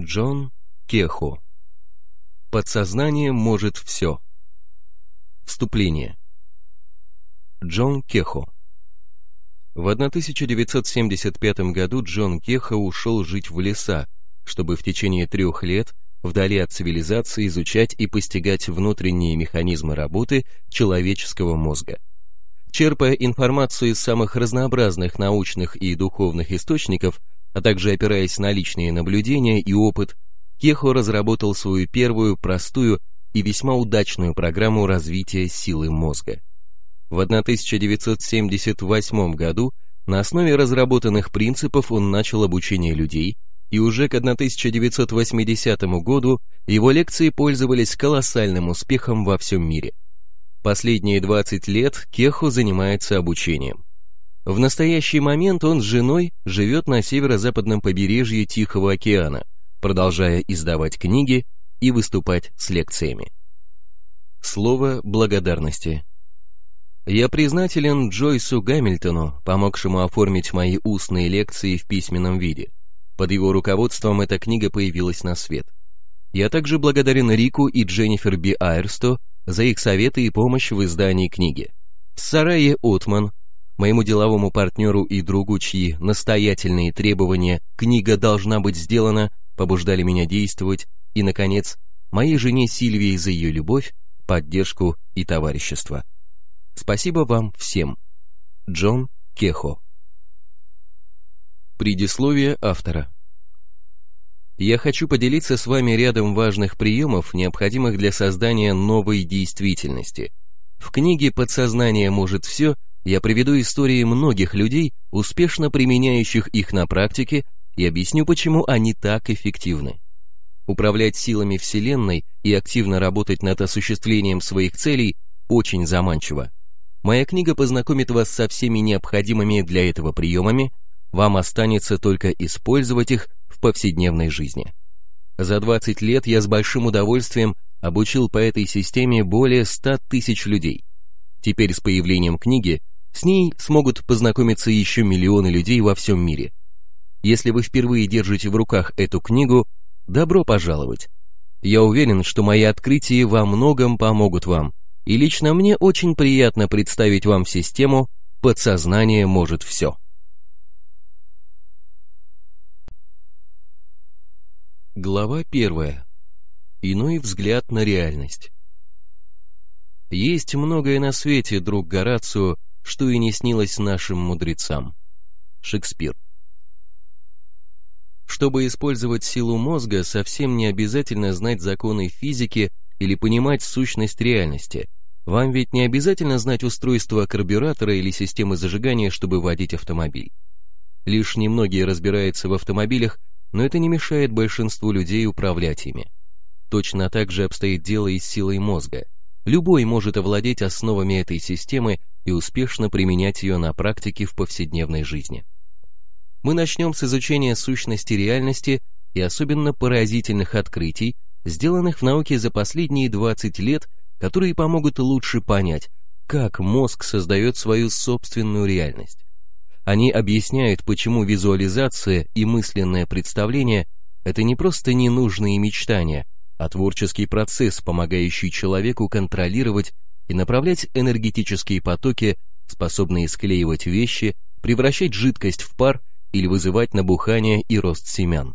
Джон Кехо. Подсознание может все. Вступление. Джон Кехо. В 1975 году Джон Кехо ушел жить в леса, чтобы в течение трех лет вдали от цивилизации изучать и постигать внутренние механизмы работы человеческого мозга. Черпая информацию из самых разнообразных научных и духовных источников, а также опираясь на личные наблюдения и опыт, Кехо разработал свою первую простую и весьма удачную программу развития силы мозга. В 1978 году на основе разработанных принципов он начал обучение людей, и уже к 1980 году его лекции пользовались колоссальным успехом во всем мире. Последние 20 лет Кехо занимается обучением. В настоящий момент он с женой живет на северо-западном побережье Тихого океана, продолжая издавать книги и выступать с лекциями. Слово благодарности. Я признателен Джойсу Гамильтону, помогшему оформить мои устные лекции в письменном виде. Под его руководством эта книга появилась на свет. Я также благодарен Рику и Дженнифер Би Айрсто за их советы и помощь в издании книги. Сарае Отман, моему деловому партнеру и другу, чьи настоятельные требования «книга должна быть сделана» побуждали меня действовать, и, наконец, моей жене Сильвии за ее любовь, поддержку и товарищество. Спасибо вам всем. Джон Кехо Предисловие автора Я хочу поделиться с вами рядом важных приемов, необходимых для создания новой действительности. В книге «Подсознание может все» я приведу истории многих людей, успешно применяющих их на практике, и объясню, почему они так эффективны. Управлять силами Вселенной и активно работать над осуществлением своих целей очень заманчиво. Моя книга познакомит вас со всеми необходимыми для этого приемами, вам останется только использовать их в повседневной жизни. За 20 лет я с большим удовольствием обучил по этой системе более 100 тысяч людей. Теперь с появлением книги с ней смогут познакомиться еще миллионы людей во всем мире. Если вы впервые держите в руках эту книгу, добро пожаловать. Я уверен, что мои открытия во многом помогут вам, и лично мне очень приятно представить вам систему «Подсознание может все». Глава первая. Иной взгляд на реальность. Есть многое на свете, друг Горацио, что и не снилось нашим мудрецам. Шекспир. Чтобы использовать силу мозга, совсем не обязательно знать законы физики или понимать сущность реальности. Вам ведь не обязательно знать устройство карбюратора или системы зажигания, чтобы водить автомобиль. Лишь немногие разбираются в автомобилях, но это не мешает большинству людей управлять ими. Точно так же обстоит дело и с силой мозга. Любой может овладеть основами этой системы и успешно применять ее на практике в повседневной жизни мы начнем с изучения сущности реальности и особенно поразительных открытий, сделанных в науке за последние 20 лет, которые помогут лучше понять, как мозг создает свою собственную реальность. Они объясняют, почему визуализация и мысленное представление – это не просто ненужные мечтания, а творческий процесс, помогающий человеку контролировать и направлять энергетические потоки, способные склеивать вещи, превращать жидкость в пар или вызывать набухание и рост семян.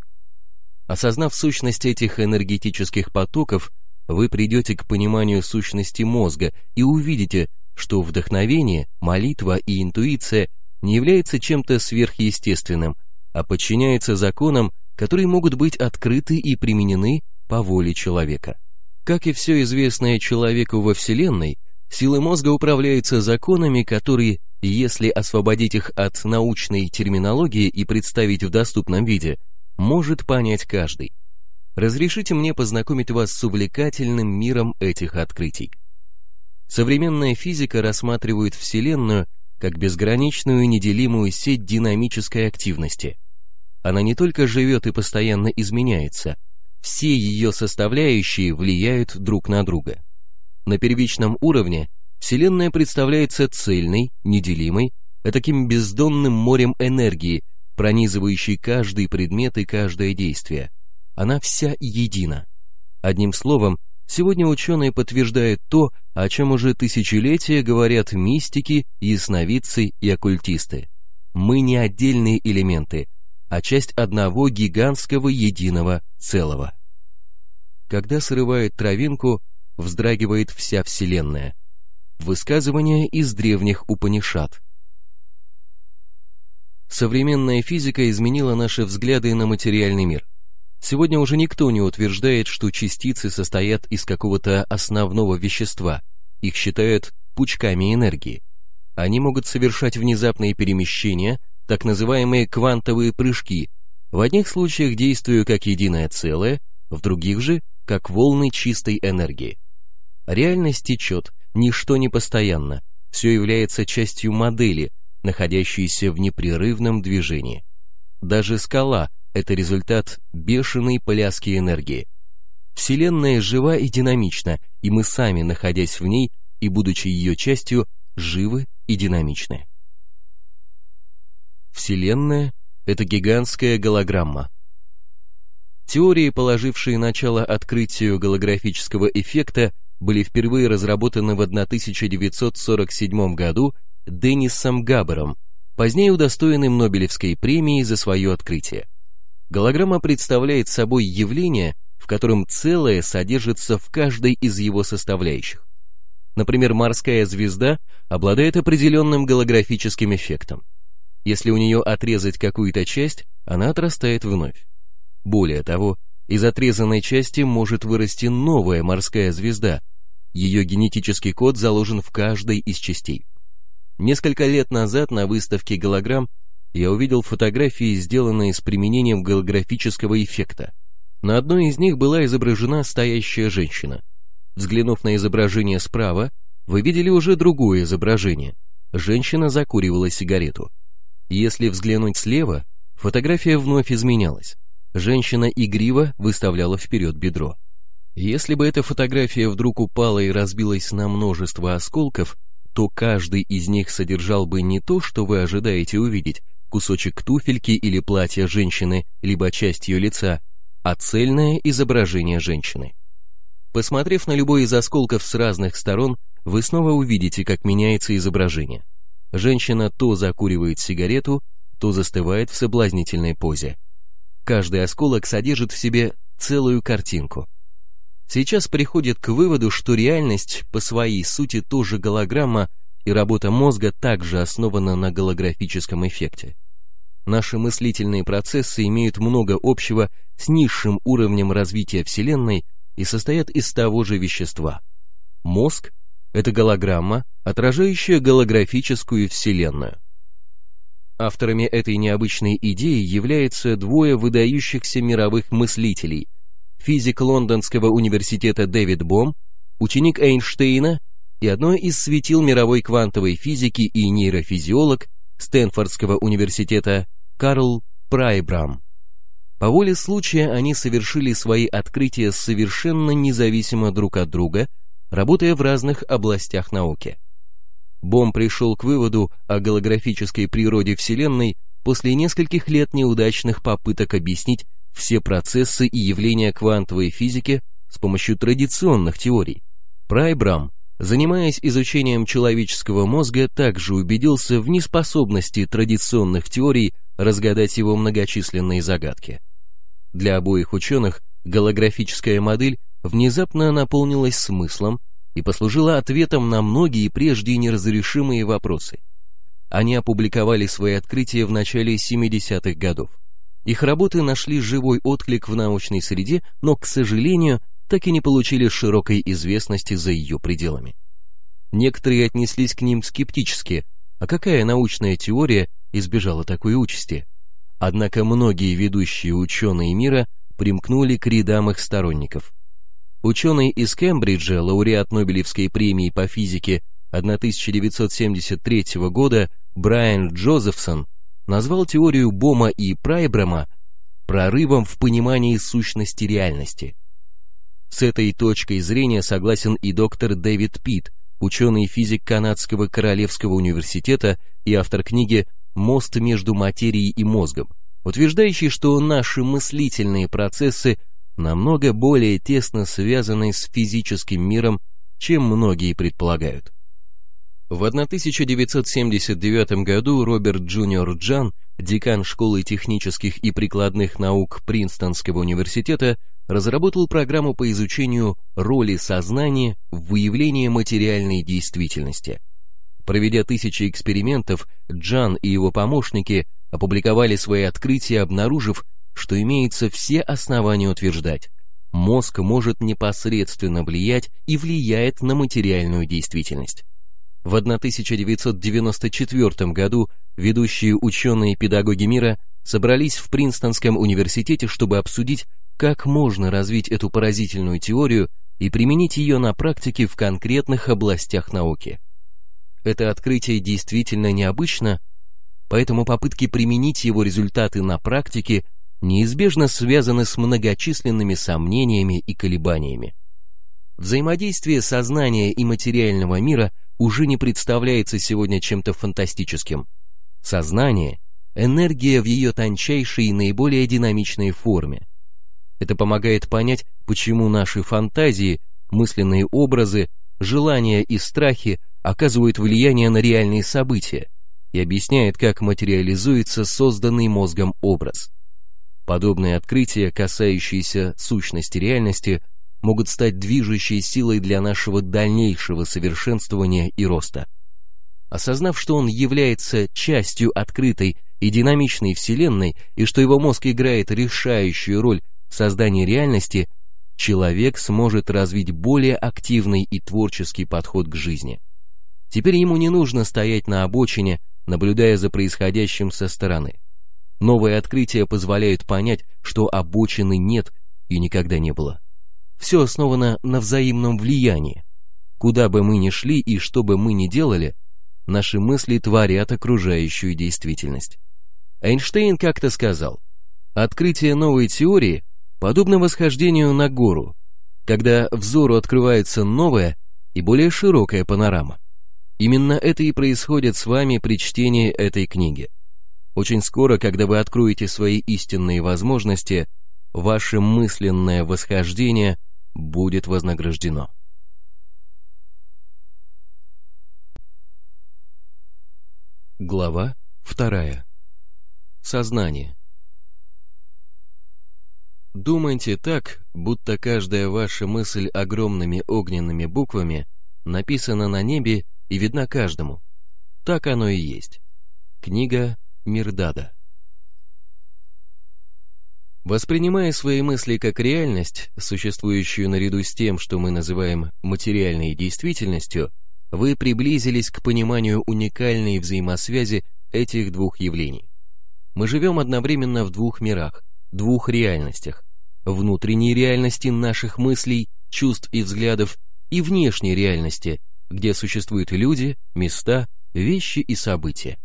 Осознав сущность этих энергетических потоков, вы придете к пониманию сущности мозга и увидите, что вдохновение, молитва и интуиция не являются чем-то сверхъестественным, а подчиняются законам, которые могут быть открыты и применены по воле человека. Как и все известное человеку во Вселенной, силы мозга управляются законами, которые если освободить их от научной терминологии и представить в доступном виде, может понять каждый. Разрешите мне познакомить вас с увлекательным миром этих открытий. Современная физика рассматривает Вселенную как безграничную неделимую сеть динамической активности. Она не только живет и постоянно изменяется, все ее составляющие влияют друг на друга. На первичном уровне Вселенная представляется цельной, неделимой, таким бездонным морем энергии, пронизывающей каждый предмет и каждое действие. она вся едина. Одним словом, сегодня ученые подтверждают то, о чем уже тысячелетия говорят мистики, ясновидцы и оккультисты. Мы не отдельные элементы, а часть одного гигантского единого целого. Когда срывает травинку, вздрагивает вся Вселенная. Высказывание из древних Упанишат. Современная физика изменила наши взгляды на материальный мир. Сегодня уже никто не утверждает, что частицы состоят из какого-то основного вещества. Их считают пучками энергии. Они могут совершать внезапные перемещения, так называемые квантовые прыжки, в одних случаях действуя как единое целое, в других же как волны чистой энергии. Реальность течет, ничто не постоянно, все является частью модели, находящейся в непрерывном движении. Даже скала это результат бешеной пляски энергии. Вселенная жива и динамична, и мы сами, находясь в ней и будучи ее частью, живы и динамичны. Вселенная — это гигантская голограмма. Теории, положившие начало открытию голографического эффекта, были впервые разработаны в 1947 году Деннисом Габбером, позднее удостоенным Нобелевской премии за свое открытие. Голограмма представляет собой явление, в котором целое содержится в каждой из его составляющих. Например, морская звезда обладает определенным голографическим эффектом. Если у нее отрезать какую-то часть, она отрастает вновь. Более того, из отрезанной части может вырасти новая морская звезда. Ее генетический код заложен в каждой из частей. Несколько лет назад на выставке голограмм я увидел фотографии, сделанные с применением голографического эффекта. На одной из них была изображена стоящая женщина. Взглянув на изображение справа, вы видели уже другое изображение. Женщина закуривала сигарету. Если взглянуть слева, фотография вновь изменялась. Женщина игриво выставляла вперед бедро. Если бы эта фотография вдруг упала и разбилась на множество осколков, то каждый из них содержал бы не то, что вы ожидаете увидеть, кусочек туфельки или платья женщины, либо часть ее лица, а цельное изображение женщины. Посмотрев на любой из осколков с разных сторон, вы снова увидите, как меняется изображение. Женщина то закуривает сигарету, то застывает в соблазнительной позе. Каждый осколок содержит в себе целую картинку. Сейчас приходит к выводу, что реальность по своей сути тоже голограмма, и работа мозга также основана на голографическом эффекте. Наши мыслительные процессы имеют много общего с низшим уровнем развития Вселенной и состоят из того же вещества. Мозг — это голограмма, отражающая голографическую Вселенную. Авторами этой необычной идеи являются двое выдающихся мировых мыслителей – физик Лондонского университета Дэвид Бом, ученик Эйнштейна и одно из светил мировой квантовой физики и нейрофизиолог Стэнфордского университета Карл Прайбрам. По воле случая они совершили свои открытия совершенно независимо друг от друга, работая в разных областях науки. Бом пришел к выводу о голографической природе Вселенной после нескольких лет неудачных попыток объяснить все процессы и явления квантовой физики с помощью традиционных теорий. Прайбрам занимаясь изучением человеческого мозга, также убедился в неспособности традиционных теорий разгадать его многочисленные загадки. Для обоих ученых голографическая модель внезапно наполнилась смыслом и послужила ответом на многие прежде неразрешимые вопросы. Они опубликовали свои открытия в начале 70-х годов. Их работы нашли живой отклик в научной среде, но, к сожалению, так и не получили широкой известности за ее пределами. Некоторые отнеслись к ним скептически, а какая научная теория избежала такой участи? Однако многие ведущие ученые мира примкнули к рядам их сторонников. Ученый из Кембриджа, лауреат Нобелевской премии по физике 1973 года Брайан Джозефсон назвал теорию Бома и Прайбрама прорывом в понимании сущности реальности. С этой точкой зрения согласен и доктор Дэвид Питт, ученый-физик Канадского Королевского университета и автор книги «Мост между материей и мозгом», утверждающий, что наши мыслительные процессы намного более тесно связанной с физическим миром, чем многие предполагают. В 1979 году Роберт Джуниор Джан, декан школы технических и прикладных наук Принстонского университета, разработал программу по изучению роли сознания в выявлении материальной действительности. Проведя тысячи экспериментов, Джан и его помощники опубликовали свои открытия, обнаружив, что имеются все основания утверждать, мозг может непосредственно влиять и влияет на материальную действительность. В 1994 году ведущие ученые и педагоги мира собрались в Принстонском университете, чтобы обсудить, как можно развить эту поразительную теорию и применить ее на практике в конкретных областях науки. Это открытие действительно необычно, поэтому попытки применить его результаты на практике неизбежно связаны с многочисленными сомнениями и колебаниями. Взаимодействие сознания и материального мира уже не представляется сегодня чем-то фантастическим. Сознание – энергия в ее тончайшей и наиболее динамичной форме. Это помогает понять, почему наши фантазии, мысленные образы, желания и страхи оказывают влияние на реальные события и объясняет, как материализуется созданный мозгом образ. Подобные открытия, касающиеся сущности реальности, могут стать движущей силой для нашего дальнейшего совершенствования и роста. Осознав, что он является частью открытой и динамичной Вселенной и что его мозг играет решающую роль в создании реальности, человек сможет развить более активный и творческий подход к жизни. Теперь ему не нужно стоять на обочине, наблюдая за происходящим со стороны. Новые открытия позволяют понять, что обочины нет и никогда не было. Все основано на взаимном влиянии. Куда бы мы ни шли и что бы мы ни делали, наши мысли творят окружающую действительность. Эйнштейн как-то сказал, открытие новой теории подобно восхождению на гору, когда взору открывается новая и более широкая панорама. Именно это и происходит с вами при чтении этой книги. Очень скоро, когда вы откроете свои истинные возможности, ваше мысленное восхождение будет вознаграждено. Глава вторая. Сознание. Думайте так, будто каждая ваша мысль огромными огненными буквами написана на небе и видна каждому. Так оно и есть. Книга Мирдада. Воспринимая свои мысли как реальность, существующую наряду с тем, что мы называем материальной действительностью, вы приблизились к пониманию уникальной взаимосвязи этих двух явлений. Мы живем одновременно в двух мирах, двух реальностях. Внутренней реальности наших мыслей, чувств и взглядов и внешней реальности, где существуют люди, места, вещи и события.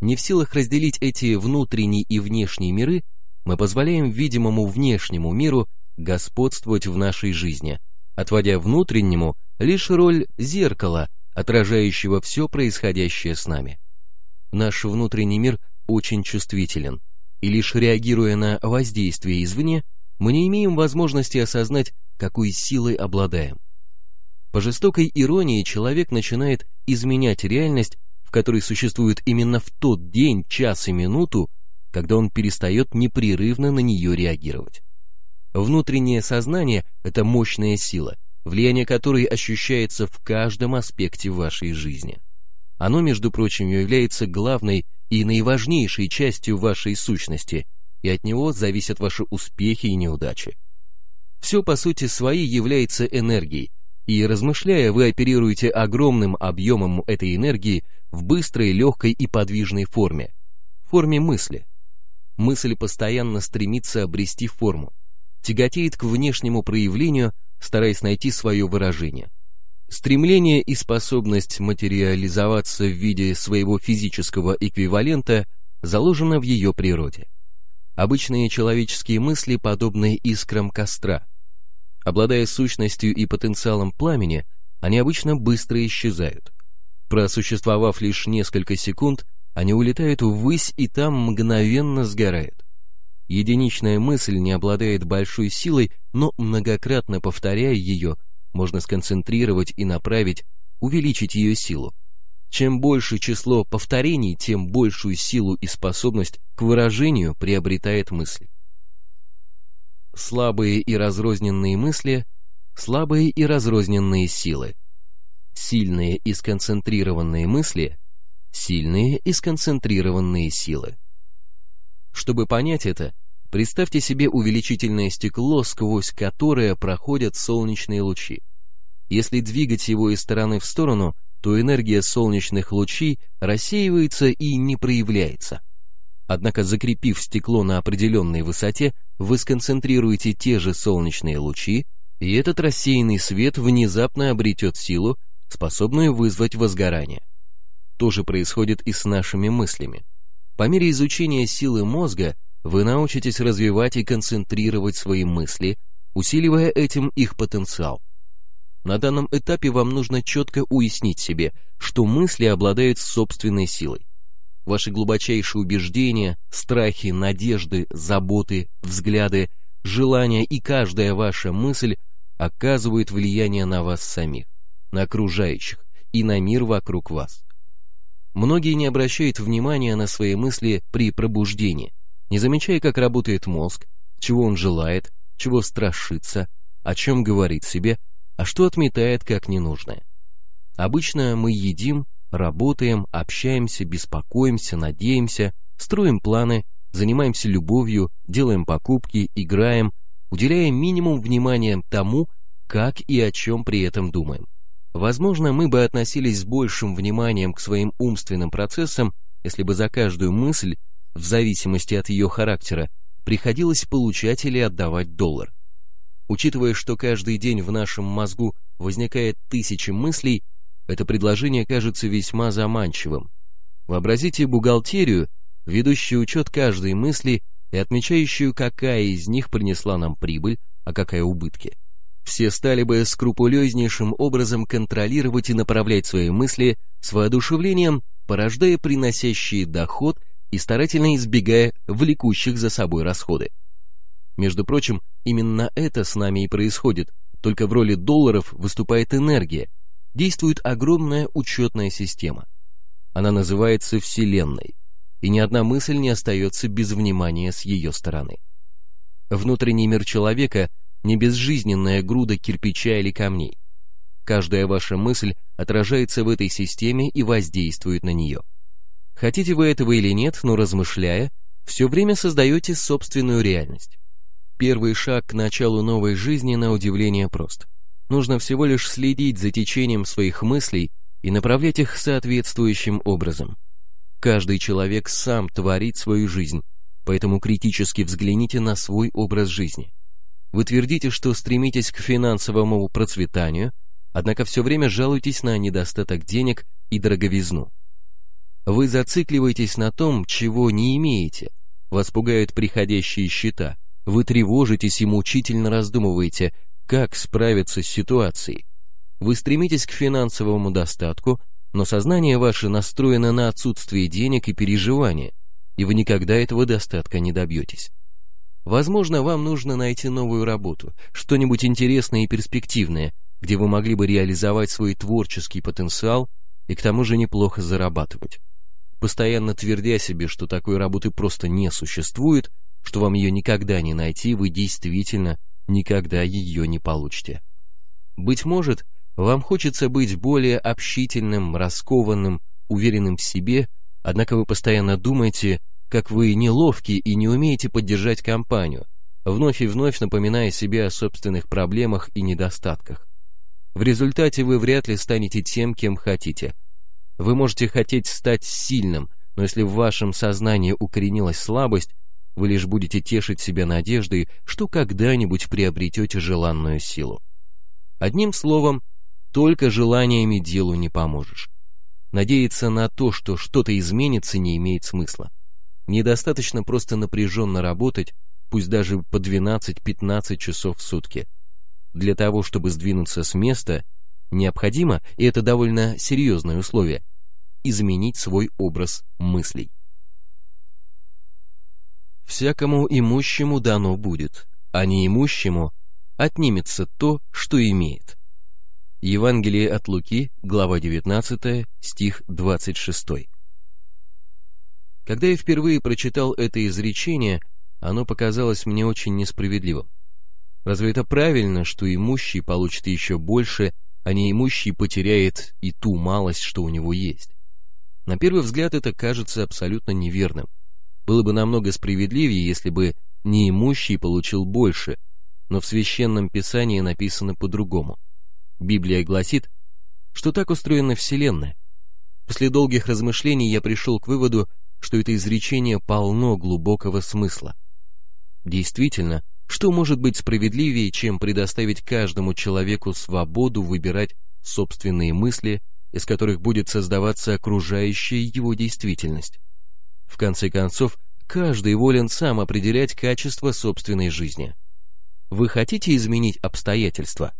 Не в силах разделить эти внутренние и внешние миры, мы позволяем видимому внешнему миру господствовать в нашей жизни, отводя внутреннему лишь роль зеркала, отражающего все происходящее с нами. Наш внутренний мир очень чувствителен, и лишь реагируя на воздействие извне, мы не имеем возможности осознать, какой силой обладаем. По жестокой иронии человек начинает изменять реальность который существует именно в тот день, час и минуту, когда он перестает непрерывно на нее реагировать. Внутреннее сознание – это мощная сила, влияние которой ощущается в каждом аспекте вашей жизни. Оно, между прочим, является главной и наиважнейшей частью вашей сущности, и от него зависят ваши успехи и неудачи. Все по сути своей является энергией, и размышляя, вы оперируете огромным объемом этой энергии в быстрой, легкой и подвижной форме, форме мысли. Мысль постоянно стремится обрести форму, тяготеет к внешнему проявлению, стараясь найти свое выражение. Стремление и способность материализоваться в виде своего физического эквивалента заложено в ее природе. Обычные человеческие мысли подобны искрам костра – Обладая сущностью и потенциалом пламени, они обычно быстро исчезают. Просуществовав лишь несколько секунд, они улетают ввысь и там мгновенно сгорают. Единичная мысль не обладает большой силой, но многократно повторяя ее, можно сконцентрировать и направить, увеличить ее силу. Чем больше число повторений, тем большую силу и способность к выражению приобретает мысль. Слабые и разрозненные мысли – слабые и разрозненные силы. Сильные и сконцентрированные мысли – сильные и сконцентрированные силы. Чтобы понять это, представьте себе увеличительное стекло, сквозь которое проходят солнечные лучи. Если двигать его из стороны в сторону, то энергия солнечных лучей рассеивается и не проявляется. Однако, закрепив стекло на определенной высоте, вы сконцентрируете те же солнечные лучи, и этот рассеянный свет внезапно обретет силу, способную вызвать возгорание. То же происходит и с нашими мыслями. По мере изучения силы мозга вы научитесь развивать и концентрировать свои мысли, усиливая этим их потенциал. На данном этапе вам нужно четко уяснить себе, что мысли обладают собственной силой. Ваши глубочайшие убеждения, страхи, надежды, заботы, взгляды, желания и каждая ваша мысль оказывают влияние на вас самих, на окружающих и на мир вокруг вас. Многие не обращают внимания на свои мысли при пробуждении, не замечая, как работает мозг, чего он желает, чего страшится, о чем говорит себе, а что отметает как ненужное. Обычно мы едим, работаем, общаемся, беспокоимся, надеемся, строим планы, занимаемся любовью, делаем покупки, играем, уделяя минимум внимания тому, как и о чем при этом думаем. Возможно, мы бы относились с большим вниманием к своим умственным процессам, если бы за каждую мысль, в зависимости от ее характера, приходилось получать или отдавать доллар. Учитывая, что каждый день в нашем мозгу возникает тысячи мыслей, это предложение кажется весьма заманчивым. Вообразите бухгалтерию, ведущую учет каждой мысли и отмечающую, какая из них принесла нам прибыль, а какая убытки. Все стали бы скрупулезнейшим образом контролировать и направлять свои мысли с воодушевлением, порождая приносящие доход и старательно избегая влекущих за собой расходы. Между прочим, именно это с нами и происходит, только в роли долларов выступает энергия, действует огромная учетная система. Она называется Вселенной, и ни одна мысль не остается без внимания с ее стороны. Внутренний мир человека не безжизненная груда кирпича или камней. Каждая ваша мысль отражается в этой системе и воздействует на нее. Хотите вы этого или нет, но размышляя, все время создаете собственную реальность. Первый шаг к началу новой жизни на удивление прост. Нужно всего лишь следить за течением своих мыслей и направлять их соответствующим образом. Каждый человек сам творит свою жизнь, поэтому критически взгляните на свой образ жизни. Вы твердите, что стремитесь к финансовому процветанию, однако все время жалуетесь на недостаток денег и дороговизну. Вы зацикливаетесь на том, чего не имеете, вас пугают приходящие счета – вы тревожитесь и мучительно раздумываете, как справиться с ситуацией. Вы стремитесь к финансовому достатку, но сознание ваше настроено на отсутствие денег и переживания, и вы никогда этого достатка не добьетесь. Возможно, вам нужно найти новую работу, что-нибудь интересное и перспективное, где вы могли бы реализовать свой творческий потенциал и к тому же неплохо зарабатывать. Постоянно твердя себе, что такой работы просто не существует, что вам ее никогда не найти, вы действительно никогда ее не получите. Быть может, вам хочется быть более общительным, раскованным, уверенным в себе, однако вы постоянно думаете, как вы неловки и не умеете поддержать компанию, вновь и вновь напоминая себе о собственных проблемах и недостатках. В результате вы вряд ли станете тем, кем хотите. Вы можете хотеть стать сильным, но если в вашем сознании укоренилась слабость, вы лишь будете тешить себя надеждой, что когда-нибудь приобретете желанную силу. Одним словом, только желаниями делу не поможешь. Надеяться на то, что что-то изменится, не имеет смысла. Недостаточно просто напряженно работать, пусть даже по 12-15 часов в сутки. Для того, чтобы сдвинуться с места, необходимо, и это довольно серьезное условие, изменить свой образ мыслей. всякому имущему дано будет, а неимущему отнимется то, что имеет. Евангелие от Луки, глава 19, стих 26. Когда я впервые прочитал это изречение, оно показалось мне очень несправедливым. Разве это правильно, что имущий получит еще больше, а неимущий потеряет и ту малость, что у него есть? На первый взгляд это кажется абсолютно неверным. Было бы намного справедливее, если бы неимущий получил больше, но в Священном Писании написано по-другому. Библия гласит, что так устроена Вселенная. После долгих размышлений я пришел к выводу, что это изречение полно глубокого смысла. Действительно, что может быть справедливее, чем предоставить каждому человеку свободу выбирать собственные мысли, из которых будет создаваться окружающая его действительность? В конце концов, каждый волен сам определять качество собственной жизни. Вы хотите изменить обстоятельства?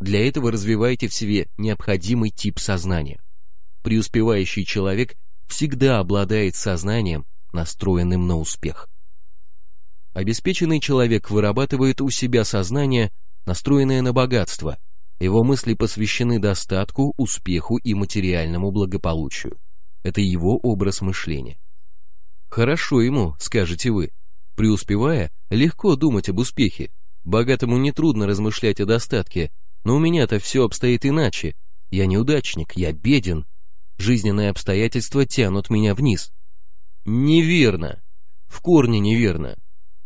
Для этого развивайте в себе необходимый тип сознания. Преуспевающий человек всегда обладает сознанием, настроенным на успех. Обеспеченный человек вырабатывает у себя сознание, настроенное на богатство. Его мысли посвящены достатку, успеху и материальному благополучию. Это его образ мышления. Хорошо ему, скажете вы. Преуспевая, легко думать об успехе. Богатому нетрудно размышлять о достатке, но у меня-то все обстоит иначе. Я неудачник, я беден. Жизненные обстоятельства тянут меня вниз. Неверно. В корне неверно.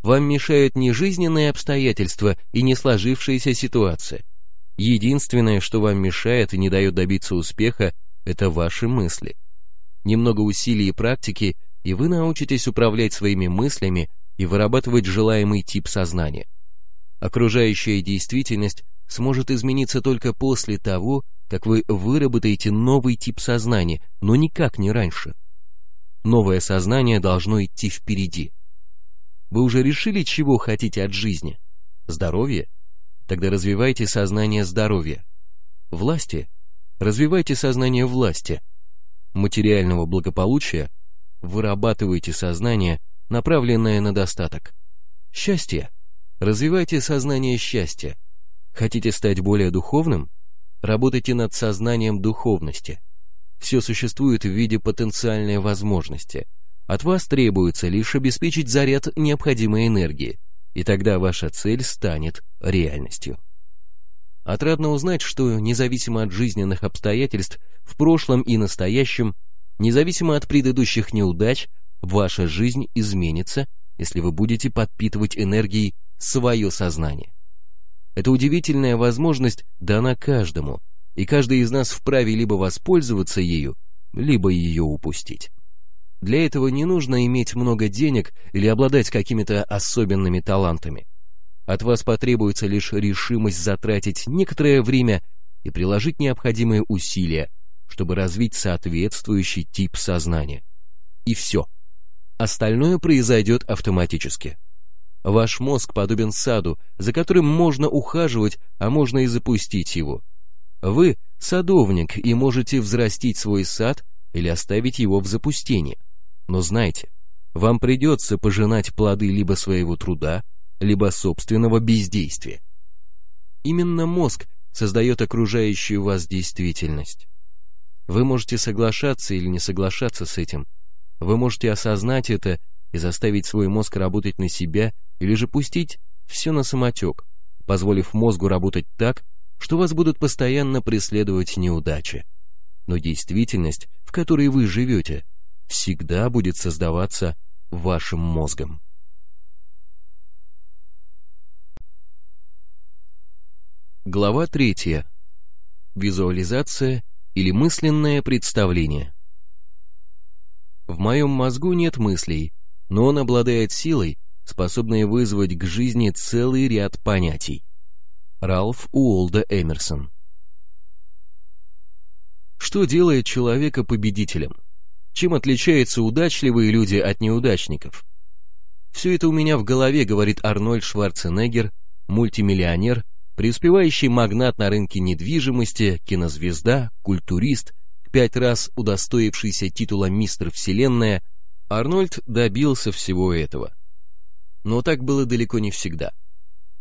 Вам мешают не жизненные обстоятельства и не сложившаяся ситуация. Единственное, что вам мешает и не дает добиться успеха, это ваши мысли. Немного усилий и практики, и вы научитесь управлять своими мыслями и вырабатывать желаемый тип сознания. Окружающая действительность сможет измениться только после того, как вы выработаете новый тип сознания, но никак не раньше. Новое сознание должно идти впереди. Вы уже решили, чего хотите от жизни? Здоровье? Тогда развивайте сознание здоровья. Власти? Развивайте сознание власти. Материального благополучия? Вырабатывайте сознание, направленное на достаток. Счастье? Развивайте сознание счастья. Хотите стать более духовным? Работайте над сознанием духовности. Все существует в виде потенциальной возможности – от вас требуется лишь обеспечить заряд необходимой энергии, и тогда ваша цель станет реальностью. Отрадно узнать, что независимо от жизненных обстоятельств в прошлом и настоящем, независимо от предыдущих неудач, ваша жизнь изменится, если вы будете подпитывать энергией свое сознание. Эта удивительная возможность дана каждому, и каждый из нас вправе либо воспользоваться ею, либо ее упустить. Для этого не нужно иметь много денег или обладать какими-то особенными талантами. От вас потребуется лишь решимость затратить некоторое время и приложить необходимые усилия, чтобы развить соответствующий тип сознания. И все. Остальное произойдет автоматически. Ваш мозг подобен саду, за которым можно ухаживать, а можно и запустить его. Вы садовник и можете взрастить свой сад или оставить его в запустении. Но знайте, вам придется пожинать плоды либо своего труда, либо собственного бездействия. Именно мозг создает окружающую вас действительность. Вы можете соглашаться или не соглашаться с этим. Вы можете осознать это и заставить свой мозг работать на себя, или же пустить все на самотек, позволив мозгу работать так, что вас будут постоянно преследовать неудачи. Но действительность, в которой вы живете, всегда будет создаваться вашим мозгом. Глава третья. Визуализация или мысленное представление. В моем мозгу нет мыслей, но он обладает силой, способной вызвать к жизни целый ряд понятий. Ралф Уолда Эмерсон Что делает человека победителем? Чем отличаются удачливые люди от неудачников? Все это у меня в голове, говорит Арнольд Шварценеггер, мультимиллионер, преуспевающий магнат на рынке недвижимости, кинозвезда, культурист, пять раз удостоившийся титула «Мистер Вселенная», Арнольд добился всего этого. Но так было далеко не всегда.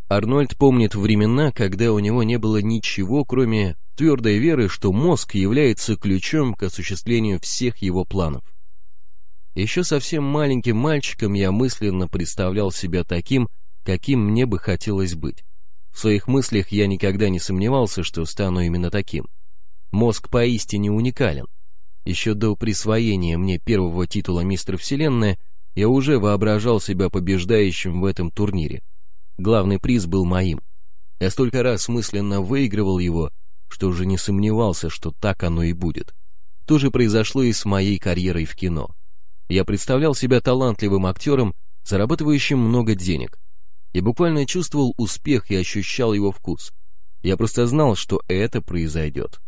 Арнольд помнит времена, когда у него не было ничего, кроме твердой веры, что мозг является ключом к осуществлению всех его планов. Еще совсем маленьким мальчиком я мысленно представлял себя таким, каким мне бы хотелось быть. В своих мыслях я никогда не сомневался, что стану именно таким. Мозг поистине уникален. Еще до присвоения мне первого титула мистер Вселенная я уже воображал себя побеждающим в этом турнире. Главный приз был моим. Я столько раз мысленно выигрывал его, что уже не сомневался, что так оно и будет. То же произошло и с моей карьерой в кино. Я представлял себя талантливым актером, зарабатывающим много денег. Я буквально чувствовал успех и ощущал его вкус. Я просто знал, что это произойдет.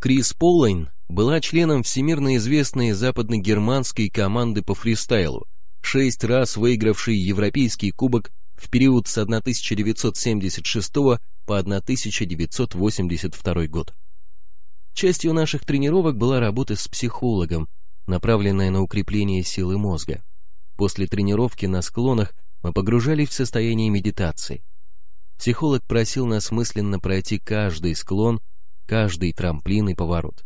Крис Поллайн была членом всемирно известной западно-германской команды по фристайлу, шесть раз выигравшей Европейский кубок в период с 1976 по 1982 год. Частью наших тренировок была работа с психологом, направленная на укрепление силы мозга. После тренировки на склонах мы погружались в состояние медитации. Психолог просил нас мысленно пройти каждый склон, каждый трамплин и поворот.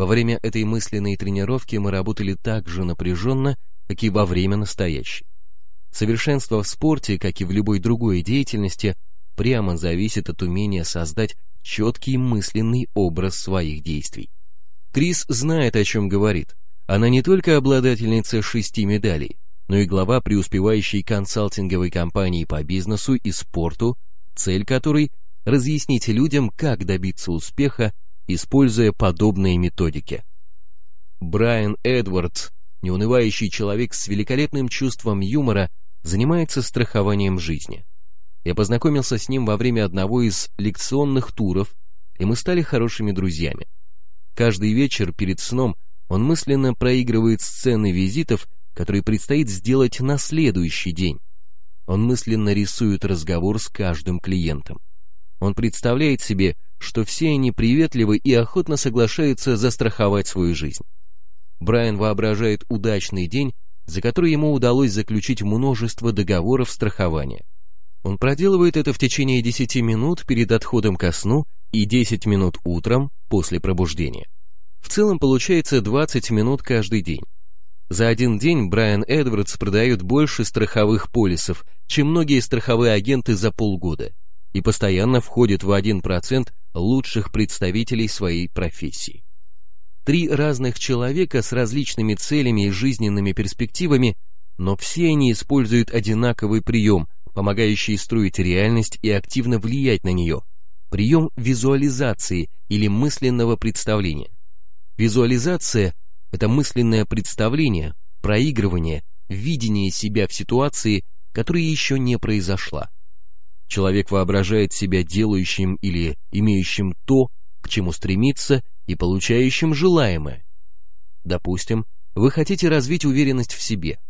Во время этой мысленной тренировки мы работали так же напряженно, как и во время настоящей. Совершенство в спорте, как и в любой другой деятельности, прямо зависит от умения создать четкий мысленный образ своих действий. Крис знает, о чем говорит. Она не только обладательница шести медалей, но и глава преуспевающей консалтинговой компании по бизнесу и спорту, цель которой – разъяснить людям, как добиться успеха, используя подобные методики. Брайан Эдвардс, неунывающий человек с великолепным чувством юмора, занимается страхованием жизни. Я познакомился с ним во время одного из лекционных туров, и мы стали хорошими друзьями. Каждый вечер перед сном – он мысленно проигрывает сцены визитов, которые предстоит сделать на следующий день. Он мысленно рисует разговор с каждым клиентом. Он представляет себе, что все они приветливы и охотно соглашаются застраховать свою жизнь. Брайан воображает удачный день, за который ему удалось заключить множество договоров страхования. Он проделывает это в течение 10 минут перед отходом ко сну и 10 минут утром после пробуждения. В целом получается 20 минут каждый день. За один день Брайан Эдвардс продает больше страховых полисов, чем многие страховые агенты за полгода, и постоянно входит в 1% лучших представителей своей профессии. Три разных человека с различными целями и жизненными перспективами, но все они используют одинаковый прием, помогающий строить реальность и активно влиять на нее. Прием визуализации или мысленного представления. Визуализация – это мысленное представление, проигрывание, видение себя в ситуации, которая еще не произошла. Человек воображает себя делающим или имеющим то, к чему стремится, и получающим желаемое. Допустим, вы хотите развить уверенность в себе.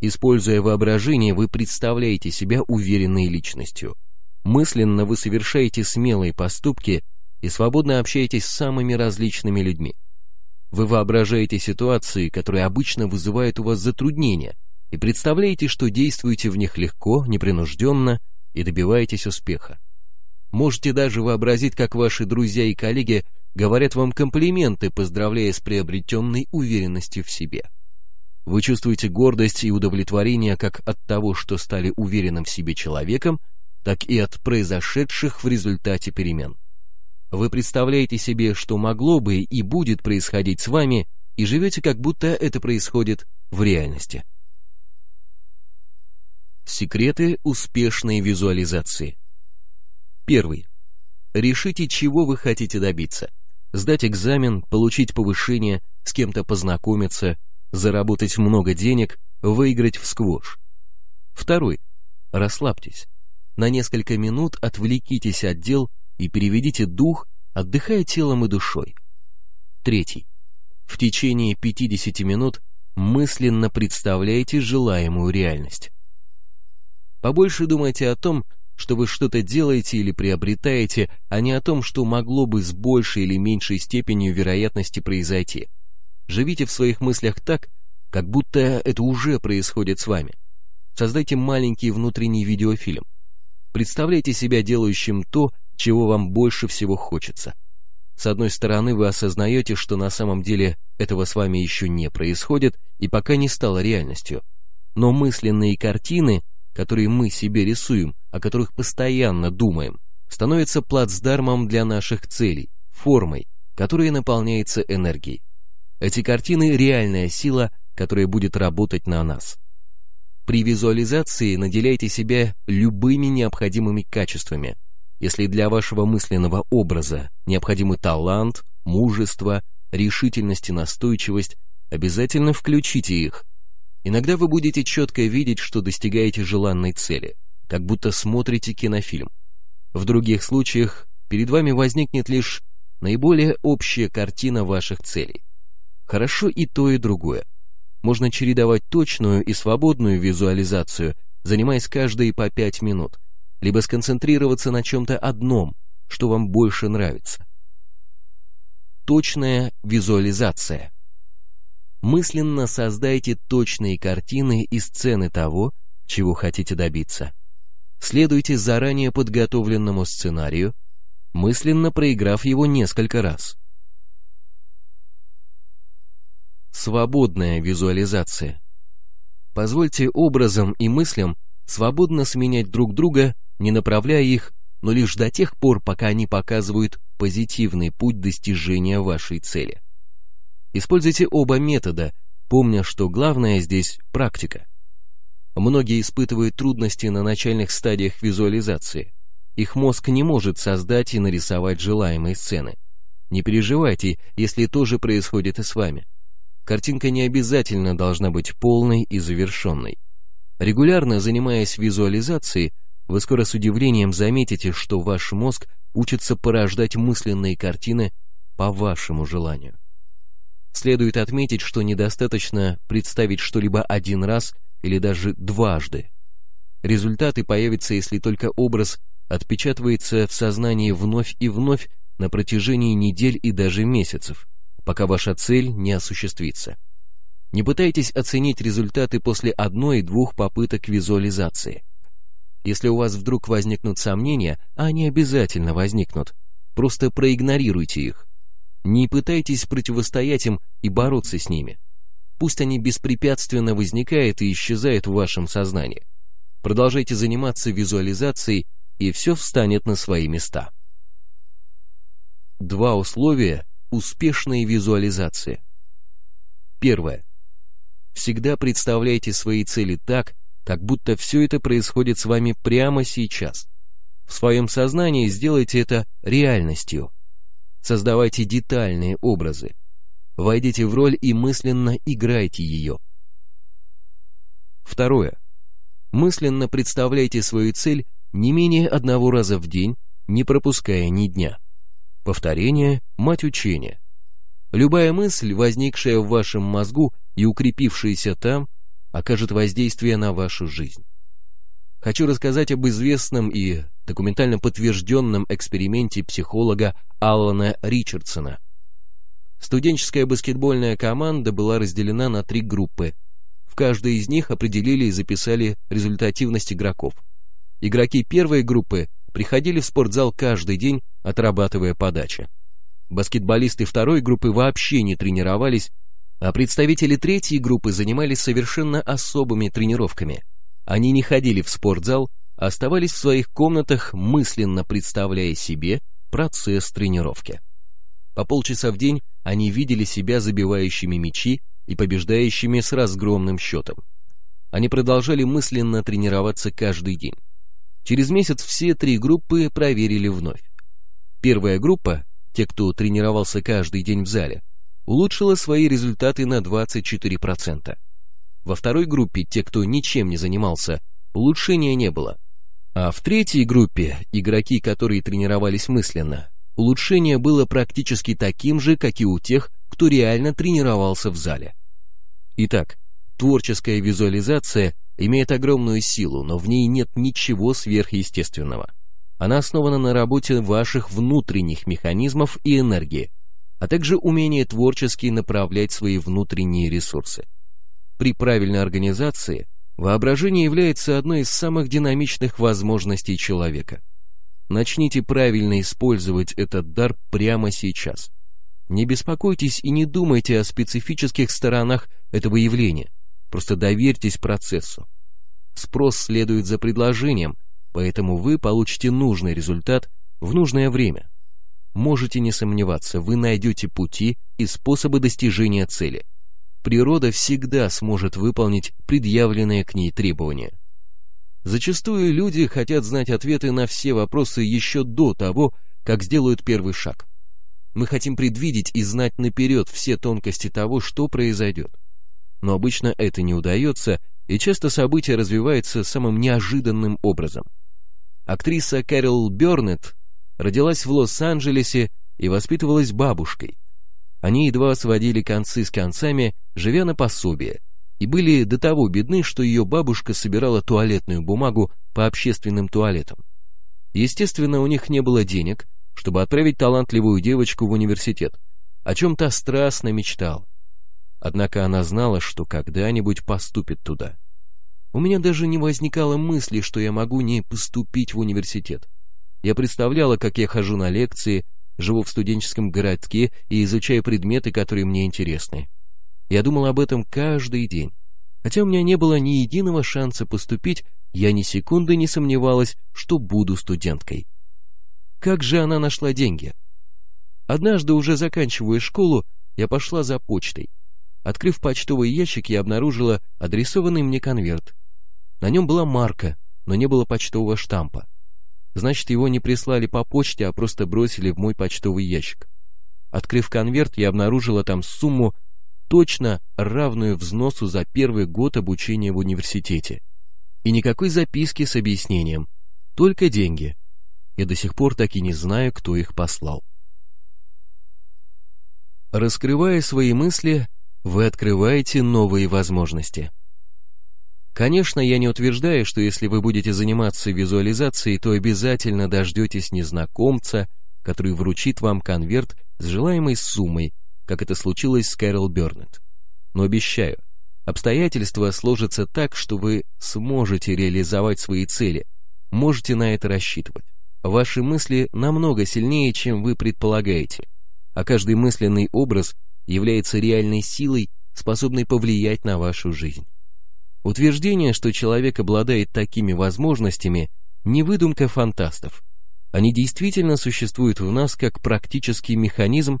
Используя воображение, вы представляете себя уверенной личностью. Мысленно вы совершаете смелые поступки и свободно общаетесь с самыми различными людьми. Вы воображаете ситуации, которые обычно вызывают у вас затруднения, и представляете, что действуете в них легко, непринужденно и добиваетесь успеха. Можете даже вообразить, как ваши друзья и коллеги говорят вам комплименты, поздравляя с приобретенной уверенностью в себе. Вы чувствуете гордость и удовлетворение как от того, что стали уверенным в себе человеком, так и от произошедших в результате перемен. Вы представляете себе, что могло бы и будет происходить с вами, и живете как будто это происходит в реальности. Секреты успешной визуализации. Первый. Решите, чего вы хотите добиться. Сдать экзамен, получить повышение, с кем-то познакомиться, заработать много денег, выиграть в сквош. Второй. Расслабьтесь. На несколько минут отвлекитесь от дел и переведите дух, отдыхая телом и душой. Третий. В течение 50 минут мысленно представляйте желаемую реальность. Побольше думайте о том, что вы что-то делаете или приобретаете, а не о том, что могло бы с большей или меньшей степенью вероятности произойти. Живите в своих мыслях так, как будто это уже происходит с вами. Создайте маленький внутренний видеофильм. Представляйте себя делающим то, чего вам больше всего хочется. С одной стороны, вы осознаете, что на самом деле этого с вами еще не происходит и пока не стало реальностью. Но мысленные картины, которые мы себе рисуем, о которых постоянно думаем, становятся плацдармом для наших целей, формой, которая наполняется энергией. Эти картины – реальная сила, которая будет работать на нас. При визуализации наделяйте себя любыми необходимыми качествами. Если для вашего мысленного образа необходимы талант, мужество, решительность и настойчивость, обязательно включите их. Иногда вы будете четко видеть, что достигаете желанной цели, как будто смотрите кинофильм. В других случаях перед вами возникнет лишь наиболее общая картина ваших целей. Хорошо и то, и другое. Можно чередовать точную и свободную визуализацию, занимаясь каждой по 5 минут, либо сконцентрироваться на чем-то одном, что вам больше нравится. Точная визуализация. Мысленно создайте точные картины и сцены того, чего хотите добиться. Следуйте заранее подготовленному сценарию, мысленно проиграв его несколько раз. Свободная визуализация. Позвольте образам и мыслям свободно сменять друг друга, не направляя их, но лишь до тех пор, пока они показывают позитивный путь достижения вашей цели. Используйте оба метода, помня, что главное здесь практика. Многие испытывают трудности на начальных стадиях визуализации. Их мозг не может создать и нарисовать желаемые сцены. Не переживайте, если тоже происходит и с вами. Картинка не обязательно должна быть полной и завершенной. Регулярно занимаясь визуализацией, вы скоро с удивлением заметите, что ваш мозг учится порождать мысленные картины по вашему желанию. Следует отметить, что недостаточно представить что-либо один раз или даже дважды. Результаты появятся, если только образ отпечатывается в сознании вновь и вновь на протяжении недель и даже месяцев, пока ваша цель не осуществится. Не пытайтесь оценить результаты после одной-двух попыток визуализации. Если у вас вдруг возникнут сомнения, а они обязательно возникнут, просто проигнорируйте их. Не пытайтесь противостоять им и бороться с ними. Пусть они беспрепятственно возникают и исчезают в вашем сознании. Продолжайте заниматься визуализацией, и все встанет на свои места. Два условия успешной визуализации. Первое. Всегда представляйте свои цели так, как будто все это происходит с вами прямо сейчас. В своем сознании сделайте это реальностью. Создавайте детальные образы. Войдите в роль и мысленно играйте ее. Второе. Мысленно представляйте свою цель не менее одного раза в день, не пропуская ни дня. Повторение – мать учения. Любая мысль, возникшая в вашем мозгу и укрепившаяся там, окажет воздействие на вашу жизнь. Хочу рассказать об известном и документально подтвержденном эксперименте психолога Аллана Ричардсона – Студенческая баскетбольная команда была разделена на три группы. В каждой из них определили и записали результативность игроков. Игроки первой группы приходили в спортзал каждый день, отрабатывая подачи. Баскетболисты второй группы вообще не тренировались, а представители третьей группы занимались совершенно особыми тренировками. Они не ходили в спортзал, оставались в своих комнатах, мысленно представляя себе процесс тренировки. По полчаса в день они видели себя забивающими мячи и побеждающими с разгромным счетом. Они продолжали мысленно тренироваться каждый день. Через месяц все три группы проверили вновь. Первая группа, те, кто тренировался каждый день в зале, улучшила свои результаты на 24%. Во второй группе, те, кто ничем не занимался, улучшения не было. А в третьей группе, игроки, которые тренировались мысленно, улучшение было практически таким же, как и у тех, кто реально тренировался в зале. Итак, творческая визуализация имеет огромную силу, но в ней нет ничего сверхъестественного. Она основана на работе ваших внутренних механизмов и энергии, а также умении творчески направлять свои внутренние ресурсы. При правильной организации Воображение является одной из самых динамичных возможностей человека. Начните правильно использовать этот дар прямо сейчас. Не беспокойтесь и не думайте о специфических сторонах этого явления. Просто доверьтесь процессу. Спрос следует за предложением, поэтому вы получите нужный результат в нужное время. Можете не сомневаться, вы найдете пути и способы достижения цели. Природа всегда сможет выполнить предъявленные к ней требования. Зачастую люди хотят знать ответы на все вопросы еще до того, как сделают первый шаг. Мы хотим предвидеть и знать наперед все тонкости того, что произойдет. Но обычно это не удается, и часто события развиваются самым неожиданным образом. Актриса Кэрол Бёрнетт родилась в Лос-Анджелесе и воспитывалась бабушкой. Они едва сводили концы с концами, живя на пособие, и были до того бедны, что ее бабушка собирала туалетную бумагу по общественным туалетам. Естественно, у них не было денег, чтобы отправить талантливую девочку в университет, о чем та страстно мечтала. Однако она знала, что когда-нибудь поступит туда. У меня даже не возникало мысли, что я могу не поступить в университет. Я представляла, как я хожу на лекции, живу в студенческом городке и изучаю предметы, которые мне интересны. Я думал об этом каждый день. Хотя у меня не было ни единого шанса поступить, я ни секунды не сомневалась, что буду студенткой. Как же она нашла деньги? Однажды, уже заканчивая школу, я пошла за почтой. Открыв почтовый ящик, я обнаружила адресованный мне конверт. На нем была марка, но не было почтового штампа. Значит, его не прислали по почте, а просто бросили в мой почтовый ящик. Открыв конверт, я обнаружила там сумму, точно равную взносу за первый год обучения в университете. И никакой записки с объяснением, только деньги. Я до сих пор так и не знаю, кто их послал. Раскрывая свои мысли, вы открываете новые возможности. Конечно, я не утверждаю, что если вы будете заниматься визуализацией, то обязательно дождетесь незнакомца, который вручит вам конверт с желаемой суммой, как это случилось с Кэрол Бёрнетт. Но обещаю, обстоятельства сложатся так, что вы сможете реализовать свои цели, можете на это рассчитывать. Ваши мысли намного сильнее, чем вы предполагаете, а каждый мысленный образ является реальной силой, способной повлиять на вашу жизнь. Утверждение, что человек обладает такими возможностями, не выдумка фантастов. Они действительно существуют в нас как практический механизм,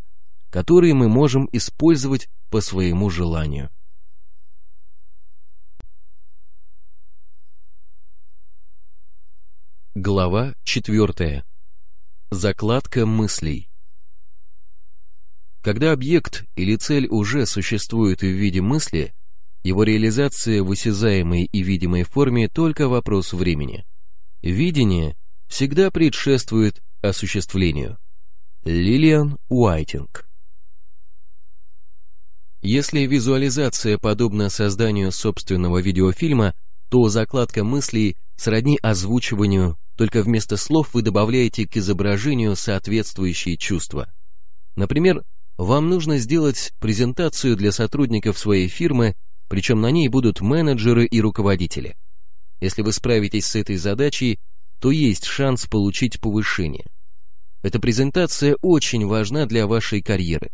который мы можем использовать по своему желанию. Глава 4. Закладка мыслей. Когда объект или цель уже существует в виде мысли, его реализация в осязаемой и видимой форме только вопрос времени. Видение всегда предшествует осуществлению. Лилиан Уайтинг Если визуализация подобна созданию собственного видеофильма, то закладка мыслей сродни озвучиванию, только вместо слов вы добавляете к изображению соответствующие чувства. Например, вам нужно сделать презентацию для сотрудников своей фирмы причем на ней будут менеджеры и руководители. Если вы справитесь с этой задачей, то есть шанс получить повышение. Эта презентация очень важна для вашей карьеры.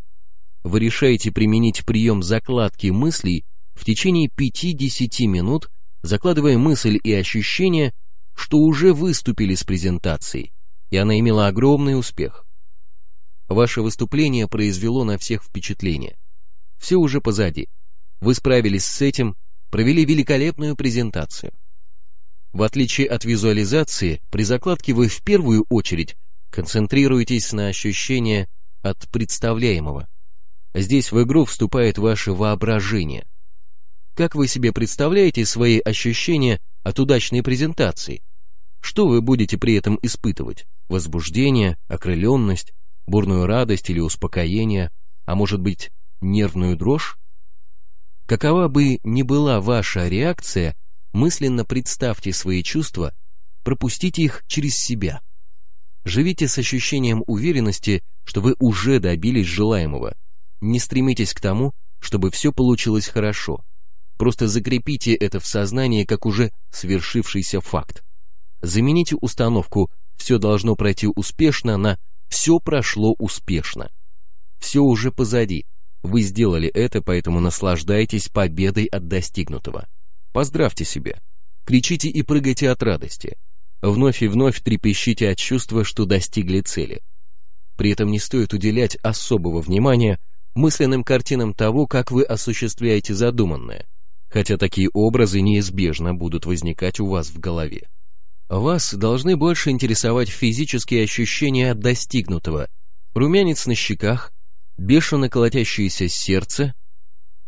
Вы решаете применить прием закладки мыслей в течение 5-10 минут, закладывая мысль и ощущение, что уже выступили с презентацией, и она имела огромный успех. Ваше выступление произвело на всех впечатление. Все уже позади. Вы справились с этим, провели великолепную презентацию. В отличие от визуализации, при закладке вы в первую очередь концентрируетесь на ощущения от представляемого. Здесь в игру вступает ваше воображение. Как вы себе представляете свои ощущения от удачной презентации? Что вы будете при этом испытывать? Возбуждение, окрыленность, бурную радость или успокоение, а может быть нервную дрожь? Какова бы ни была ваша реакция, мысленно представьте свои чувства, пропустите их через себя. Живите с ощущением уверенности, что вы уже добились желаемого. Не стремитесь к тому, чтобы все получилось хорошо. Просто закрепите это в сознании как уже свершившийся факт. Замените установку «все должно пройти успешно» на «все прошло успешно». Все уже позади. Вы сделали это, поэтому наслаждайтесь победой от достигнутого. Поздравьте себя. Кричите и прыгайте от радости. Вновь и вновь трепещите от чувства, что достигли цели. При этом не стоит уделять особого внимания мысленным картинам того, как вы осуществляете задуманное – хотя такие образы неизбежно будут возникать у вас в голове. Вас должны больше интересовать физические ощущения от достигнутого, румянец на щеках, бешено колотящееся сердце,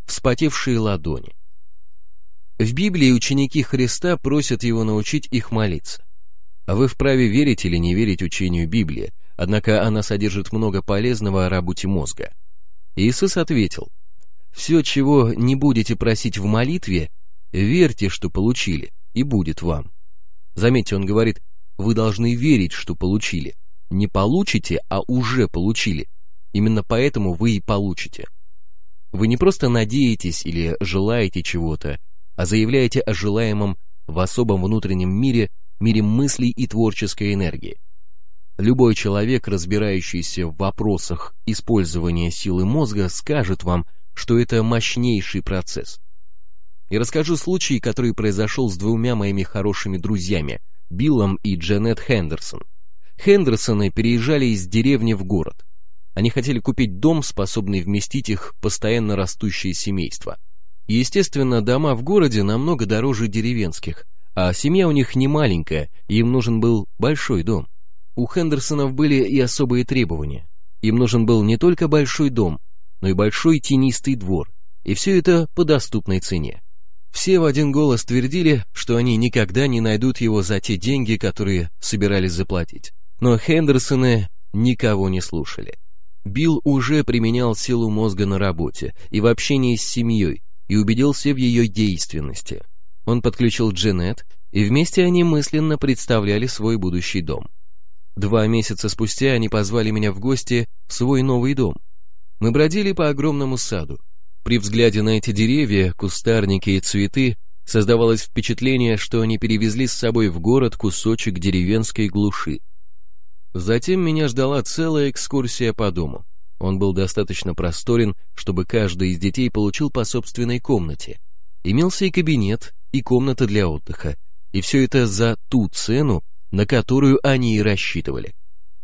вспотевшие ладони. В Библии ученики Христа просят его научить их молиться. А вы вправе верить или не верить учению Библии, однако она содержит много полезного о работе мозга. Иисус ответил, все, чего не будете просить в молитве, верьте, что получили, и будет вам. Заметьте, он говорит, вы должны верить, что получили. Не получите, а уже получили. Именно поэтому вы и получите. Вы не просто надеетесь или желаете чего-то, а заявляете о желаемом в особом внутреннем мире, мире мыслей и творческой энергии. Любой человек, разбирающийся в вопросах использования силы мозга, скажет вам – что это мощнейший процесс. И расскажу случай, который произошел с двумя моими хорошими друзьями, Биллом и Джанет Хендерсон. Хендерсоны переезжали из деревни в город. Они хотели купить дом, способный вместить их постоянно растущее семейство. Естественно, дома в городе намного дороже деревенских, а семья у них не маленькая, им нужен был большой дом. У Хендерсонов были и особые требования. Им нужен был не только большой дом, но и большой тенистый двор, и все это по доступной цене. Все в один голос твердили, что они никогда не найдут его за те деньги, которые собирались заплатить. Но Хендерсоны никого не слушали. Билл уже применял силу мозга на работе и в общении с семьей и убедился в ее действенности. Он подключил Дженет, и вместе они мысленно представляли свой будущий дом. Два месяца спустя они позвали меня в гости в свой новый дом – мы бродили по огромному саду. При взгляде на эти деревья, кустарники и цветы создавалось впечатление, что они перевезли с собой в город кусочек деревенской глуши. Затем меня ждала целая экскурсия по дому. Он был достаточно просторен, чтобы каждый из детей получил по собственной комнате. Имелся и кабинет, и комната для отдыха, и все это за ту цену, на которую они и рассчитывали.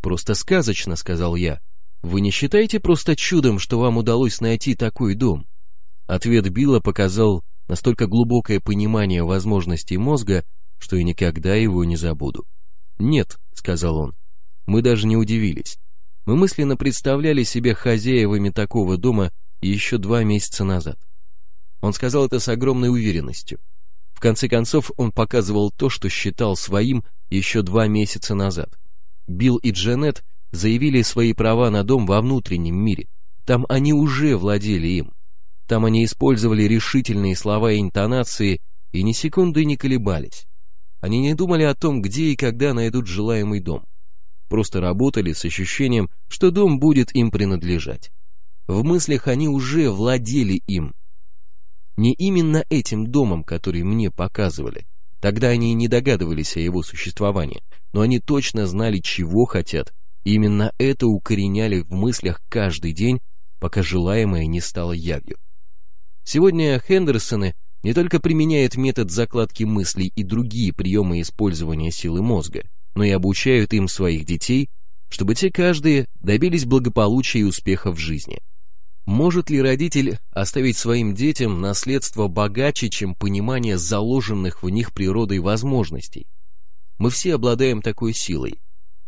«Просто сказочно», — сказал я. Вы не считаете просто чудом, что вам удалось найти такой дом? Ответ Билла показал настолько глубокое понимание возможностей мозга, что я никогда его не забуду. «Нет», — сказал он, — «мы даже не удивились. Мы мысленно представляли себе хозяевами такого дома еще два месяца назад». Он сказал это с огромной уверенностью. В конце концов, он показывал то, что считал своим еще два месяца назад. Билл и Джанет заявили свои права на дом во внутреннем мире. Там они уже владели им. Там они использовали решительные слова и интонации и ни секунды не колебались. Они не думали о том, где и когда найдут желаемый дом. Просто работали с ощущением, что дом будет им принадлежать. В мыслях они уже владели им. Не именно этим домом, который мне показывали. Тогда они не догадывались о его существовании, но они точно знали, чего хотят именно это укореняли в мыслях каждый день, пока желаемое не стало явью. Сегодня Хендерсоны не только применяют метод закладки мыслей и другие приемы использования силы мозга, но и обучают им своих детей, чтобы те каждые добились благополучия и успеха в жизни. Может ли родитель оставить своим детям наследство богаче, чем понимание заложенных в них природой возможностей? Мы все обладаем такой силой,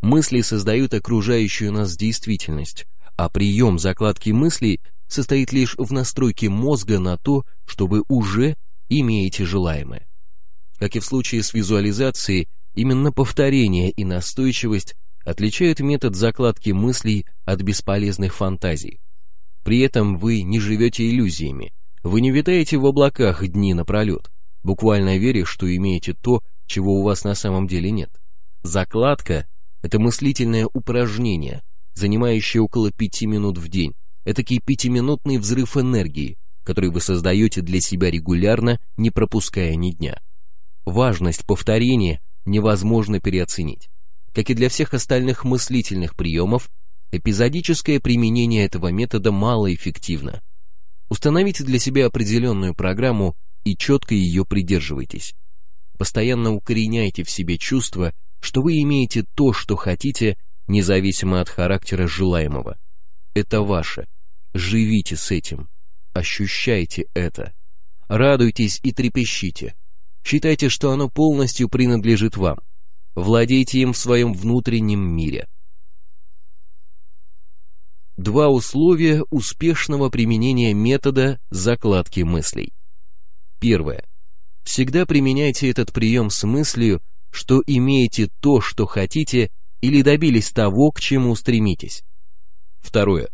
Мысли создают окружающую нас действительность, а прием закладки мыслей состоит лишь в настройке мозга на то, что вы уже имеете желаемое. Как и в случае с визуализацией, именно повторение и настойчивость отличают метод закладки мыслей от бесполезных фантазий. При этом вы не живете иллюзиями, вы не витаете в облаках дни напролет, буквально веря, что имеете то, чего у вас на самом деле нет. Закладка это мыслительное упражнение, занимающее около пяти минут в день. Этакий пятиминутный взрыв энергии, который вы создаете для себя регулярно, не пропуская ни дня. Важность повторения невозможно переоценить. Как и для всех остальных мыслительных приемов, эпизодическое применение этого метода малоэффективно. Установите для себя определенную программу и четко ее придерживайтесь. Постоянно укореняйте в себе чувство, что вы имеете то, что хотите, независимо от характера желаемого. Это ваше. Живите с этим. Ощущайте это. Радуйтесь и трепещите. Считайте, что оно полностью принадлежит вам. Владейте им в своем внутреннем мире. Два условия успешного применения метода закладки мыслей. Первое. Всегда применяйте этот прием с мыслью, что имеете то, что хотите, или добились того, к чему стремитесь. Второе.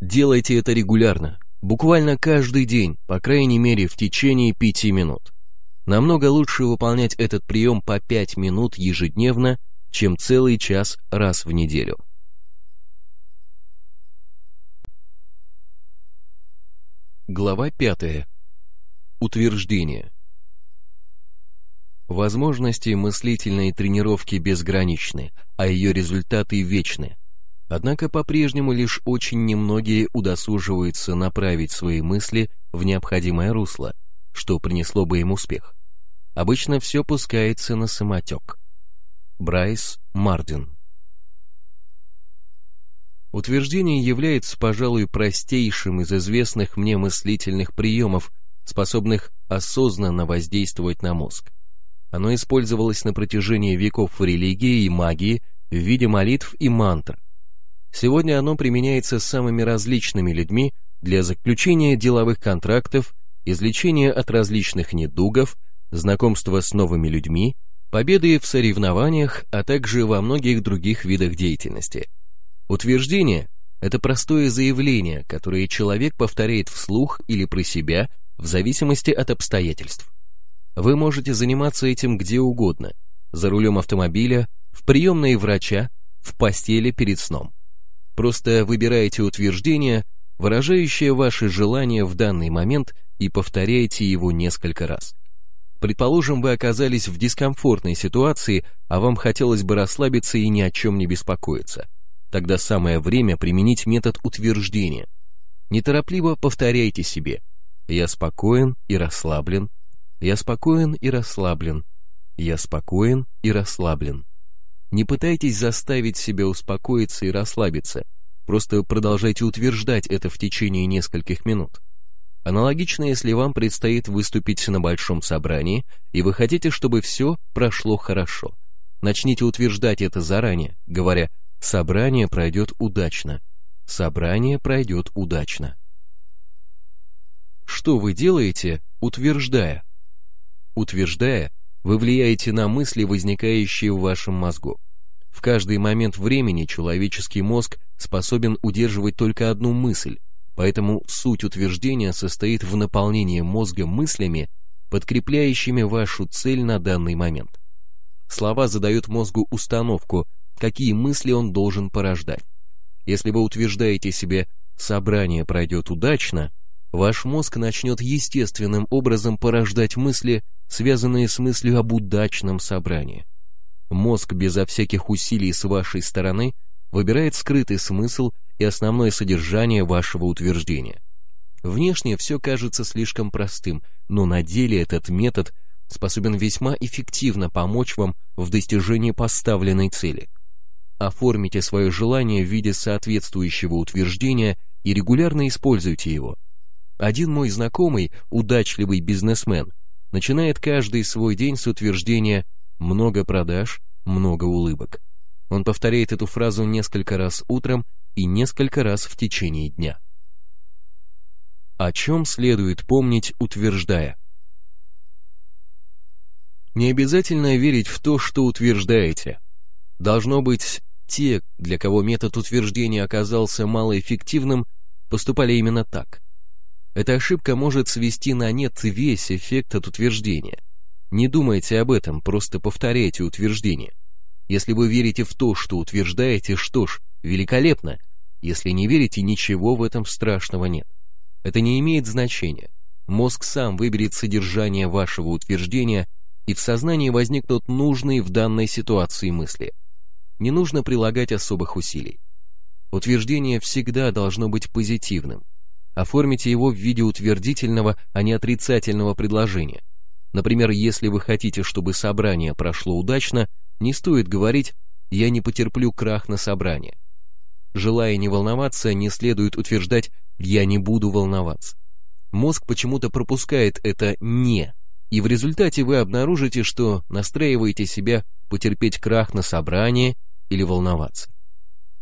Делайте это регулярно, буквально каждый день, по крайней мере в течение пяти минут. Намного лучше выполнять этот прием по пять минут ежедневно, чем целый час раз в неделю. Глава пятая. Утверждение. Возможности мыслительной тренировки безграничны, а ее результаты вечны. Однако по-прежнему лишь очень немногие удосуживаются направить свои мысли в необходимое русло, что принесло бы им успех. Обычно все пускается на самотек. Брайс Мардин Утверждение является, пожалуй, простейшим из известных мне мыслительных приемов, способных осознанно воздействовать на мозг. Оно использовалось на протяжении веков в религии и магии в виде молитв и мантр. Сегодня оно применяется самыми различными людьми для заключения деловых контрактов, излечения от различных недугов, знакомства с новыми людьми, победы в соревнованиях, а также во многих других видах деятельности. Утверждение – это простое заявление, которое человек повторяет вслух или про себя в зависимости от обстоятельств. Вы можете заниматься этим где угодно, за рулем автомобиля, в приемной врача, в постели перед сном. Просто выбираете утверждение, выражающее ваши желания в данный момент и повторяете его несколько раз. Предположим, вы оказались в дискомфортной ситуации, а вам хотелось бы расслабиться и ни о чем не беспокоиться. Тогда самое время применить метод утверждения. Неторопливо повторяйте себе «Я спокоен и расслаблен», я спокоен и расслаблен. Я спокоен и расслаблен. Не пытайтесь заставить себя успокоиться и расслабиться. Просто продолжайте утверждать это в течение нескольких минут. Аналогично, если вам предстоит выступить на большом собрании, и вы хотите, чтобы все прошло хорошо. Начните утверждать это заранее, говоря «собрание пройдет удачно». Собрание пройдет удачно. Что вы делаете, утверждая? Утверждая, вы влияете на мысли, возникающие в вашем мозгу. В каждый момент времени человеческий мозг способен удерживать только одну мысль, поэтому суть утверждения состоит в наполнении мозга мыслями, подкрепляющими вашу цель на данный момент. Слова задают мозгу установку, какие мысли он должен порождать. Если вы утверждаете себе «собрание пройдет удачно», ваш мозг начнет естественным образом порождать мысли, связанные с мыслью об удачном собрании. Мозг безо всяких усилий с вашей стороны выбирает скрытый смысл и основное содержание вашего утверждения. Внешне все кажется слишком простым, но на деле этот метод способен весьма эффективно помочь вам в достижении поставленной цели. Оформите свое желание в виде соответствующего утверждения и регулярно используйте его. Один мой знакомый, удачливый бизнесмен, начинает каждый свой день с утверждения «много продаж, много улыбок». Он повторяет эту фразу несколько раз утром и несколько раз в течение дня. О чем следует помнить, утверждая? Не обязательно верить в то, что утверждаете. Должно быть, те, для кого метод утверждения оказался малоэффективным, поступали именно так. Эта ошибка может свести на нет весь эффект от утверждения. Не думайте об этом, просто повторяйте утверждение. Если вы верите в то, что утверждаете, что ж, великолепно. Если не верите, ничего в этом страшного нет. Это не имеет значения. Мозг сам выберет содержание вашего утверждения, и в сознании возникнут нужные в данной ситуации мысли. Не нужно прилагать особых усилий. Утверждение всегда должно быть позитивным. Оформите его в виде утвердительного, а не отрицательного предложения. Например, если вы хотите, чтобы собрание прошло удачно, не стоит говорить «я не потерплю крах на собрание». Желая не волноваться, не следует утверждать «я не буду волноваться». Мозг почему-то пропускает это «не», и в результате вы обнаружите, что настраиваете себя потерпеть крах на собрание или волноваться.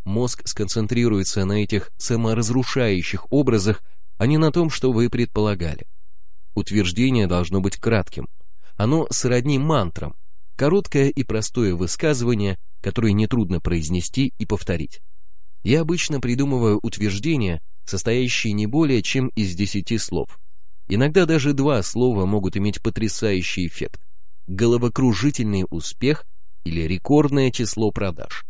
Мозг сконцентрируется на этих саморазрушающих образах, а не на том, что вы предполагали. Утверждение должно быть кратким. Оно сродни мантрам, короткое и простое высказывание, которое нетрудно произнести и повторить. Я обычно придумываю утверждения, состоящие не более чем из десяти слов. Иногда даже два слова могут иметь потрясающий эффект. Головокружительный успех или рекордное число продаж.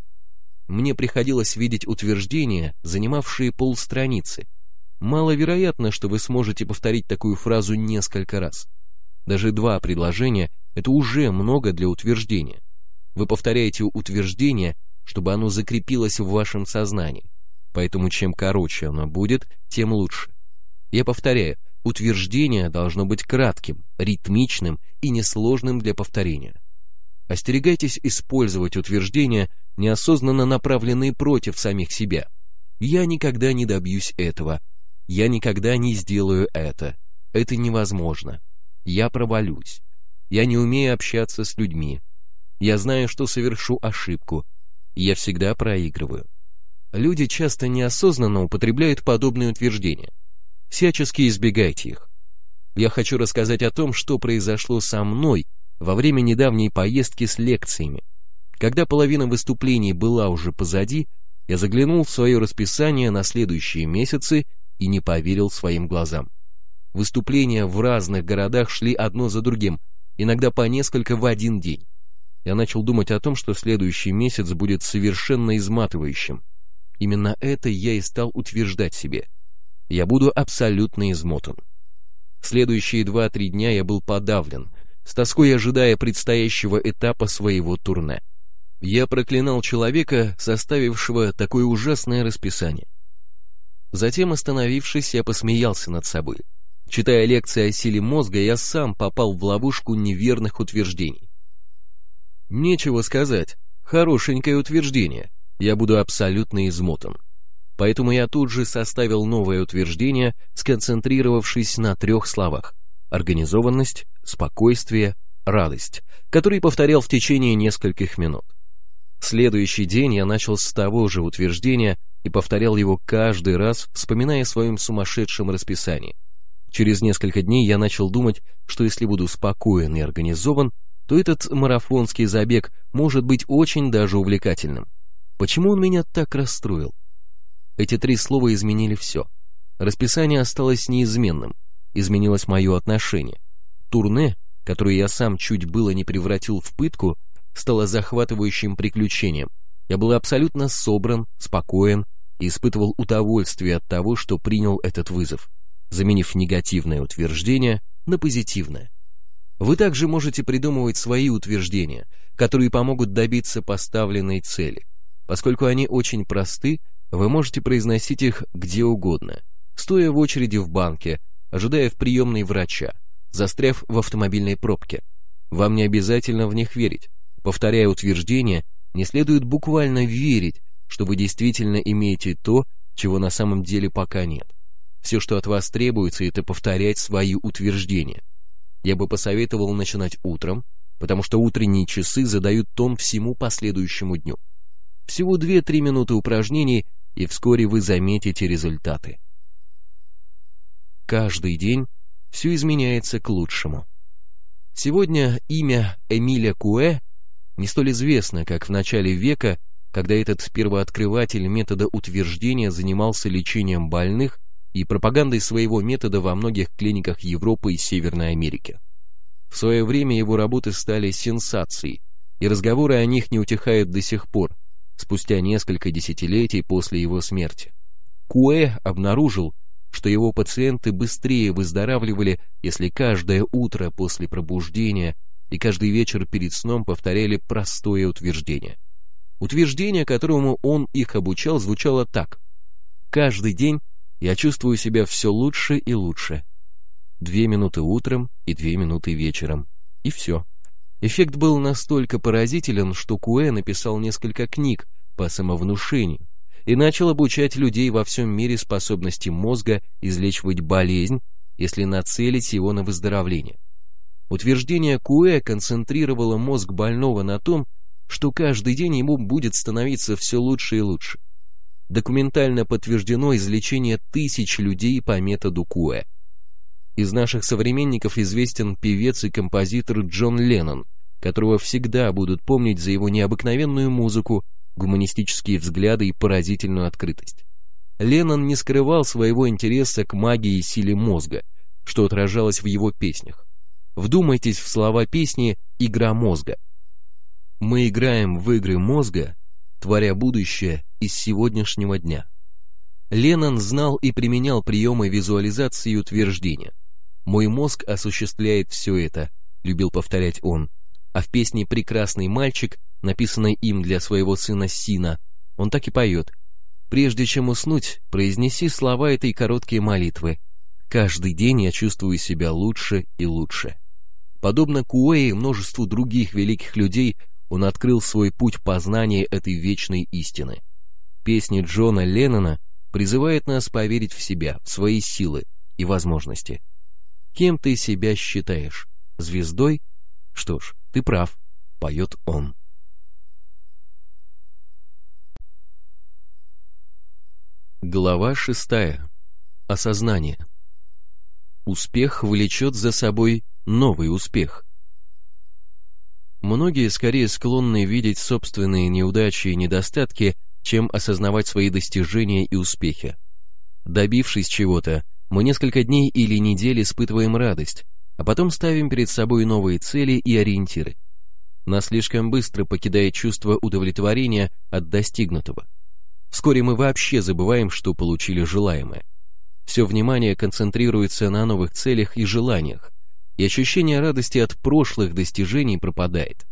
Мне приходилось видеть утверждения, занимавшие полстраницы, Маловероятно, что вы сможете повторить такую фразу несколько раз. Даже два предложения – это уже много для утверждения. Вы повторяете утверждение, чтобы оно закрепилось в вашем сознании. Поэтому чем короче оно будет, тем лучше. Я повторяю, утверждение должно быть кратким, ритмичным и несложным для повторения. Остерегайтесь использовать утверждения, неосознанно направленные против самих себя. Я никогда не добьюсь этого, я никогда не сделаю это. Это невозможно. Я провалюсь. Я не умею общаться с людьми. Я знаю, что совершу ошибку. Я всегда проигрываю. Люди часто неосознанно употребляют подобные утверждения. Всячески избегайте их. Я хочу рассказать о том, что произошло со мной во время недавней поездки с лекциями. Когда половина выступлений была уже позади, я заглянул в свое расписание на следующие месяцы и не поверил своим глазам. Выступления в разных городах шли одно за другим, иногда по несколько в один день. Я начал думать о том, что следующий месяц будет совершенно изматывающим. Именно это я и стал утверждать себе. Я буду абсолютно измотан. Следующие два-три дня я был подавлен, с тоской ожидая предстоящего этапа своего турне. Я проклинал человека, составившего такое ужасное расписание. Затем, остановившись, я посмеялся над собой. Читая лекции о силе мозга, я сам попал в ловушку неверных утверждений. Нечего сказать, хорошенькое утверждение, я буду абсолютно измотан. Поэтому я тут же составил новое утверждение, сконцентрировавшись на трех словах – организованность, спокойствие, радость, который повторял в течение нескольких минут. Следующий день я начал с того же утверждения, и повторял его каждый раз, вспоминая о своем сумасшедшем расписании. Через несколько дней я начал думать, что если буду спокоен и организован, то этот марафонский забег может быть очень даже увлекательным. Почему он меня так расстроил? Эти три слова изменили все. Расписание осталось неизменным, изменилось мое отношение. Турне, которое я сам чуть было не превратил в пытку, стало захватывающим приключением. Я был абсолютно собран, спокоен и испытывал удовольствие от того, что принял этот вызов, заменив негативное утверждение на позитивное. Вы также можете придумывать свои утверждения, которые помогут добиться поставленной цели. Поскольку они очень просты, вы можете произносить их где угодно, стоя в очереди в банке, ожидая в приемной врача, застряв в автомобильной пробке. Вам не обязательно в них верить. Повторяя утверждения, не следует буквально верить, что вы действительно имеете то, чего на самом деле пока нет. Все, что от вас требуется, это повторять свои утверждения. Я бы посоветовал начинать утром, потому что утренние часы задают тон всему последующему дню. Всего 2-3 минуты упражнений, и вскоре вы заметите результаты. Каждый день все изменяется к лучшему. Сегодня имя Эмиля Куэ не столь известно, как в начале века когда этот первооткрыватель метода утверждения занимался лечением больных и пропагандой своего метода во многих клиниках Европы и Северной Америки. В свое время его работы стали сенсацией, и разговоры о них не утихают до сих пор, спустя несколько десятилетий после его смерти. Куэ обнаружил, что его пациенты быстрее выздоравливали, если каждое утро после пробуждения и каждый вечер перед сном повторяли простое утверждение. Утверждение, которому он их обучал, звучало так. «Каждый день я чувствую себя все лучше и лучше. Две минуты утром и две минуты вечером. И все». Эффект был настолько поразителен, что Куэ написал несколько книг по самовнушению и начал обучать людей во всем мире способности мозга излечивать болезнь, если нацелить его на выздоровление. Утверждение Куэ концентрировало мозг больного на том, что каждый день ему будет становиться все лучше и лучше. Документально подтверждено излечение тысяч людей по методу Куэ. Из наших современников известен певец и композитор Джон Леннон, которого всегда будут помнить за его необыкновенную музыку, гуманистические взгляды и поразительную открытость. Леннон не скрывал своего интереса к магии и силе мозга, что отражалось в его песнях. Вдумайтесь в слова песни «Игра мозга». Мы играем в игры мозга, творя будущее из сегодняшнего дня. Леннон знал и применял приемы визуализации и утверждения. «Мой мозг осуществляет все это», — любил повторять он, а в песне «Прекрасный мальчик», написанной им для своего сына Сина, он так и поет. «Прежде чем уснуть, произнеси слова этой короткой молитвы. Каждый день я чувствую себя лучше и лучше». Подобно Куэи и множеству других великих людей, он открыл свой путь познания этой вечной истины. Песни Джона Леннона призывают нас поверить в себя, в свои силы и возможности. Кем ты себя считаешь? Звездой? Что ж, ты прав, поет он. Глава шестая. Осознание. Успех влечет за собой новый успех. Многие скорее склонны видеть собственные неудачи и недостатки, чем осознавать свои достижения и успехи. Добившись чего-то, мы несколько дней или недель испытываем радость, а потом ставим перед собой новые цели и ориентиры. Нас слишком быстро покидает чувство удовлетворения от достигнутого. Вскоре мы вообще забываем, что получили желаемое. Все внимание концентрируется на новых целях и желаниях, и ощущение радости от прошлых достижений пропадает.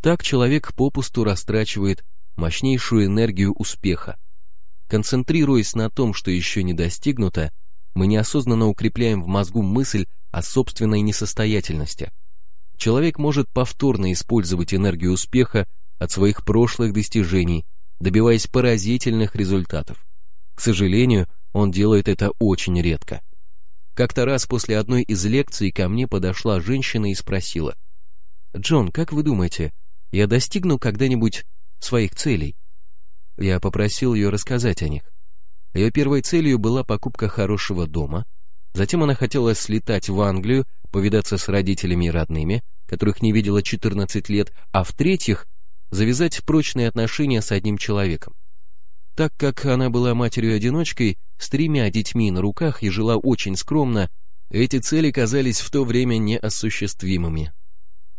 Так человек попусту растрачивает мощнейшую энергию успеха. Концентрируясь на том, что еще не достигнуто, мы неосознанно укрепляем в мозгу мысль о собственной несостоятельности. Человек может повторно использовать энергию успеха от своих прошлых достижений, добиваясь поразительных результатов. К сожалению, он делает это очень редко. Как-то раз после одной из лекций ко мне подошла женщина и спросила, «Джон, как вы думаете, я достигну когда-нибудь своих целей?» Я попросил ее рассказать о них. Ее первой целью была покупка хорошего дома, затем она хотела слетать в Англию, повидаться с родителями и родными, которых не видела 14 лет, а в-третьих, завязать прочные отношения с одним человеком. Так как она была матерью-одиночкой, с тремя детьми на руках и жила очень скромно, эти цели казались в то время неосуществимыми.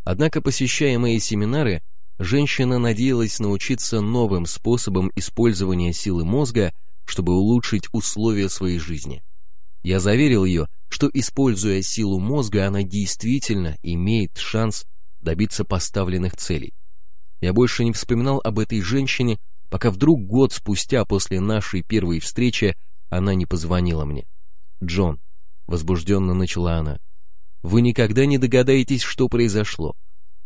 Однако, посещая мои семинары, женщина надеялась научиться новым способам использования силы мозга, чтобы улучшить условия своей жизни. Я заверил ее, что, используя силу мозга, она действительно имеет шанс добиться поставленных целей. Я больше не вспоминал об этой женщине, пока вдруг год спустя после нашей первой встречи она не позвонила мне. «Джон», — возбужденно начала она, — «вы никогда не догадаетесь, что произошло.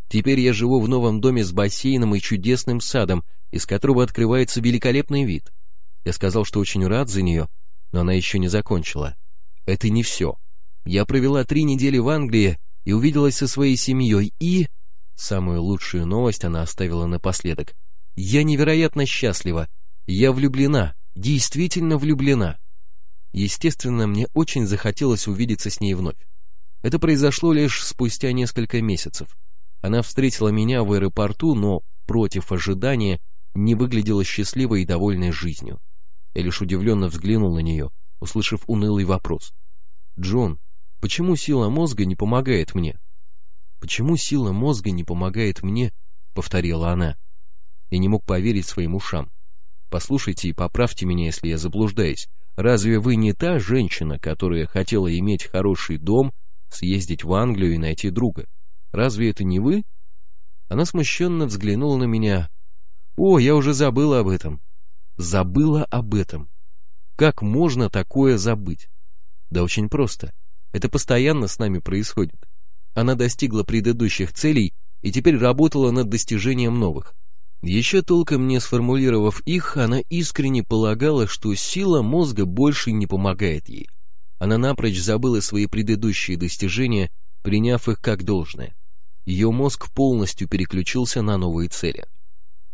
Теперь я живу в новом доме с бассейном и чудесным садом, из которого открывается великолепный вид. Я сказал, что очень рад за нее, но она еще не закончила. Это не все. Я провела три недели в Англии и увиделась со своей семьей, и... Самую лучшую новость она оставила напоследок. Я невероятно счастлива. Я влюблена, действительно влюблена. Естественно, мне очень захотелось увидеться с ней вновь. Это произошло лишь спустя несколько месяцев. Она встретила меня в аэропорту, но, против ожидания, не выглядела счастливой и довольной жизнью. Я лишь удивленно взглянул на нее, услышав унылый вопрос. «Джон, почему сила мозга не помогает мне?» «Почему сила мозга не помогает мне?» — повторила она и не мог поверить своим ушам. Послушайте и поправьте меня, если я заблуждаюсь. разве вы не та женщина, которая хотела иметь хороший дом, съездить в Англию и найти друга? Разве это не вы?» Она смущенно взглянула на меня. «О, я уже забыла об этом». «Забыла об этом. Как можно такое забыть?» «Да очень просто. Это постоянно с нами происходит. Она достигла предыдущих целей и теперь работала над достижением новых. Еще толком не сформулировав их, она искренне полагала, что сила мозга больше не помогает ей. Она напрочь забыла свои предыдущие достижения, приняв их как должное. Ее мозг полностью переключился на новые цели.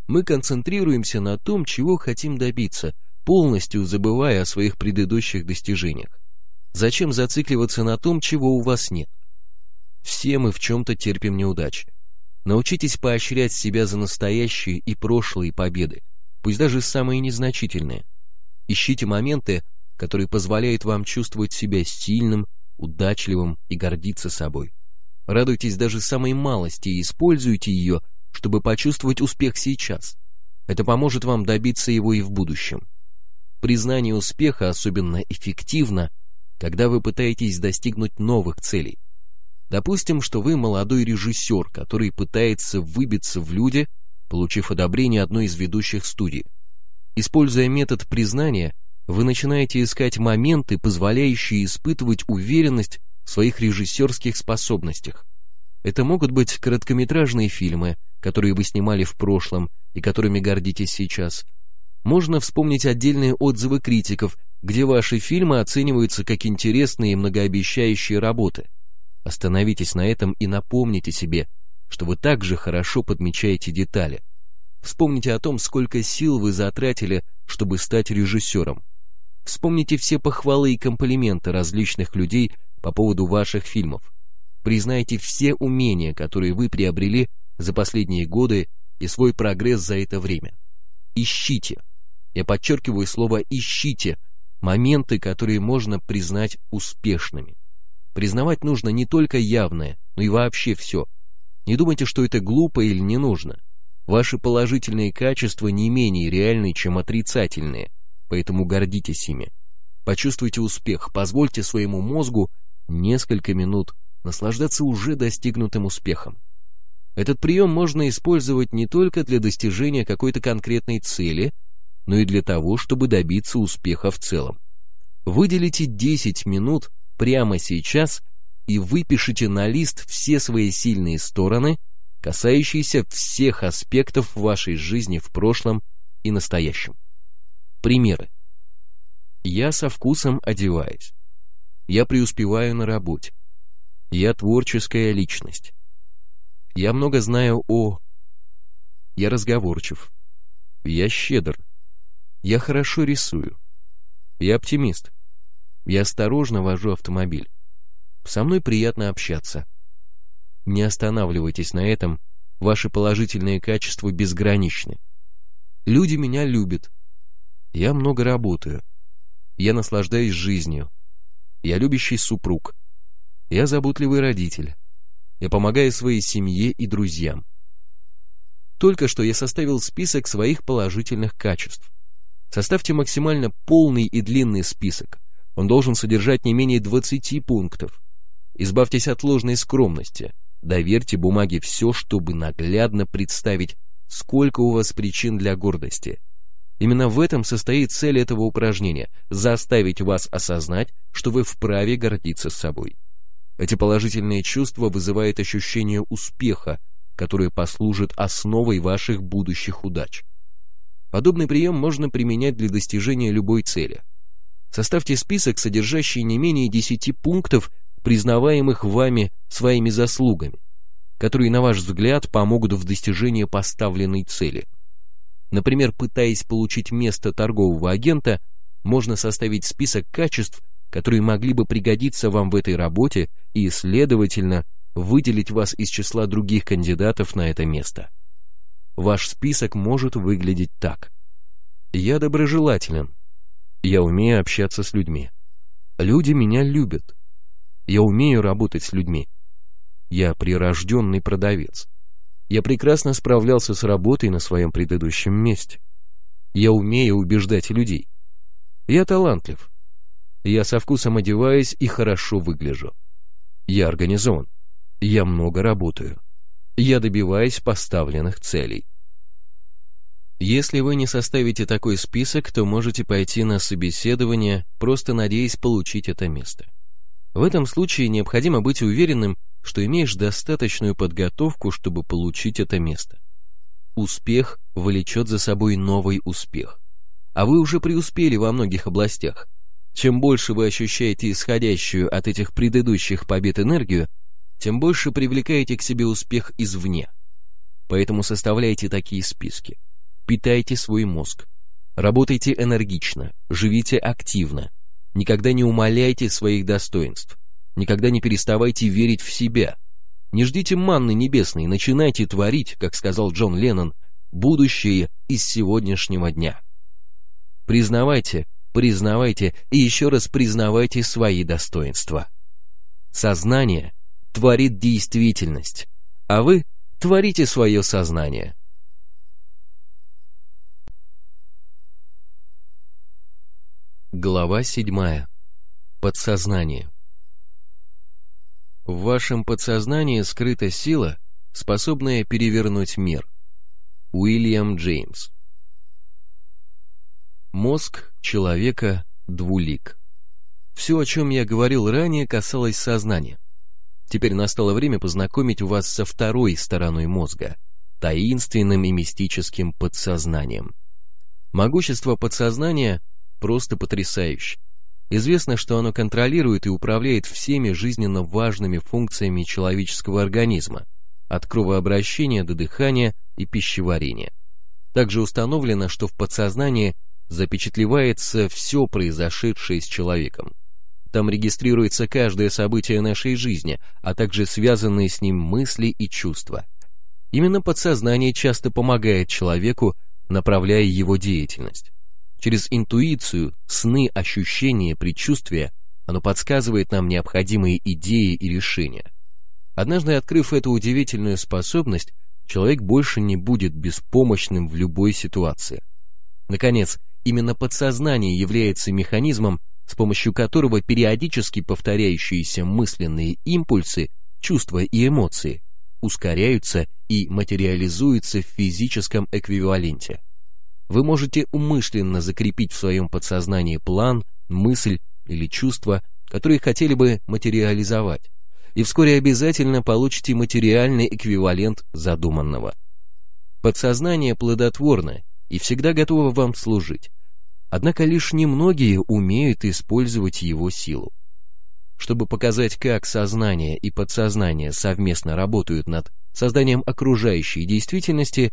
Мы концентрируемся на том, чего хотим добиться, полностью забывая о своих предыдущих достижениях. Зачем зацикливаться на том, чего у вас нет? Все мы в чем-то терпим неудачи. Научитесь поощрять себя за настоящие и прошлые победы, пусть даже самые незначительные. Ищите моменты, которые позволяют вам чувствовать себя сильным, удачливым и гордиться собой. Радуйтесь даже самой малости и используйте ее, чтобы почувствовать успех сейчас. Это поможет вам добиться его и в будущем. Признание успеха особенно эффективно, когда вы пытаетесь достигнуть новых целей. Допустим, что вы молодой режиссер, который пытается выбиться в люди, получив одобрение одной из ведущих студий. Используя метод признания, вы начинаете искать моменты, позволяющие испытывать уверенность в своих режиссерских способностях. Это могут быть короткометражные фильмы, которые вы снимали в прошлом и которыми гордитесь сейчас. Можно вспомнить отдельные отзывы критиков, где ваши фильмы оцениваются как интересные и многообещающие работы – Остановитесь на этом и напомните себе, что вы также хорошо подмечаете детали. Вспомните о том, сколько сил вы затратили, чтобы стать режиссером. Вспомните все похвалы и комплименты различных людей по поводу ваших фильмов. Признайте все умения, которые вы приобрели за последние годы и свой прогресс за это время. Ищите. Я подчеркиваю слово «ищите» моменты, которые можно признать успешными. Признавать нужно не только явное, но и вообще все. Не думайте, что это глупо или не нужно. Ваши положительные качества не менее реальны, чем отрицательные, поэтому гордитесь ими. Почувствуйте успех, позвольте своему мозгу несколько минут наслаждаться уже достигнутым успехом. Этот прием можно использовать не только для достижения какой-то конкретной цели, но и для того, чтобы добиться успеха в целом. Выделите 10 минут прямо сейчас и выпишите на лист все свои сильные стороны, касающиеся всех аспектов вашей жизни в прошлом и настоящем. Примеры. Я со вкусом одеваюсь. Я преуспеваю на работе. Я творческая личность. Я много знаю о... Я разговорчив. Я щедр. Я хорошо рисую. Я оптимист. Я осторожно вожу автомобиль. Со мной приятно общаться. Не останавливайтесь на этом, ваши положительные качества безграничны. Люди меня любят. Я много работаю. Я наслаждаюсь жизнью. Я любящий супруг. Я заботливый родитель. Я помогаю своей семье и друзьям. Только что я составил список своих положительных качеств. Составьте максимально полный и длинный список. Он должен содержать не менее 20 пунктов. Избавьтесь от ложной скромности. Доверьте бумаге все, чтобы наглядно представить, сколько у вас причин для гордости. Именно в этом состоит цель этого упражнения – заставить вас осознать, что вы вправе гордиться собой. Эти положительные чувства вызывают ощущение успеха, которое послужит основой ваших будущих удач. Подобный прием можно применять для достижения любой цели – Составьте список, содержащий не менее 10 пунктов, признаваемых вами своими заслугами, которые, на ваш взгляд, помогут в достижении поставленной цели. Например, пытаясь получить место торгового агента, можно составить список качеств, которые могли бы пригодиться вам в этой работе и, следовательно, выделить вас из числа других кандидатов на это место. Ваш список может выглядеть так. Я доброжелателен, я умею общаться с людьми. Люди меня любят. Я умею работать с людьми. Я прирожденный продавец. Я прекрасно справлялся с работой на своем предыдущем месте. Я умею убеждать людей. Я талантлив. Я со вкусом одеваюсь и хорошо выгляжу. Я организован. Я много работаю. Я добиваюсь поставленных целей. Если вы не составите такой список, то можете пойти на собеседование, просто надеясь получить это место. В этом случае необходимо быть уверенным, что имеешь достаточную подготовку, чтобы получить это место. Успех влечет за собой новый успех. А вы уже преуспели во многих областях. Чем больше вы ощущаете исходящую от этих предыдущих побед энергию, тем больше привлекаете к себе успех извне. Поэтому составляйте такие списки. Питайте свой мозг. Работайте энергично, живите активно. Никогда не умаляйте своих достоинств. Никогда не переставайте верить в себя. Не ждите манны небесной, начинайте творить, как сказал Джон Леннон, будущее из сегодняшнего дня. Признавайте, признавайте и еще раз признавайте свои достоинства. Сознание творит действительность, а вы творите свое сознание. Глава 7. Подсознание. В вашем подсознании скрыта сила, способная перевернуть мир. Уильям Джеймс. Мозг человека двулик. Все, о чем я говорил ранее, касалось сознания. Теперь настало время познакомить вас со второй стороной мозга, таинственным и мистическим подсознанием. Могущество подсознания просто потрясающе. Известно, что оно контролирует и управляет всеми жизненно важными функциями человеческого организма, от кровообращения до дыхания и пищеварения. Также установлено, что в подсознании запечатлевается все произошедшее с человеком. Там регистрируется каждое событие нашей жизни, а также связанные с ним мысли и чувства. Именно подсознание часто помогает человеку, направляя его деятельность. Через интуицию, сны, ощущения, предчувствия оно подсказывает нам необходимые идеи и решения. Однажды открыв эту удивительную способность, человек больше не будет беспомощным в любой ситуации. Наконец, именно подсознание является механизмом, с помощью которого периодически повторяющиеся мысленные импульсы, чувства и эмоции ускоряются и материализуются в физическом эквиваленте. Вы можете умышленно закрепить в своем подсознании план, мысль или чувство, которые хотели бы материализовать, и вскоре обязательно получите материальный эквивалент задуманного. Подсознание плодотворно и всегда готово вам служить, однако лишь немногие умеют использовать его силу. Чтобы показать, как сознание и подсознание совместно работают над созданием окружающей действительности,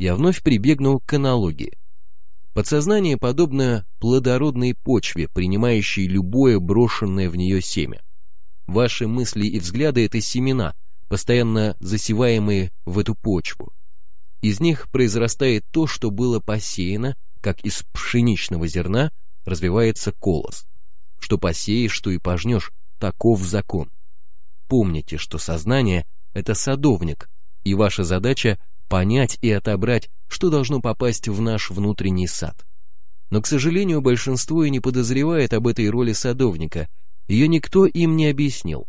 я вновь прибегну к аналогии. Подсознание подобно плодородной почве, принимающей любое брошенное в нее семя. Ваши мысли и взгляды — это семена, постоянно засеваемые в эту почву. Из них произрастает то, что было посеяно, как из пшеничного зерна развивается колос. Что посеешь, что и пожнешь, таков закон. Помните, что сознание — это садовник, и ваша задача понять и отобрать, что должно попасть в наш внутренний сад. Но, к сожалению, большинство и не подозревает об этой роли садовника, ее никто им не объяснил.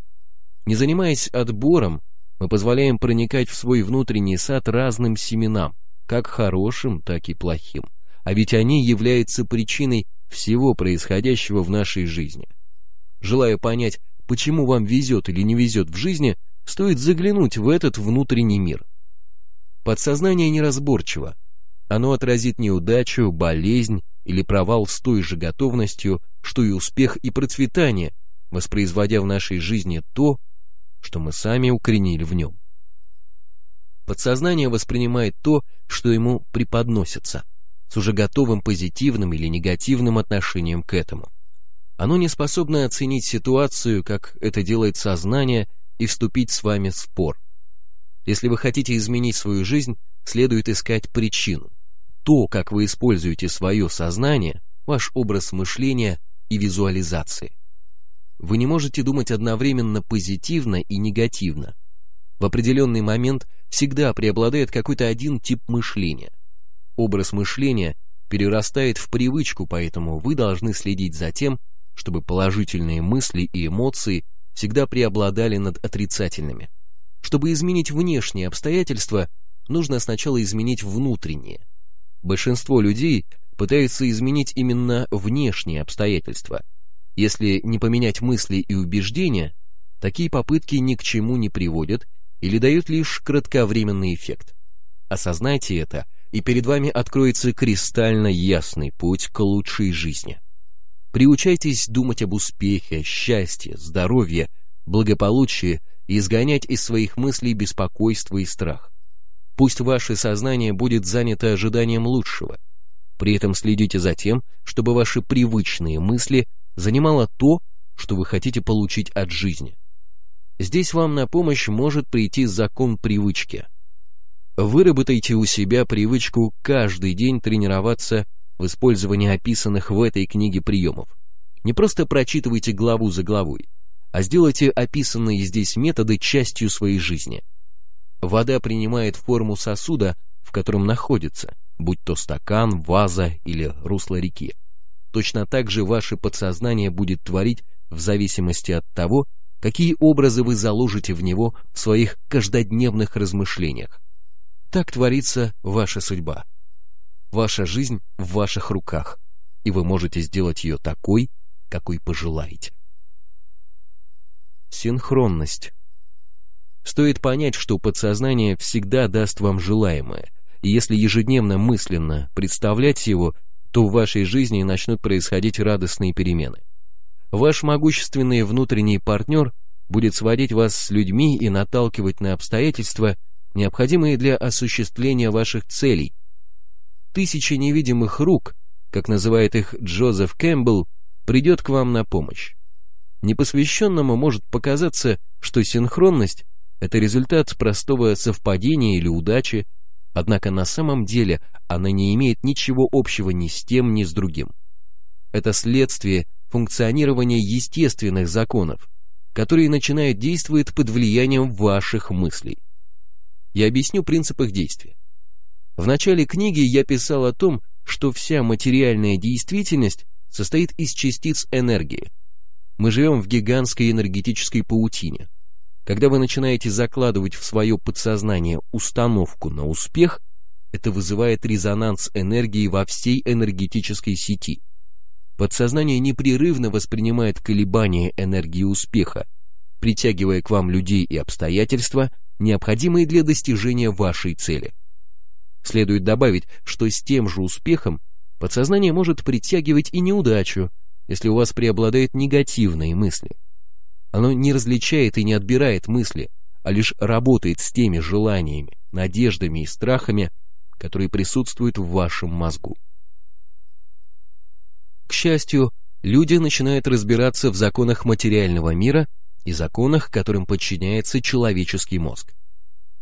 Не занимаясь отбором, мы позволяем проникать в свой внутренний сад разным семенам, как хорошим, так и плохим, а ведь они являются причиной всего происходящего в нашей жизни. Желая понять, почему вам везет или не везет в жизни, стоит заглянуть в этот внутренний мир. Подсознание неразборчиво. Оно отразит неудачу, болезнь или провал с той же готовностью, что и успех и процветание, воспроизводя в нашей жизни то, что мы сами укоренили в нем. Подсознание воспринимает то, что ему преподносится, с уже готовым позитивным или негативным отношением к этому. Оно не способно оценить ситуацию, как это делает сознание, и вступить с вами в спор. Если вы хотите изменить свою жизнь, следует искать причину. То, как вы используете свое сознание, ваш образ мышления и визуализации. Вы не можете думать одновременно позитивно и негативно. В определенный момент всегда преобладает какой-то один тип мышления. Образ мышления перерастает в привычку, поэтому вы должны следить за тем, чтобы положительные мысли и эмоции всегда преобладали над отрицательными. Чтобы изменить внешние обстоятельства, нужно сначала изменить внутренние. Большинство людей пытаются изменить именно внешние обстоятельства. Если не поменять мысли и убеждения, такие попытки ни к чему не приводят или дают лишь кратковременный эффект. Осознайте это, и перед вами откроется кристально ясный путь к лучшей жизни. Приучайтесь думать об успехе, счастье, здоровье, благополучии и изгонять из своих мыслей беспокойство и страх. Пусть ваше сознание будет занято ожиданием лучшего. При этом следите за тем, чтобы ваши привычные мысли занимало то, что вы хотите получить от жизни. Здесь вам на помощь может прийти закон привычки. Выработайте у себя привычку каждый день тренироваться в использовании описанных в этой книге приемов. Не просто прочитывайте главу за главой, а сделайте описанные здесь методы частью своей жизни. Вода принимает форму сосуда, в котором находится, будь то стакан, ваза или русло реки. Точно так же ваше подсознание будет творить в зависимости от того, какие образы вы заложите в него в своих каждодневных размышлениях. Так творится ваша судьба. Ваша жизнь в ваших руках, и вы можете сделать ее такой, какой пожелаете. Синхронность. Стоит понять, что подсознание всегда даст вам желаемое, и если ежедневно мысленно представлять его, то в вашей жизни начнут происходить радостные перемены. Ваш могущественный внутренний партнер будет сводить вас с людьми и наталкивать на обстоятельства, необходимые для осуществления ваших целей. Тысячи невидимых рук, как называет их Джозеф Кэмпбелл, придет к вам на помощь. Непосвященному может показаться, что синхронность – это результат простого совпадения или удачи, однако на самом деле она не имеет ничего общего ни с тем, ни с другим. Это следствие функционирования естественных законов, которые начинают действовать под влиянием ваших мыслей. Я объясню принцип их действия. В начале книги я писал о том, что вся материальная действительность состоит из частиц энергии. Мы живем в гигантской энергетической паутине. Когда вы начинаете закладывать в свое подсознание установку на успех, это вызывает резонанс энергии во всей энергетической сети. Подсознание непрерывно воспринимает колебания энергии успеха, притягивая к вам людей и обстоятельства, необходимые для достижения вашей цели. Следует добавить, что с тем же успехом подсознание может притягивать и неудачу, если у вас преобладают негативные мысли. Оно не различает и не отбирает мысли, а лишь работает с теми желаниями, надеждами и страхами, которые присутствуют в вашем мозгу. К счастью, люди начинают разбираться в законах материального мира и законах, которым подчиняется человеческий мозг.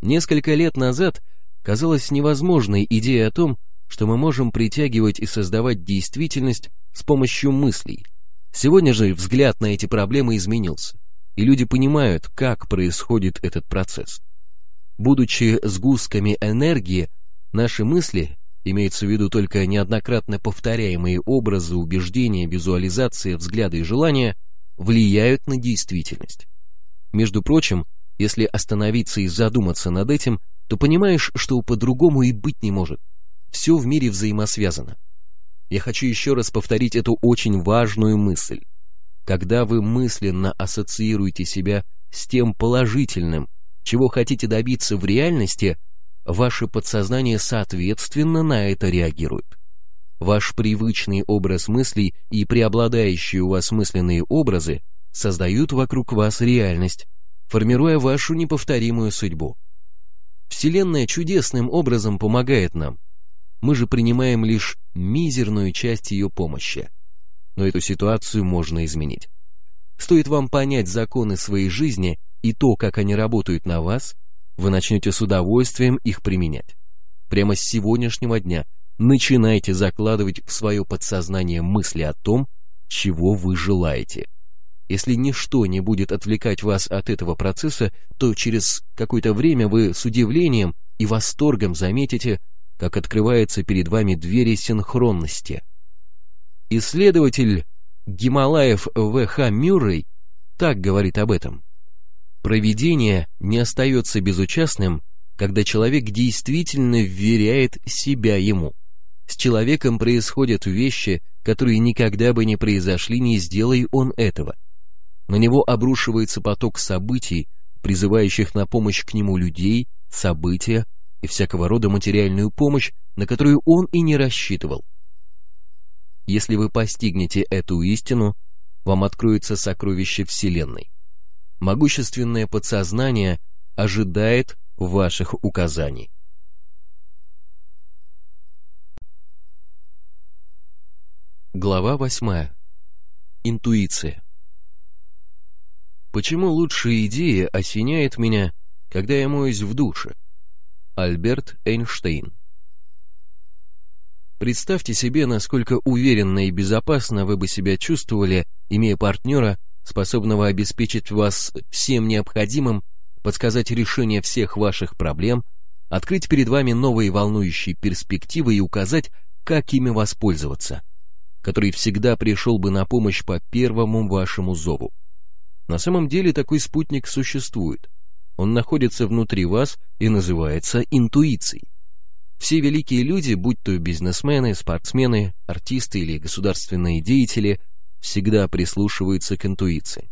Несколько лет назад казалась невозможной идея о том, что мы можем притягивать и создавать действительность с помощью мыслей. Сегодня же взгляд на эти проблемы изменился, и люди понимают, как происходит этот процесс. Будучи сгустками энергии, наши мысли имеется в виду только неоднократно повторяемые образы, убеждения, визуализация, взгляды и желания, влияют на действительность. Между прочим, если остановиться и задуматься над этим, то понимаешь, что по-другому и быть не может. Все в мире взаимосвязано. Я хочу еще раз повторить эту очень важную мысль. Когда вы мысленно ассоциируете себя с тем положительным, чего хотите добиться в реальности – ваше подсознание соответственно на это реагирует. Ваш привычный образ мыслей и преобладающие у вас мысленные образы создают вокруг вас реальность, формируя вашу неповторимую судьбу. Вселенная чудесным образом помогает нам. Мы же принимаем лишь мизерную часть ее помощи. Но эту ситуацию можно изменить. Стоит вам понять законы своей жизни и то, как они работают на вас – вы начнете с удовольствием их применять. Прямо с сегодняшнего дня начинайте закладывать в свое подсознание мысли о том, чего вы желаете. Если ничто не будет отвлекать вас от этого процесса, то через какое-то время вы с удивлением и восторгом заметите, как открываются перед вами двери синхронности. Исследователь Гималаев В.Х. Мюррей так говорит об этом. Провидение не остается безучастным, когда человек действительно вверяет себя ему. С человеком происходят вещи, которые никогда бы не произошли, не сделай он этого. На него обрушивается поток событий, призывающих на помощь к нему людей, события и всякого рода материальную помощь, на которую он и не рассчитывал. Если вы постигнете эту истину, вам откроется сокровище Вселенной. Могущественное подсознание ожидает ваших указаний. Глава восьмая. Интуиция. Почему лучшая идея осеняет меня, когда я моюсь в душе? Альберт Эйнштейн. Представьте себе, насколько уверенно и безопасно вы бы себя чувствовали, имея партнера, способного обеспечить вас всем необходимым, подсказать решение всех ваших проблем, открыть перед вами новые волнующие перспективы и указать, как ими воспользоваться, который всегда пришел бы на помощь по первому вашему зову. На самом деле такой спутник существует. Он находится внутри вас и называется интуицией. Все великие люди, будь то бизнесмены, спортсмены, артисты или государственные деятели, всегда прислушиваются к интуиции.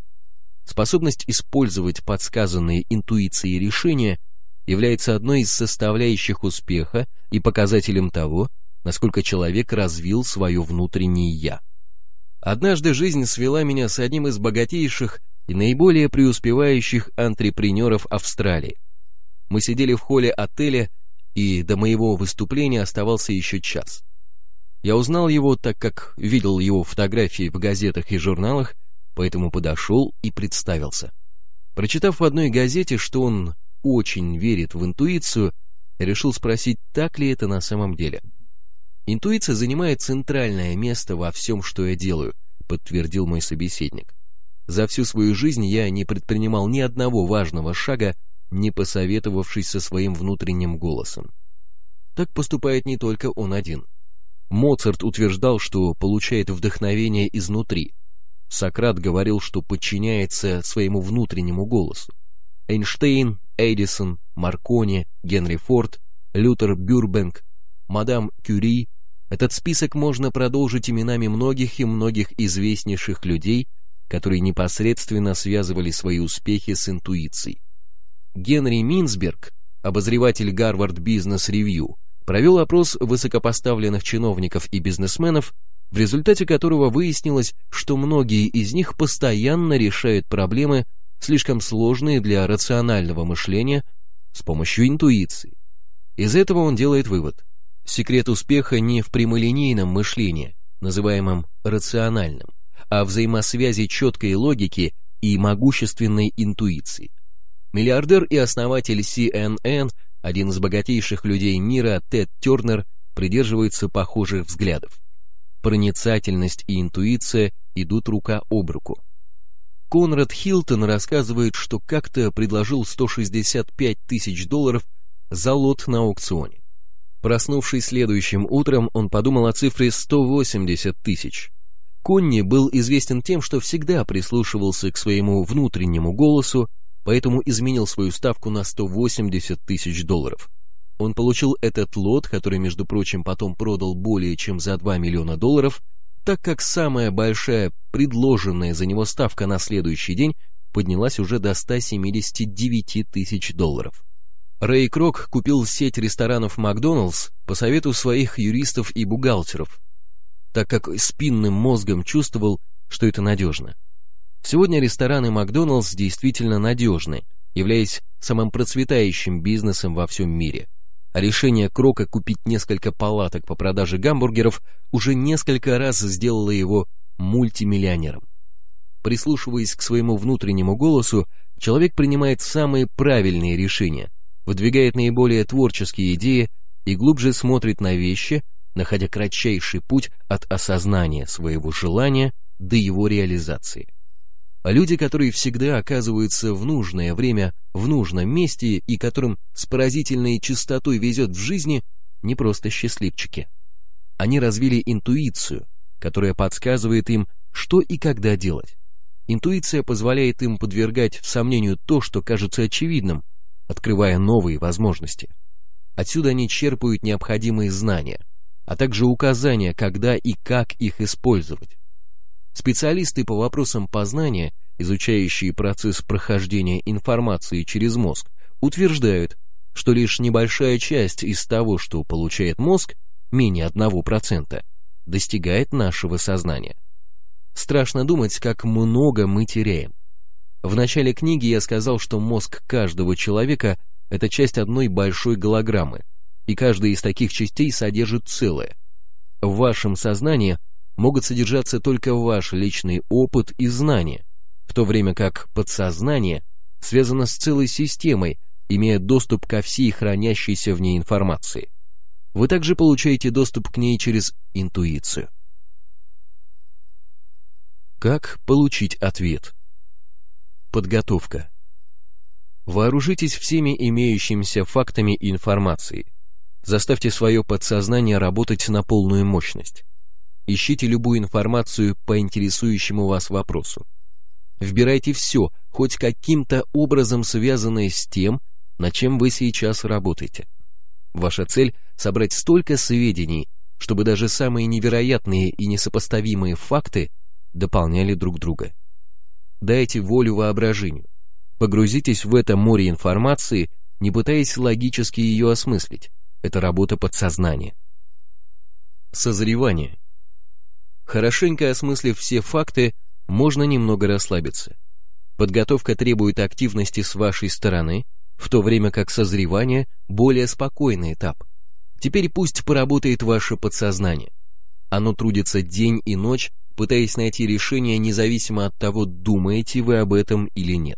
Способность использовать подсказанные интуицией решения является одной из составляющих успеха и показателем того, насколько человек развил свое внутреннее «я». Однажды жизнь свела меня с одним из богатейших и наиболее преуспевающих антрепренеров Австралии. Мы сидели в холле отеля, и до моего выступления оставался еще час. Я узнал его, так как видел его фотографии в газетах и журналах, поэтому подошел и представился. Прочитав в одной газете, что он очень верит в интуицию, решил спросить, так ли это на самом деле. «Интуиция занимает центральное место во всем, что я делаю», подтвердил мой собеседник. За всю свою жизнь я не предпринимал ни одного важного шага, не посоветовавшись со своим внутренним голосом. Так поступает не только он один. Моцарт утверждал, что получает вдохновение изнутри. Сократ говорил, что подчиняется своему внутреннему голосу. Эйнштейн, Эдисон, Маркони, Генри Форд, Лютер Бюрбенг, мадам Кюри. Этот список можно продолжить именами многих и многих известнейших людей, которые непосредственно связывали свои успехи с интуицией. Генри Минсберг, обозреватель Гарвард Бизнес Ревью, провел опрос высокопоставленных чиновников и бизнесменов, в результате которого выяснилось, что многие из них постоянно решают проблемы, слишком сложные для рационального мышления, с помощью интуиции. Из этого он делает вывод. Секрет успеха не в прямолинейном мышлении, называемом рациональным, о взаимосвязи четкой логики и могущественной интуиции. Миллиардер и основатель CNN, один из богатейших людей мира, Тед Тернер, придерживается похожих взглядов. Проницательность и интуиция идут рука об руку. Конрад Хилтон рассказывает, что как-то предложил 165 тысяч долларов за лот на аукционе. Проснувшись следующим утром, он подумал о цифре 180 тысяч. Конни был известен тем, что всегда прислушивался к своему внутреннему голосу, поэтому изменил свою ставку на 180 тысяч долларов. Он получил этот лот, который, между прочим, потом продал более чем за 2 миллиона долларов, так как самая большая предложенная за него ставка на следующий день поднялась уже до 179 тысяч долларов. Рэй Крок купил сеть ресторанов «Макдоналдс» по совету своих юристов и бухгалтеров, так как спинным мозгом чувствовал, что это надежно. Сегодня рестораны Макдоналдс действительно надежны, являясь самым процветающим бизнесом во всем мире. А решение Крока купить несколько палаток по продаже гамбургеров уже несколько раз сделало его мультимиллионером. Прислушиваясь к своему внутреннему голосу, человек принимает самые правильные решения, выдвигает наиболее творческие идеи и глубже смотрит на вещи, находя кратчайший путь от осознания своего желания до его реализации. А люди, которые всегда оказываются в нужное время, в нужном месте и которым с поразительной частотой везет в жизни, не просто счастливчики. Они развили интуицию, которая подсказывает им, что и когда делать. Интуиция позволяет им подвергать сомнению то, что кажется очевидным, открывая новые возможности. Отсюда они черпают необходимые знания, а также указания, когда и как их использовать. Специалисты по вопросам познания, изучающие процесс прохождения информации через мозг, утверждают, что лишь небольшая часть из того, что получает мозг, менее 1%, достигает нашего сознания. Страшно думать, как много мы теряем. В начале книги я сказал, что мозг каждого человека – это часть одной большой голограммы, и каждая из таких частей содержит целое. В вашем сознании могут содержаться только ваш личный опыт и знания, в то время как подсознание связано с целой системой, имея доступ ко всей хранящейся в ней информации. Вы также получаете доступ к ней через интуицию. Как получить ответ? Подготовка. Вооружитесь всеми имеющимися фактами и информацией. Заставьте свое подсознание работать на полную мощность. Ищите любую информацию по интересующему вас вопросу. Вбирайте все, хоть каким-то образом связанное с тем, над чем вы сейчас работаете. Ваша цель – собрать столько сведений, чтобы даже самые невероятные и несопоставимые факты дополняли друг друга. Дайте волю воображению. Погрузитесь в это море информации, не пытаясь логически ее осмыслить. Это работа подсознания. Созревание. Хорошенько осмыслив все факты, можно немного расслабиться. Подготовка требует активности с вашей стороны, в то время как созревание – более спокойный этап. Теперь пусть поработает ваше подсознание. Оно трудится день и ночь, пытаясь найти решение независимо от того, думаете вы об этом или нет.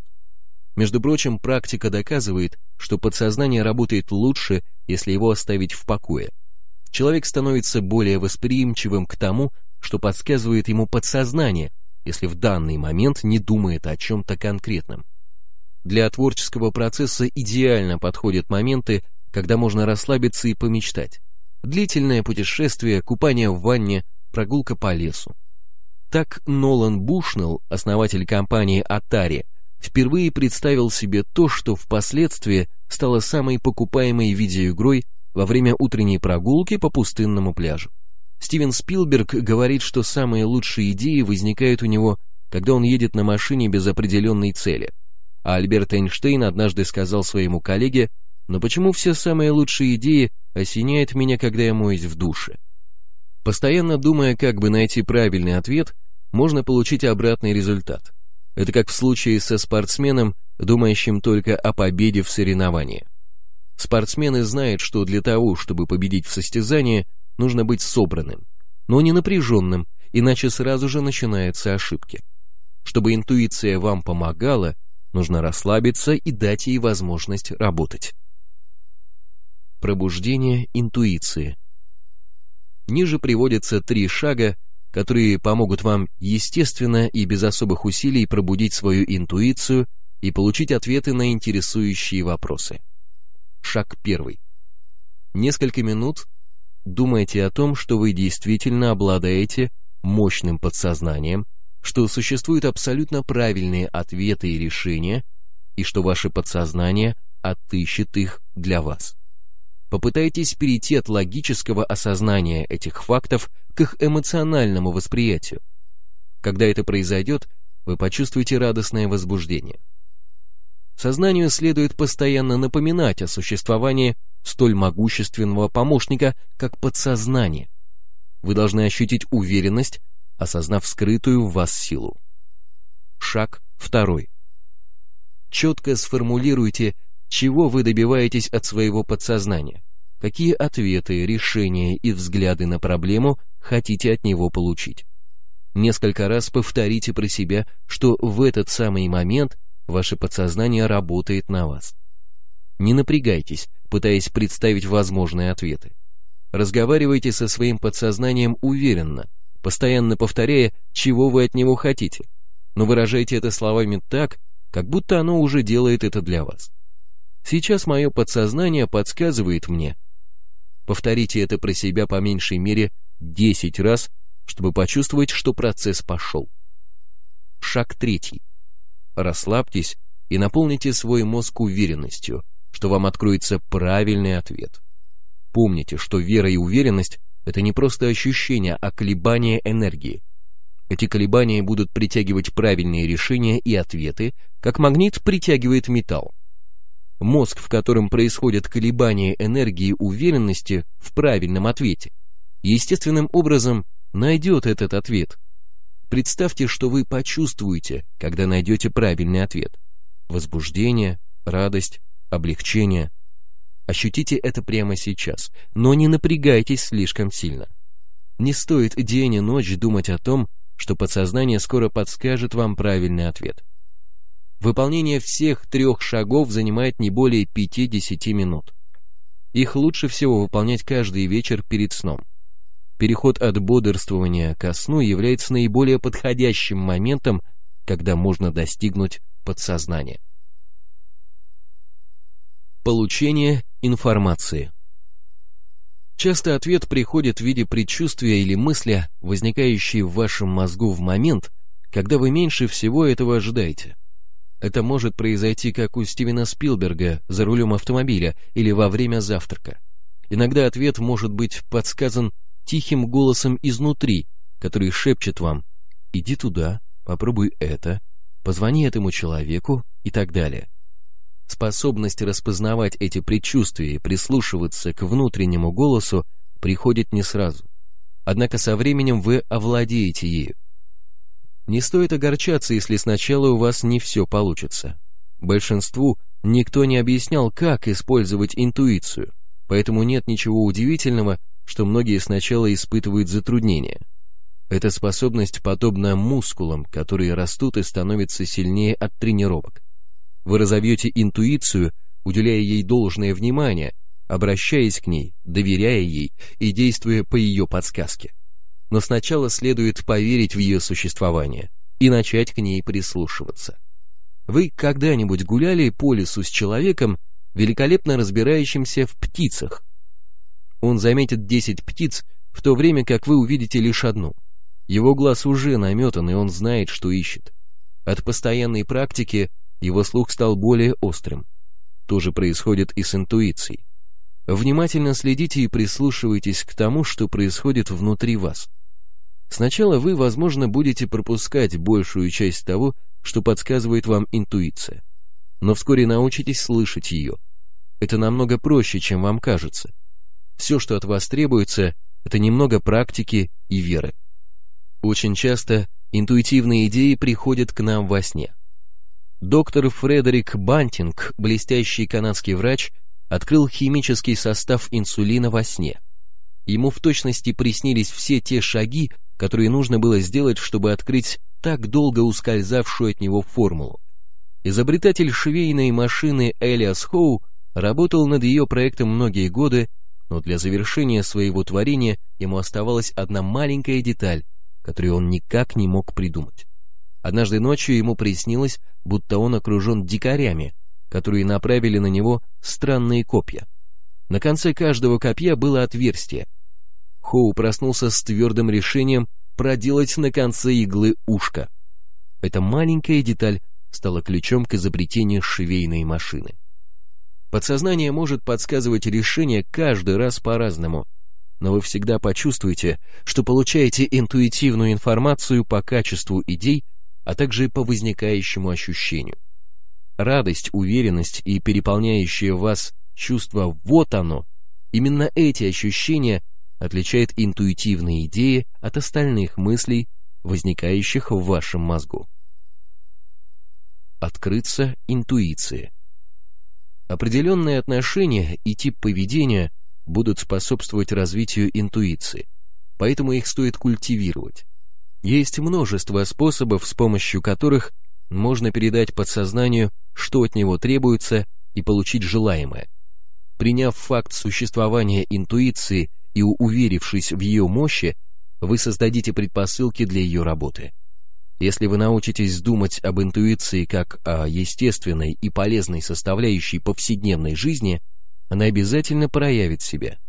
Между прочим, практика доказывает, что подсознание работает лучше, если его оставить в покое. Человек становится более восприимчивым к тому, что подсказывает ему подсознание, если в данный момент не думает о чем-то конкретном. Для творческого процесса идеально подходят моменты, когда можно расслабиться и помечтать. Длительное путешествие, купание в ванне, прогулка по лесу. Так Нолан Бушнелл, основатель компании Atari, впервые представил себе то, что впоследствии стало самой покупаемой видеоигрой во время утренней прогулки по пустынному пляжу. Стивен Спилберг говорит, что самые лучшие идеи возникают у него, когда он едет на машине без определенной цели. А Альберт Эйнштейн однажды сказал своему коллеге, но почему все самые лучшие идеи осеняют меня, когда я моюсь в душе? Постоянно думая, как бы найти правильный ответ, можно получить обратный результат. Это как в случае со спортсменом, думающим только о победе в соревновании. Спортсмены знают, что для того, чтобы победить в состязании, нужно быть собранным, но не напряженным, иначе сразу же начинаются ошибки. Чтобы интуиция вам помогала, нужно расслабиться и дать ей возможность работать. Пробуждение интуиции. Ниже приводятся три шага, которые помогут вам естественно и без особых усилий пробудить свою интуицию и получить ответы на интересующие вопросы. Шаг первый. Несколько минут думайте о том, что вы действительно обладаете мощным подсознанием, что существуют абсолютно правильные ответы и решения, и что ваше подсознание отыщет их для вас. Попытайтесь перейти от логического осознания этих фактов к их эмоциональному восприятию. Когда это произойдет, вы почувствуете радостное возбуждение. Сознанию следует постоянно напоминать о существовании столь могущественного помощника, как подсознание. Вы должны ощутить уверенность, осознав скрытую в вас силу. Шаг второй. Четко сформулируйте чего вы добиваетесь от своего подсознания? Какие ответы, решения и взгляды на проблему хотите от него получить? Несколько раз повторите про себя, что в этот самый момент ваше подсознание работает на вас. Не напрягайтесь, пытаясь представить возможные ответы. Разговаривайте со своим подсознанием уверенно, постоянно повторяя, чего вы от него хотите, но выражайте это словами так, как будто оно уже делает это для вас. Сейчас мое подсознание подсказывает мне. Повторите это про себя по меньшей мере 10 раз, чтобы почувствовать, что процесс пошел. Шаг третий. Расслабьтесь и наполните свой мозг уверенностью, что вам откроется правильный ответ. Помните, что вера и уверенность – это не просто ощущения, а колебания энергии. Эти колебания будут притягивать правильные решения и ответы, как магнит притягивает металл. Мозг, в котором происходят колебания энергии уверенности в правильном ответе, естественным образом найдет этот ответ. Представьте, что вы почувствуете, когда найдете правильный ответ. Возбуждение, радость, облегчение. Ощутите это прямо сейчас, но не напрягайтесь слишком сильно. Не стоит день и ночь думать о том, что подсознание скоро подскажет вам правильный ответ. Выполнение всех трех шагов занимает не более 5-10 минут. Их лучше всего выполнять каждый вечер перед сном. Переход от бодрствования ко сну является наиболее подходящим моментом, когда можно достигнуть подсознания. Получение информации Часто ответ приходит в виде предчувствия или мысли, возникающей в вашем мозгу в момент, когда вы меньше всего этого ожидаете. Это может произойти как у Стивена Спилберга за рулем автомобиля или во время завтрака. Иногда ответ может быть подсказан тихим голосом изнутри, который шепчет вам «иди туда, попробуй это, позвони этому человеку» и так далее. Способность распознавать эти предчувствия и прислушиваться к внутреннему голосу приходит не сразу. Однако со временем вы овладеете ею. Не стоит огорчаться, если сначала у вас не все получится. Большинству никто не объяснял, как использовать интуицию, поэтому нет ничего удивительного, что многие сначала испытывают затруднения. Эта способность подобна мускулам, которые растут и становятся сильнее от тренировок. Вы разовьете интуицию, уделяя ей должное внимание, обращаясь к ней, доверяя ей и действуя по ее подсказке. Но сначала следует поверить в ее существование и начать к ней прислушиваться. Вы когда-нибудь гуляли по лесу с человеком, великолепно разбирающимся в птицах, он заметит 10 птиц, в то время как вы увидите лишь одну. Его глаз уже наметан, и он знает, что ищет. От постоянной практики его слух стал более острым. То же происходит и с интуицией. Внимательно следите и прислушивайтесь к тому, что происходит внутри вас. Сначала вы, возможно, будете пропускать большую часть того, что подсказывает вам интуиция. Но вскоре научитесь слышать ее. Это намного проще, чем вам кажется. Все, что от вас требуется, это немного практики и веры. Очень часто интуитивные идеи приходят к нам во сне. Доктор Фредерик Бантинг, блестящий канадский врач, открыл химический состав инсулина во сне. Ему в точности приснились все те шаги, которые нужно было сделать, чтобы открыть так долго ускользавшую от него формулу. Изобретатель швейной машины Элиас Хоу работал над ее проектом многие годы но для завершения своего творения ему оставалась одна маленькая деталь, которую он никак не мог придумать. Однажды ночью ему приснилось, будто он окружен дикарями, которые направили на него странные копья. На конце каждого копья было отверстие. Хоу проснулся с твердым решением проделать на конце иглы ушко. Эта маленькая деталь стала ключом к изобретению швейной машины. Подсознание может подсказывать решение каждый раз по-разному, но вы всегда почувствуете, что получаете интуитивную информацию по качеству идей, а также по возникающему ощущению. Радость, уверенность и переполняющее вас чувство «вот оно», именно эти ощущения отличают интуитивные идеи от остальных мыслей, возникающих в вашем мозгу. Открыться интуиции – Определенные отношения и тип поведения будут способствовать развитию интуиции, поэтому их стоит культивировать. Есть множество способов, с помощью которых можно передать подсознанию, что от него требуется, и получить желаемое. Приняв факт существования интуиции и уверившись в ее мощи, вы создадите предпосылки для ее работы. Если вы научитесь думать об интуиции как о естественной и полезной составляющей повседневной жизни, она обязательно проявит себя.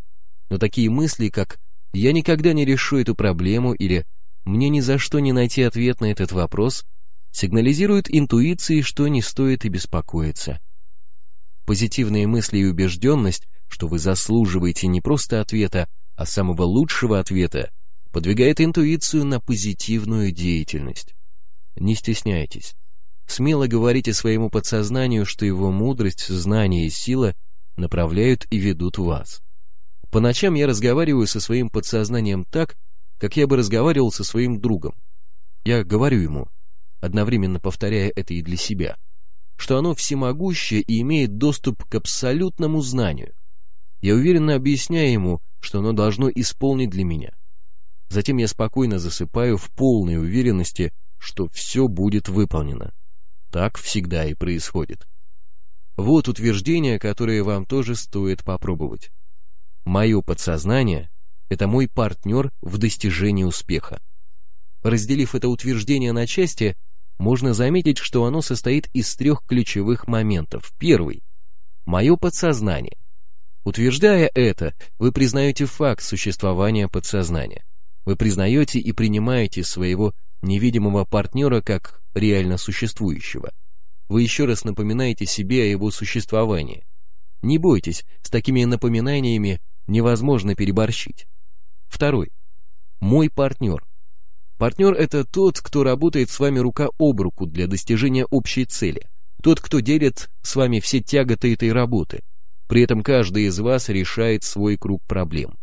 Но такие мысли, как «я никогда не решу эту проблему» или «мне ни за что не найти ответ на этот вопрос», сигнализируют интуиции, что не стоит и беспокоиться. Позитивные мысли и убежденность, что вы заслуживаете не просто ответа, а самого лучшего ответа, подвигает интуицию на позитивную деятельность. Не стесняйтесь. Смело говорите своему подсознанию, что его мудрость, знание и сила направляют и ведут вас. По ночам я разговариваю со своим подсознанием так, как я бы разговаривал со своим другом. Я говорю ему, одновременно повторяя это и для себя, что оно всемогущее и имеет доступ к абсолютному знанию. Я уверенно объясняю ему, что оно должно исполнить для меня. Затем я спокойно засыпаю в полной уверенности, что все будет выполнено. Так всегда и происходит. Вот утверждение, которое вам тоже стоит попробовать. Мое подсознание – это мой партнер в достижении успеха. Разделив это утверждение на части, можно заметить, что оно состоит из трех ключевых моментов. Первый – мое подсознание. Утверждая это, вы признаете факт существования подсознания. Вы признаете и принимаете своего невидимого партнера как реально существующего. Вы еще раз напоминаете себе о его существовании. Не бойтесь, с такими напоминаниями невозможно переборщить. Второй. Мой партнер. Партнер – это тот, кто работает с вами рука об руку для достижения общей цели. Тот, кто делит с вами все тяготы этой работы. При этом каждый из вас решает свой круг проблем.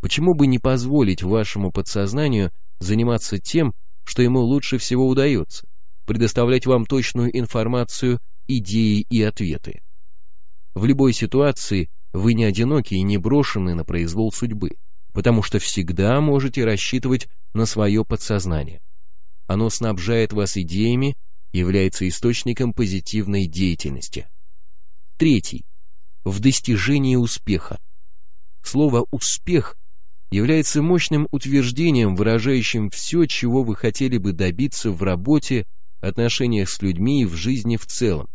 Почему бы не позволить вашему подсознанию заниматься тем, что ему лучше всего удается, предоставлять вам точную информацию, идеи и ответы. В любой ситуации вы не одиноки и не брошены на произвол судьбы, потому что всегда можете рассчитывать на свое подсознание. Оно снабжает вас идеями, является источником позитивной деятельности. Третий. В достижении успеха. Слово «успех» является мощным утверждением, выражающим все, чего вы хотели бы добиться в работе, отношениях с людьми и в жизни в целом.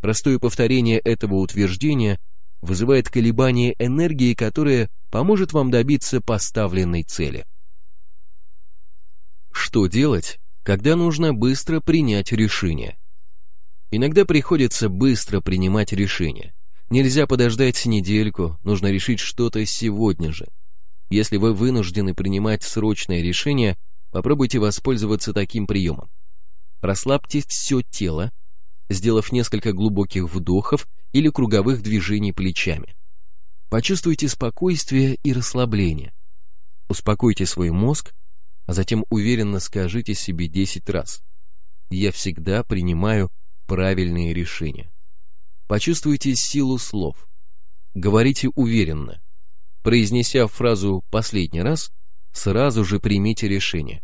Простое повторение этого утверждения вызывает колебание энергии, которая поможет вам добиться поставленной цели. Что делать, когда нужно быстро принять решение? Иногда приходится быстро принимать решение. Нельзя подождать недельку, нужно решить что-то сегодня же. Если вы вынуждены принимать срочное решение, попробуйте воспользоваться таким приемом. Расслабьте все тело, сделав несколько глубоких вдохов или круговых движений плечами. Почувствуйте спокойствие и расслабление. Успокойте свой мозг, а затем уверенно скажите себе 10 раз «Я всегда принимаю правильные решения». Почувствуйте силу слов. Говорите уверенно. Произнеся фразу «последний раз», сразу же примите решение.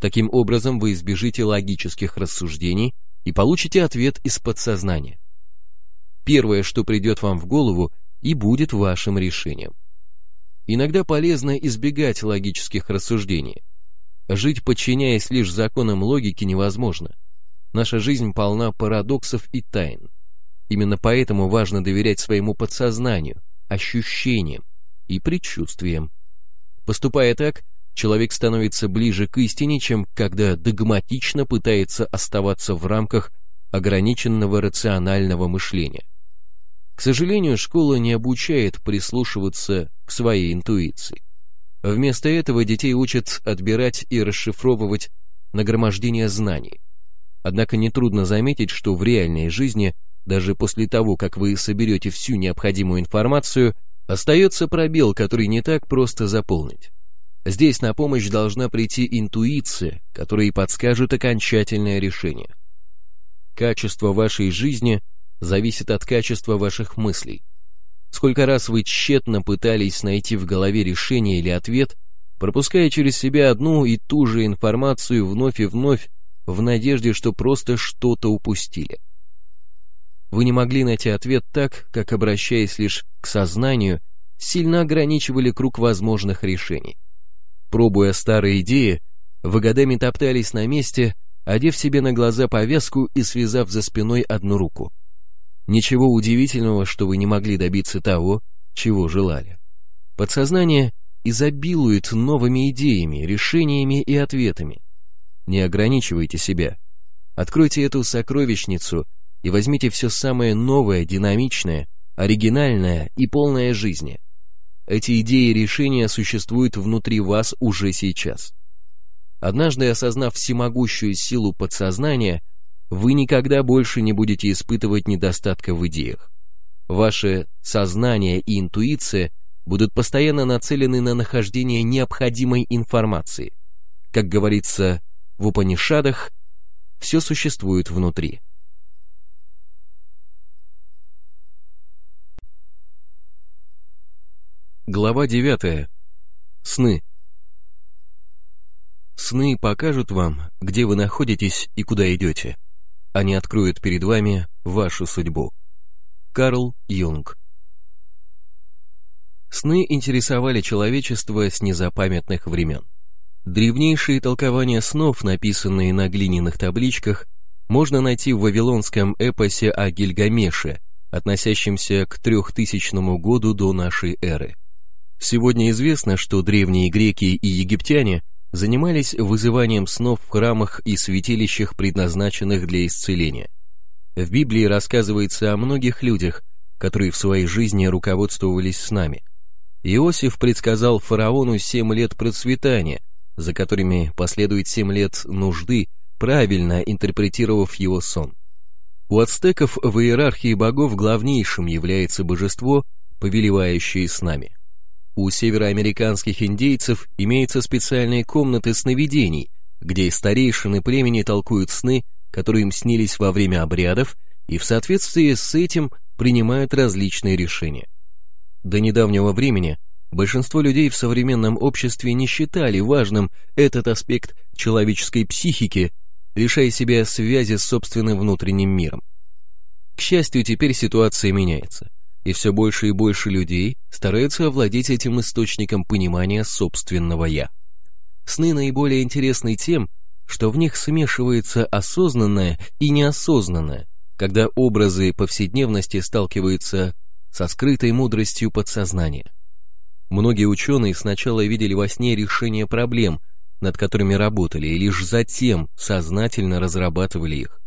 Таким образом вы избежите логических рассуждений и получите ответ из подсознания. Первое, что придет вам в голову, и будет вашим решением. Иногда полезно избегать логических рассуждений. Жить, подчиняясь лишь законам логики, невозможно. Наша жизнь полна парадоксов и тайн. Именно поэтому важно доверять своему подсознанию, ощущениям, и предчувствием. Поступая так, человек становится ближе к истине, чем когда догматично пытается оставаться в рамках ограниченного рационального мышления. К сожалению, школа не обучает прислушиваться к своей интуиции. Вместо этого детей учат отбирать и расшифровывать нагромождение знаний. Однако нетрудно заметить, что в реальной жизни, даже после того, как вы соберете всю необходимую информацию, Остается пробел, который не так просто заполнить. Здесь на помощь должна прийти интуиция, которая и подскажет окончательное решение. Качество вашей жизни зависит от качества ваших мыслей. Сколько раз вы тщетно пытались найти в голове решение или ответ, пропуская через себя одну и ту же информацию вновь и вновь, в надежде, что просто что-то упустили. Вы не могли найти ответ так, как, обращаясь лишь к сознанию, сильно ограничивали круг возможных решений. Пробуя старые идеи, вы годами топтались на месте, одев себе на глаза повязку и связав за спиной одну руку. Ничего удивительного, что вы не могли добиться того, чего желали. Подсознание изобилует новыми идеями, решениями и ответами. Не ограничивайте себя. Откройте эту сокровищницу и возьмите все самое новое, динамичное, оригинальное и полное жизни. Эти идеи и решения существуют внутри вас уже сейчас. Однажды осознав всемогущую силу подсознания, вы никогда больше не будете испытывать недостатка в идеях. Ваше сознание и интуиция будут постоянно нацелены на нахождение необходимой информации. Как говорится в Упанишадах, все существует внутри. Глава 9. Сны. Сны покажут вам, где вы находитесь и куда идете. Они откроют перед вами вашу судьбу. Карл Юнг Сны интересовали человечество с незапамятных времен. Древнейшие толкования снов, написанные на глиняных табличках, можно найти в вавилонском эпосе о Гильгамеше, относящемся к 3000 году до нашей эры. Сегодня известно, что древние греки и египтяне занимались вызыванием снов в храмах и святилищах, предназначенных для исцеления. В Библии рассказывается о многих людях, которые в своей жизни руководствовались снами. Иосиф предсказал фараону семь лет процветания, за которыми последует семь лет нужды, правильно интерпретировав его сон. У ацтеков в иерархии богов главнейшим является божество, повелевающее снами. У североамериканских индейцев имеются специальные комнаты сновидений, где старейшины племени толкуют сны, которые им снились во время обрядов, и в соответствии с этим принимают различные решения. До недавнего времени большинство людей в современном обществе не считали важным этот аспект человеческой психики, лишая себя связи с собственным внутренним миром. К счастью, теперь ситуация меняется и все больше и больше людей стараются овладеть этим источником понимания собственного «я». Сны наиболее интересны тем, что в них смешивается осознанное и неосознанное, когда образы повседневности сталкиваются со скрытой мудростью подсознания. Многие ученые сначала видели во сне решение проблем, над которыми работали, и лишь затем сознательно разрабатывали их.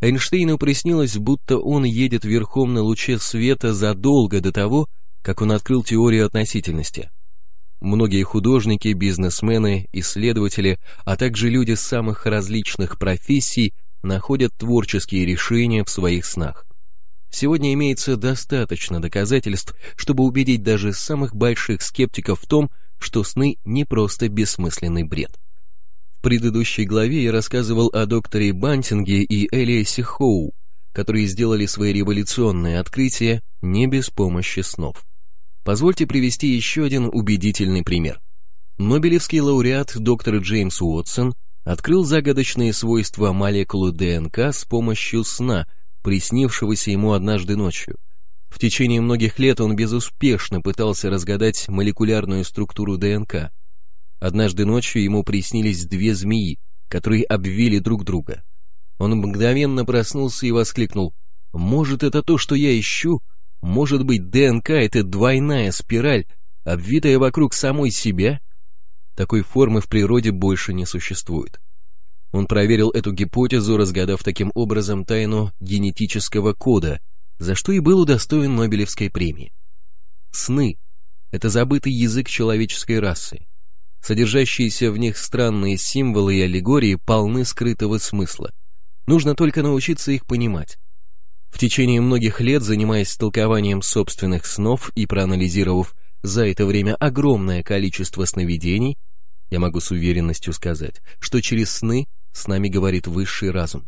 Эйнштейну приснилось, будто он едет верхом на луче света задолго до того, как он открыл теорию относительности. Многие художники, бизнесмены, исследователи, а также люди самых различных профессий находят творческие решения в своих снах. Сегодня имеется достаточно доказательств, чтобы убедить даже самых больших скептиков в том, что сны не просто бессмысленный бред предыдущей главе я рассказывал о докторе Бантинге и Элиасе Хоу, которые сделали свои революционные открытия не без помощи снов. Позвольте привести еще один убедительный пример. Нобелевский лауреат доктор Джеймс Уотсон открыл загадочные свойства молекулы ДНК с помощью сна, приснившегося ему однажды ночью. В течение многих лет он безуспешно пытался разгадать молекулярную структуру ДНК – Однажды ночью ему приснились две змеи, которые обвили друг друга. Он мгновенно проснулся и воскликнул «Может, это то, что я ищу? Может быть, ДНК — это двойная спираль, обвитая вокруг самой себя?» Такой формы в природе больше не существует. Он проверил эту гипотезу, разгадав таким образом тайну генетического кода, за что и был удостоен Нобелевской премии. Сны — это забытый язык человеческой расы. Содержащиеся в них странные символы и аллегории полны скрытого смысла. Нужно только научиться их понимать. В течение многих лет, занимаясь толкованием собственных снов и проанализировав за это время огромное количество сновидений, я могу с уверенностью сказать, что через сны с нами говорит высший разум.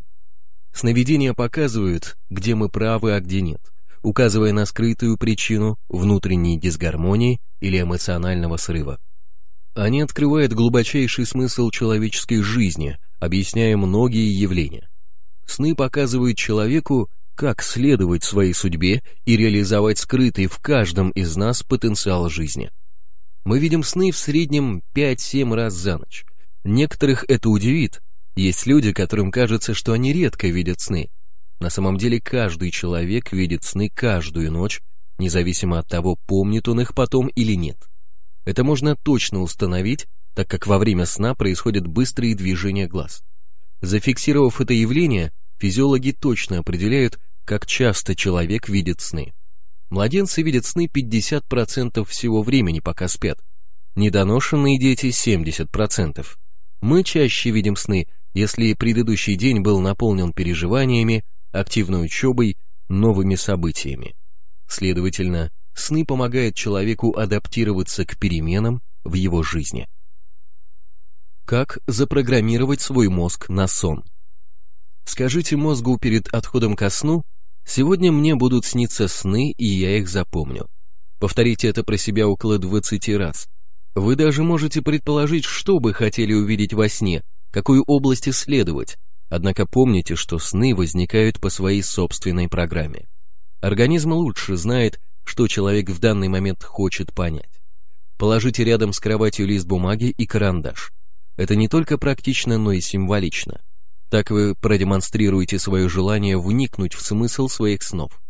Сновидения показывают, где мы правы, а где нет, указывая на скрытую причину внутренней дисгармонии или эмоционального срыва. Они открывают глубочайший смысл человеческой жизни, объясняя многие явления. Сны показывают человеку, как следовать своей судьбе и реализовать скрытый в каждом из нас потенциал жизни. Мы видим сны в среднем 5-7 раз за ночь. Некоторых это удивит. Есть люди, которым кажется, что они редко видят сны. На самом деле каждый человек видит сны каждую ночь, независимо от того, помнит он их потом или нет. Это можно точно установить, так как во время сна происходят быстрые движения глаз. Зафиксировав это явление, физиологи точно определяют, как часто человек видит сны. Младенцы видят сны 50% всего времени, пока спят. Недоношенные дети 70%. Мы чаще видим сны, если предыдущий день был наполнен переживаниями, активной учебой, новыми событиями. Следовательно, сны помогают человеку адаптироваться к переменам в его жизни. Как запрограммировать свой мозг на сон? Скажите мозгу перед отходом ко сну, сегодня мне будут сниться сны, и я их запомню. Повторите это про себя около 20 раз. Вы даже можете предположить, что бы хотели увидеть во сне, какую область исследовать, однако помните, что сны возникают по своей собственной программе. Организм лучше знает, что человек в данный момент хочет понять. Положите рядом с кроватью лист бумаги и карандаш. Это не только практично, но и символично. Так вы продемонстрируете свое желание вникнуть в смысл своих снов.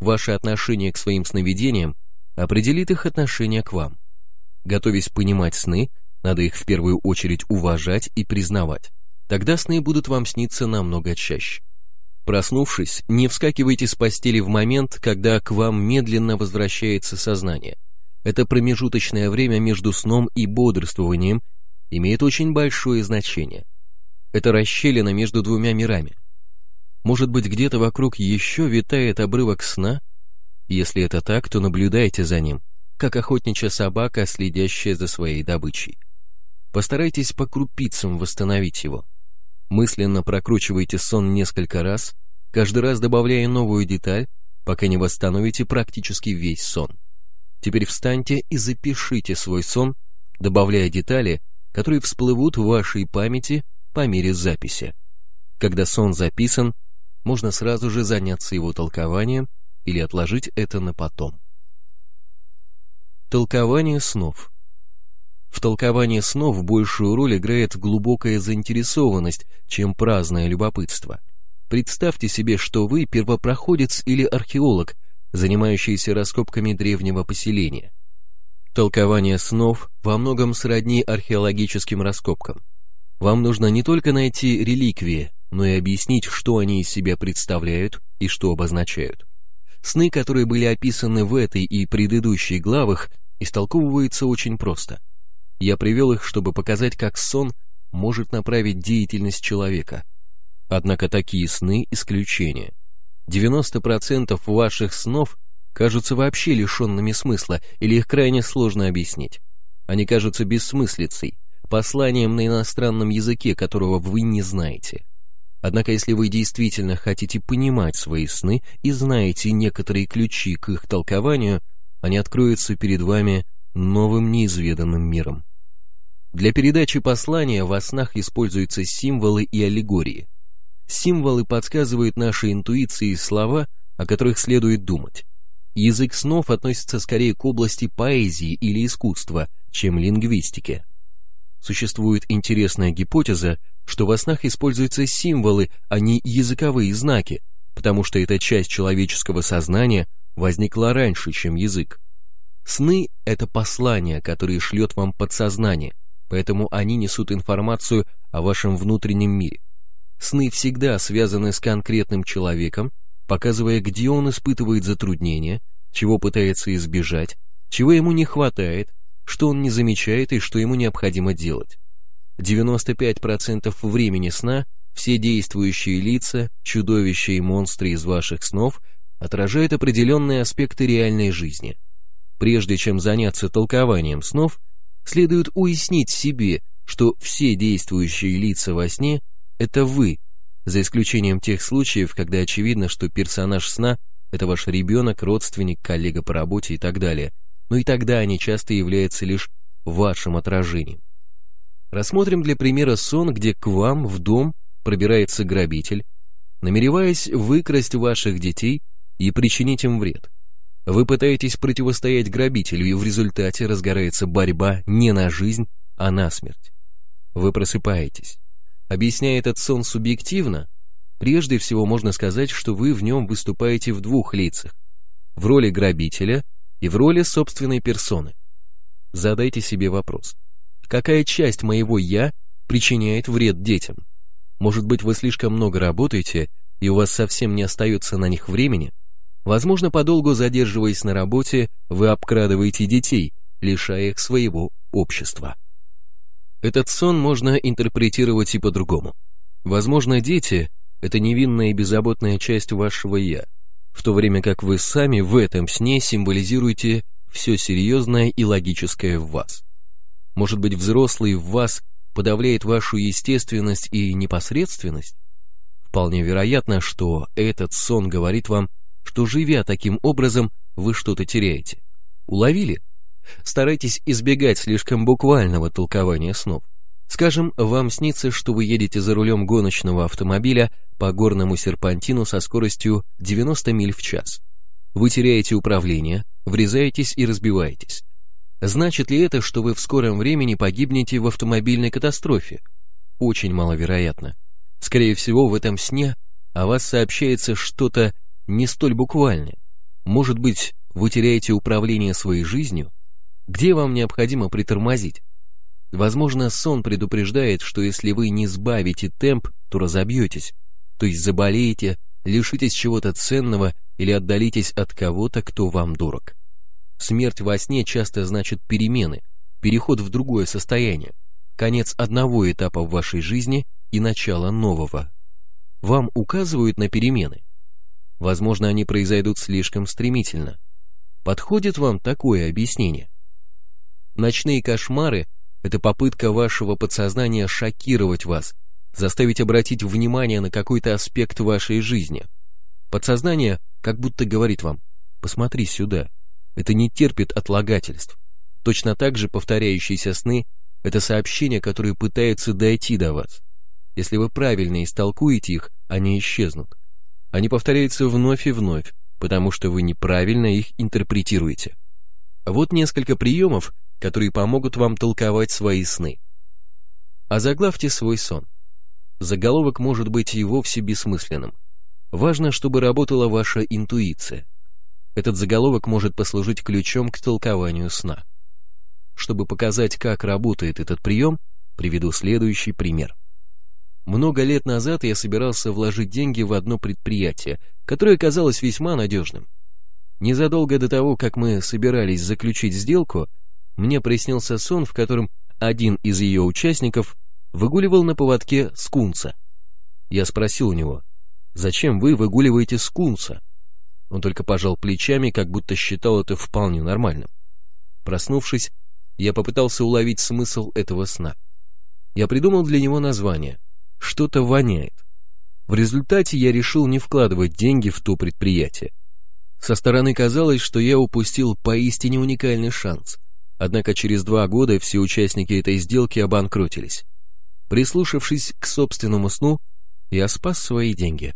Ваше отношение к своим сновидениям определит их отношение к вам. Готовясь понимать сны, надо их в первую очередь уважать и признавать. Тогда сны будут вам сниться намного чаще. Проснувшись, не вскакивайте с постели в момент, когда к вам медленно возвращается сознание. Это промежуточное время между сном и бодрствованием имеет очень большое значение. Это расщелина между двумя мирами. Может быть, где-то вокруг еще витает обрывок сна? Если это так, то наблюдайте за ним, как охотничья собака, следящая за своей добычей. Постарайтесь по крупицам восстановить его. Мысленно прокручивайте сон несколько раз, каждый раз добавляя новую деталь, пока не восстановите практически весь сон. Теперь встаньте и запишите свой сон, добавляя детали, которые всплывут в вашей памяти по мере записи. Когда сон записан, можно сразу же заняться его толкованием или отложить это на потом. Толкование снов. В толковании снов большую роль играет глубокая заинтересованность, чем праздное любопытство. Представьте себе, что вы первопроходец или археолог, занимающийся раскопками древнего поселения. Толкование снов во многом сродни археологическим раскопкам. Вам нужно не только найти реликвии, но и объяснить, что они из себя представляют и что обозначают. Сны, которые были описаны в этой и предыдущей главах, истолковывается очень просто. Я привел их, чтобы показать, как сон может направить деятельность человека. Однако такие сны – исключение. 90% ваших снов кажутся вообще лишенными смысла или их крайне сложно объяснить. Они кажутся бессмыслицей, посланием на иностранном языке, которого вы не знаете. Однако если вы действительно хотите понимать свои сны и знаете некоторые ключи к их толкованию, они откроются перед вами новым неизведанным миром. Для передачи послания во снах используются символы и аллегории. Символы подсказывают нашей интуиции слова, о которых следует думать. Язык снов относится скорее к области поэзии или искусства, чем лингвистики. Существует интересная гипотеза, что во снах используются символы, а не языковые знаки, потому что эта часть человеческого сознания возникла раньше, чем язык. Сны — это послания, которые шлет вам подсознание, поэтому они несут информацию о вашем внутреннем мире. Сны всегда связаны с конкретным человеком, показывая, где он испытывает затруднения, чего пытается избежать, чего ему не хватает, что он не замечает и что ему необходимо делать. 95% времени сна все действующие лица, чудовища и монстры из ваших снов отражает определенные аспекты реальной жизни. Прежде чем заняться толкованием снов, следует уяснить себе, что все действующие лица во сне – это вы, за исключением тех случаев, когда очевидно, что персонаж сна – это ваш ребенок, родственник, коллега по работе и так далее, но и тогда они часто являются лишь вашим отражением. Рассмотрим для примера сон, где к вам в дом пробирается грабитель, намереваясь выкрасть ваших детей и причинить им вред. Вы пытаетесь противостоять грабителю, и в результате разгорается борьба не на жизнь, а на смерть. Вы просыпаетесь. Объясняя этот сон субъективно, прежде всего можно сказать, что вы в нем выступаете в двух лицах. В роли грабителя и в роли собственной персоны. Задайте себе вопрос. Какая часть моего «я» причиняет вред детям? Может быть, вы слишком много работаете, и у вас совсем не остается на них времени? Возможно, подолгу задерживаясь на работе, вы обкрадываете детей, лишая их своего общества. Этот сон можно интерпретировать и по-другому. Возможно, дети — это невинная и беззаботная часть вашего «я», в то время как вы сами в этом сне символизируете все серьезное и логическое в вас. Может быть, взрослый в вас подавляет вашу естественность и непосредственность? Вполне вероятно, что этот сон говорит вам, что живя таким образом, вы что-то теряете. Уловили? Старайтесь избегать слишком буквального толкования снов. Скажем, вам снится, что вы едете за рулем гоночного автомобиля по горному серпантину со скоростью 90 миль в час. Вы теряете управление, врезаетесь и разбиваетесь. Значит ли это, что вы в скором времени погибнете в автомобильной катастрофе? Очень маловероятно. Скорее всего, в этом сне о вас сообщается что-то не столь буквальное. Может быть, вы теряете управление своей жизнью? Где вам необходимо притормозить? Возможно, сон предупреждает, что если вы не сбавите темп, то разобьетесь, то есть заболеете, лишитесь чего-то ценного или отдалитесь от кого-то, кто вам дорог. Смерть во сне часто значит перемены, переход в другое состояние, конец одного этапа в вашей жизни и начало нового. Вам указывают на перемены. Возможно, они произойдут слишком стремительно. Подходит вам такое объяснение? Ночные кошмары – это попытка вашего подсознания шокировать вас, заставить обратить внимание на какой-то аспект вашей жизни. Подсознание как будто говорит вам «посмотри сюда», это не терпит отлагательств. Точно так же повторяющиеся сны – это сообщения, которые пытаются дойти до вас. Если вы правильно истолкуете их, они исчезнут. Они повторяются вновь и вновь, потому что вы неправильно их интерпретируете. Вот несколько приемов, которые помогут вам толковать свои сны. Озаглавьте свой сон. Заголовок может быть и вовсе бессмысленным. Важно, чтобы работала ваша интуиция. Этот заголовок может послужить ключом к толкованию сна. Чтобы показать, как работает этот прием, приведу следующий пример. Много лет назад я собирался вложить деньги в одно предприятие, которое казалось весьма надежным. Незадолго до того, как мы собирались заключить сделку, мне приснился сон, в котором один из ее участников выгуливал на поводке скунса. Я спросил у него, «Зачем вы выгуливаете скунса?» Он только пожал плечами, как будто считал это вполне нормальным. Проснувшись, я попытался уловить смысл этого сна. Я придумал для него название «Что-то воняет». В результате я решил не вкладывать деньги в то предприятие. Со стороны казалось, что я упустил поистине уникальный шанс. Однако через два года все участники этой сделки обанкротились. Прислушавшись к собственному сну, я спас свои деньги.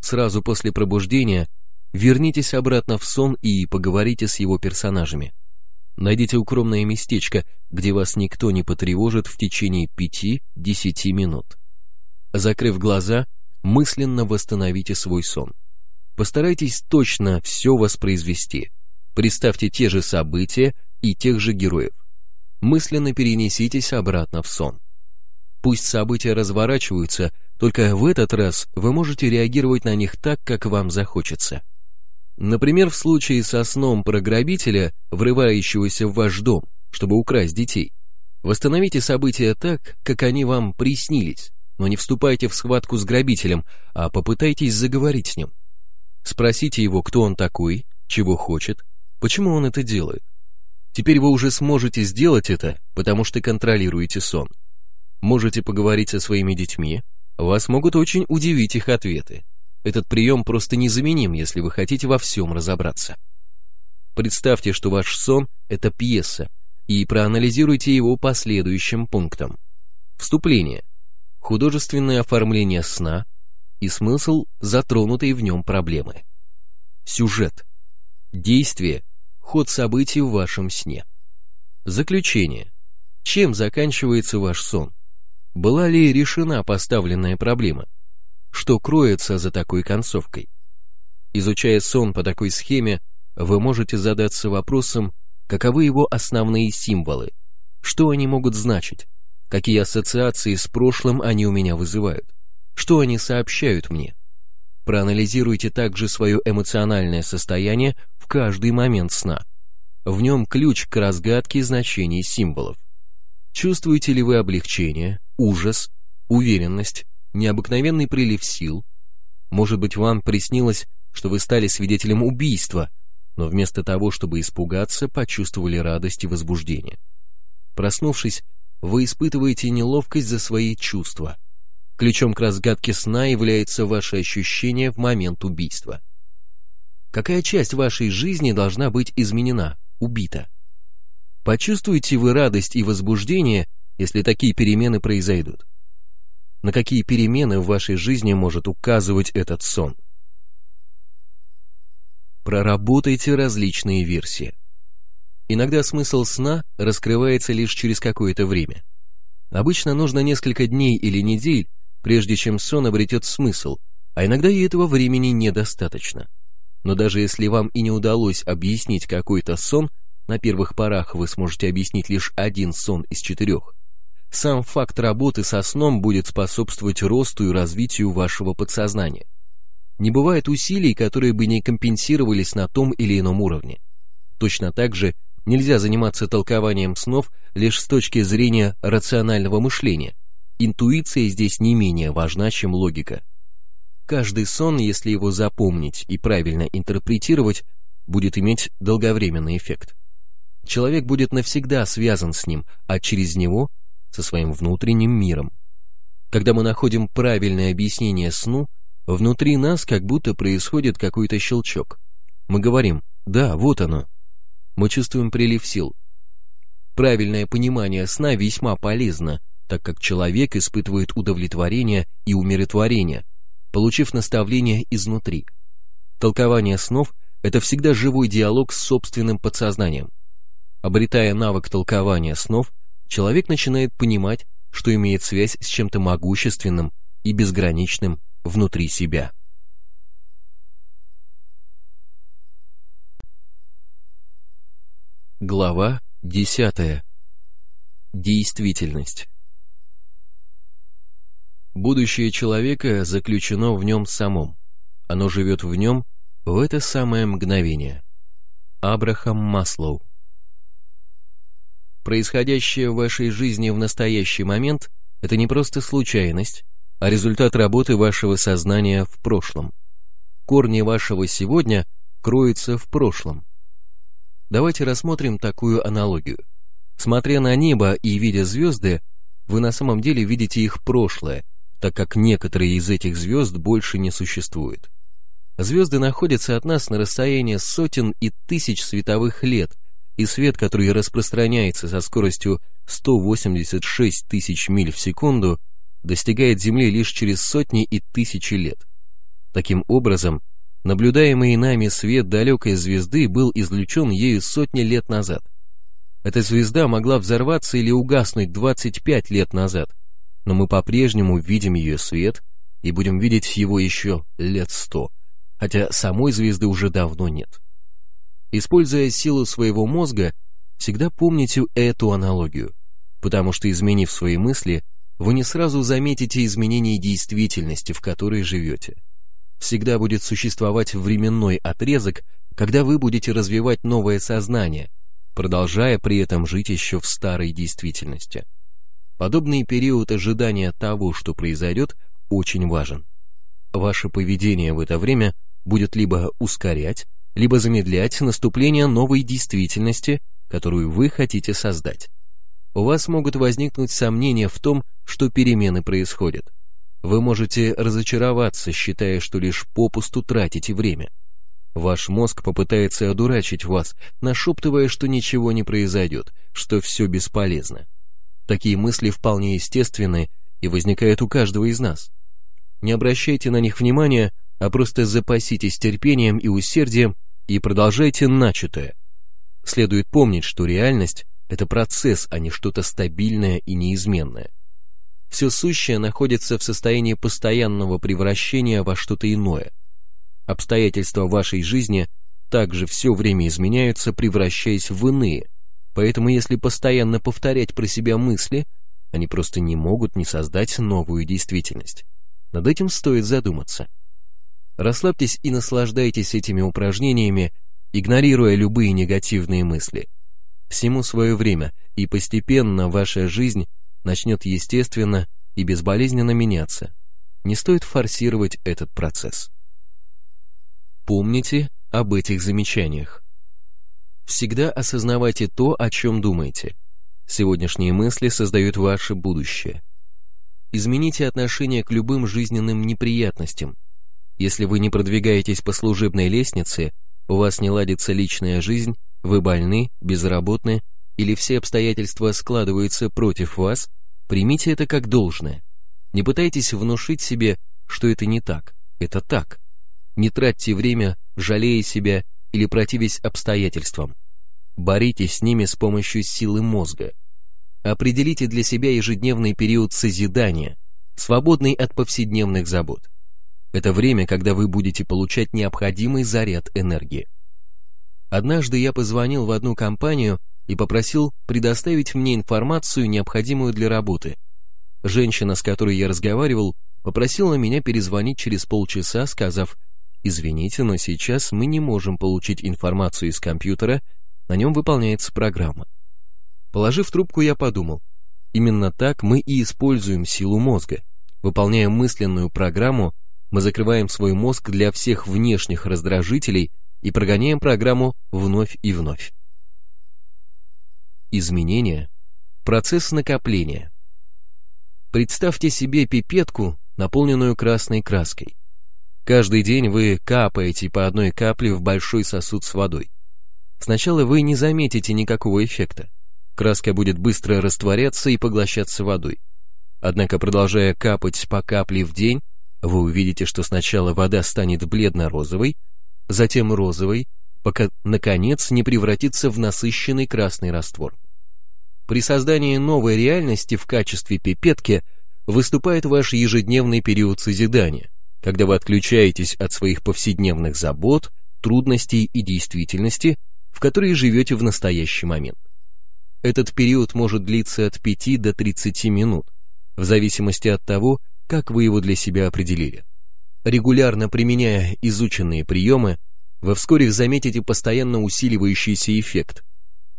Сразу после пробуждения Вернитесь обратно в сон и поговорите с его персонажами. Найдите укромное местечко, где вас никто не потревожит в течение 5-10 минут. Закрыв глаза, мысленно восстановите свой сон. Постарайтесь точно все воспроизвести. Представьте те же события и тех же героев. Мысленно перенеситесь обратно в сон. Пусть события разворачиваются, только в этот раз вы можете реагировать на них так, как вам захочется. Например, в случае со сном про грабителя, врывающегося в ваш дом, чтобы украсть детей. Восстановите события так, как они вам приснились, но не вступайте в схватку с грабителем, а попытайтесь заговорить с ним. Спросите его, кто он такой, чего хочет, почему он это делает. Теперь вы уже сможете сделать это, потому что контролируете сон. Можете поговорить со своими детьми, вас могут очень удивить их ответы. Этот прием просто незаменим, если вы хотите во всем разобраться. Представьте, что ваш сон – это пьеса, и проанализируйте его по следующим пунктам. Вступление, художественное оформление сна и смысл затронутой в нем проблемы. Сюжет, действие, ход событий в вашем сне. Заключение. Чем заканчивается ваш сон? Была ли решена поставленная проблема? что кроется за такой концовкой. Изучая сон по такой схеме, вы можете задаться вопросом, каковы его основные символы, что они могут значить, какие ассоциации с прошлым они у меня вызывают, что они сообщают мне. Проанализируйте также свое эмоциональное состояние в каждый момент сна. В нем ключ к разгадке значений символов. Чувствуете ли вы облегчение, ужас, уверенность, необыкновенный прилив сил? Может быть, вам приснилось, что вы стали свидетелем убийства, но вместо того, чтобы испугаться, почувствовали радость и возбуждение. Проснувшись, вы испытываете неловкость за свои чувства. Ключом к разгадке сна является ваше ощущение в момент убийства. Какая часть вашей жизни должна быть изменена, убита? Почувствуете вы радость и возбуждение, если такие перемены произойдут? На какие перемены в вашей жизни может указывать этот сон? Проработайте различные версии. Иногда смысл сна раскрывается лишь через какое-то время. Обычно нужно несколько дней или недель, прежде чем сон обретет смысл, а иногда и этого времени недостаточно. Но даже если вам и не удалось объяснить какой-то сон, на первых порах вы сможете объяснить лишь один сон из четырех. Сам факт работы со сном будет способствовать росту и развитию вашего подсознания. Не бывает усилий, которые бы не компенсировались на том или ином уровне. Точно так же нельзя заниматься толкованием снов лишь с точки зрения рационального мышления. Интуиция здесь не менее важна, чем логика. Каждый сон, если его запомнить и правильно интерпретировать, будет иметь долговременный эффект человек будет навсегда связан с ним, а через него со своим внутренним миром. Когда мы находим правильное объяснение сну, внутри нас как будто происходит какой-то щелчок. Мы говорим «да, вот оно». Мы чувствуем прилив сил. Правильное понимание сна весьма полезно, так как человек испытывает удовлетворение и умиротворение, получив наставление изнутри. Толкование снов – это всегда живой диалог с собственным подсознанием. Обретая навык толкования снов, человек начинает понимать, что имеет связь с чем-то могущественным и безграничным внутри себя. Глава 10. Действительность. Будущее человека заключено в нем самом. Оно живет в нем в это самое мгновение. Абрахам Маслоу Происходящее в вашей жизни в настоящий момент – это не просто случайность, а результат работы вашего сознания в прошлом. Корни вашего сегодня кроются в прошлом. Давайте рассмотрим такую аналогию. Смотря на небо и видя звезды, вы на самом деле видите их прошлое, так как некоторые из этих звезд больше не существуют. Звезды находятся от нас на расстоянии сотен и тысяч световых лет, и свет, который распространяется со скоростью 186 тысяч миль в секунду, достигает Земли лишь через сотни и тысячи лет. Таким образом, наблюдаемый нами свет далекой звезды был излучен ею сотни лет назад. Эта звезда могла взорваться или угаснуть 25 лет назад, но мы по-прежнему видим ее свет и будем видеть его еще лет сто, хотя самой звезды уже давно нет. Используя силу своего мозга, всегда помните эту аналогию, потому что изменив свои мысли, вы не сразу заметите изменение действительности, в которой живете. Всегда будет существовать временной отрезок, когда вы будете развивать новое сознание, продолжая при этом жить еще в старой действительности. Подобный период ожидания того, что произойдет, очень важен. Ваше поведение в это время будет либо ускорять, либо замедлять наступление новой действительности, которую вы хотите создать. У вас могут возникнуть сомнения в том, что перемены происходят. Вы можете разочароваться, считая, что лишь попусту тратите время. Ваш мозг попытается одурачить вас, нашептывая, что ничего не произойдет, что все бесполезно. Такие мысли вполне естественны и возникают у каждого из нас. Не обращайте на них внимания, а просто запаситесь терпением и усердием и продолжайте начатое. Следует помнить, что реальность – это процесс, а не что-то стабильное и неизменное. Все сущее находится в состоянии постоянного превращения во что-то иное. Обстоятельства вашей жизни также все время изменяются, превращаясь в иные. Поэтому если постоянно повторять про себя мысли, они просто не могут не создать новую действительность. Над этим стоит задуматься. Расслабьтесь и наслаждайтесь этими упражнениями, игнорируя любые негативные мысли. Всему свое время, и постепенно ваша жизнь начнет естественно и безболезненно меняться. Не стоит форсировать этот процесс. Помните об этих замечаниях. Всегда осознавайте то, о чем думаете. Сегодняшние мысли создают ваше будущее. Измените отношение к любым жизненным неприятностям. Если вы не продвигаетесь по служебной лестнице, у вас не ладится личная жизнь, вы больны, безработны или все обстоятельства складываются против вас, примите это как должное. Не пытайтесь внушить себе, что это не так, это так. Не тратьте время, жалея себя или противясь обстоятельствам. Боритесь с ними с помощью силы мозга. Определите для себя ежедневный период созидания, свободный от повседневных забот. Это время, когда вы будете получать необходимый заряд энергии. Однажды я позвонил в одну компанию и попросил предоставить мне информацию, необходимую для работы. Женщина, с которой я разговаривал, попросила меня перезвонить через полчаса, сказав, «Извините, но сейчас мы не можем получить информацию из компьютера, на нем выполняется программа». Положив трубку, я подумал, именно так мы и используем силу мозга. Выполняя мысленную программу, мы закрываем свой мозг для всех внешних раздражителей и прогоняем программу вновь и вновь. Изменение – процесс накопления. Представьте себе пипетку, наполненную красной краской. Каждый день вы капаете по одной капле в большой сосуд с водой. Сначала вы не заметите никакого эффекта. Краска будет быстро растворяться и поглощаться водой. Однако, продолжая капать по капле в день, вы увидите, что сначала вода станет бледно-розовой, затем розовой, пока, наконец, не превратится в насыщенный красный раствор. При создании новой реальности в качестве пипетки выступает ваш ежедневный период созидания, когда вы отключаетесь от своих повседневных забот, трудностей и действительности, в которой живете в настоящий момент. Этот период может длиться от 5 до 30 минут, в зависимости от того, как вы его для себя определили. Регулярно применяя изученные приемы, вы вскоре заметите постоянно усиливающийся эффект.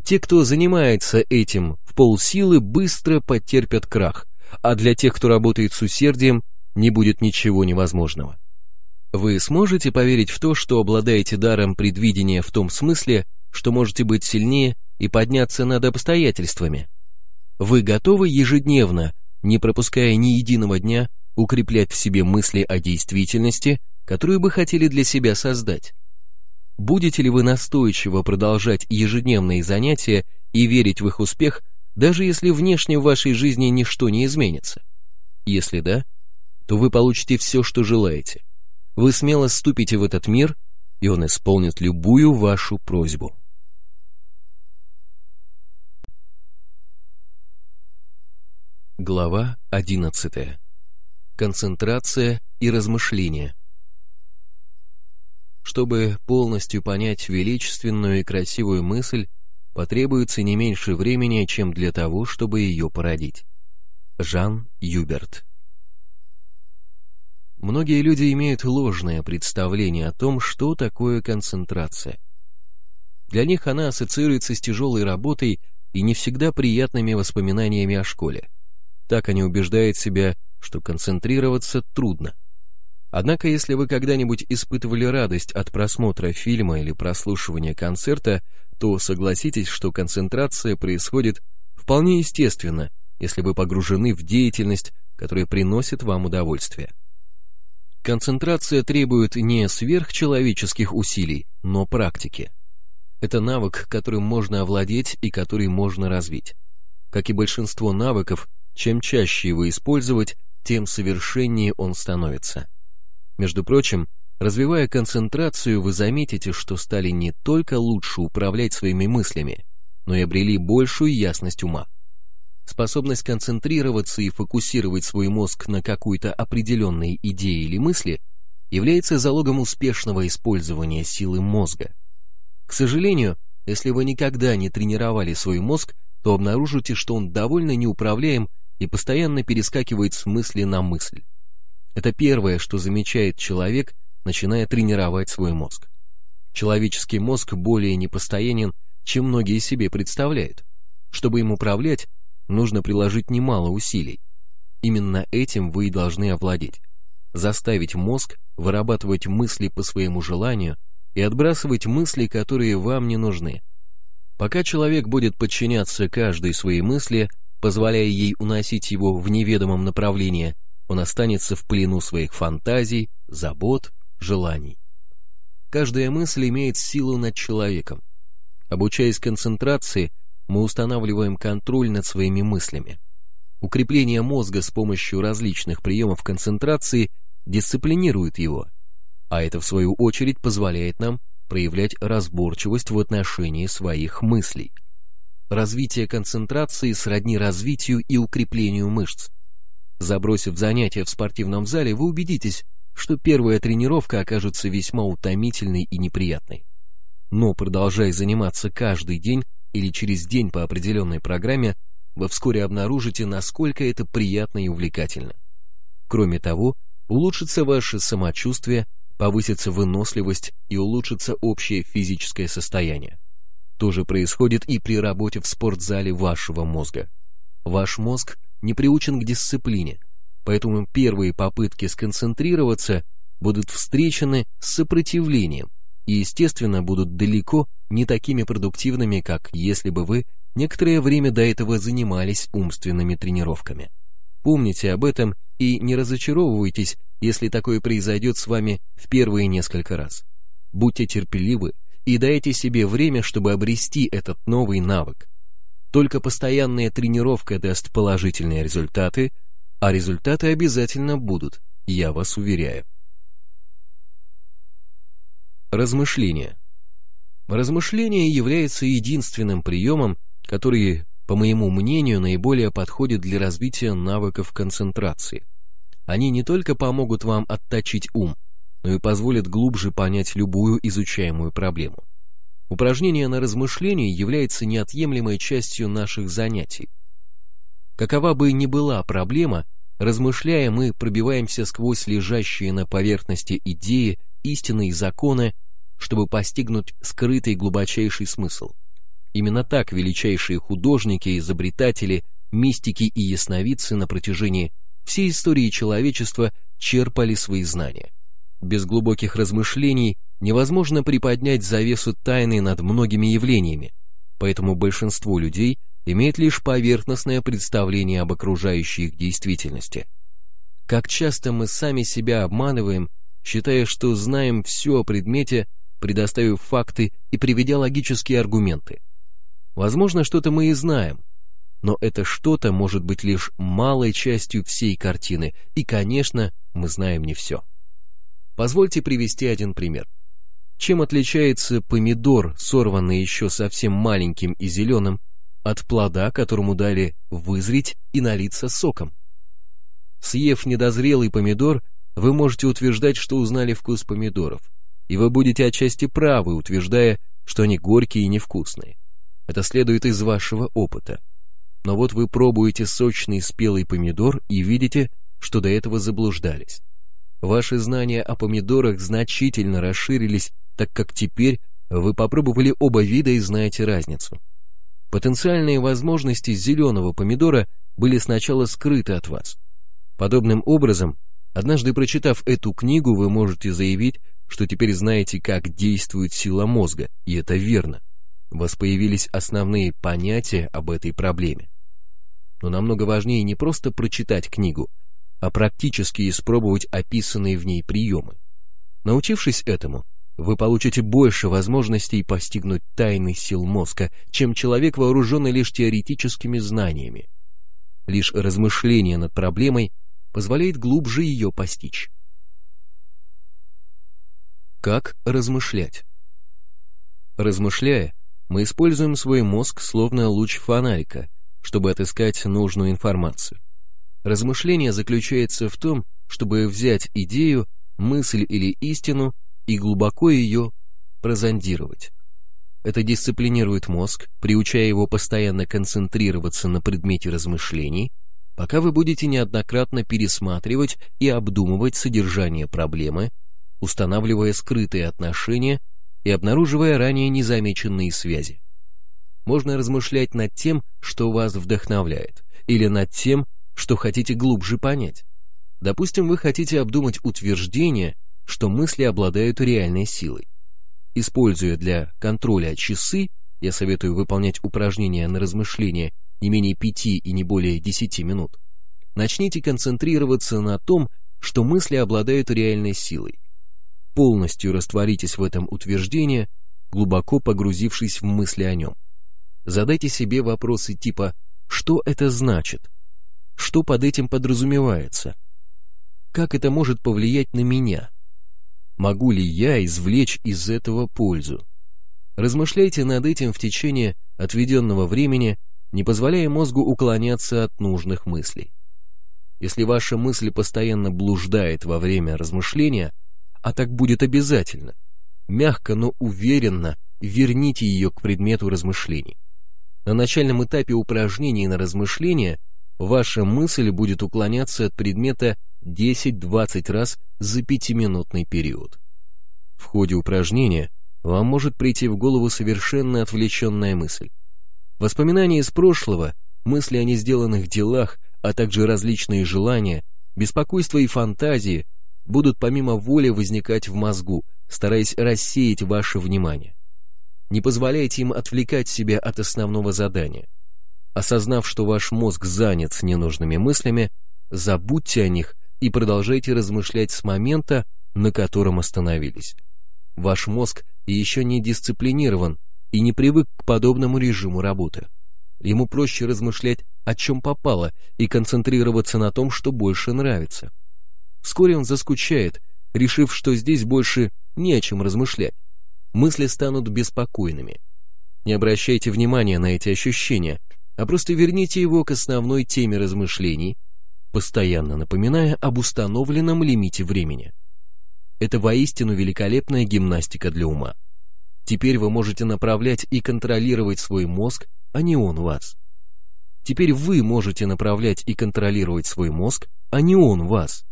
Те, кто занимается этим в полсилы, быстро потерпят крах, а для тех, кто работает с усердием, не будет ничего невозможного. Вы сможете поверить в то, что обладаете даром предвидения в том смысле, что можете быть сильнее и подняться над обстоятельствами? Вы готовы ежедневно не пропуская ни единого дня, укреплять в себе мысли о действительности, которую бы хотели для себя создать. Будете ли вы настойчиво продолжать ежедневные занятия и верить в их успех, даже если внешне в вашей жизни ничто не изменится? Если да, то вы получите все, что желаете. Вы смело ступите в этот мир, и он исполнит любую вашу просьбу. Глава 11. Концентрация и размышление. Чтобы полностью понять величественную и красивую мысль, потребуется не меньше времени, чем для того, чтобы ее породить. Жан Юберт. Многие люди имеют ложное представление о том, что такое концентрация. Для них она ассоциируется с тяжелой работой и не всегда приятными воспоминаниями о школе. Так они убеждают себя, что концентрироваться трудно. Однако, если вы когда-нибудь испытывали радость от просмотра фильма или прослушивания концерта, то согласитесь, что концентрация происходит вполне естественно, если вы погружены в деятельность, которая приносит вам удовольствие. Концентрация требует не сверхчеловеческих усилий, но практики. Это навык, которым можно овладеть и который можно развить. Как и большинство навыков, чем чаще его использовать, тем совершеннее он становится. Между прочим, развивая концентрацию, вы заметите, что стали не только лучше управлять своими мыслями, но и обрели большую ясность ума. Способность концентрироваться и фокусировать свой мозг на какой-то определенной идее или мысли является залогом успешного использования силы мозга. К сожалению, если вы никогда не тренировали свой мозг, то обнаружите, что он довольно неуправляем и постоянно перескакивает с мысли на мысль. Это первое, что замечает человек, начиная тренировать свой мозг. Человеческий мозг более непостоянен, чем многие себе представляют. Чтобы им управлять, нужно приложить немало усилий. Именно этим вы и должны овладеть. Заставить мозг вырабатывать мысли по своему желанию и отбрасывать мысли, которые вам не нужны. Пока человек будет подчиняться каждой своей мысли, позволяя ей уносить его в неведомом направлении, он останется в плену своих фантазий, забот, желаний. Каждая мысль имеет силу над человеком. Обучаясь концентрации, мы устанавливаем контроль над своими мыслями. Укрепление мозга с помощью различных приемов концентрации дисциплинирует его, а это в свою очередь позволяет нам проявлять разборчивость в отношении своих мыслей. Развитие концентрации сродни развитию и укреплению мышц. Забросив занятия в спортивном зале, вы убедитесь, что первая тренировка окажется весьма утомительной и неприятной. Но продолжая заниматься каждый день или через день по определенной программе, вы вскоре обнаружите, насколько это приятно и увлекательно. Кроме того, улучшится ваше самочувствие, повысится выносливость и улучшится общее физическое состояние. То же происходит и при работе в спортзале вашего мозга. Ваш мозг не приучен к дисциплине, поэтому первые попытки сконцентрироваться будут встречены с сопротивлением и, естественно, будут далеко не такими продуктивными, как если бы вы некоторое время до этого занимались умственными тренировками. Помните об этом и не разочаровывайтесь, если такое произойдет с вами в первые несколько раз. Будьте терпеливы и дайте себе время, чтобы обрести этот новый навык. Только постоянная тренировка даст положительные результаты, а результаты обязательно будут, я вас уверяю. Размышление. Размышление является единственным приемом, который, по моему мнению, наиболее подходит для развития навыков концентрации. Они не только помогут вам отточить ум, но и позволят глубже понять любую изучаемую проблему. Упражнение на размышление является неотъемлемой частью наших занятий. Какова бы ни была проблема, размышляя, мы пробиваемся сквозь лежащие на поверхности идеи, истины и законы, чтобы постигнуть скрытый глубочайший смысл. Именно так величайшие художники, изобретатели, мистики и ясновидцы на протяжении всей истории человечества черпали свои знания. Без глубоких размышлений невозможно приподнять завесу тайны над многими явлениями, поэтому большинство людей имеет лишь поверхностное представление об окружающей их действительности. Как часто мы сами себя обманываем, считая, что знаем все о предмете, предоставив факты и приведя логические аргументы. Возможно, что-то мы и знаем, но это что-то может быть лишь малой частью всей картины, и, конечно, мы знаем не все. Позвольте привести один пример. Чем отличается помидор, сорванный еще совсем маленьким и зеленым, от плода, которому дали вызреть и налиться соком? Съев недозрелый помидор, вы можете утверждать, что узнали вкус помидоров, и вы будете отчасти правы, утверждая, что они горькие и невкусные. Это следует из вашего опыта. Но вот вы пробуете сочный спелый помидор и видите, что до этого заблуждались. Ваши знания о помидорах значительно расширились, так как теперь вы попробовали оба вида и знаете разницу. Потенциальные возможности зеленого помидора были сначала скрыты от вас. Подобным образом, однажды прочитав эту книгу, вы можете заявить, что теперь знаете, как действует сила мозга, и это верно. У вас появились основные понятия об этой проблеме. Но намного важнее не просто прочитать книгу, а практически испробовать описанные в ней приемы. Научившись этому, вы получите больше возможностей постигнуть тайны сил мозга, чем человек, вооруженный лишь теоретическими знаниями. Лишь размышление над проблемой позволяет глубже ее постичь. Как размышлять? Размышляя, мы используем свой мозг словно луч фонарика, чтобы отыскать нужную информацию. Размышление заключается в том, чтобы взять идею, мысль или истину и глубоко ее прозондировать. Это дисциплинирует мозг, приучая его постоянно концентрироваться на предмете размышлений, пока вы будете неоднократно пересматривать и обдумывать содержание проблемы, устанавливая скрытые отношения и обнаруживая ранее незамеченные связи. Можно размышлять над тем, что вас вдохновляет, или над тем, что хотите глубже понять. Допустим, вы хотите обдумать утверждение, что мысли обладают реальной силой. Используя для контроля часы, я советую выполнять упражнения на размышление не менее 5 и не более 10 минут. Начните концентрироваться на том, что мысли обладают реальной силой. Полностью растворитесь в этом утверждении, глубоко погрузившись в мысли о нем. Задайте себе вопросы типа «Что это значит?» Что под этим подразумевается? Как это может повлиять на меня? Могу ли я извлечь из этого пользу? Размышляйте над этим в течение отведенного времени, не позволяя мозгу уклоняться от нужных мыслей. Если ваша мысль постоянно блуждает во время размышления, а так будет обязательно, мягко, но уверенно верните ее к предмету размышлений. На начальном этапе упражнений на размышления ваша мысль будет уклоняться от предмета 10-20 раз за пятиминутный период. В ходе упражнения вам может прийти в голову совершенно отвлеченная мысль. Воспоминания из прошлого, мысли о несделанных делах, а также различные желания, беспокойства и фантазии будут помимо воли возникать в мозгу, стараясь рассеять ваше внимание. Не позволяйте им отвлекать себя от основного задания. Осознав, что ваш мозг занят ненужными мыслями, забудьте о них и продолжайте размышлять с момента, на котором остановились. Ваш мозг еще не дисциплинирован и не привык к подобному режиму работы. Ему проще размышлять о чем попало и концентрироваться на том, что больше нравится. Вскоре он заскучает, решив, что здесь больше не о чем размышлять мысли станут беспокойными. Не обращайте внимания на эти ощущения, а просто верните его к основной теме размышлений, постоянно напоминая об установленном лимите времени. Это воистину великолепная гимнастика для ума. Теперь вы можете направлять и контролировать свой мозг, а не он вас. Теперь вы можете направлять и контролировать свой мозг, а не он вас.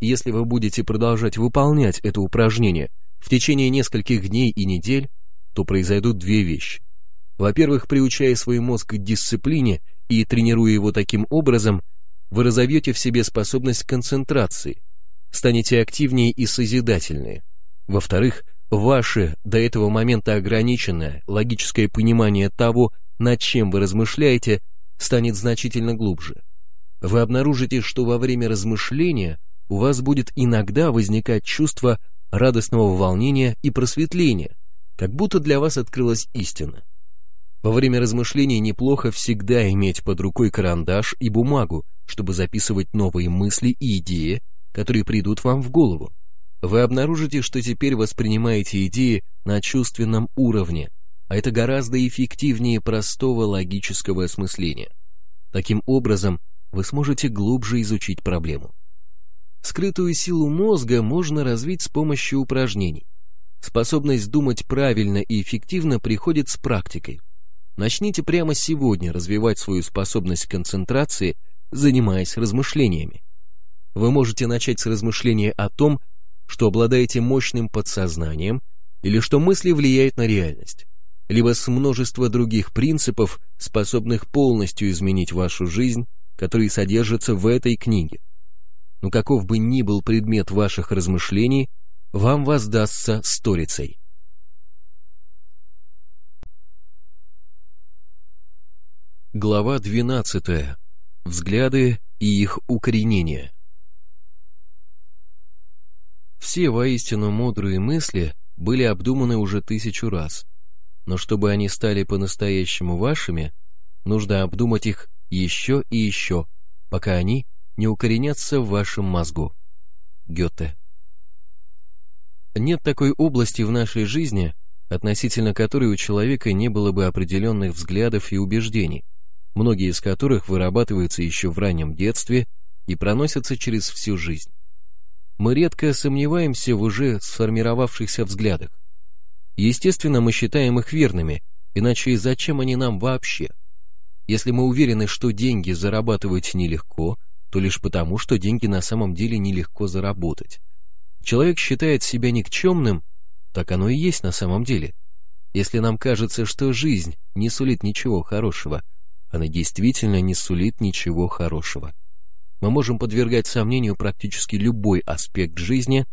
Если вы будете продолжать выполнять это упражнение в течение нескольких дней и недель, то произойдут две вещи. Во-первых, приучая свой мозг к дисциплине и тренируя его таким образом, вы разовьете в себе способность концентрации, станете активнее и созидательнее. Во-вторых, ваше до этого момента ограниченное логическое понимание того, над чем вы размышляете, станет значительно глубже. Вы обнаружите, что во время размышления у вас будет иногда возникать чувство радостного волнения и просветления, как будто для вас открылась истина. Во время размышлений неплохо всегда иметь под рукой карандаш и бумагу, чтобы записывать новые мысли и идеи, которые придут вам в голову. Вы обнаружите, что теперь воспринимаете идеи на чувственном уровне, а это гораздо эффективнее простого логического осмысления. Таким образом, вы сможете глубже изучить проблему. Скрытую силу мозга можно развить с помощью упражнений. Способность думать правильно и эффективно приходит с практикой. Начните прямо сегодня развивать свою способность концентрации, занимаясь размышлениями. Вы можете начать с размышления о том, что обладаете мощным подсознанием или что мысли влияют на реальность, либо с множества других принципов, способных полностью изменить вашу жизнь, которые содержатся в этой книге но каков бы ни был предмет ваших размышлений, вам воздастся сторицей. Глава 12. Взгляды и их укоренение. Все воистину мудрые мысли были обдуманы уже тысячу раз, но чтобы они стали по-настоящему вашими, нужно обдумать их еще и еще, пока они не укоренятся в вашем мозгу. Гёте. Нет такой области в нашей жизни, относительно которой у человека не было бы определенных взглядов и убеждений, многие из которых вырабатываются еще в раннем детстве и проносятся через всю жизнь. Мы редко сомневаемся в уже сформировавшихся взглядах. Естественно, мы считаем их верными, иначе зачем они нам вообще? Если мы уверены, что деньги зарабатывать нелегко, то лишь потому, что деньги на самом деле нелегко заработать. Человек считает себя никчемным, так оно и есть на самом деле. Если нам кажется, что жизнь не сулит ничего хорошего, она действительно не сулит ничего хорошего. Мы можем подвергать сомнению практически любой аспект жизни,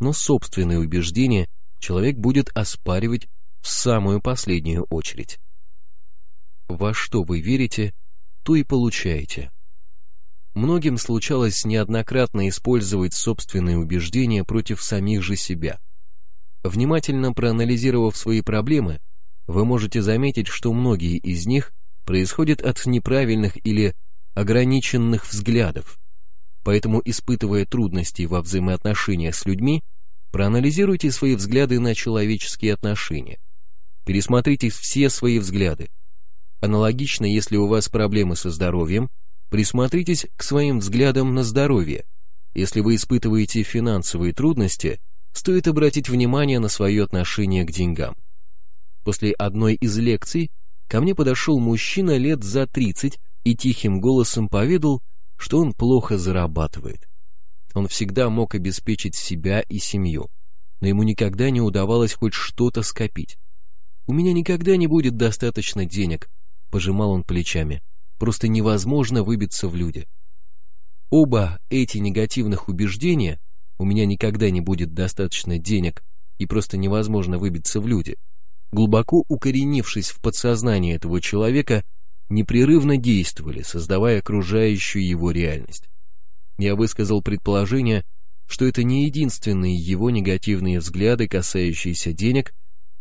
но собственные убеждения человек будет оспаривать в самую последнюю очередь. Во что вы верите, то и получаете. Многим случалось неоднократно использовать собственные убеждения против самих же себя. Внимательно проанализировав свои проблемы, вы можете заметить, что многие из них происходят от неправильных или ограниченных взглядов. Поэтому, испытывая трудности во взаимоотношениях с людьми, проанализируйте свои взгляды на человеческие отношения. Пересмотрите все свои взгляды. Аналогично, если у вас проблемы со здоровьем, присмотритесь к своим взглядам на здоровье. Если вы испытываете финансовые трудности, стоит обратить внимание на свое отношение к деньгам. После одной из лекций ко мне подошел мужчина лет за 30 и тихим голосом поведал, что он плохо зарабатывает. Он всегда мог обеспечить себя и семью, но ему никогда не удавалось хоть что-то скопить. «У меня никогда не будет достаточно денег», — пожимал он плечами. «Просто невозможно выбиться в люди». Оба эти негативных убеждения «у меня никогда не будет достаточно денег» и просто невозможно выбиться в люди, глубоко укоренившись в подсознании этого человека, непрерывно действовали, создавая окружающую его реальность. Я высказал предположение, что это не единственные его негативные взгляды, касающиеся денег,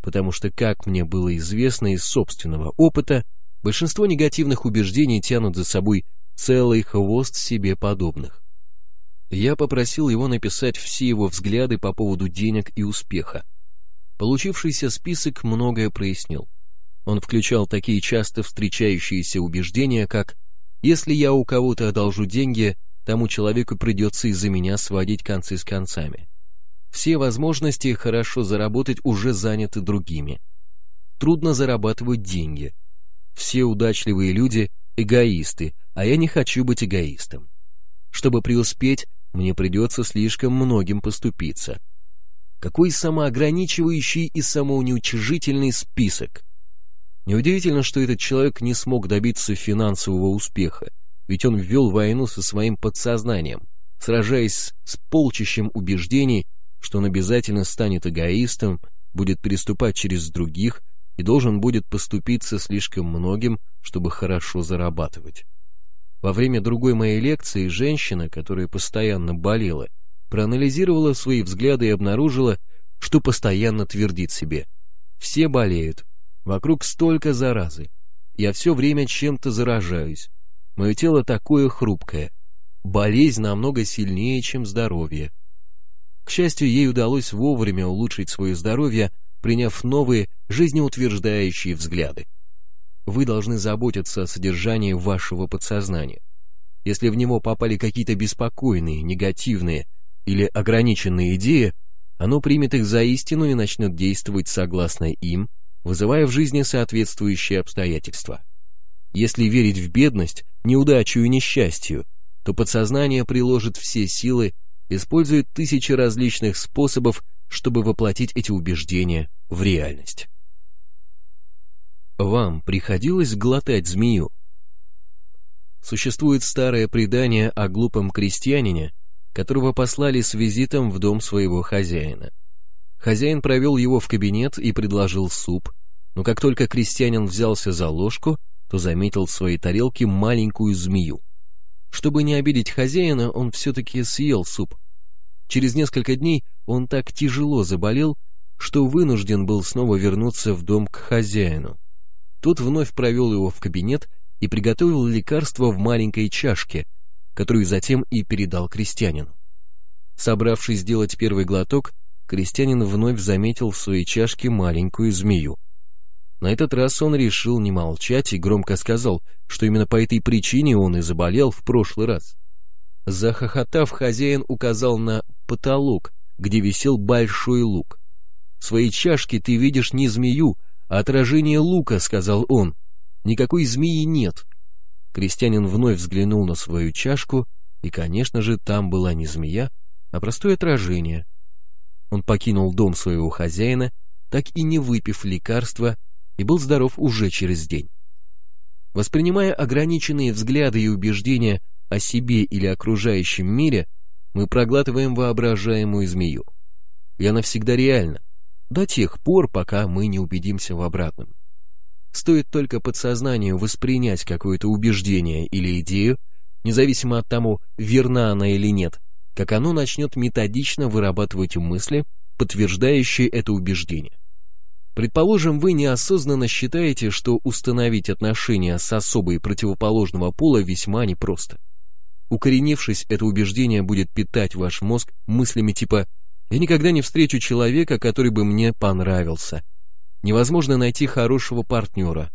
потому что, как мне было известно из собственного опыта, большинство негативных убеждений тянут за собой целый хвост себе подобных. Я попросил его написать все его взгляды по поводу денег и успеха. Получившийся список многое прояснил. Он включал такие часто встречающиеся убеждения, как «если я у кого-то одолжу деньги, тому человеку придется из-за меня сводить концы с концами». Все возможности хорошо заработать уже заняты другими. Трудно зарабатывать деньги. Все удачливые люди – эгоисты, а я не хочу быть эгоистом. Чтобы преуспеть, мне придется слишком многим поступиться. Какой самоограничивающий и самоуничижительный список. Неудивительно, что этот человек не смог добиться финансового успеха, ведь он ввел войну со своим подсознанием, сражаясь с полчищем убеждений, что он обязательно станет эгоистом, будет переступать через других и должен будет поступиться слишком многим, чтобы хорошо зарабатывать. Во время другой моей лекции женщина, которая постоянно болела, проанализировала свои взгляды и обнаружила, что постоянно твердит себе «все болеют, Вокруг столько заразы. Я все время чем-то заражаюсь. Мое тело такое хрупкое. Болезнь намного сильнее, чем здоровье. К счастью, ей удалось вовремя улучшить свое здоровье, приняв новые, жизнеутверждающие взгляды. Вы должны заботиться о содержании вашего подсознания. Если в него попали какие-то беспокойные, негативные или ограниченные идеи, оно примет их за истину и начнет действовать согласно им, вызывая в жизни соответствующие обстоятельства. Если верить в бедность, неудачу и несчастью, то подсознание приложит все силы, использует тысячи различных способов, чтобы воплотить эти убеждения в реальность. Вам приходилось глотать змею? Существует старое предание о глупом крестьянине, которого послали с визитом в дом своего хозяина. Хозяин провел его в кабинет и предложил суп, но как только крестьянин взялся за ложку, то заметил в своей тарелке маленькую змею. Чтобы не обидеть хозяина, он все-таки съел суп. Через несколько дней он так тяжело заболел, что вынужден был снова вернуться в дом к хозяину. Тот вновь провел его в кабинет и приготовил лекарство в маленькой чашке, которую затем и передал крестьянину. Собравшись сделать первый глоток, крестьянин вновь заметил в своей чашке маленькую змею. На этот раз он решил не молчать и громко сказал, что именно по этой причине он и заболел в прошлый раз. Захохотав, хозяин указал на потолок, где висел большой лук. В своей чашке ты видишь не змею, а отражение лука, сказал он. Никакой змеи нет. Крестьянин вновь взглянул на свою чашку, и, конечно же, там была не змея, а простое отражение. Он покинул дом своего хозяина, так и не выпив лекарства, и был здоров уже через день. Воспринимая ограниченные взгляды и убеждения о себе или окружающем мире, мы проглатываем воображаемую змею. И она всегда реальна, до тех пор, пока мы не убедимся в обратном. Стоит только подсознанию воспринять какое-то убеждение или идею, независимо от того, верна она или нет, как оно начнет методично вырабатывать мысли, подтверждающие это убеждение. Предположим, вы неосознанно считаете, что установить отношения с особой противоположного пола весьма непросто. Укоренившись, это убеждение будет питать ваш мозг мыслями типа «Я никогда не встречу человека, который бы мне понравился», невозможно найти хорошего партнера,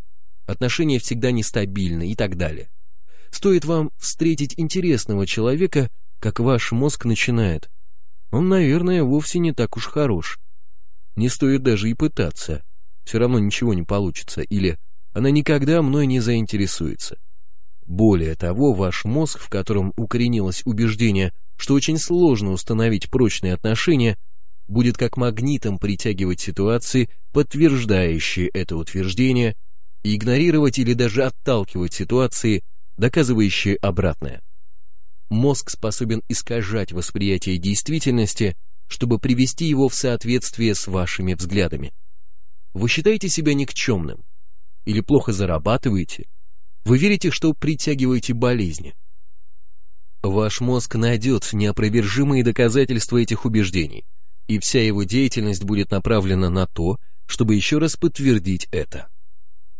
отношения всегда нестабильны и так далее. Стоит вам встретить интересного человека, как ваш мозг начинает. Он, наверное, вовсе не так уж хорош. Не стоит даже и пытаться. Все равно ничего не получится. Или она никогда мной не заинтересуется. Более того, ваш мозг, в котором укоренилось убеждение, что очень сложно установить прочные отношения, будет как магнитом притягивать ситуации, подтверждающие это утверждение, и игнорировать или даже отталкивать ситуации, доказывающие обратное. Мозг способен искажать восприятие действительности, чтобы привести его в соответствие с вашими взглядами. Вы считаете себя никчемным? Или плохо зарабатываете? Вы верите, что притягиваете болезни? Ваш мозг найдет неопровержимые доказательства этих убеждений – и вся его деятельность будет направлена на то, чтобы еще раз подтвердить это.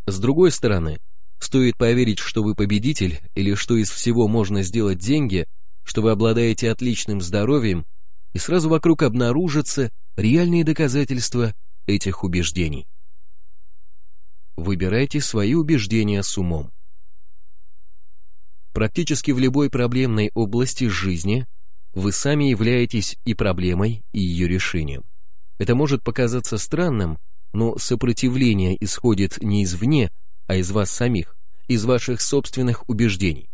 С другой стороны, стоит поверить, что вы победитель или что из всего можно сделать деньги, что вы обладаете отличным здоровьем, и сразу вокруг обнаружатся реальные доказательства этих убеждений. Выбирайте свои убеждения с умом. Практически в любой проблемной области жизни вы сами являетесь и проблемой, и ее решением. Это может показаться странным, но сопротивление исходит не извне, а из вас самих, из ваших собственных убеждений.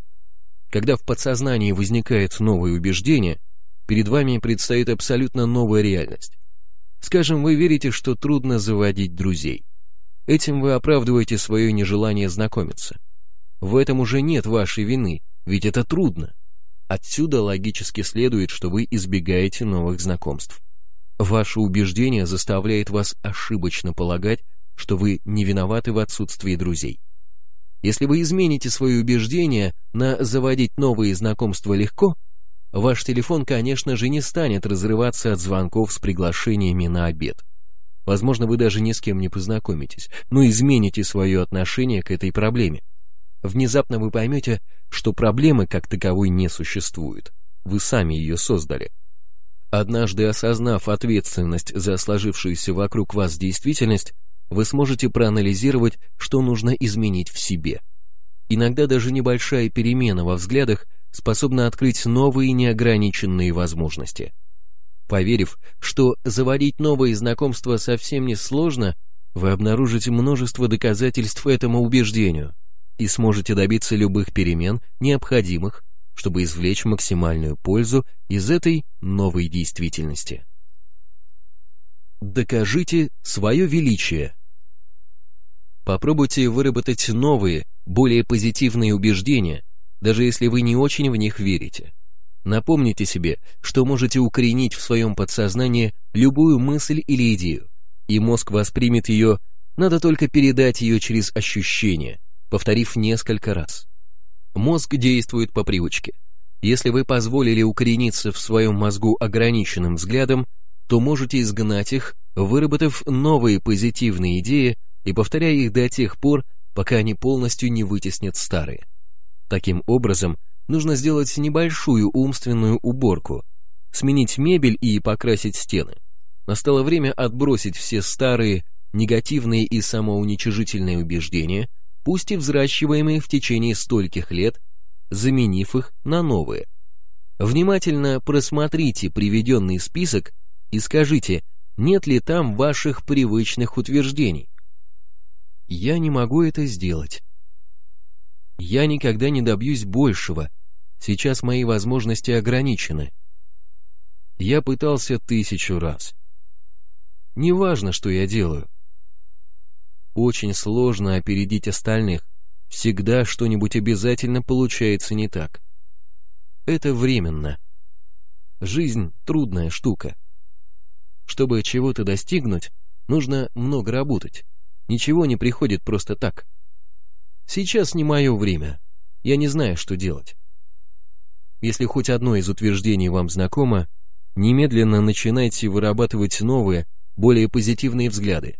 Когда в подсознании возникает новое убеждение, перед вами предстоит абсолютно новая реальность. Скажем, вы верите, что трудно заводить друзей. Этим вы оправдываете свое нежелание знакомиться. В этом уже нет вашей вины, ведь это трудно. Отсюда логически следует, что вы избегаете новых знакомств. Ваше убеждение заставляет вас ошибочно полагать, что вы не виноваты в отсутствии друзей. Если вы измените свои убеждения на заводить новые знакомства легко, ваш телефон, конечно же, не станет разрываться от звонков с приглашениями на обед. Возможно, вы даже ни с кем не познакомитесь, но измените свое отношение к этой проблеме. Внезапно вы поймете, что проблемы как таковой не существует. Вы сами ее создали. Однажды осознав ответственность за сложившуюся вокруг вас действительность, вы сможете проанализировать, что нужно изменить в себе. Иногда даже небольшая перемена во взглядах способна открыть новые неограниченные возможности. Поверив, что заводить новые знакомства совсем не сложно, вы обнаружите множество доказательств этому убеждению – и сможете добиться любых перемен, необходимых, чтобы извлечь максимальную пользу из этой новой действительности. Докажите свое величие. Попробуйте выработать новые, более позитивные убеждения, даже если вы не очень в них верите. Напомните себе, что можете укоренить в своем подсознании любую мысль или идею, и мозг воспримет ее, надо только передать ее через ощущение – повторив несколько раз. Мозг действует по привычке. Если вы позволили укорениться в своем мозгу ограниченным взглядом, то можете изгнать их, выработав новые позитивные идеи и повторяя их до тех пор, пока они полностью не вытеснят старые. Таким образом, нужно сделать небольшую умственную уборку, сменить мебель и покрасить стены. Настало время отбросить все старые, негативные и самоуничижительные убеждения, пусть и взращиваемые в течение стольких лет, заменив их на новые. Внимательно просмотрите приведенный список и скажите, нет ли там ваших привычных утверждений. Я не могу это сделать. Я никогда не добьюсь большего. Сейчас мои возможности ограничены. Я пытался тысячу раз. Неважно, что я делаю. Очень сложно опередить остальных. Всегда что-нибудь обязательно получается не так. Это временно. Жизнь — трудная штука. Чтобы чего-то достигнуть, нужно много работать. Ничего не приходит просто так. Сейчас не мое время. Я не знаю, что делать. Если хоть одно из утверждений вам знакомо, немедленно начинайте вырабатывать новые, более позитивные взгляды.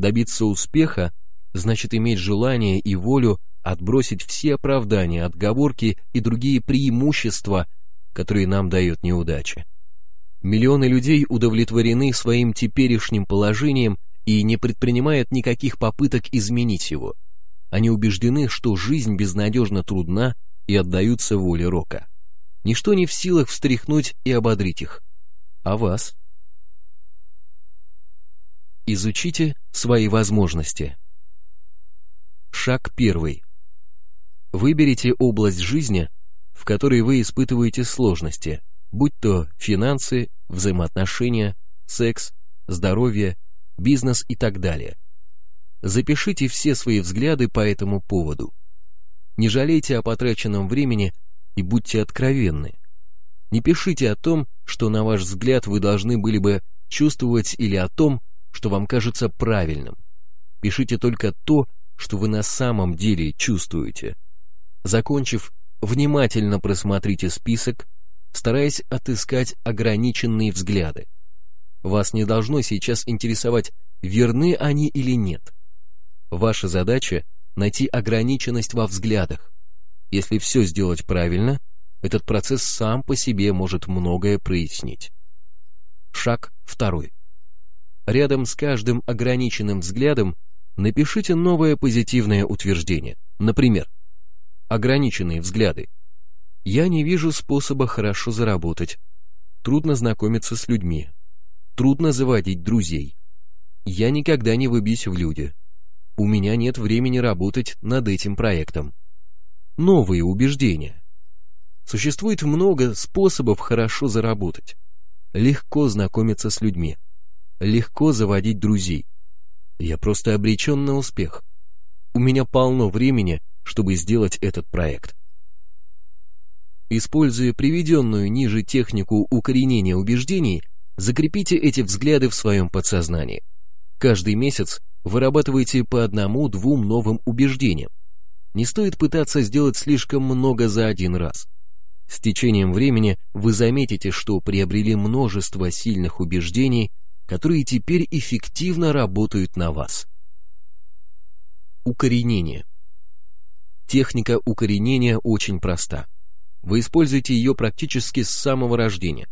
Добиться успеха значит иметь желание и волю отбросить все оправдания, отговорки и другие преимущества, которые нам дает неудача. Миллионы людей удовлетворены своим теперешним положением и не предпринимают никаких попыток изменить его. Они убеждены, что жизнь безнадежно трудна и отдаются воле рока. Ничто не в силах встряхнуть и ободрить их. А вас? Изучите свои возможности. Шаг первый. Выберите область жизни, в которой вы испытываете сложности, будь то финансы, взаимоотношения, секс, здоровье, бизнес и так далее. Запишите все свои взгляды по этому поводу. Не жалейте о потраченном времени и будьте откровенны. Не пишите о том, что на ваш взгляд вы должны были бы чувствовать или о том, что вам кажется правильным. Пишите только то, что вы на самом деле чувствуете. Закончив, внимательно просмотрите список, стараясь отыскать ограниченные взгляды. Вас не должно сейчас интересовать, верны они или нет. Ваша задача — найти ограниченность во взглядах. Если все сделать правильно, этот процесс сам по себе может многое прояснить. Шаг второй. Рядом с каждым ограниченным взглядом напишите новое позитивное утверждение. Например, ограниченные взгляды. Я не вижу способа хорошо заработать. Трудно знакомиться с людьми. Трудно заводить друзей. Я никогда не выбьюсь в люди. У меня нет времени работать над этим проектом. Новые убеждения. Существует много способов хорошо заработать. Легко знакомиться с людьми. Легко заводить друзей. Я просто обречен на успех. У меня полно времени, чтобы сделать этот проект. Используя приведенную ниже технику укоренения убеждений, закрепите эти взгляды в своем подсознании. Каждый месяц вырабатывайте по одному-двум новым убеждениям. Не стоит пытаться сделать слишком много за один раз. С течением времени вы заметите, что приобрели множество сильных убеждений, которые теперь эффективно работают на вас. Укоренение. Техника укоренения очень проста. Вы используете ее практически с самого рождения.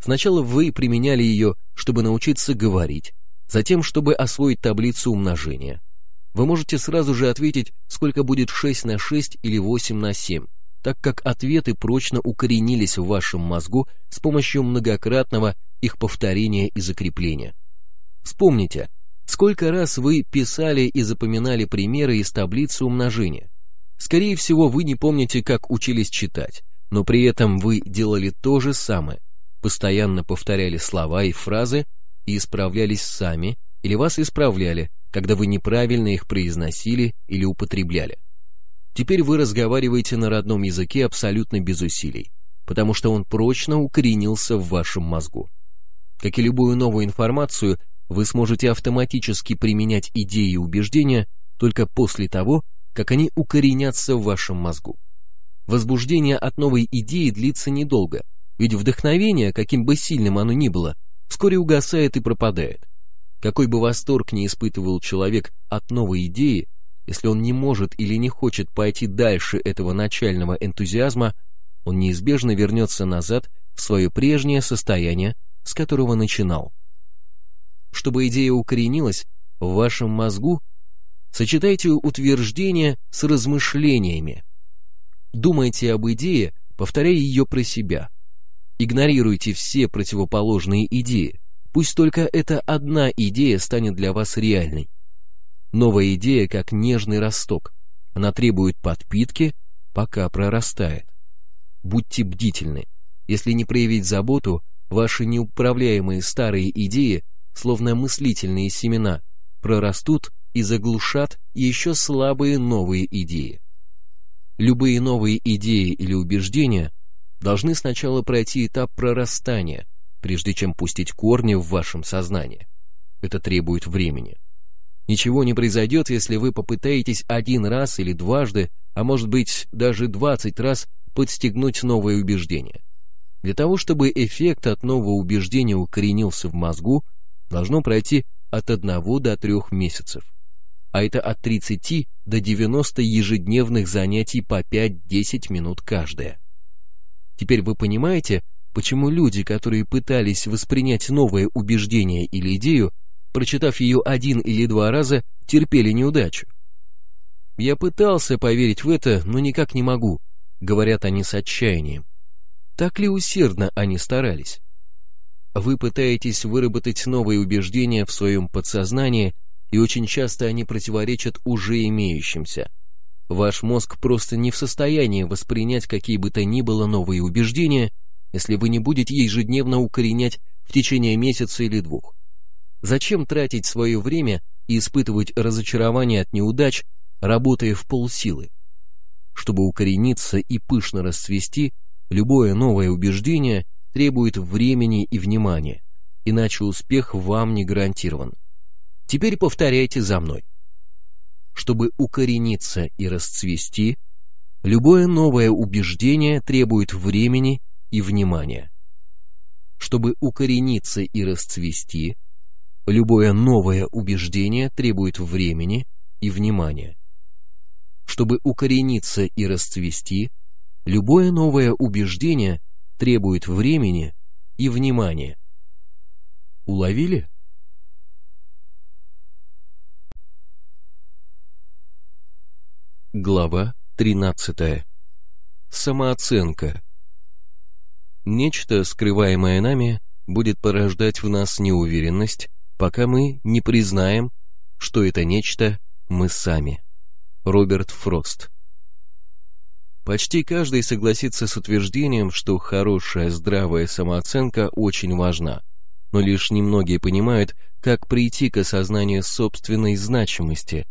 Сначала вы применяли ее, чтобы научиться говорить, затем, чтобы освоить таблицу умножения. Вы можете сразу же ответить, сколько будет 6 на 6 или 8 на 7, так как ответы прочно укоренились в вашем мозгу с помощью многократного их повторения и закрепления. Вспомните, сколько раз вы писали и запоминали примеры из таблицы умножения. Скорее всего, вы не помните, как учились читать, но при этом вы делали то же самое, постоянно повторяли слова и фразы и исправлялись сами, или вас исправляли, когда вы неправильно их произносили или употребляли. Теперь вы разговариваете на родном языке абсолютно без усилий, потому что он прочно укоренился в вашем мозгу. Как и любую новую информацию, вы сможете автоматически применять идеи и убеждения только после того, как они укоренятся в вашем мозгу. Возбуждение от новой идеи длится недолго, ведь вдохновение, каким бы сильным оно ни было, вскоре угасает и пропадает. Какой бы восторг ни испытывал человек от новой идеи, если он не может или не хочет пойти дальше этого начального энтузиазма, он неизбежно вернется назад в свое прежнее состояние, с которого начинал. Чтобы идея укоренилась в вашем мозгу, сочетайте утверждения с размышлениями. Думайте об идее, повторяя ее про себя. Игнорируйте все противоположные идеи, Пусть только эта одна идея станет для вас реальной. Новая идея как нежный росток. Она требует подпитки, пока прорастает. Будьте бдительны. Если не проявить заботу, ваши неуправляемые старые идеи, словно мыслительные семена, прорастут и заглушат еще слабые новые идеи. Любые новые идеи или убеждения должны сначала пройти этап прорастания, прежде чем пустить корни в вашем сознании. Это требует времени. Ничего не произойдет, если вы попытаетесь один раз или дважды, а может быть даже двадцать раз подстегнуть новое убеждение. Для того, чтобы эффект от нового убеждения укоренился в мозгу, должно пройти от одного до трех месяцев. А это от 30 до 90 ежедневных занятий по 5-10 минут каждое. Теперь вы понимаете, почему люди, которые пытались воспринять новое убеждение или идею, прочитав ее один или два раза, терпели неудачу. «Я пытался поверить в это, но никак не могу», — говорят они с отчаянием. Так ли усердно они старались? Вы пытаетесь выработать новые убеждения в своем подсознании, и очень часто они противоречат уже имеющимся. Ваш мозг просто не в состоянии воспринять какие бы то ни было новые убеждения, если вы не будете ежедневно укоренять в течение месяца или двух. Зачем тратить свое время и испытывать разочарование от неудач, работая в полсилы? Чтобы укорениться и пышно расцвести, любое новое убеждение требует времени и внимания, иначе успех вам не гарантирован. Теперь повторяйте за мной. Чтобы укорениться и расцвести, любое новое убеждение требует времени и внимания. Чтобы укорениться и расцвести, Любое новое убеждение требует времени и внимания. Чтобы укорениться и расцвести, любое новое убеждение требует времени и внимания. Уловили? Глава 13. Самооценка. Нечто, скрываемое нами, будет порождать в нас неуверенность, пока мы не признаем, что это нечто мы сами. Роберт Фрост Почти каждый согласится с утверждением, что хорошая здравая самооценка очень важна, но лишь немногие понимают, как прийти к осознанию собственной значимости.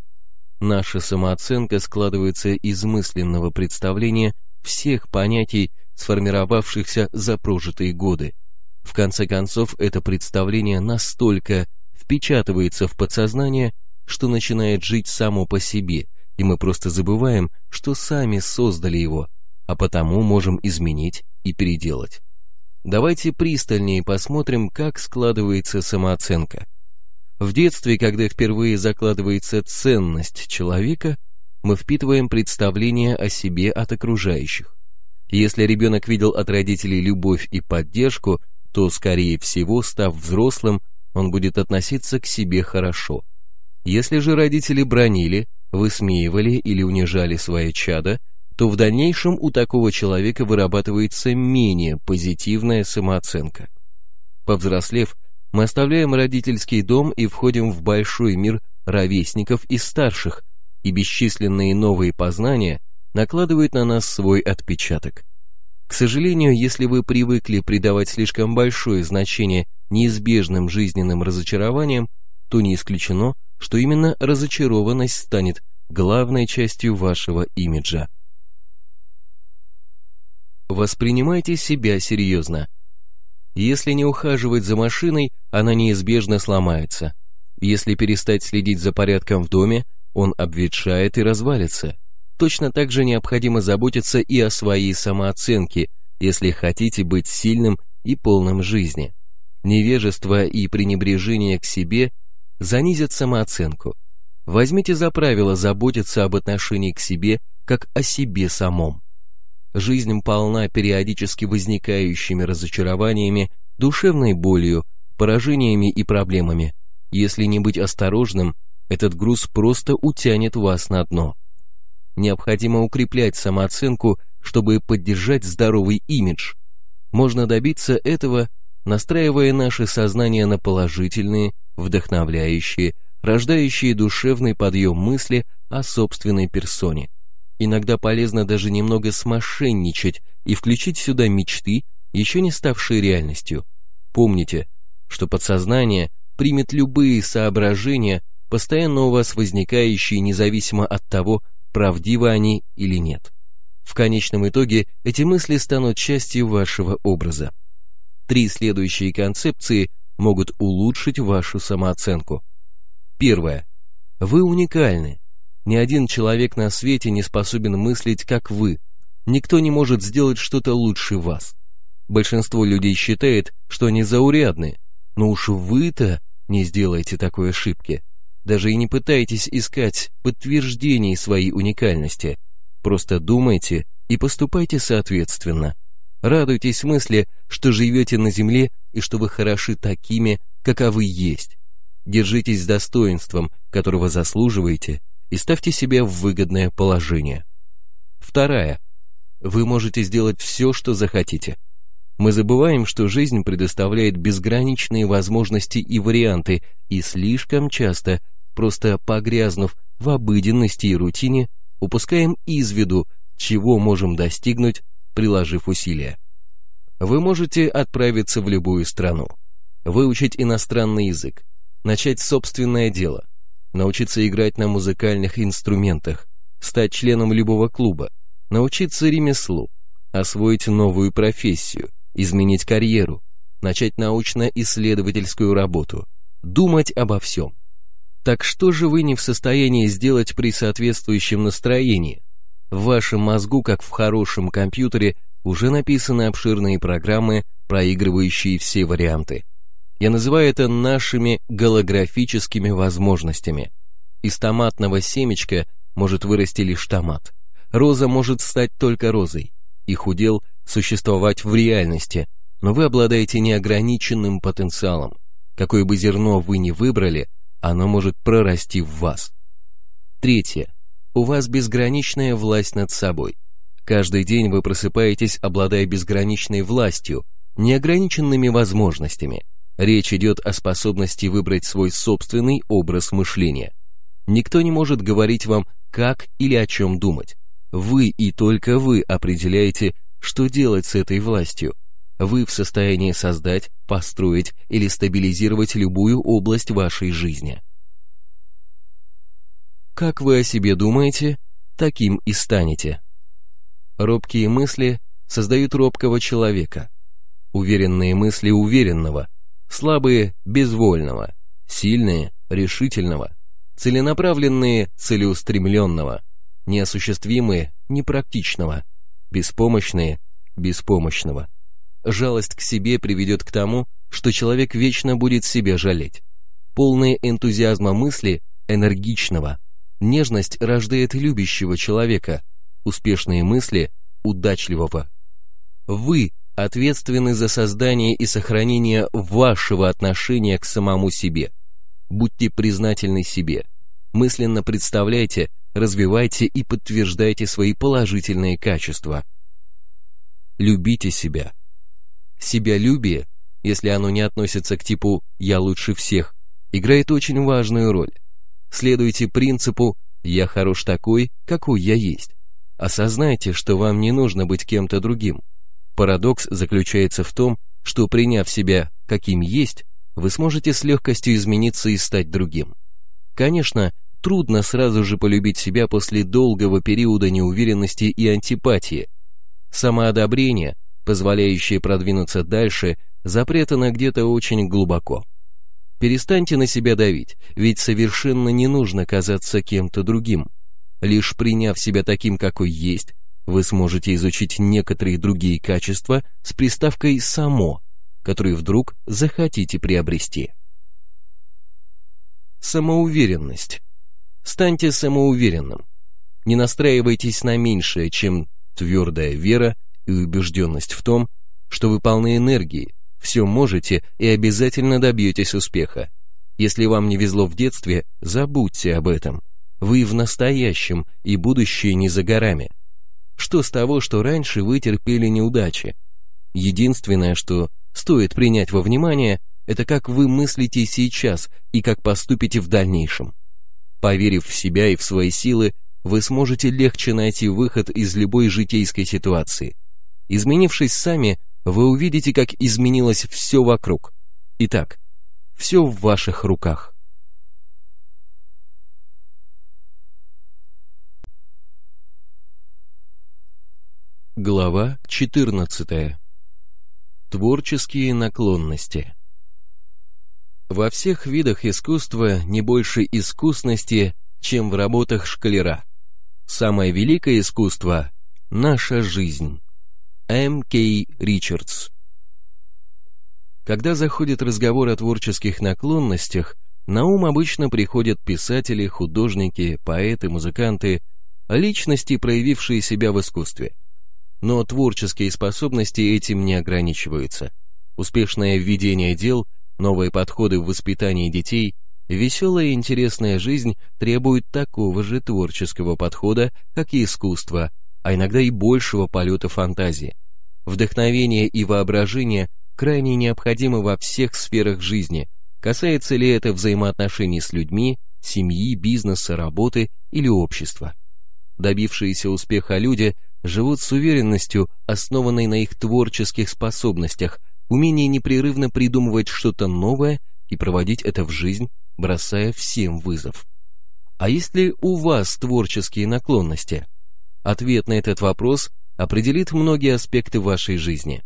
Наша самооценка складывается из мысленного представления всех понятий, сформировавшихся за прожитые годы. В конце концов, это представление настолько впечатывается в подсознание, что начинает жить само по себе, и мы просто забываем, что сами создали его, а потому можем изменить и переделать. Давайте пристальнее посмотрим, как складывается самооценка. В детстве, когда впервые закладывается ценность человека, мы впитываем представление о себе от окружающих. Если ребенок видел от родителей любовь и поддержку, то, скорее всего, став взрослым, он будет относиться к себе хорошо. Если же родители бронили, высмеивали или унижали свое чадо, то в дальнейшем у такого человека вырабатывается менее позитивная самооценка. Повзрослев, мы оставляем родительский дом и входим в большой мир ровесников и старших, и бесчисленные новые познания накладывают на нас свой отпечаток. К сожалению, если вы привыкли придавать слишком большое значение неизбежным жизненным разочарованиям, то не исключено, что именно разочарованность станет главной частью вашего имиджа. Воспринимайте себя серьезно. Если не ухаживать за машиной, она неизбежно сломается. Если перестать следить за порядком в доме, он обветшает и развалится. Точно так же необходимо заботиться и о своей самооценке, если хотите быть сильным и полным жизни. Невежество и пренебрежение к себе занизят самооценку. Возьмите за правило заботиться об отношении к себе, как о себе самом. Жизнь полна периодически возникающими разочарованиями, душевной болью, поражениями и проблемами. Если не быть осторожным, этот груз просто утянет вас на дно. Необходимо укреплять самооценку, чтобы поддержать здоровый имидж. Можно добиться этого, настраивая наше сознание на положительные, вдохновляющие, рождающие душевный подъем мысли о собственной персоне. Иногда полезно даже немного смошенничать и включить сюда мечты, еще не ставшие реальностью. Помните, что подсознание примет любые соображения, постоянно у вас возникающие независимо от того, правдивы они или нет. В конечном итоге эти мысли станут частью вашего образа. Три следующие концепции могут улучшить вашу самооценку. Первое. Вы уникальны. Ни один человек на свете не способен мыслить, как вы. Никто не может сделать что-то лучше вас. Большинство людей считает, что они заурядны, но уж вы-то не сделаете такой ошибки. Даже и не пытайтесь искать подтверждений своей уникальности. Просто думайте и поступайте соответственно. Радуйтесь мысли, что живете на земле и что вы хороши такими, каковы есть. Держитесь с достоинством, которого заслуживаете, и ставьте себя в выгодное положение. Вторая. Вы можете сделать все, что захотите. Мы забываем, что жизнь предоставляет безграничные возможности и варианты, и слишком часто, просто погрязнув в обыденности и рутине, упускаем из виду, чего можем достигнуть, приложив усилия. Вы можете отправиться в любую страну, выучить иностранный язык, начать собственное дело, научиться играть на музыкальных инструментах, стать членом любого клуба, научиться ремеслу, освоить новую профессию, изменить карьеру, начать научно-исследовательскую работу, думать обо всем. Так что же вы не в состоянии сделать при соответствующем настроении? В вашем мозгу, как в хорошем компьютере, уже написаны обширные программы, проигрывающие все варианты. Я называю это нашими голографическими возможностями. Из томатного семечка может вырасти лишь томат. Роза может стать только розой. Их удел существовать в реальности, но вы обладаете неограниченным потенциалом. Какое бы зерно вы ни выбрали, оно может прорасти в вас. Третье. У вас безграничная власть над собой. Каждый день вы просыпаетесь, обладая безграничной властью, неограниченными возможностями. Речь идет о способности выбрать свой собственный образ мышления. Никто не может говорить вам, как или о чем думать. Вы и только вы определяете, что делать с этой властью? Вы в состоянии создать, построить или стабилизировать любую область вашей жизни. Как вы о себе думаете, таким и станете. Робкие мысли создают робкого человека. Уверенные мысли уверенного, слабые – безвольного, сильные – решительного, целенаправленные – целеустремленного, неосуществимые – непрактичного – беспомощные – беспомощного. Жалость к себе приведет к тому, что человек вечно будет себя жалеть. Полные энтузиазма мысли – энергичного. Нежность рождает любящего человека, успешные мысли – удачливого. Вы ответственны за создание и сохранение вашего отношения к самому себе. Будьте признательны себе. Мысленно представляйте, развивайте и подтверждайте свои положительные качества. Любите себя. Себялюбие, если оно не относится к типу «я лучше всех», играет очень важную роль. Следуйте принципу «я хорош такой, какой я есть». Осознайте, что вам не нужно быть кем-то другим. Парадокс заключается в том, что приняв себя каким есть, вы сможете с легкостью измениться и стать другим. Конечно, трудно сразу же полюбить себя после долгого периода неуверенности и антипатии. Самоодобрение, позволяющее продвинуться дальше, запретано где-то очень глубоко. Перестаньте на себя давить, ведь совершенно не нужно казаться кем-то другим. Лишь приняв себя таким, какой есть, вы сможете изучить некоторые другие качества с приставкой «само», которые вдруг захотите приобрести. Самоуверенность Станьте самоуверенным. Не настраивайтесь на меньшее, чем твердая вера и убежденность в том, что вы полны энергии, все можете и обязательно добьетесь успеха. Если вам не везло в детстве, забудьте об этом. Вы в настоящем, и будущее не за горами. Что с того, что раньше вы терпели неудачи? Единственное, что стоит принять во внимание, это как вы мыслите сейчас и как поступите в дальнейшем. Поверив в себя и в свои силы, вы сможете легче найти выход из любой житейской ситуации. Изменившись сами, вы увидите, как изменилось все вокруг. Итак, все в ваших руках. Глава 14. Творческие наклонности. Во всех видах искусства не больше искусности, чем в работах шкалера. Самое великое искусство – наша жизнь. М. К. Ричардс. Когда заходит разговор о творческих наклонностях, на ум обычно приходят писатели, художники, поэты, музыканты, личности, проявившие себя в искусстве – но творческие способности этим не ограничиваются. Успешное введение дел, новые подходы в воспитании детей, веселая и интересная жизнь требуют такого же творческого подхода, как и искусство, а иногда и большего полета фантазии. Вдохновение и воображение крайне необходимы во всех сферах жизни, касается ли это взаимоотношений с людьми, семьи, бизнеса, работы или общества. Добившиеся успеха люди живут с уверенностью, основанной на их творческих способностях, умении непрерывно придумывать что-то новое и проводить это в жизнь, бросая всем вызов. А есть ли у вас творческие наклонности? Ответ на этот вопрос определит многие аспекты вашей жизни.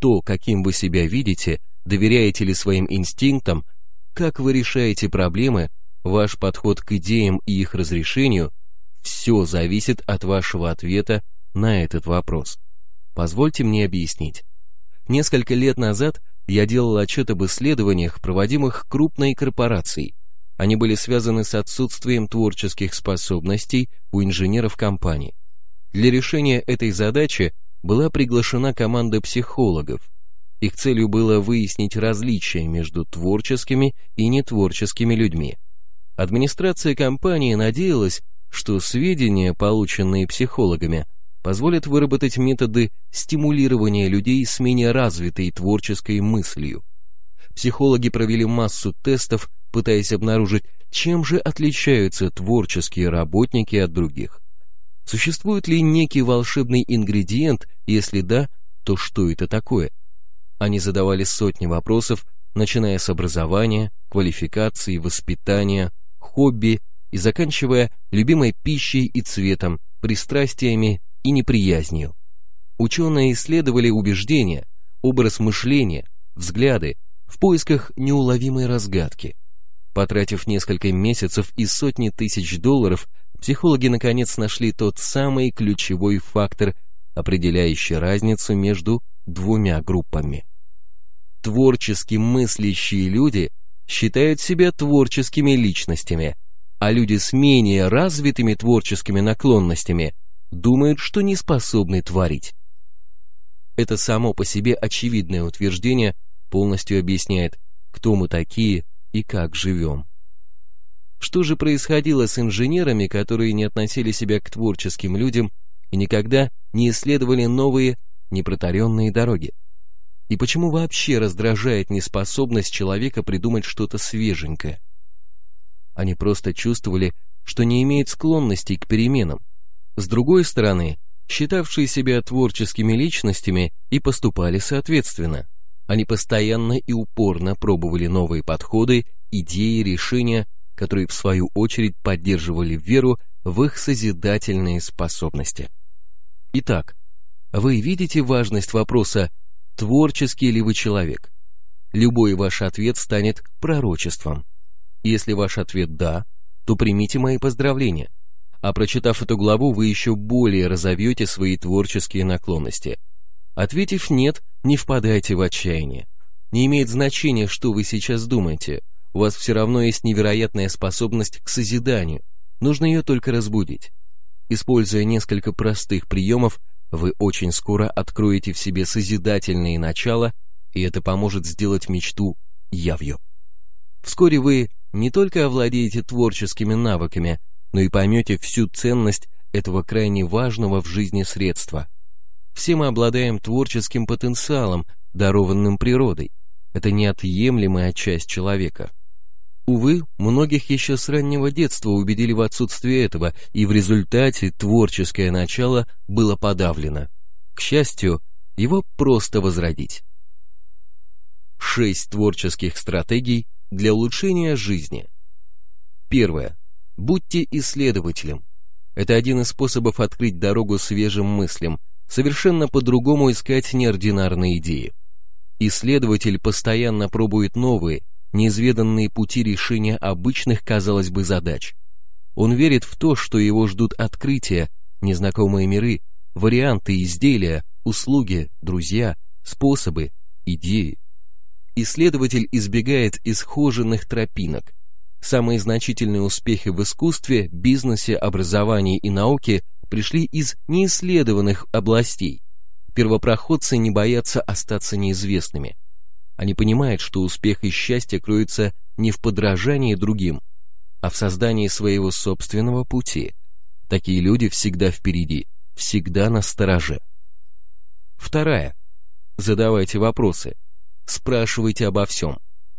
То, каким вы себя видите, доверяете ли своим инстинктам, как вы решаете проблемы, ваш подход к идеям и их разрешению, все зависит от вашего ответа на этот вопрос. Позвольте мне объяснить. Несколько лет назад я делал отчет об исследованиях, проводимых крупной корпорацией. Они были связаны с отсутствием творческих способностей у инженеров компании. Для решения этой задачи была приглашена команда психологов. Их целью было выяснить различия между творческими и нетворческими людьми. Администрация компании надеялась, что сведения, полученные психологами, позволят выработать методы стимулирования людей с менее развитой творческой мыслью. Психологи провели массу тестов, пытаясь обнаружить, чем же отличаются творческие работники от других. Существует ли некий волшебный ингредиент, если да, то что это такое? Они задавали сотни вопросов, начиная с образования, квалификации, воспитания, хобби и заканчивая любимой пищей и цветом, пристрастиями и неприязнью. Ученые исследовали убеждения, образ мышления, взгляды в поисках неуловимой разгадки. Потратив несколько месяцев и сотни тысяч долларов, психологи наконец нашли тот самый ключевой фактор, определяющий разницу между двумя группами. Творчески мыслящие люди считают себя творческими личностями, а люди с менее развитыми творческими наклонностями думают, что не способны творить. Это само по себе очевидное утверждение полностью объясняет, кто мы такие и как живем. Что же происходило с инженерами, которые не относили себя к творческим людям и никогда не исследовали новые, непротаренные дороги? И почему вообще раздражает неспособность человека придумать что-то свеженькое? Они просто чувствовали, что не имеют склонностей к переменам, с другой стороны, считавшие себя творческими личностями и поступали соответственно. Они постоянно и упорно пробовали новые подходы, идеи, решения, которые в свою очередь поддерживали веру в их созидательные способности. Итак, вы видите важность вопроса «творческий ли вы человек?» Любой ваш ответ станет пророчеством. Если ваш ответ «да», то примите мои поздравления – а прочитав эту главу, вы еще более разовьете свои творческие наклонности. Ответив «нет», не впадайте в отчаяние. Не имеет значения, что вы сейчас думаете, у вас все равно есть невероятная способность к созиданию, нужно ее только разбудить. Используя несколько простых приемов, вы очень скоро откроете в себе созидательные начала, и это поможет сделать мечту явью. Вскоре вы не только овладеете творческими навыками, но и поймете всю ценность этого крайне важного в жизни средства. Все мы обладаем творческим потенциалом, дарованным природой. Это неотъемлемая часть человека. Увы, многих еще с раннего детства убедили в отсутствии этого, и в результате творческое начало было подавлено. К счастью, его просто возродить. Шесть творческих стратегий для улучшения жизни. Первое. Будьте исследователем. Это один из способов открыть дорогу свежим мыслям, совершенно по-другому искать неординарные идеи. Исследователь постоянно пробует новые, неизведанные пути решения обычных, казалось бы, задач. Он верит в то, что его ждут открытия, незнакомые миры, варианты изделия, услуги, друзья, способы, идеи. Исследователь избегает исхоженных тропинок. Самые значительные успехи в искусстве, бизнесе, образовании и науке пришли из неисследованных областей. Первопроходцы не боятся остаться неизвестными. Они понимают, что успех и счастье кроются не в подражании другим, а в создании своего собственного пути. Такие люди всегда впереди, всегда на стороже. Вторая. Задавайте вопросы. Спрашивайте обо всем.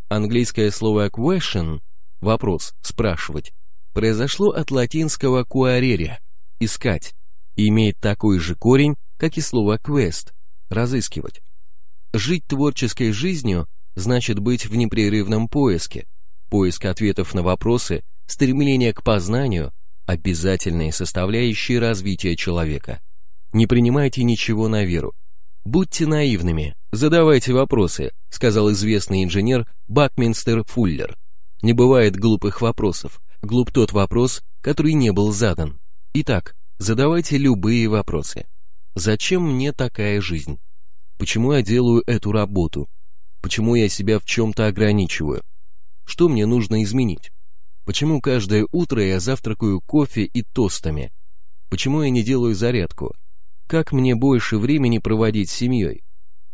Английское слово question – вопрос, спрашивать – произошло от латинского quaerere – искать, и имеет такой же корень, как и слово quest – разыскивать. Жить творческой жизнью значит быть в непрерывном поиске. Поиск ответов на вопросы, стремление к познанию – обязательные составляющие развития человека. Не принимайте ничего на веру. Будьте наивными, задавайте вопросы, сказал известный инженер Бакминстер Фуллер. Не бывает глупых вопросов. Глуп тот вопрос, который не был задан. Итак, задавайте любые вопросы. Зачем мне такая жизнь? Почему я делаю эту работу? Почему я себя в чем-то ограничиваю? Что мне нужно изменить? Почему каждое утро я завтракаю кофе и тостами? Почему я не делаю зарядку? Как мне больше времени проводить с семьей?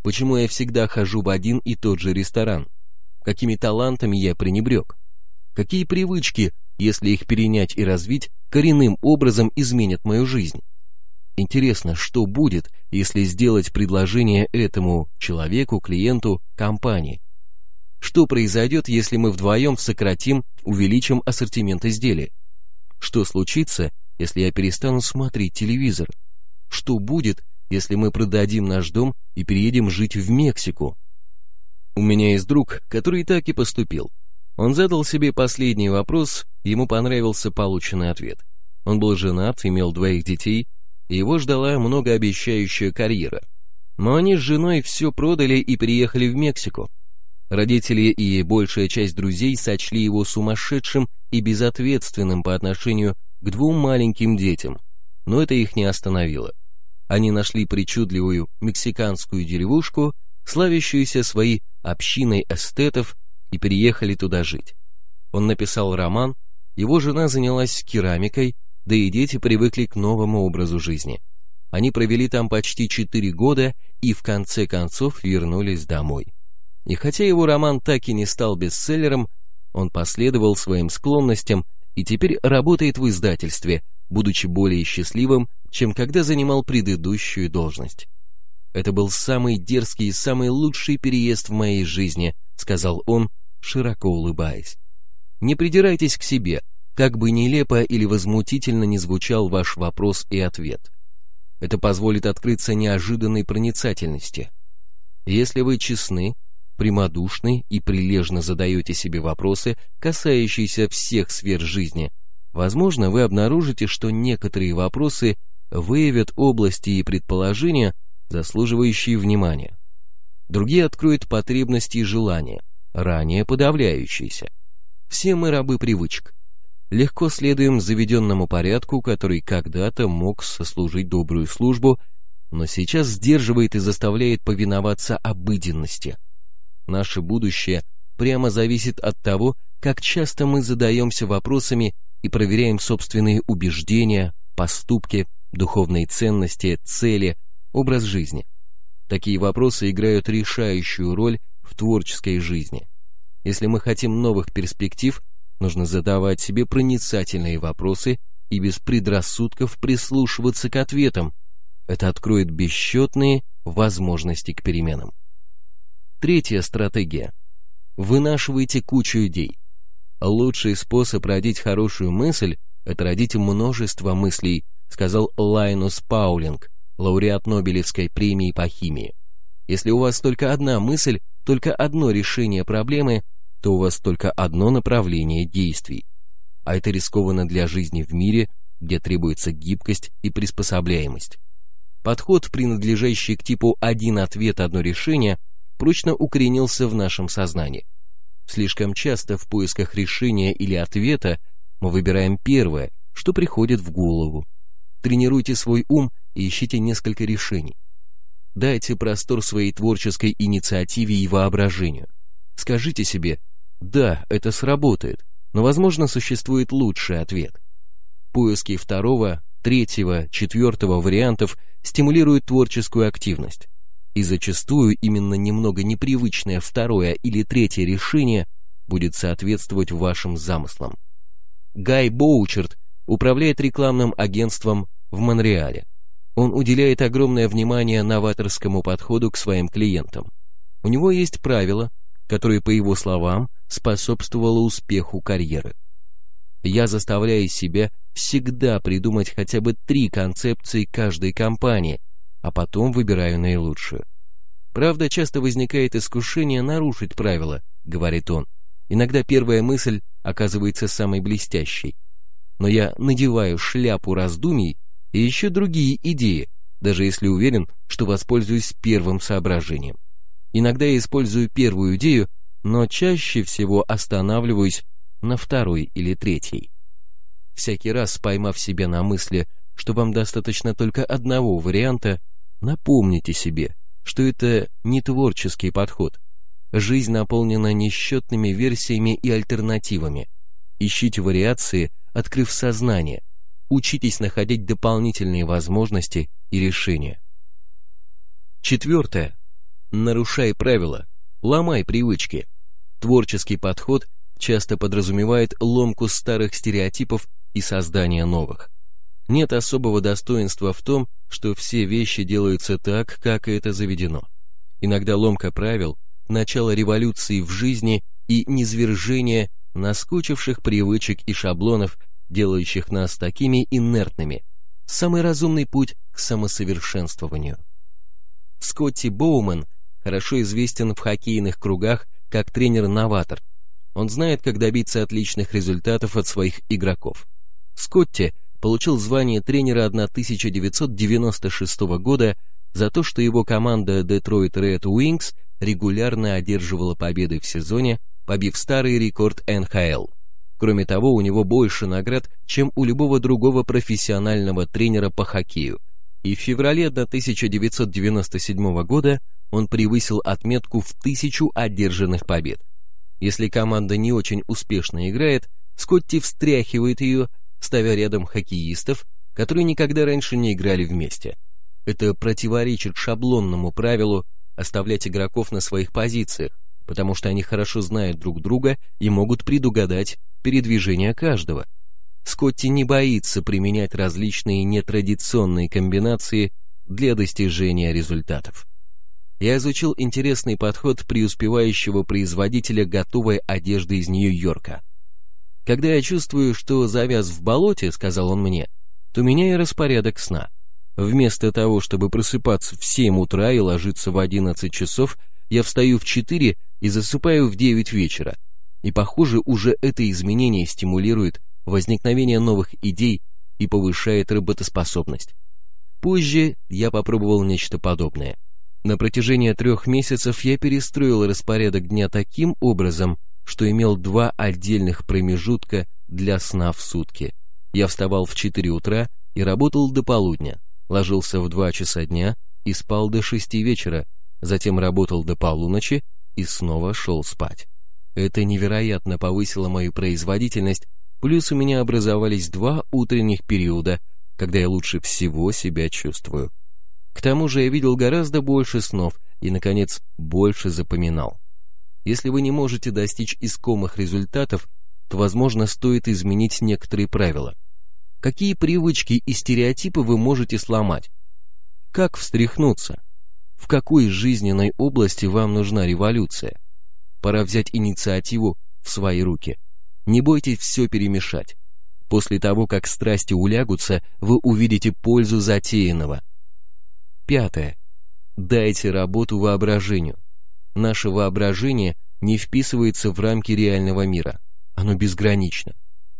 Почему я всегда хожу в один и тот же ресторан? Какими талантами я пренебрег? Какие привычки, если их перенять и развить, коренным образом изменят мою жизнь? Интересно, что будет, если сделать предложение этому человеку, клиенту, компании? Что произойдет, если мы вдвоем сократим, увеличим ассортимент изделий? Что случится, если я перестану смотреть телевизор? Что будет, если мы продадим наш дом и переедем жить в Мексику? У меня есть друг, который так и поступил. Он задал себе последний вопрос, ему понравился полученный ответ. Он был женат, имел двоих детей его ждала многообещающая карьера. Но они с женой все продали и приехали в Мексику. Родители и большая часть друзей сочли его сумасшедшим и безответственным по отношению к двум маленьким детям, но это их не остановило. Они нашли причудливую мексиканскую деревушку, славящуюся своей общиной эстетов, и переехали туда жить. Он написал роман, его жена занялась керамикой, да и дети привыкли к новому образу жизни. Они провели там почти четыре года и в конце концов вернулись домой. И хотя его роман так и не стал бестселлером, он последовал своим склонностям и теперь работает в издательстве, будучи более счастливым, чем когда занимал предыдущую должность. «Это был самый дерзкий и самый лучший переезд в моей жизни», сказал он, широко улыбаясь. «Не придирайтесь к себе, как бы нелепо или возмутительно не звучал ваш вопрос и ответ. Это позволит открыться неожиданной проницательности. Если вы честны, прямодушны и прилежно задаете себе вопросы, касающиеся всех сфер жизни, возможно, вы обнаружите, что некоторые вопросы выявят области и предположения, заслуживающие внимания. Другие откроют потребности и желания, ранее подавляющиеся. Все мы рабы привычек легко следуем заведенному порядку, который когда-то мог сослужить добрую службу, но сейчас сдерживает и заставляет повиноваться обыденности. Наше будущее прямо зависит от того, как часто мы задаемся вопросами и проверяем собственные убеждения, поступки, духовные ценности, цели, образ жизни. Такие вопросы играют решающую роль в творческой жизни. Если мы хотим новых перспектив, Нужно задавать себе проницательные вопросы и без предрассудков прислушиваться к ответам. Это откроет бесчетные возможности к переменам. Третья стратегия. Вынашивайте кучу идей. Лучший способ родить хорошую мысль – это родить множество мыслей, сказал Лайнус Паулинг, лауреат Нобелевской премии по химии. Если у вас только одна мысль, только одно решение проблемы, то у вас только одно направление действий. А это рискованно для жизни в мире, где требуется гибкость и приспособляемость. Подход, принадлежащий к типу «один ответ, одно решение», прочно укоренился в нашем сознании. Слишком часто в поисках решения или ответа мы выбираем первое, что приходит в голову. Тренируйте свой ум и ищите несколько решений. Дайте простор своей творческой инициативе и воображению. Скажите себе «Да, это сработает, но, возможно, существует лучший ответ». Поиски второго, третьего, четвертого вариантов стимулируют творческую активность. И зачастую именно немного непривычное второе или третье решение будет соответствовать вашим замыслам. Гай Боучерт управляет рекламным агентством в Монреале. Он уделяет огромное внимание новаторскому подходу к своим клиентам. У него есть правило, которое, по его словам, способствовало успеху карьеры. Я заставляю себя всегда придумать хотя бы три концепции каждой компании, а потом выбираю наилучшую. Правда, часто возникает искушение нарушить правила, говорит он. Иногда первая мысль оказывается самой блестящей. Но я надеваю шляпу раздумий и ищу другие идеи, даже если уверен, что воспользуюсь первым соображением. Иногда я использую первую идею, но чаще всего останавливаюсь на второй или третьей. Всякий раз поймав себя на мысли, что вам достаточно только одного варианта, напомните себе, что это не творческий подход. Жизнь наполнена несчетными версиями и альтернативами. Ищите вариации, открыв сознание. Учитесь находить дополнительные возможности и решения. Четвертое. Нарушай правила, ломай привычки. Творческий подход часто подразумевает ломку старых стереотипов и создание новых. Нет особого достоинства в том, что все вещи делаются так, как это заведено. Иногда ломка правил, начало революции в жизни и низвержение наскучивших привычек и шаблонов, делающих нас такими инертными, самый разумный путь к самосовершенствованию. Скотти Боуман хорошо известен в хоккейных кругах как тренер-новатор. Он знает, как добиться отличных результатов от своих игроков. Скотти получил звание тренера 1996 года за то, что его команда Detroit Red Wings регулярно одерживала победы в сезоне, побив старый рекорд НХЛ. Кроме того, у него больше наград, чем у любого другого профессионального тренера по хоккею. И в феврале 1997 года он превысил отметку в тысячу одержанных побед. Если команда не очень успешно играет, Скотти встряхивает ее, ставя рядом хоккеистов, которые никогда раньше не играли вместе. Это противоречит шаблонному правилу оставлять игроков на своих позициях, потому что они хорошо знают друг друга и могут предугадать передвижение каждого. Скотти не боится применять различные нетрадиционные комбинации для достижения результатов. Я изучил интересный подход преуспевающего производителя готовой одежды из Нью-Йорка. Когда я чувствую, что завяз в болоте, сказал он мне, то меняю распорядок сна. Вместо того, чтобы просыпаться в 7 утра и ложиться в 11 часов, я встаю в 4 и засыпаю в 9 вечера. И, похоже, уже это изменение стимулирует возникновение новых идей и повышает работоспособность. Позже я попробовал нечто подобное. На протяжении трех месяцев я перестроил распорядок дня таким образом, что имел два отдельных промежутка для сна в сутки. Я вставал в 4 утра и работал до полудня, ложился в 2 часа дня и спал до 6 вечера, затем работал до полуночи и снова шел спать. Это невероятно повысило мою производительность, плюс у меня образовались два утренних периода, когда я лучше всего себя чувствую. К тому же я видел гораздо больше снов и, наконец, больше запоминал. Если вы не можете достичь искомых результатов, то, возможно, стоит изменить некоторые правила. Какие привычки и стереотипы вы можете сломать? Как встряхнуться? В какой жизненной области вам нужна революция? Пора взять инициативу в свои руки. Не бойтесь все перемешать. После того, как страсти улягутся, вы увидите пользу затеянного. Пятое. Дайте работу воображению. Наше воображение не вписывается в рамки реального мира. Оно безгранично.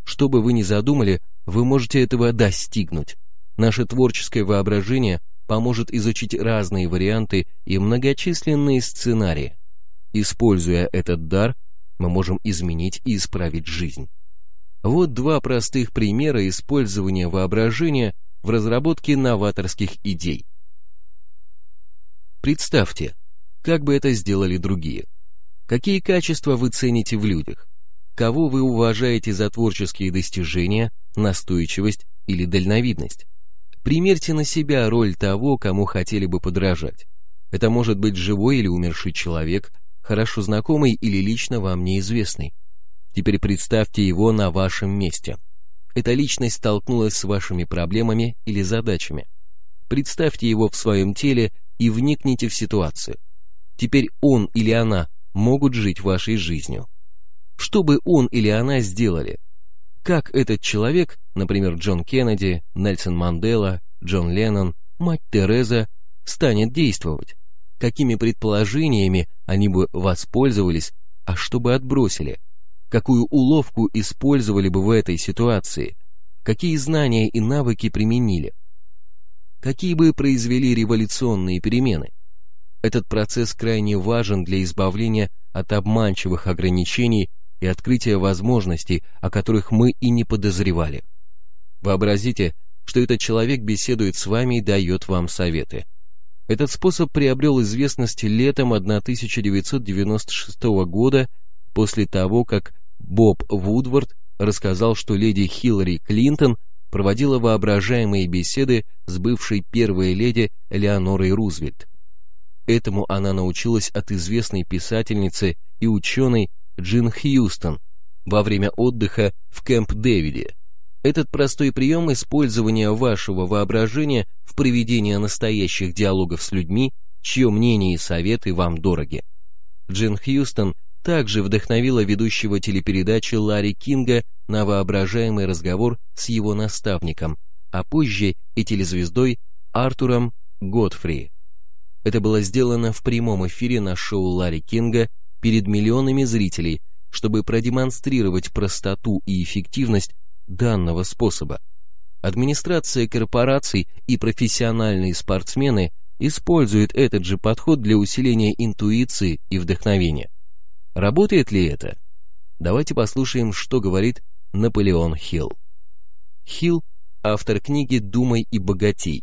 Что бы вы ни задумали, вы можете этого достигнуть. Наше творческое воображение поможет изучить разные варианты и многочисленные сценарии. Используя этот дар, мы можем изменить и исправить жизнь. Вот два простых примера использования воображения в разработке новаторских идей. Представьте, как бы это сделали другие. Какие качества вы цените в людях? Кого вы уважаете за творческие достижения, настойчивость или дальновидность? Примерьте на себя роль того, кому хотели бы подражать. Это может быть живой или умерший человек, хорошо знакомый или лично вам неизвестный. Теперь представьте его на вашем месте. Эта личность столкнулась с вашими проблемами или задачами. Представьте его в своем теле и вникните в ситуацию. Теперь он или она могут жить вашей жизнью. Что бы он или она сделали? Как этот человек, например, Джон Кеннеди, Нельсон Мандела, Джон Леннон, мать Тереза, станет действовать? Какими предположениями они бы воспользовались, а что бы отбросили? Какую уловку использовали бы в этой ситуации? Какие знания и навыки применили? Какие бы произвели революционные перемены? Этот процесс крайне важен для избавления от обманчивых ограничений и открытия возможностей, о которых мы и не подозревали. Вообразите, что этот человек беседует с вами и дает вам советы. Этот способ приобрел известность летом 1996 года после того, как Боб Вудвард рассказал, что леди Хиллари Клинтон проводила воображаемые беседы с бывшей первой леди Элеонорой Рузвельт. Этому она научилась от известной писательницы и ученой Джин Хьюстон во время отдыха в Кэмп-Дэвиде. Этот простой прием использования вашего воображения в проведении настоящих диалогов с людьми, чье мнение и советы вам дороги. Джин Хьюстон также вдохновила ведущего телепередачи Ларри Кинга на воображаемый разговор с его наставником, а позже и телезвездой Артуром Готфри. Это было сделано в прямом эфире на шоу Ларри Кинга перед миллионами зрителей, чтобы продемонстрировать простоту и эффективность данного способа. Администрация корпораций и профессиональные спортсмены используют этот же подход для усиления интуиции и вдохновения. Работает ли это? Давайте послушаем, что говорит Наполеон Хилл. Хилл – автор книги «Думай и богатей».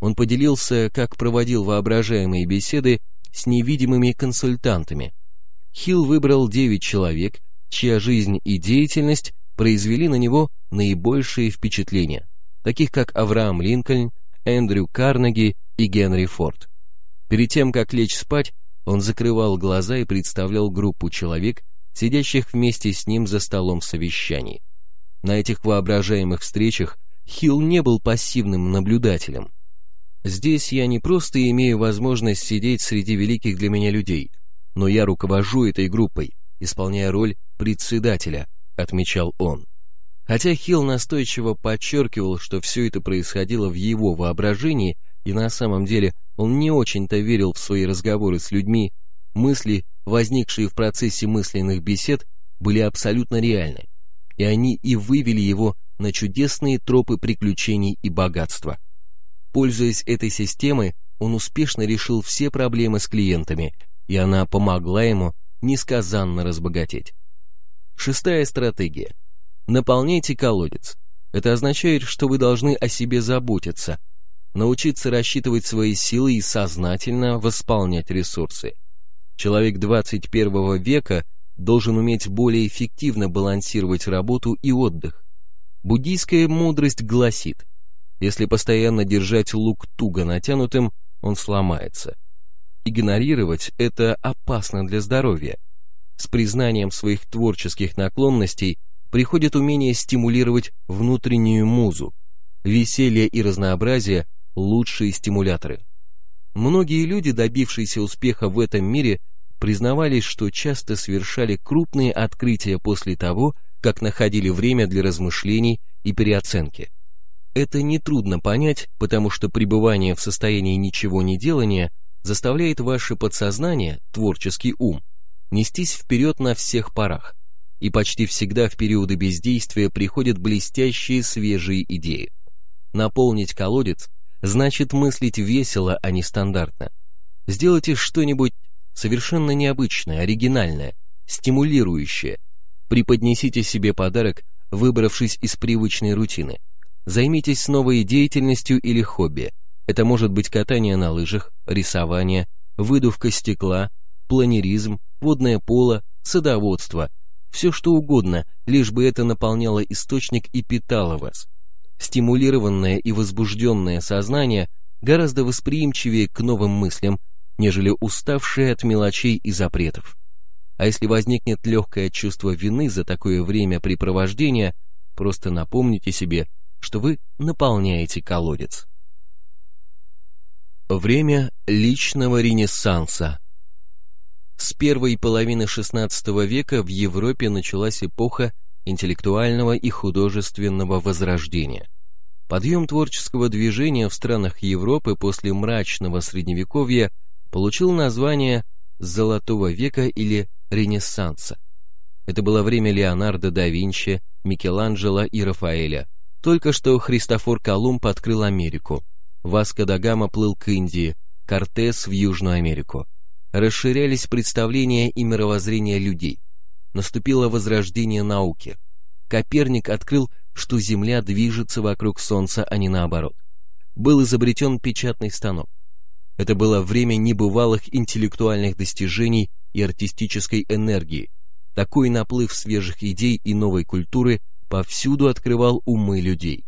Он поделился, как проводил воображаемые беседы с невидимыми консультантами. Хилл выбрал 9 человек, чья жизнь и деятельность произвели на него наибольшие впечатления, таких как Авраам Линкольн, Эндрю Карнеги и Генри Форд. Перед тем, как лечь спать, он закрывал глаза и представлял группу человек, сидящих вместе с ним за столом совещаний. На этих воображаемых встречах Хилл не был пассивным наблюдателем. Здесь я не просто имею возможность сидеть среди великих для меня людей, но я руковожу этой группой, исполняя роль председателя, отмечал он. Хотя Хилл настойчиво подчеркивал, что все это происходило в его воображении, и на самом деле он не очень-то верил в свои разговоры с людьми, мысли, возникшие в процессе мысленных бесед, были абсолютно реальны, и они и вывели его на чудесные тропы приключений и богатства. Пользуясь этой системой, он успешно решил все проблемы с клиентами, и она помогла ему несказанно разбогатеть. Шестая стратегия. Наполняйте колодец. Это означает, что вы должны о себе заботиться, научиться рассчитывать свои силы и сознательно восполнять ресурсы. Человек 21 века должен уметь более эффективно балансировать работу и отдых. Буддийская мудрость гласит, если постоянно держать лук туго натянутым, он сломается. Игнорировать это опасно для здоровья. С признанием своих творческих наклонностей приходит умение стимулировать внутреннюю музу. Веселье и разнообразие – лучшие стимуляторы. Многие люди, добившиеся успеха в этом мире, признавались, что часто совершали крупные открытия после того, как находили время для размышлений и переоценки. Это нетрудно понять, потому что пребывание в состоянии ничего не делания заставляет ваше подсознание, творческий ум, нестись вперед на всех парах, и почти всегда в периоды бездействия приходят блестящие свежие идеи. Наполнить колодец значит мыслить весело, а не стандартно. Сделайте что-нибудь совершенно необычное, оригинальное, стимулирующее. Преподнесите себе подарок, выбравшись из привычной рутины. Займитесь новой деятельностью или хобби. Это может быть катание на лыжах, рисование, выдувка стекла, планеризм, водное поло, садоводство, все что угодно, лишь бы это наполняло источник и питало вас. Стимулированное и возбужденное сознание гораздо восприимчивее к новым мыслям, нежели уставшее от мелочей и запретов. А если возникнет легкое чувство вины за такое времяпрепровождение, просто напомните себе, что вы наполняете колодец. Время личного ренессанса С первой половины XVI века в Европе началась эпоха интеллектуального и художественного возрождения. Подъем творческого движения в странах Европы после мрачного средневековья получил название «Золотого века» или «Ренессанса». Это было время Леонардо да Винчи, Микеланджело и Рафаэля, только что Христофор Колумб открыл Америку, Васко да Гама плыл к Индии, Кортес в Южную Америку. Расширялись представления и мировоззрения людей. Наступило возрождение науки. Коперник открыл, что Земля движется вокруг Солнца, а не наоборот. Был изобретен печатный станок. Это было время небывалых интеллектуальных достижений и артистической энергии. Такой наплыв свежих идей и новой культуры повсюду открывал умы людей.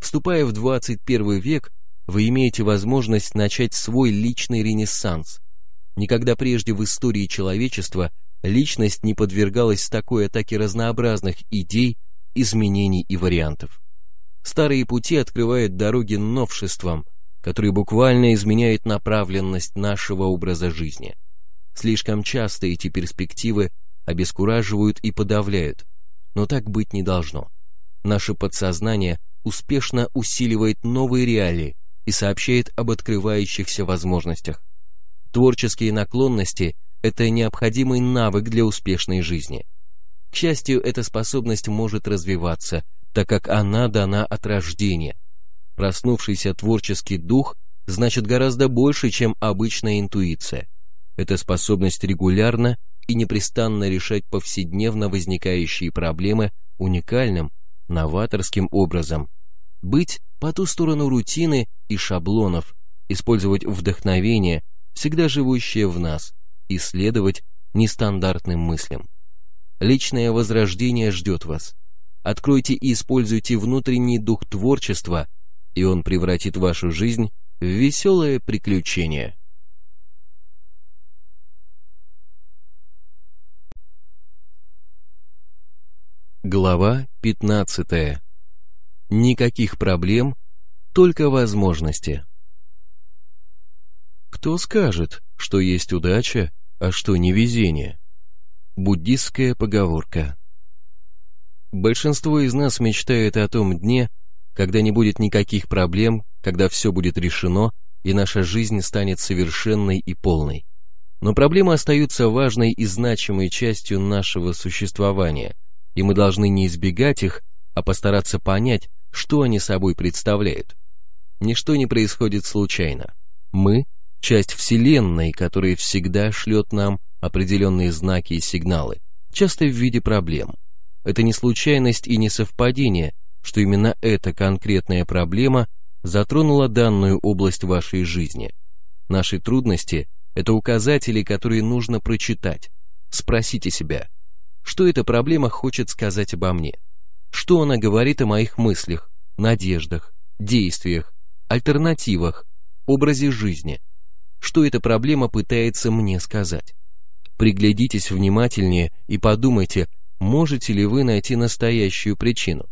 Вступая в 21 век, вы имеете возможность начать свой личный ренессанс. Никогда прежде в истории человечества личность не подвергалась такой атаке разнообразных идей, изменений и вариантов. Старые пути открывают дороги новшествам, которые буквально изменяют направленность нашего образа жизни. Слишком часто эти перспективы обескураживают и подавляют, но так быть не должно. Наше подсознание успешно усиливает новые реалии и сообщает об открывающихся возможностях. Творческие наклонности – это необходимый навык для успешной жизни. К счастью, эта способность может развиваться, так как она дана от рождения. Проснувшийся творческий дух значит гораздо больше, чем обычная интуиция. Это способность регулярно и непрестанно решать повседневно возникающие проблемы уникальным, новаторским образом, быть по ту сторону рутины и шаблонов, использовать вдохновение, всегда живущее в нас, исследовать нестандартным мыслям. Личное возрождение ждет вас. Откройте и используйте внутренний дух творчества, и он превратит вашу жизнь в веселое приключение. Глава 15. Никаких проблем, только возможности. Кто скажет, что есть удача, а что невезение? Буддистская поговорка. Большинство из нас мечтает о том дне, когда не будет никаких проблем, когда все будет решено, и наша жизнь станет совершенной и полной. Но проблемы остаются важной и значимой частью нашего существования – и мы должны не избегать их, а постараться понять, что они собой представляют. Ничто не происходит случайно. Мы – часть Вселенной, которая всегда шлет нам определенные знаки и сигналы, часто в виде проблем. Это не случайность и не совпадение, что именно эта конкретная проблема затронула данную область вашей жизни. Наши трудности – это указатели, которые нужно прочитать. Спросите себя – что эта проблема хочет сказать обо мне, что она говорит о моих мыслях, надеждах, действиях, альтернативах, образе жизни, что эта проблема пытается мне сказать. Приглядитесь внимательнее и подумайте, можете ли вы найти настоящую причину.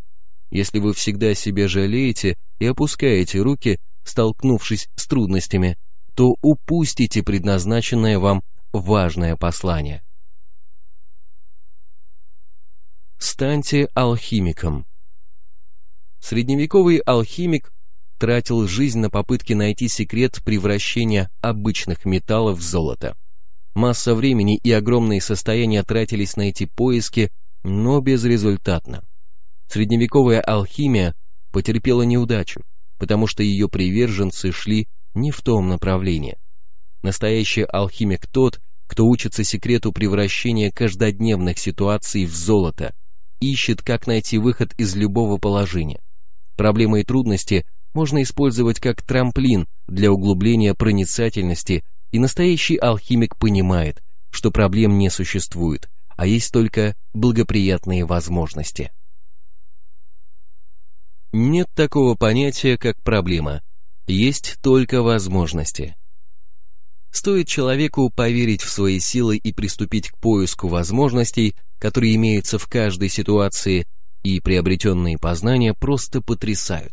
Если вы всегда себе жалеете и опускаете руки, столкнувшись с трудностями, то упустите предназначенное вам важное послание. Станьте алхимиком. Средневековый алхимик тратил жизнь на попытки найти секрет превращения обычных металлов в золото. Масса времени и огромные состояния тратились на эти поиски, но безрезультатно. Средневековая алхимия потерпела неудачу, потому что ее приверженцы шли не в том направлении. Настоящий алхимик тот, кто учится секрету превращения каждодневных ситуаций в золото, ищет, как найти выход из любого положения. Проблемы и трудности можно использовать как трамплин для углубления проницательности, и настоящий алхимик понимает, что проблем не существует, а есть только благоприятные возможности. Нет такого понятия, как проблема. Есть только возможности. Стоит человеку поверить в свои силы и приступить к поиску возможностей, которые имеются в каждой ситуации, и приобретенные познания просто потрясают.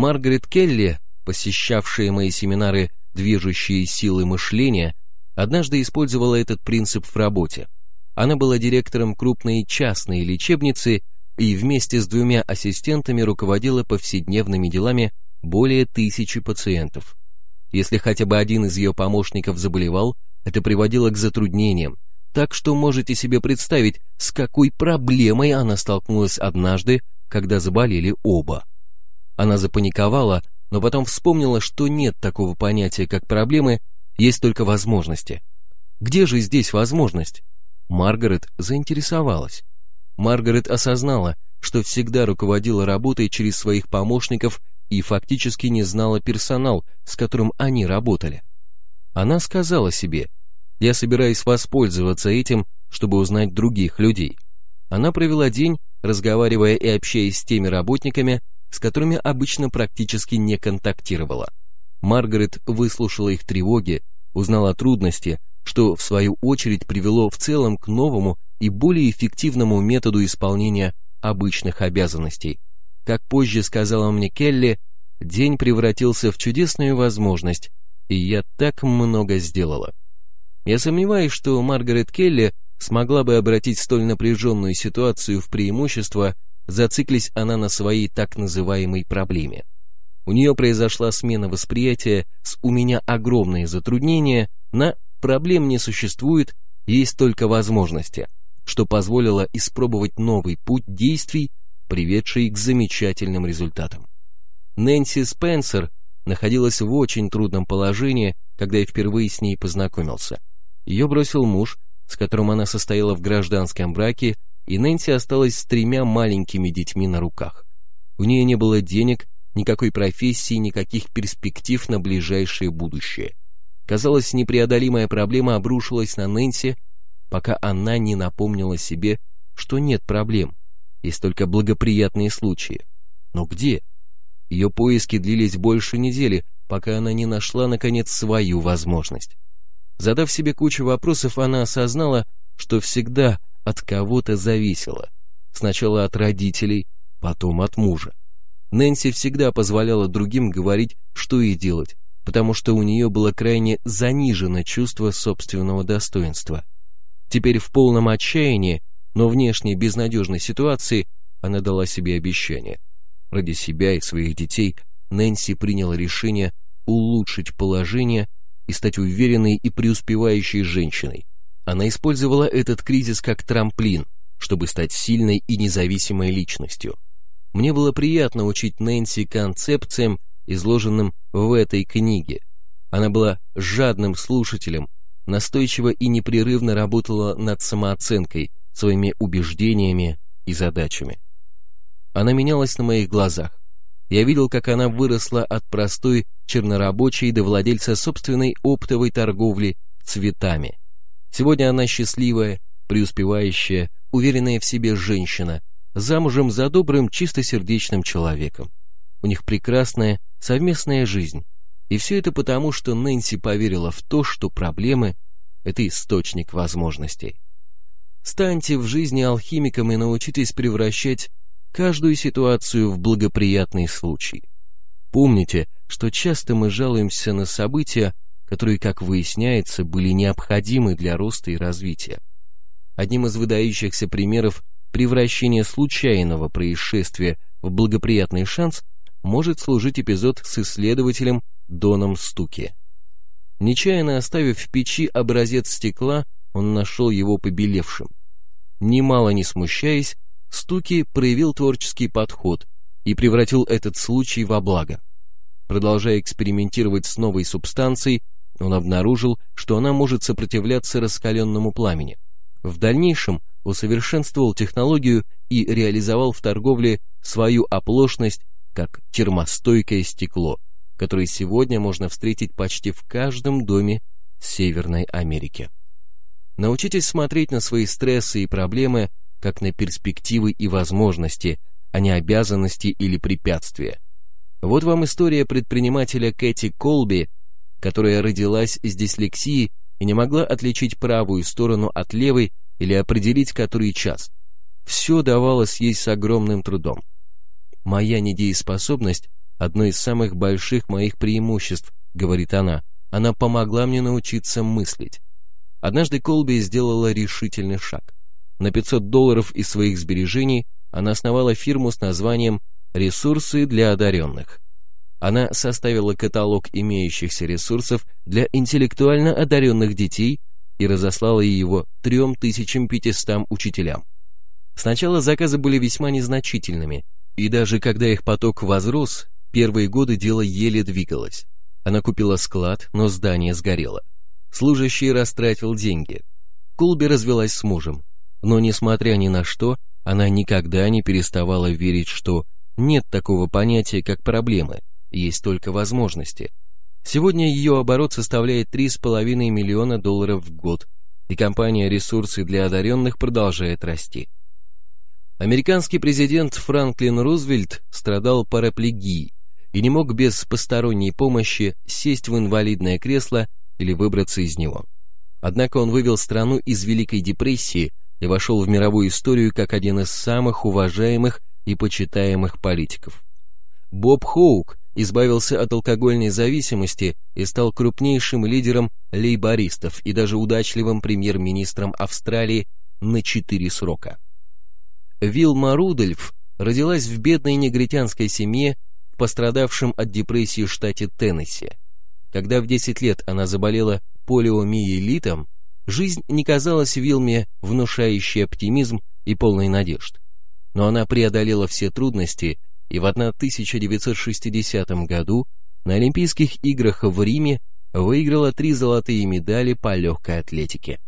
Маргарет Келли, посещавшая мои семинары «Движущие силы мышления», однажды использовала этот принцип в работе. Она была директором крупной частной лечебницы и вместе с двумя ассистентами руководила повседневными делами более тысячи пациентов. Если хотя бы один из ее помощников заболевал, это приводило к затруднениям, так что можете себе представить, с какой проблемой она столкнулась однажды, когда заболели оба. Она запаниковала, но потом вспомнила, что нет такого понятия, как проблемы, есть только возможности. Где же здесь возможность? Маргарет заинтересовалась. Маргарет осознала, что всегда руководила работой через своих помощников и фактически не знала персонал, с которым они работали. Она сказала себе, я собираюсь воспользоваться этим, чтобы узнать других людей. Она провела день, разговаривая и общаясь с теми работниками, с которыми обычно практически не контактировала. Маргарет выслушала их тревоги, узнала трудности, что в свою очередь привело в целом к новому и более эффективному методу исполнения обычных обязанностей. Как позже сказала мне Келли, день превратился в чудесную возможность, и я так много сделала. Я сомневаюсь, что Маргарет Келли смогла бы обратить столь напряженную ситуацию в преимущество, зациклись она на своей так называемой проблеме. У нее произошла смена восприятия с «у меня огромные затруднения» на «проблем не существует, есть только возможности», что позволило испробовать новый путь действий, приведший к замечательным результатам. Нэнси Спенсер находилась в очень трудном положении, когда я впервые с ней познакомился. Ее бросил муж, с которым она состояла в гражданском браке, и Нэнси осталась с тремя маленькими детьми на руках. У нее не было денег, никакой профессии, никаких перспектив на ближайшее будущее. Казалось, непреодолимая проблема обрушилась на Нэнси, пока она не напомнила себе, что нет проблем, есть только благоприятные случаи. Но где? Ее поиски длились больше недели, пока она не нашла, наконец, свою возможность. Задав себе кучу вопросов, она осознала, что всегда от кого-то зависела. Сначала от родителей, потом от мужа. Нэнси всегда позволяла другим говорить, что ей делать, потому что у нее было крайне занижено чувство собственного достоинства. Теперь в полном отчаянии, но внешне безнадежной ситуации, она дала себе обещание. Ради себя и своих детей Нэнси приняла решение улучшить положение и стать уверенной и преуспевающей женщиной. Она использовала этот кризис как трамплин, чтобы стать сильной и независимой личностью. Мне было приятно учить Нэнси концепциям, изложенным в этой книге. Она была жадным слушателем, настойчиво и непрерывно работала над самооценкой, своими убеждениями и задачами. Она менялась на моих глазах. Я видел, как она выросла от простой чернорабочей до владельца собственной оптовой торговли цветами. Сегодня она счастливая, преуспевающая, уверенная в себе женщина, замужем за добрым, чистосердечным человеком. У них прекрасная совместная жизнь. И все это потому, что Нэнси поверила в то, что проблемы – это источник возможностей. Станьте в жизни алхимиком и научитесь превращать каждую ситуацию в благоприятный случай. Помните, что часто мы жалуемся на события, которые, как выясняется, были необходимы для роста и развития. Одним из выдающихся примеров превращения случайного происшествия в благоприятный шанс может служить эпизод с исследователем Доном Стуки. Нечаянно оставив в печи образец стекла, он нашел его побелевшим. Немало не смущаясь, Стуки проявил творческий подход и превратил этот случай во благо. Продолжая экспериментировать с новой субстанцией, он обнаружил, что она может сопротивляться раскаленному пламени. В дальнейшем усовершенствовал технологию и реализовал в торговле свою оплошность как термостойкое стекло, которое сегодня можно встретить почти в каждом доме Северной Америки. Научитесь смотреть на свои стрессы и проблемы как на перспективы и возможности, а не обязанности или препятствия. Вот вам история предпринимателя Кэти Колби, которая родилась с дислексией и не могла отличить правую сторону от левой или определить который час. Все давалось ей с огромным трудом. «Моя недееспособность – одно из самых больших моих преимуществ», – говорит она. «Она помогла мне научиться мыслить». Однажды Колби сделала решительный шаг. На 500 долларов из своих сбережений она основала фирму с названием «Ресурсы для одаренных». Она составила каталог имеющихся ресурсов для интеллектуально одаренных детей и разослала его 3500 учителям. Сначала заказы были весьма незначительными, и даже когда их поток возрос, первые годы дело еле двигалось. Она купила склад, но здание сгорело. Служащий растратил деньги. Колби развелась с мужем, но, несмотря ни на что, она никогда не переставала верить, что нет такого понятия, как проблемы, есть только возможности. Сегодня ее оборот составляет 3,5 миллиона долларов в год, и компания «Ресурсы для одаренных» продолжает расти. Американский президент Франклин Рузвельт страдал параплегией и не мог без посторонней помощи сесть в инвалидное кресло или выбраться из него. Однако он вывел страну из Великой депрессии и вошел в мировую историю как один из самых уважаемых и почитаемых политиков. Боб Хоук избавился от алкогольной зависимости и стал крупнейшим лидером лейбористов и даже удачливым премьер-министром Австралии на четыре срока. Вилма Рудольф родилась в бедной негритянской семье в пострадавшем от депрессии штате Теннесси. Когда в 10 лет она заболела полиомиелитом, жизнь не казалась Вилме внушающей оптимизм и полной надежд. Но она преодолела все трудности и в 1960 году на Олимпийских играх в Риме выиграла три золотые медали по легкой атлетике.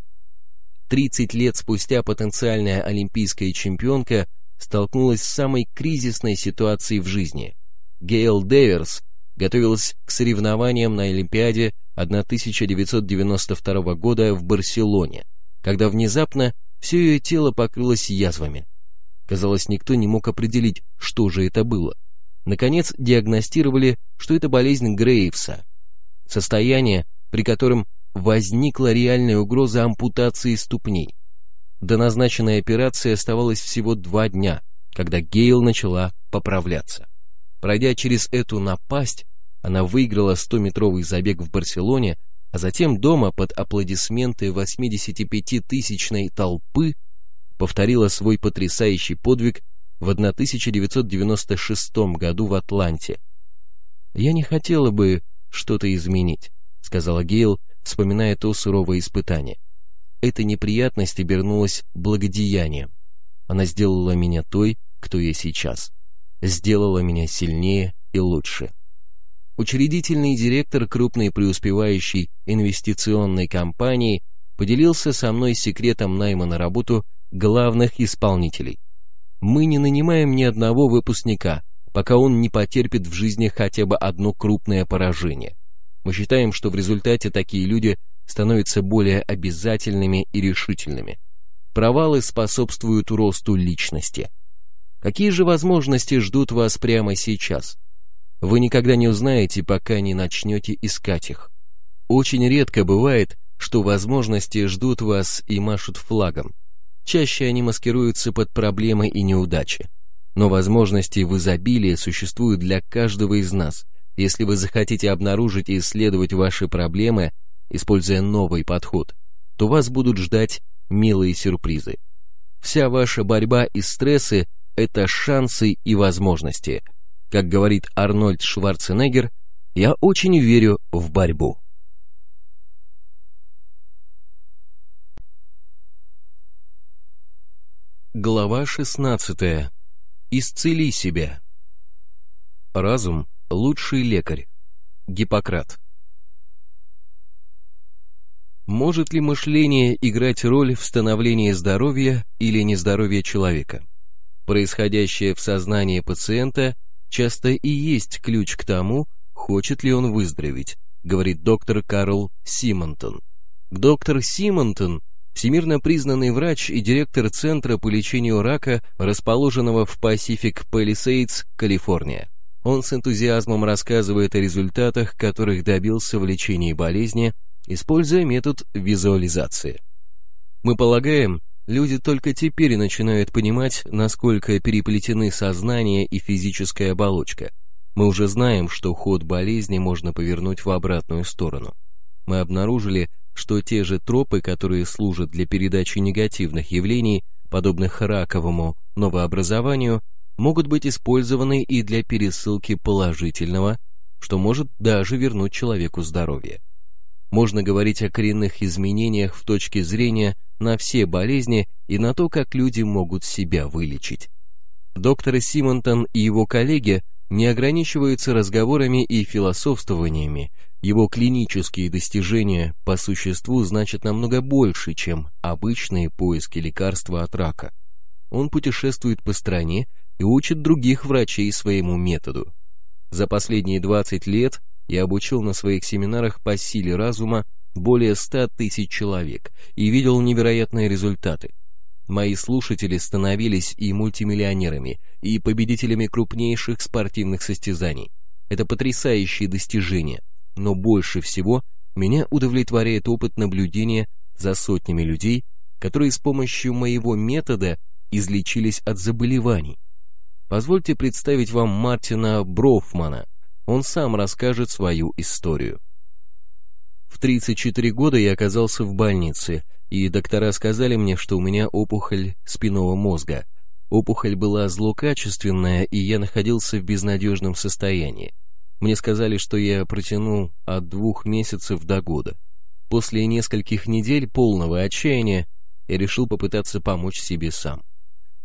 30 лет спустя потенциальная олимпийская чемпионка столкнулась с самой кризисной ситуацией в жизни. Гейл Дэверс готовилась к соревнованиям на Олимпиаде 1992 года в Барселоне, когда внезапно все ее тело покрылось язвами. Казалось, никто не мог определить, что же это было. Наконец диагностировали, что это болезнь Грейвса. Состояние, при котором возникла реальная угроза ампутации ступней. До назначенной операции оставалось всего два дня, когда Гейл начала поправляться. Пройдя через эту напасть, она выиграла 100-метровый забег в Барселоне, а затем дома под аплодисменты 85-тысячной толпы повторила свой потрясающий подвиг в 1996 году в Атланте. «Я не хотела бы что-то изменить», — сказала Гейл, вспоминая то суровое испытание. Эта неприятность обернулась благодеянием. Она сделала меня той, кто я сейчас. Сделала меня сильнее и лучше. Учредительный директор крупной преуспевающей инвестиционной компании поделился со мной секретом найма на работу главных исполнителей. Мы не нанимаем ни одного выпускника, пока он не потерпит в жизни хотя бы одно крупное поражение. Мы считаем, что в результате такие люди становятся более обязательными и решительными. Провалы способствуют росту личности. Какие же возможности ждут вас прямо сейчас? Вы никогда не узнаете, пока не начнете искать их. Очень редко бывает, что возможности ждут вас и машут флагом. Чаще они маскируются под проблемы и неудачи. Но возможности в изобилии существуют для каждого из нас, Если вы захотите обнаружить и исследовать ваши проблемы, используя новый подход, то вас будут ждать милые сюрпризы. Вся ваша борьба и стрессы – это шансы и возможности. Как говорит Арнольд Шварценеггер, я очень верю в борьбу. Глава 16. Исцели себя. Разум – лучший лекарь. Гиппократ. Может ли мышление играть роль в становлении здоровья или нездоровья человека? Происходящее в сознании пациента часто и есть ключ к тому, хочет ли он выздороветь, говорит доктор Карл Симонтон. Доктор Симонтон всемирно признанный врач и директор Центра по лечению рака, расположенного в Pacific Palisades, Калифорния. Он с энтузиазмом рассказывает о результатах, которых добился в лечении болезни, используя метод визуализации. Мы полагаем, люди только теперь начинают понимать, насколько переплетены сознание и физическая оболочка. Мы уже знаем, что ход болезни можно повернуть в обратную сторону. Мы обнаружили, что те же тропы, которые служат для передачи негативных явлений, подобных раковому новообразованию, могут быть использованы и для пересылки положительного, что может даже вернуть человеку здоровье. Можно говорить о коренных изменениях в точке зрения на все болезни и на то, как люди могут себя вылечить. Доктор Симонтон и его коллеги не ограничиваются разговорами и философствованиями, его клинические достижения по существу значат намного больше, чем обычные поиски лекарства от рака. Он путешествует по стране и учит других врачей своему методу. За последние 20 лет я обучил на своих семинарах по силе разума более 100 тысяч человек и видел невероятные результаты. Мои слушатели становились и мультимиллионерами, и победителями крупнейших спортивных состязаний. Это потрясающие достижения, но больше всего меня удовлетворяет опыт наблюдения за сотнями людей, которые с помощью моего метода излечились от заболеваний. Позвольте представить вам Мартина Брофмана, он сам расскажет свою историю. В 34 года я оказался в больнице, и доктора сказали мне, что у меня опухоль спинного мозга. Опухоль была злокачественная, и я находился в безнадежном состоянии. Мне сказали, что я протяну от двух месяцев до года. После нескольких недель полного отчаяния я решил попытаться помочь себе сам.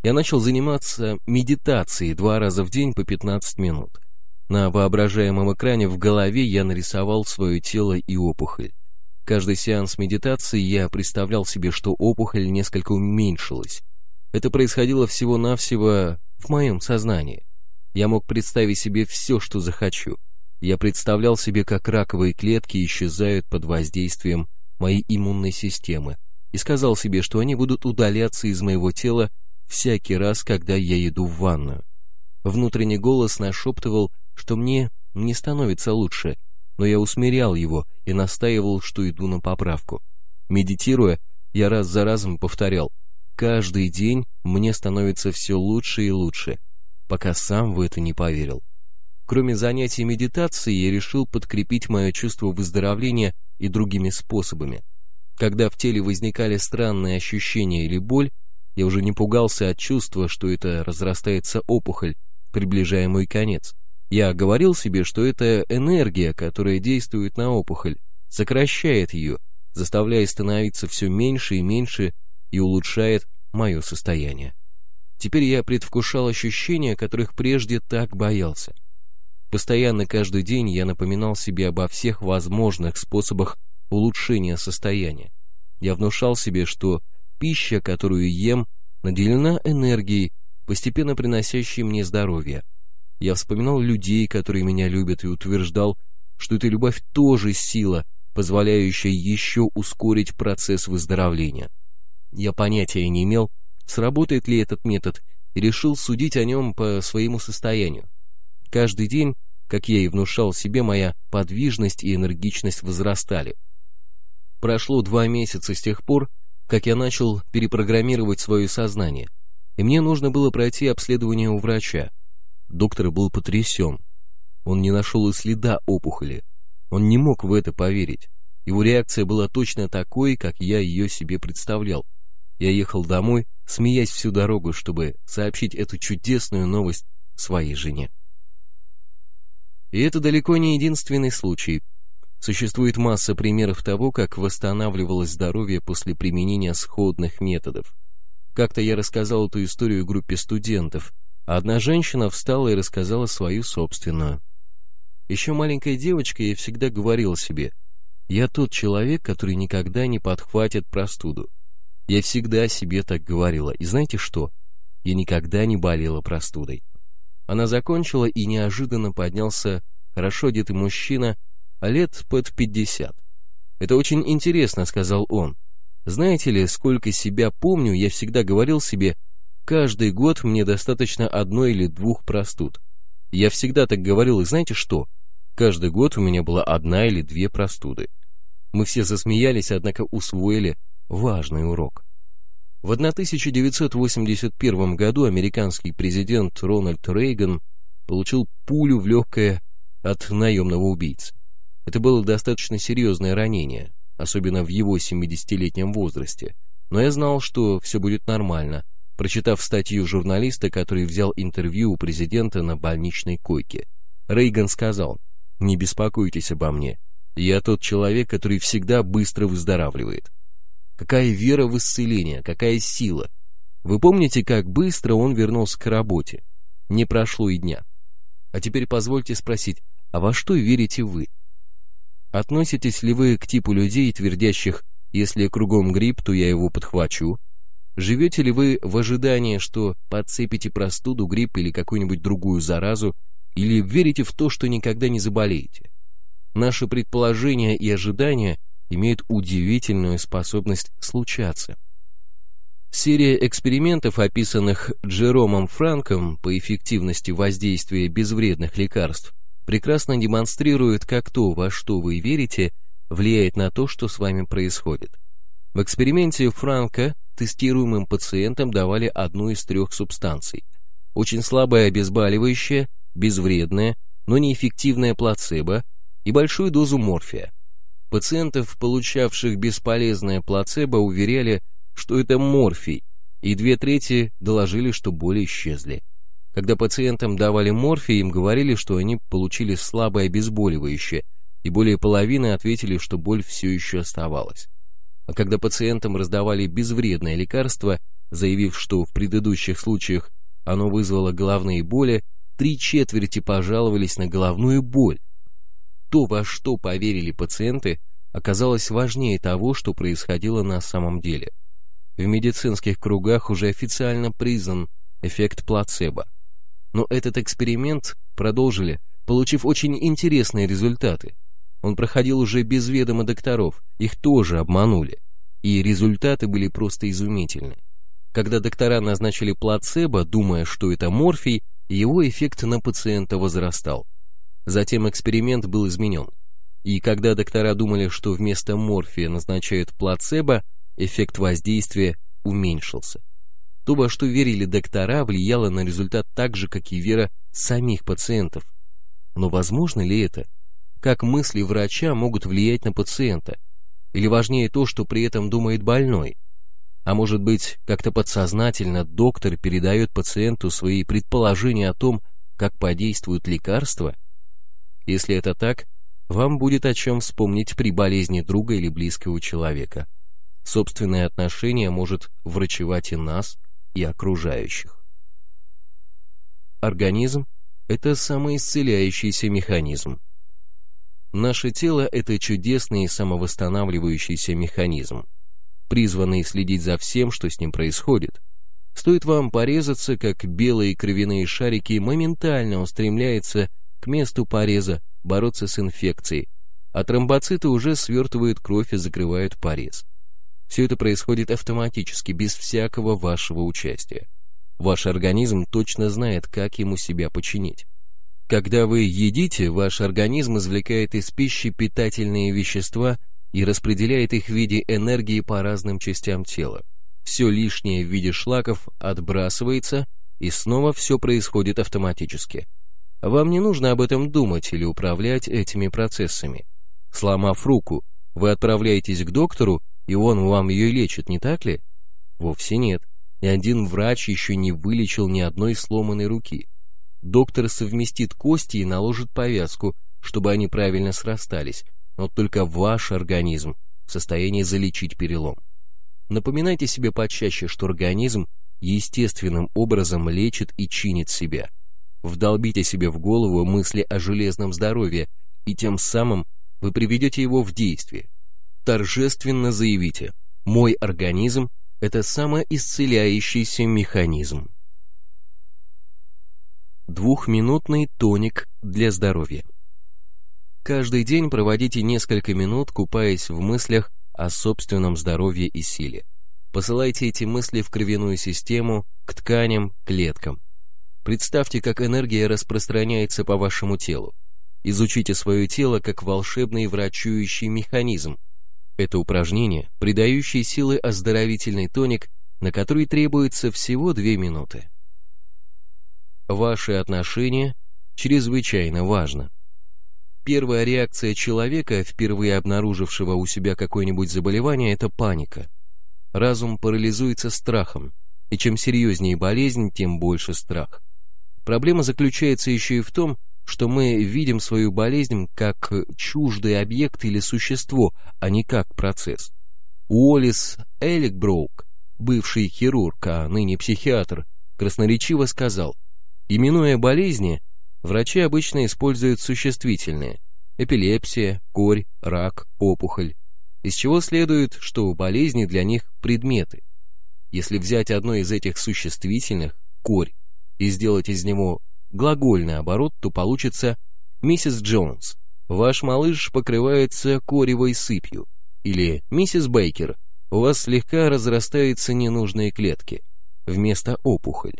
Я начал заниматься медитацией два раза в день по 15 минут. На воображаемом экране в голове я нарисовал свое тело и опухоль. Каждый сеанс медитации я представлял себе, что опухоль несколько уменьшилась. Это происходило всего-навсего в моем сознании. Я мог представить себе все, что захочу. Я представлял себе, как раковые клетки исчезают под воздействием моей иммунной системы, и сказал себе, что они будут удаляться из моего тела всякий раз, когда я иду в ванную. Внутренний голос нашептывал, что мне не становится лучше, но я усмирял его и настаивал, что иду на поправку. Медитируя, я раз за разом повторял, каждый день мне становится все лучше и лучше, пока сам в это не поверил. Кроме занятий медитацией, я решил подкрепить мое чувство выздоровления и другими способами. Когда в теле возникали странные ощущения или боль, я уже не пугался от чувства, что это разрастается опухоль, приближая конец. Я говорил себе, что это энергия, которая действует на опухоль, сокращает ее, заставляя становиться все меньше и меньше и улучшает мое состояние. Теперь я предвкушал ощущения, которых прежде так боялся. Постоянно каждый день я напоминал себе обо всех возможных способах улучшения состояния. Я внушал себе, что пища, которую ем, наделена энергией, постепенно приносящей мне здоровье. Я вспоминал людей, которые меня любят, и утверждал, что эта любовь тоже сила, позволяющая еще ускорить процесс выздоровления. Я понятия не имел, сработает ли этот метод, и решил судить о нем по своему состоянию. Каждый день, как я и внушал себе, моя подвижность и энергичность возрастали. Прошло два месяца с тех пор, как я начал перепрограммировать свое сознание, и мне нужно было пройти обследование у врача. Доктор был потрясен. Он не нашел и следа опухоли. Он не мог в это поверить. Его реакция была точно такой, как я ее себе представлял. Я ехал домой, смеясь всю дорогу, чтобы сообщить эту чудесную новость своей жене. И это далеко не единственный случай. Существует масса примеров того, как восстанавливалось здоровье после применения сходных методов. Как-то я рассказал эту историю группе студентов, одна женщина встала и рассказала свою собственную. Еще маленькая девочка я всегда говорила себе – я тот человек, который никогда не подхватит простуду. Я всегда себе так говорила. И знаете что? Я никогда не болела простудой. Она закончила, и неожиданно поднялся хорошо одетый мужчина, лет под пятьдесят. «Это очень интересно», — сказал он. «Знаете ли, сколько себя помню, я всегда говорил себе, каждый год мне достаточно одной или двух простуд. Я всегда так говорил, и знаете что? Каждый год у меня была одна или две простуды. Мы все засмеялись, однако усвоили важный урок. В 1981 году американский президент Рональд Рейган получил пулю в легкое от наемного убийцы. Это было достаточно серьезное ранение, особенно в его 70-летнем возрасте, но я знал, что все будет нормально, прочитав статью журналиста, который взял интервью у президента на больничной койке. Рейган сказал, «Не беспокойтесь обо мне, я тот человек, который всегда быстро выздоравливает. Какая вера в исцеление, какая сила. Вы помните, как быстро он вернулся к работе? Не прошло и дня. А теперь позвольте спросить, а во что верите вы? Относитесь ли вы к типу людей, твердящих, если кругом грипп, то я его подхвачу? Живете ли вы в ожидании, что подцепите простуду, грипп или какую-нибудь другую заразу, или верите в то, что никогда не заболеете? Наши предположения и ожидания имеют удивительную способность случаться. Серия экспериментов, описанных Джеромом Франком по эффективности воздействия безвредных лекарств, прекрасно демонстрирует, как то, во что вы верите, влияет на то, что с вами происходит. В эксперименте Франка тестируемым пациентам давали одну из трех субстанций. Очень слабое обезболивающее, безвредное, но неэффективное плацебо – и большую дозу морфия. Пациентов, получавших бесполезное плацебо, уверяли, что это морфий, и две трети доложили, что боли исчезли. Когда пациентам давали морфий, им говорили, что они получили слабое обезболивающее, и более половины ответили, что боль все еще оставалась. А когда пациентам раздавали безвредное лекарство, заявив, что в предыдущих случаях оно вызвало головные боли, три четверти пожаловались на головную боль, то, во что поверили пациенты, оказалось важнее того, что происходило на самом деле. В медицинских кругах уже официально признан эффект плацебо. Но этот эксперимент продолжили, получив очень интересные результаты. Он проходил уже без ведома докторов, их тоже обманули. И результаты были просто изумительны. Когда доктора назначили плацебо, думая, что это морфий, его эффект на пациента возрастал. Затем эксперимент был изменен. И когда доктора думали, что вместо морфия назначают плацебо, эффект воздействия уменьшился. То, во что верили доктора, влияло на результат так же, как и вера самих пациентов. Но возможно ли это? Как мысли врача могут влиять на пациента? Или важнее то, что при этом думает больной? А может быть, как-то подсознательно доктор передает пациенту свои предположения о том, как подействуют лекарства – если это так, вам будет о чем вспомнить при болезни друга или близкого человека. Собственное отношение может врачевать и нас, и окружающих. Организм – это самоисцеляющийся механизм. Наше тело – это чудесный самовосстанавливающийся механизм, призванный следить за всем, что с ним происходит. Стоит вам порезаться, как белые кровяные шарики моментально устремляются к месту пореза, бороться с инфекцией, а тромбоциты уже свертывают кровь и закрывают порез. Все это происходит автоматически, без всякого вашего участия. Ваш организм точно знает, как ему себя починить. Когда вы едите, ваш организм извлекает из пищи питательные вещества и распределяет их в виде энергии по разным частям тела. Все лишнее в виде шлаков отбрасывается, и снова все происходит автоматически. Вам не нужно об этом думать или управлять этими процессами. Сломав руку, вы отправляетесь к доктору, и он вам ее лечит, не так ли? Вовсе нет. Ни один врач еще не вылечил ни одной сломанной руки. Доктор совместит кости и наложит повязку, чтобы они правильно срастались, но только ваш организм в состоянии залечить перелом. Напоминайте себе почаще, что организм естественным образом лечит и чинит себя. Вдолбите себе в голову мысли о железном здоровье, и тем самым вы приведете его в действие. Торжественно заявите «Мой организм – это самоисцеляющийся механизм». Двухминутный тоник для здоровья. Каждый день проводите несколько минут, купаясь в мыслях о собственном здоровье и силе. Посылайте эти мысли в кровяную систему, к тканям, клеткам. Представьте, как энергия распространяется по вашему телу. Изучите свое тело как волшебный врачующий механизм. Это упражнение, придающее силы оздоровительный тоник, на который требуется всего две минуты. Ваши отношения чрезвычайно важно. Первая реакция человека, впервые обнаружившего у себя какое-нибудь заболевание, это паника. Разум парализуется страхом, и чем серьезнее болезнь, тем больше страх. Проблема заключается еще и в том, что мы видим свою болезнь как чуждый объект или существо, а не как процесс. Уоллес Эликброук, бывший хирург, а ныне психиатр, красноречиво сказал, именуя болезни, врачи обычно используют существительные – эпилепсия, корь, рак, опухоль, из чего следует, что болезни для них предметы. Если взять одно из этих существительных, корь, и сделать из него глагольный оборот, то получится «Миссис Джонс, ваш малыш покрывается коревой сыпью» или «Миссис Бейкер, у вас слегка разрастаются ненужные клетки» вместо опухоль.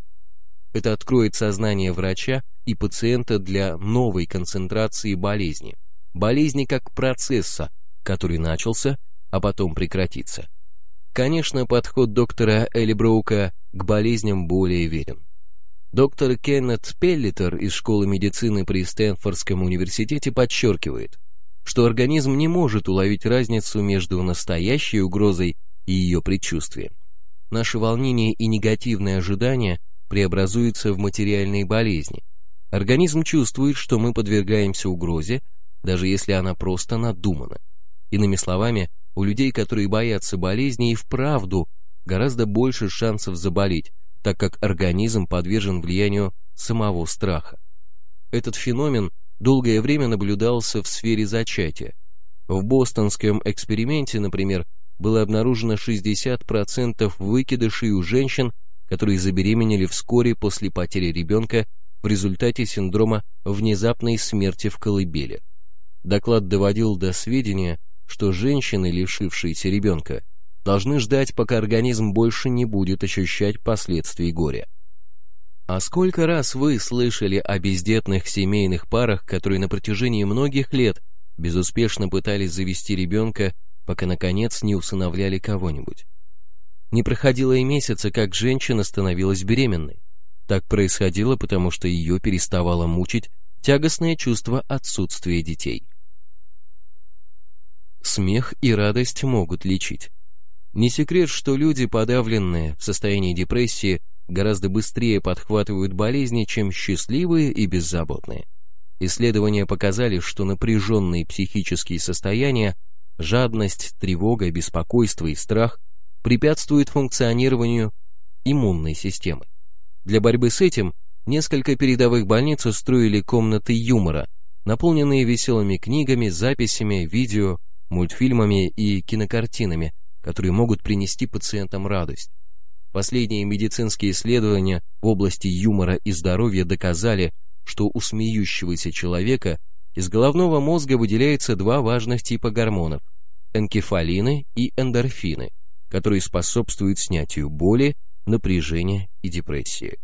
Это откроет сознание врача и пациента для новой концентрации болезни. Болезни как процесса, который начался, а потом прекратится. Конечно, подход доктора Элиброука к болезням более верен. Доктор Кеннет Пеллитер из школы медицины при Стэнфордском университете подчеркивает, что организм не может уловить разницу между настоящей угрозой и ее предчувствием. Наши волнения и негативные ожидания преобразуются в материальные болезни. Организм чувствует, что мы подвергаемся угрозе, даже если она просто надумана. Иными словами, у людей, которые боятся болезни, и вправду гораздо больше шансов заболеть, так как организм подвержен влиянию самого страха. Этот феномен долгое время наблюдался в сфере зачатия. В бостонском эксперименте, например, было обнаружено 60% выкидышей у женщин, которые забеременели вскоре после потери ребенка в результате синдрома внезапной смерти в колыбели. Доклад доводил до сведения, что женщины, лишившиеся ребенка, должны ждать, пока организм больше не будет ощущать последствий горя. А сколько раз вы слышали о бездетных семейных парах, которые на протяжении многих лет безуспешно пытались завести ребенка, пока наконец не усыновляли кого-нибудь? Не проходило и месяца, как женщина становилась беременной. Так происходило, потому что ее переставало мучить тягостное чувство отсутствия детей. Смех и радость могут лечить. Не секрет, что люди, подавленные в состоянии депрессии, гораздо быстрее подхватывают болезни, чем счастливые и беззаботные. Исследования показали, что напряженные психические состояния, жадность, тревога, беспокойство и страх препятствуют функционированию иммунной системы. Для борьбы с этим несколько передовых больниц устроили комнаты юмора, наполненные веселыми книгами, записями, видео, мультфильмами и кинокартинами, которые могут принести пациентам радость. Последние медицинские исследования в области юмора и здоровья доказали, что у смеющегося человека из головного мозга выделяются два важных типа гормонов – энкефалины и эндорфины, которые способствуют снятию боли, напряжения и депрессии.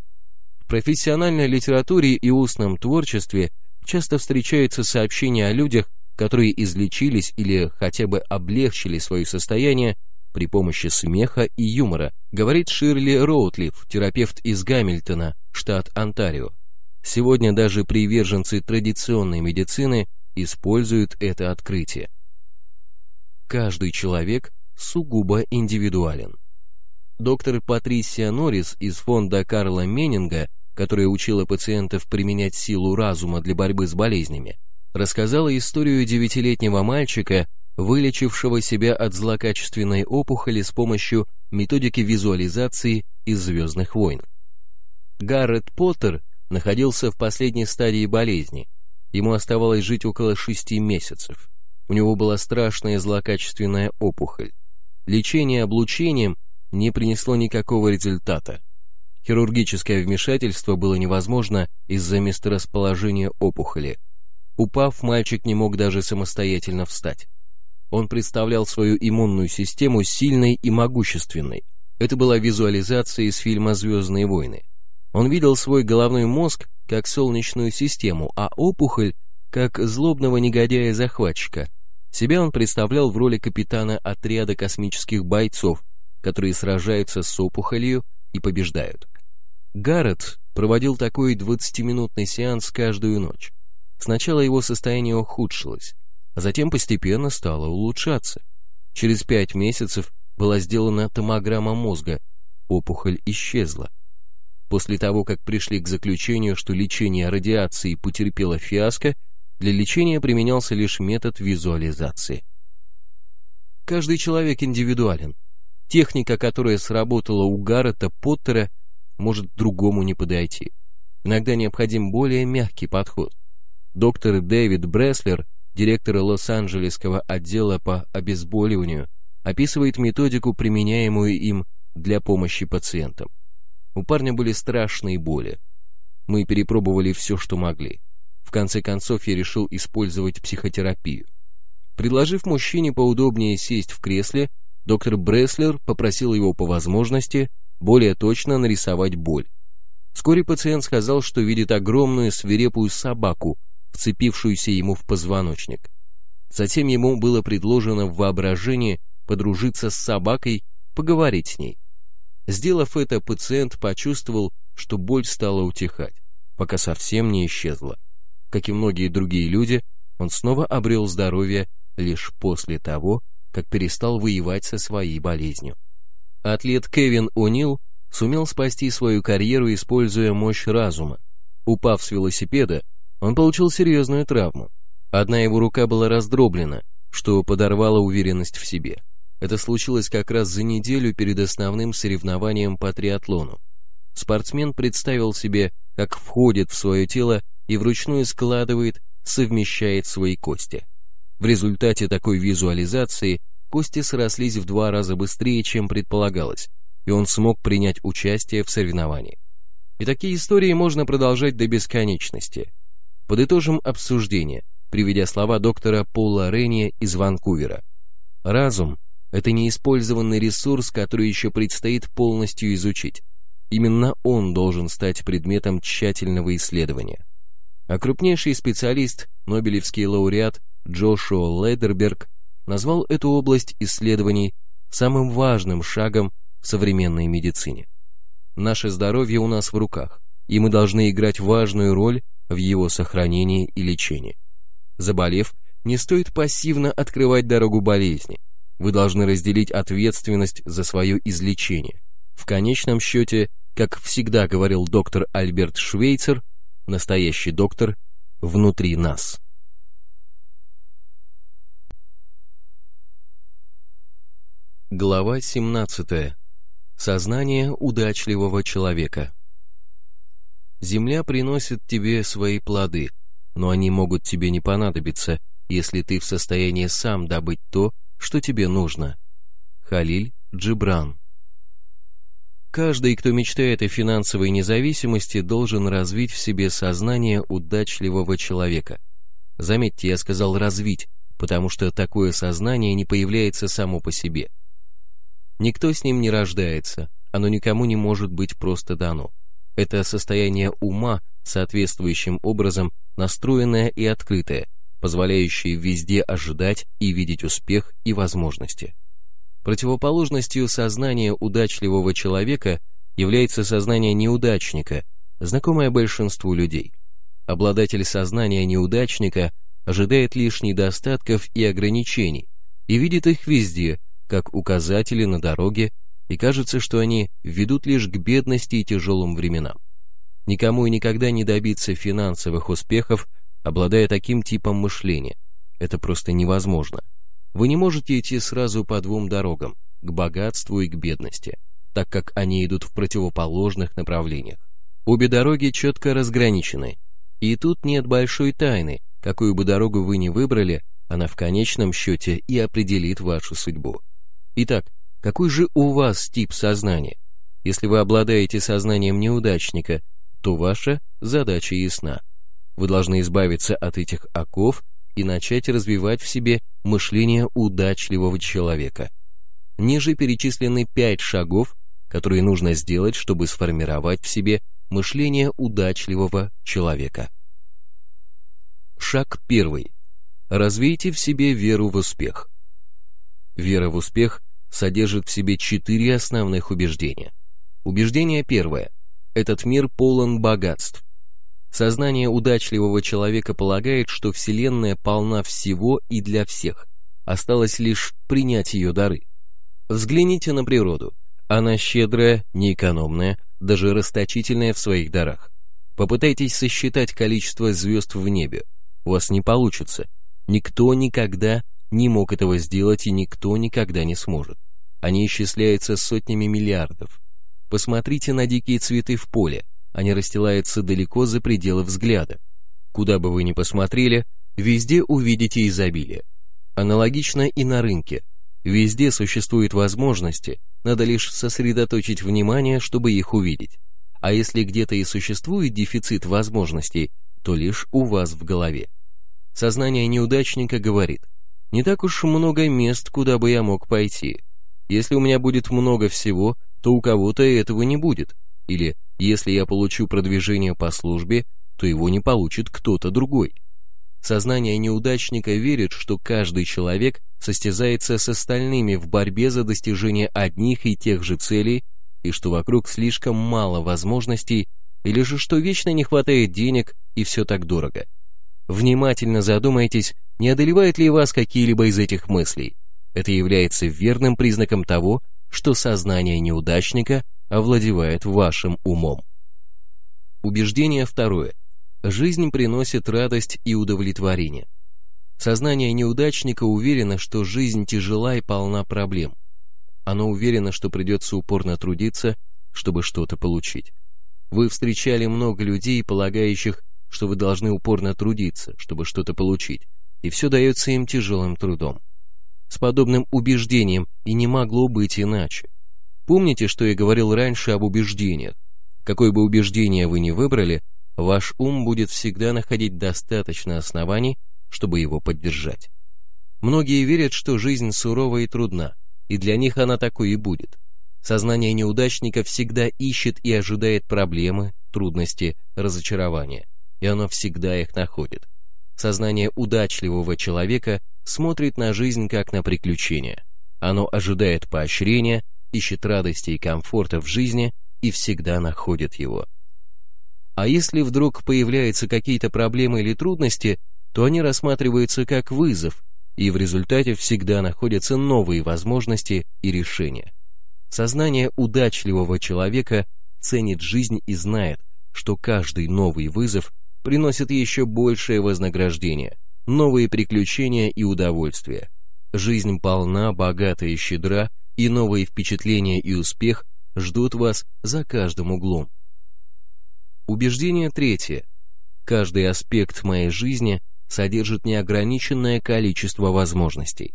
В профессиональной литературе и устном творчестве часто встречаются сообщения о людях, которые излечились или хотя бы облегчили свое состояние при помощи смеха и юмора, говорит Ширли Роутлиф, терапевт из Гамильтона, штат Онтарио. Сегодня даже приверженцы традиционной медицины используют это открытие. Каждый человек сугубо индивидуален. Доктор Патрисия Норрис из фонда Карла Меннинга, которая учила пациентов применять силу разума для борьбы с болезнями, рассказала историю девятилетнего мальчика, вылечившего себя от злокачественной опухоли с помощью методики визуализации из «Звездных войн». Гаррет Поттер находился в последней стадии болезни. Ему оставалось жить около шести месяцев. У него была страшная злокачественная опухоль. Лечение облучением не принесло никакого результата. Хирургическое вмешательство было невозможно из-за месторасположения опухоли. Упав, мальчик не мог даже самостоятельно встать. Он представлял свою иммунную систему сильной и могущественной. Это была визуализация из фильма «Звездные войны». Он видел свой головной мозг как солнечную систему, а опухоль как злобного негодяя-захватчика. Себя он представлял в роли капитана отряда космических бойцов, которые сражаются с опухолью и побеждают. Гаррет проводил такой 20-минутный сеанс каждую ночь. Сначала его состояние ухудшилось, а затем постепенно стало улучшаться. Через пять месяцев была сделана томограмма мозга, опухоль исчезла. После того, как пришли к заключению, что лечение радиации потерпело фиаско, для лечения применялся лишь метод визуализации. Каждый человек индивидуален. Техника, которая сработала у Гаррета Поттера, может другому не подойти. Иногда необходим более мягкий подход. Доктор Дэвид Бреслер, директор Лос-Анджелесского отдела по обезболиванию, описывает методику, применяемую им для помощи пациентам. У парня были страшные боли. Мы перепробовали все, что могли. Конце концов я решил использовать психотерапию. Предложив мужчине поудобнее сесть в кресле, доктор Бреслер попросил его по возможности более точно нарисовать боль. Вскоре пациент сказал, что видит огромную свирепую собаку, вцепившуюся ему в позвоночник. Затем ему было предложено в воображении подружиться с собакой, поговорить с ней. Сделав это, пациент почувствовал, что боль стала утихать, пока совсем не исчезла. Как и многие другие люди, он снова обрел здоровье лишь после того, как перестал воевать со своей болезнью. Атлет Кевин О'Нил сумел спасти свою карьеру, используя мощь разума. Упав с велосипеда, он получил серьезную травму. Одна его рука была раздроблена, что подорвало уверенность в себе. Это случилось как раз за неделю перед основным соревнованием по триатлону. Спортсмен представил себе, как входит в свое тело и вручную складывает, совмещает свои кости. В результате такой визуализации кости срослись в два раза быстрее, чем предполагалось, и он смог принять участие в соревновании. И такие истории можно продолжать до бесконечности. Подытожим обсуждение, приведя слова доктора Пола Ренни из Ванкувера. Разум это неиспользованный ресурс, который еще предстоит полностью изучить. Именно он должен стать предметом тщательного исследования. А крупнейший специалист, нобелевский лауреат Джошуа Ледерберг, назвал эту область исследований самым важным шагом в современной медицине. Наше здоровье у нас в руках, и мы должны играть важную роль в его сохранении и лечении. Заболев, не стоит пассивно открывать дорогу болезни – вы должны разделить ответственность за свое излечение. В конечном счете, как всегда говорил доктор Альберт Швейцер, настоящий доктор внутри нас. Глава 17. Сознание удачливого человека. Земля приносит тебе свои плоды, но они могут тебе не понадобиться, если ты в состоянии сам добыть то, что тебе нужно. Халиль Джибран Каждый, кто мечтает о финансовой независимости, должен развить в себе сознание удачливого человека. Заметьте, я сказал «развить», потому что такое сознание не появляется само по себе. Никто с ним не рождается, оно никому не может быть просто дано. Это состояние ума, соответствующим образом настроенное и открытое, позволяющие везде ожидать и видеть успех и возможности. Противоположностью сознания удачливого человека является сознание неудачника, знакомая большинству людей. Обладатель сознания неудачника ожидает лишь недостатков и ограничений и видит их везде, как указатели на дороге, и кажется, что они ведут лишь к бедности и тяжелым временам. Никому и никогда не добиться финансовых успехов, обладая таким типом мышления. Это просто невозможно. Вы не можете идти сразу по двум дорогам, к богатству и к бедности, так как они идут в противоположных направлениях. Обе дороги четко разграничены, и тут нет большой тайны, какую бы дорогу вы ни выбрали, она в конечном счете и определит вашу судьбу. Итак, какой же у вас тип сознания? Если вы обладаете сознанием неудачника, то ваша задача ясна. Вы должны избавиться от этих оков и начать развивать в себе мышление удачливого человека. Ниже перечислены пять шагов, которые нужно сделать, чтобы сформировать в себе мышление удачливого человека. Шаг первый. Развейте в себе веру в успех. Вера в успех содержит в себе четыре основных убеждения. Убеждение первое. Этот мир полон богатств. Сознание удачливого человека полагает, что Вселенная полна всего и для всех. Осталось лишь принять ее дары. Взгляните на природу. Она щедрая, неэкономная, даже расточительная в своих дарах. Попытайтесь сосчитать количество звезд в небе. У вас не получится. Никто никогда не мог этого сделать и никто никогда не сможет. Они исчисляются сотнями миллиардов. Посмотрите на дикие цветы в поле они расстилаются далеко за пределы взгляда. Куда бы вы ни посмотрели, везде увидите изобилие. Аналогично и на рынке. Везде существуют возможности, надо лишь сосредоточить внимание, чтобы их увидеть. А если где-то и существует дефицит возможностей, то лишь у вас в голове. Сознание неудачника говорит, не так уж много мест, куда бы я мог пойти. Если у меня будет много всего, то у кого-то этого не будет. Или если я получу продвижение по службе, то его не получит кто-то другой. Сознание неудачника верит, что каждый человек состязается с остальными в борьбе за достижение одних и тех же целей, и что вокруг слишком мало возможностей, или же что вечно не хватает денег и все так дорого. Внимательно задумайтесь, не одолевают ли вас какие-либо из этих мыслей. Это является верным признаком того, что сознание неудачника овладевает вашим умом. Убеждение второе. Жизнь приносит радость и удовлетворение. Сознание неудачника уверено, что жизнь тяжела и полна проблем. Оно уверено, что придется упорно трудиться, чтобы что-то получить. Вы встречали много людей, полагающих, что вы должны упорно трудиться, чтобы что-то получить, и все дается им тяжелым трудом. С подобным убеждением и не могло быть иначе. Помните, что я говорил раньше об убеждениях. Какое бы убеждение вы ни выбрали, ваш ум будет всегда находить достаточно оснований, чтобы его поддержать. Многие верят, что жизнь сурова и трудна, и для них она такой и будет. Сознание неудачника всегда ищет и ожидает проблемы, трудности, разочарования, и оно всегда их находит. Сознание удачливого человека смотрит на жизнь как на приключение. Оно ожидает поощрения, ищет радости и комфорта в жизни и всегда находит его. А если вдруг появляются какие-то проблемы или трудности, то они рассматриваются как вызов, и в результате всегда находятся новые возможности и решения. Сознание удачливого человека ценит жизнь и знает, что каждый новый вызов приносит еще большее вознаграждение, новые приключения и удовольствия. Жизнь полна, богата и щедра, и новые впечатления и успех ждут вас за каждым углом. Убеждение третье. Каждый аспект моей жизни содержит неограниченное количество возможностей.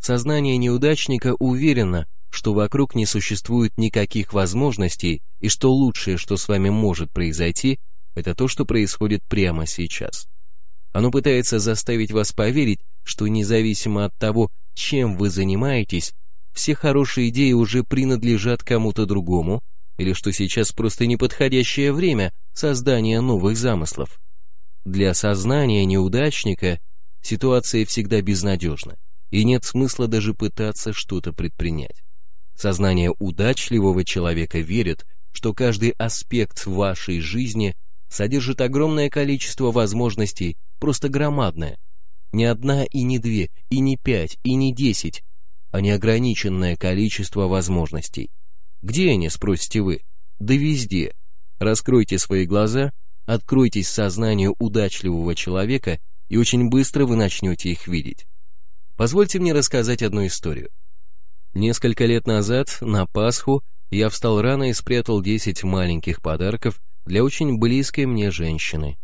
Сознание неудачника уверено, что вокруг не существует никаких возможностей и что лучшее, что с вами может произойти, это то, что происходит прямо сейчас. Оно пытается заставить вас поверить, что независимо от того, чем вы занимаетесь, все хорошие идеи уже принадлежат кому-то другому, или что сейчас просто неподходящее время создания новых замыслов. Для сознания неудачника ситуация всегда безнадежна, и нет смысла даже пытаться что-то предпринять. Сознание удачливого человека верит, что каждый аспект вашей жизни содержит огромное количество возможностей, просто громадное. Не одна и не две, и не пять, и не десять, а неограниченное количество возможностей. Где они, спросите вы? Да везде. Раскройте свои глаза, откройтесь сознанию удачливого человека, и очень быстро вы начнете их видеть. Позвольте мне рассказать одну историю. Несколько лет назад, на Пасху, я встал рано и спрятал 10 маленьких подарков для очень близкой мне женщины.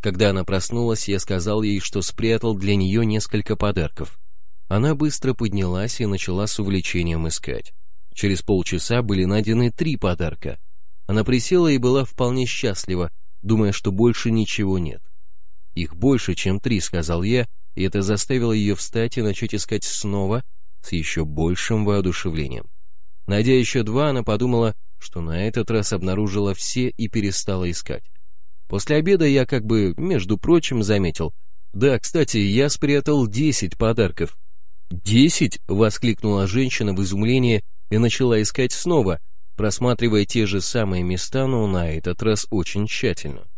Когда она проснулась, я сказал ей, что спрятал для нее несколько подарков. Она быстро поднялась и начала с увлечением искать. Через полчаса были найдены три подарка. Она присела и была вполне счастлива, думая, что больше ничего нет. «Их больше, чем три», — сказал я, и это заставило ее встать и начать искать снова с еще большим воодушевлением. Найдя еще два, она подумала, что на этот раз обнаружила все и перестала искать. После обеда я как бы, между прочим, заметил, «Да, кстати, я спрятал десять подарков». «Десять?» — воскликнула женщина в изумлении и начала искать снова, просматривая те же самые места, но на этот раз очень тщательно.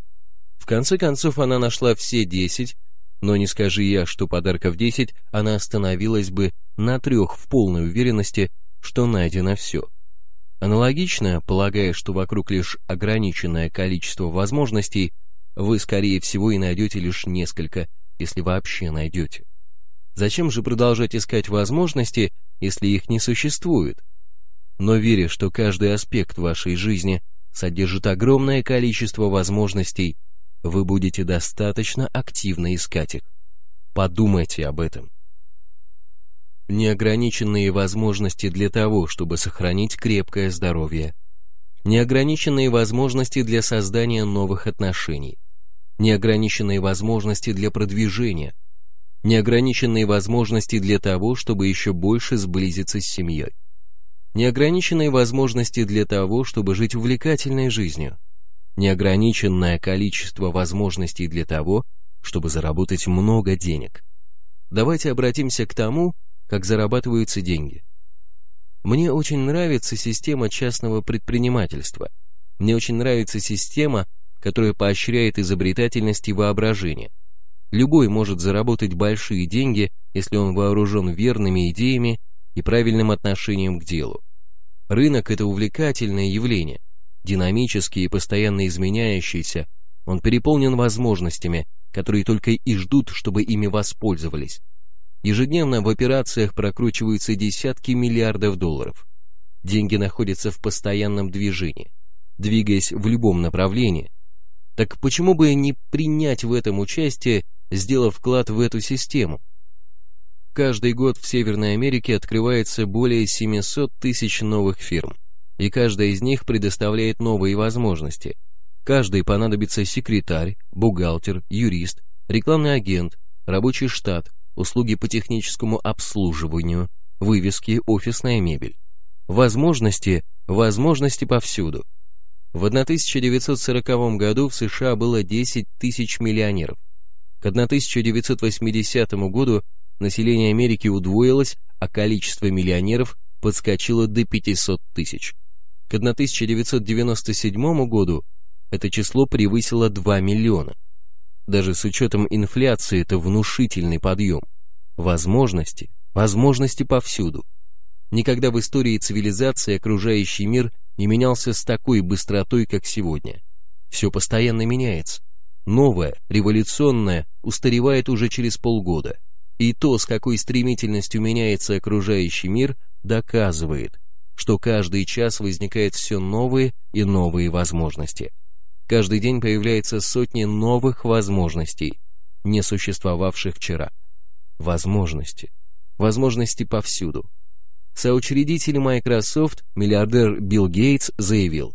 В конце концов она нашла все десять, но не скажи я, что подарков десять, она остановилась бы на трех в полной уверенности, что найдено все. Аналогично, полагая, что вокруг лишь ограниченное количество возможностей, вы, скорее всего, и найдете лишь несколько, если вообще найдете. Зачем же продолжать искать возможности, если их не существует? Но веря, что каждый аспект вашей жизни содержит огромное количество возможностей, вы будете достаточно активно искать их. Подумайте об этом неограниченные возможности для того, чтобы сохранить крепкое здоровье, неограниченные возможности для создания новых отношений, неограниченные возможности для продвижения, неограниченные возможности для того, чтобы еще больше сблизиться с семьей, неограниченные возможности для того, чтобы жить увлекательной жизнью, неограниченное количество возможностей для того, чтобы заработать много денег. Давайте обратимся к тому, как зарабатываются деньги. Мне очень нравится система частного предпринимательства. Мне очень нравится система, которая поощряет изобретательность и воображение. Любой может заработать большие деньги, если он вооружен верными идеями и правильным отношением к делу. Рынок – это увлекательное явление, динамический и постоянно изменяющийся, он переполнен возможностями, которые только и ждут, чтобы ими воспользовались. Ежедневно в операциях прокручиваются десятки миллиардов долларов. Деньги находятся в постоянном движении, двигаясь в любом направлении. Так почему бы не принять в этом участие, сделав вклад в эту систему? Каждый год в Северной Америке открывается более 700 тысяч новых фирм, и каждая из них предоставляет новые возможности. Каждый понадобится секретарь, бухгалтер, юрист, рекламный агент, рабочий штат, услуги по техническому обслуживанию, вывески, офисная мебель. Возможности, возможности повсюду. В 1940 году в США было 10 тысяч миллионеров. К 1980 году население Америки удвоилось, а количество миллионеров подскочило до 500 тысяч. К 1997 году это число превысило 2 миллиона. Даже с учетом инфляции это внушительный подъем. Возможности, возможности повсюду. Никогда в истории цивилизации окружающий мир не менялся с такой быстротой, как сегодня. Все постоянно меняется. Новое, революционное, устаревает уже через полгода. И то, с какой стремительностью меняется окружающий мир, доказывает, что каждый час возникают все новые и новые возможности. Каждый день появляется сотни новых возможностей, не существовавших вчера. Возможности. Возможности повсюду. Соучредитель Microsoft, миллиардер Билл Гейтс, заявил,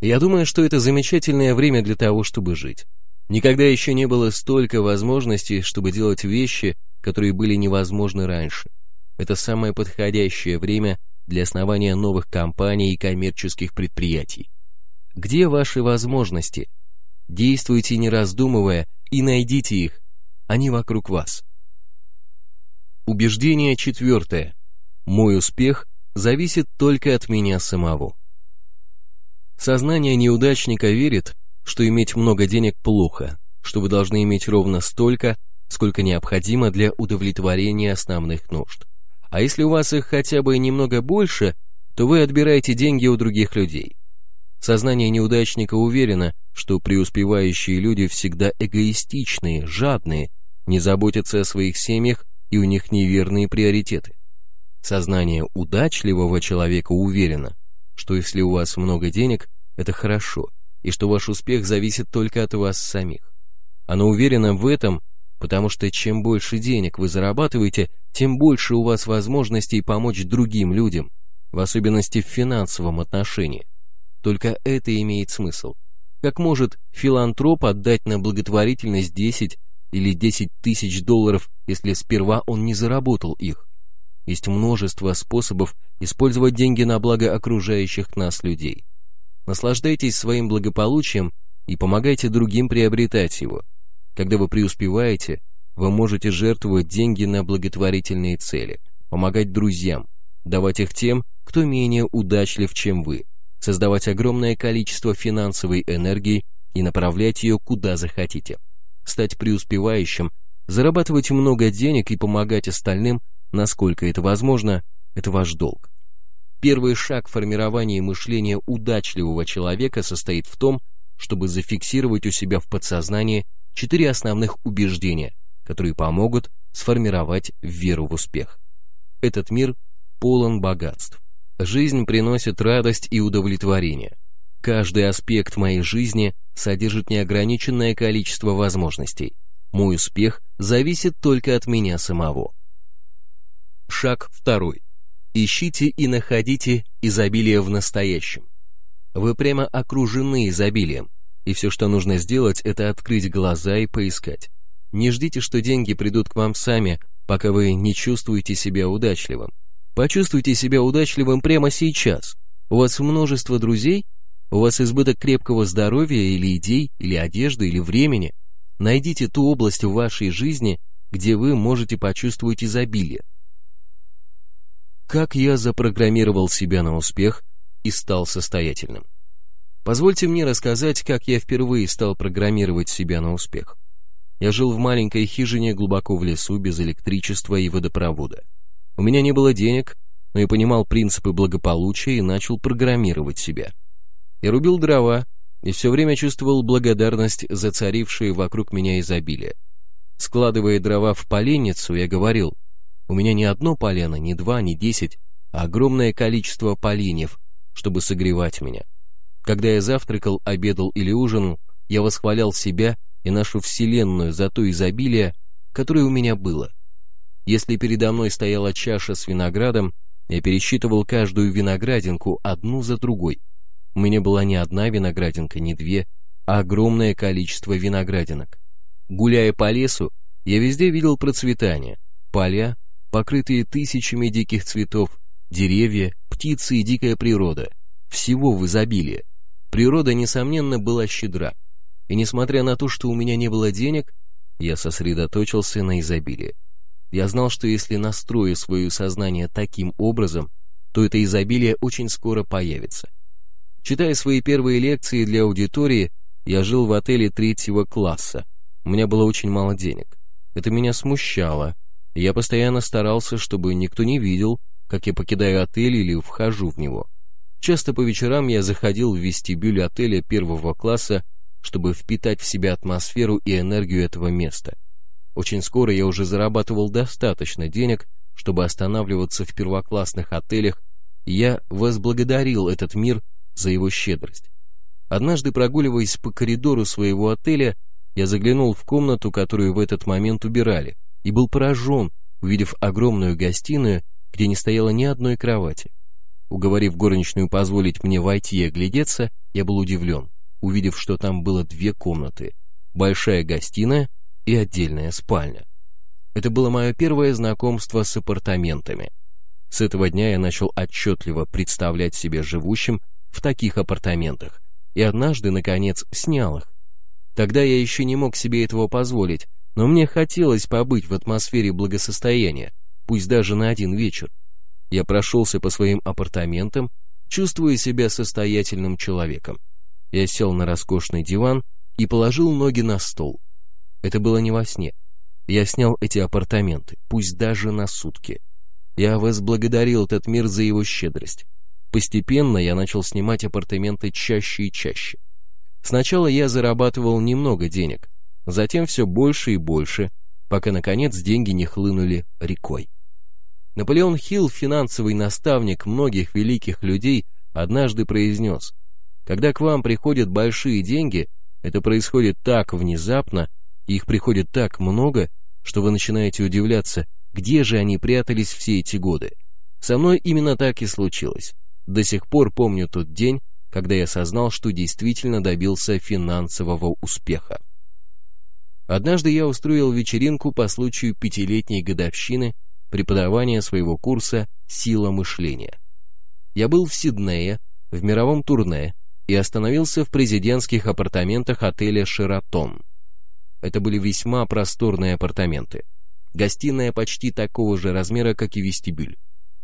«Я думаю, что это замечательное время для того, чтобы жить. Никогда еще не было столько возможностей, чтобы делать вещи, которые были невозможны раньше. Это самое подходящее время для основания новых компаний и коммерческих предприятий. Где ваши возможности? Действуйте не раздумывая и найдите их. Они вокруг вас. Убеждение четвертое. Мой успех зависит только от меня самого. Сознание неудачника верит, что иметь много денег плохо, что вы должны иметь ровно столько, сколько необходимо для удовлетворения основных нужд. А если у вас их хотя бы немного больше, то вы отбираете деньги у других людей. Сознание неудачника уверено, что преуспевающие люди всегда эгоистичные, жадные, не заботятся о своих семьях и у них неверные приоритеты. Сознание удачливого человека уверено, что если у вас много денег, это хорошо, и что ваш успех зависит только от вас самих. Оно уверено в этом, потому что чем больше денег вы зарабатываете, тем больше у вас возможностей помочь другим людям, в особенности в финансовом отношении. Только это имеет смысл. Как может филантроп отдать на благотворительность 10 или 10 тысяч долларов, если сперва он не заработал их? Есть множество способов использовать деньги на благо окружающих нас людей. Наслаждайтесь своим благополучием и помогайте другим приобретать его. Когда вы преуспеваете, вы можете жертвовать деньги на благотворительные цели, помогать друзьям, давать их тем, кто менее удачлив, чем вы, создавать огромное количество финансовой энергии и направлять ее куда захотите, стать преуспевающим, зарабатывать много денег и помогать остальным, насколько это возможно, это ваш долг. Первый шаг в формировании мышления удачливого человека состоит в том, чтобы зафиксировать у себя в подсознании четыре основных убеждения, которые помогут сформировать веру в успех. Этот мир полон богатств. Жизнь приносит радость и удовлетворение. Каждый аспект моей жизни содержит неограниченное количество возможностей. Мой успех зависит только от меня самого. Шаг второй. Ищите и находите изобилие в настоящем. Вы прямо окружены изобилием, и все, что нужно сделать, это открыть глаза и поискать. Не ждите, что деньги придут к вам сами, пока вы не чувствуете себя удачливым. Почувствуйте себя удачливым прямо сейчас. У вас множество друзей, у вас избыток крепкого здоровья или идей, или одежды, или времени. Найдите ту область в вашей жизни, где вы можете почувствовать изобилие. Как я запрограммировал себя на успех и стал состоятельным? Позвольте мне рассказать, как я впервые стал программировать себя на успех. Я жил в маленькой хижине глубоко в лесу без электричества и водопровода. У меня не было денег, но я понимал принципы благополучия и начал программировать себя. Я рубил дрова и все время чувствовал благодарность за царившее вокруг меня изобилие. Складывая дрова в поленницу, я говорил, у меня не одно полено, не два, не десять, а огромное количество поленьев, чтобы согревать меня. Когда я завтракал, обедал или ужинал, я восхвалял себя и нашу Вселенную за то изобилие, которое у меня было. Если передо мной стояла чаша с виноградом, я пересчитывал каждую виноградинку одну за другой. У меня была не одна виноградинка, не две, а огромное количество виноградинок. Гуляя по лесу, я везде видел процветание. Поля, покрытые тысячами диких цветов, деревья, птицы и дикая природа. Всего в изобилии. Природа, несомненно, была щедра. И несмотря на то, что у меня не было денег, я сосредоточился на изобилии. Я знал, что если настрою свое сознание таким образом, то это изобилие очень скоро появится. Читая свои первые лекции для аудитории, я жил в отеле третьего класса. У меня было очень мало денег. Это меня смущало, я постоянно старался, чтобы никто не видел, как я покидаю отель или вхожу в него. Часто по вечерам я заходил в вестибюль отеля первого класса, чтобы впитать в себя атмосферу и энергию этого места. Очень скоро я уже зарабатывал достаточно денег, чтобы останавливаться в первоклассных отелях, и я возблагодарил этот мир за его щедрость. Однажды, прогуливаясь по коридору своего отеля, я заглянул в комнату, которую в этот момент убирали и был поражен, увидев огромную гостиную, где не стояло ни одной кровати. Уговорив горничную позволить мне войти и оглядеться, я был удивлен, увидев, что там было две комнаты, большая гостиная и отдельная спальня. Это было мое первое знакомство с апартаментами. С этого дня я начал отчетливо представлять себе живущим в таких апартаментах, и однажды, наконец, снял их. Тогда я еще не мог себе этого позволить, но мне хотелось побыть в атмосфере благосостояния, пусть даже на один вечер. Я прошелся по своим апартаментам, чувствуя себя состоятельным человеком. Я сел на роскошный диван и положил ноги на стол. Это было не во сне. Я снял эти апартаменты, пусть даже на сутки. Я возблагодарил этот мир за его щедрость. Постепенно я начал снимать апартаменты чаще и чаще. Сначала я зарабатывал немного денег, затем все больше и больше, пока, наконец, деньги не хлынули рекой. Наполеон Хилл, финансовый наставник многих великих людей, однажды произнес, «Когда к вам приходят большие деньги, это происходит так внезапно, их приходит так много, что вы начинаете удивляться, где же они прятались все эти годы. Со мной именно так и случилось. До сих пор помню тот день, когда я осознал, что действительно добился финансового успеха. Однажды я устроил вечеринку по случаю пятилетней годовщины преподавания своего курса «Сила мышления». Я был в Сиднее, в мировом турне, и остановился в президентских апартаментах отеля «Шератон». Это были весьма просторные апартаменты. Гостиная почти такого же размера, как и вестибюль.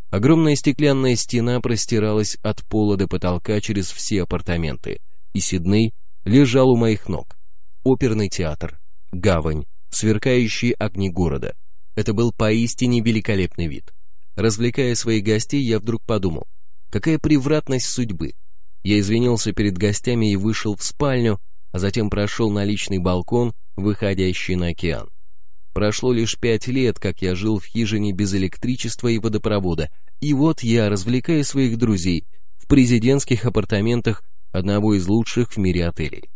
Огромная стеклянная стена простиралась от пола до потолка через все апартаменты, и Сидней лежал у моих ног. Оперный театр, гавань, сверкающие огни города. Это был поистине великолепный вид. Развлекая своих гостей, я вдруг подумал, какая превратность судьбы. Я извинился перед гостями и вышел в спальню, а затем прошел на личный балкон, выходящий на океан. Прошло лишь пять лет, как я жил в хижине без электричества и водопровода, и вот я развлекаю своих друзей в президентских апартаментах одного из лучших в мире отелей.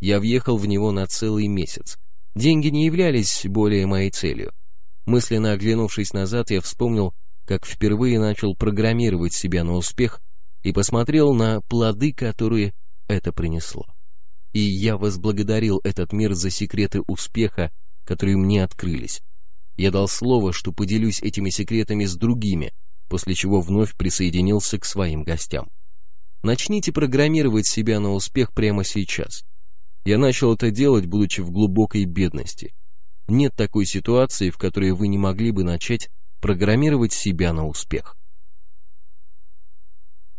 Я въехал в него на целый месяц. Деньги не являлись более моей целью. Мысленно оглянувшись назад, я вспомнил, как впервые начал программировать себя на успех и посмотрел на плоды, которые это принесло. И я возблагодарил этот мир за секреты успеха, которые мне открылись. Я дал слово, что поделюсь этими секретами с другими, после чего вновь присоединился к своим гостям. Начните программировать себя на успех прямо сейчас. Я начал это делать, будучи в глубокой бедности. Нет такой ситуации, в которой вы не могли бы начать программировать себя на успех.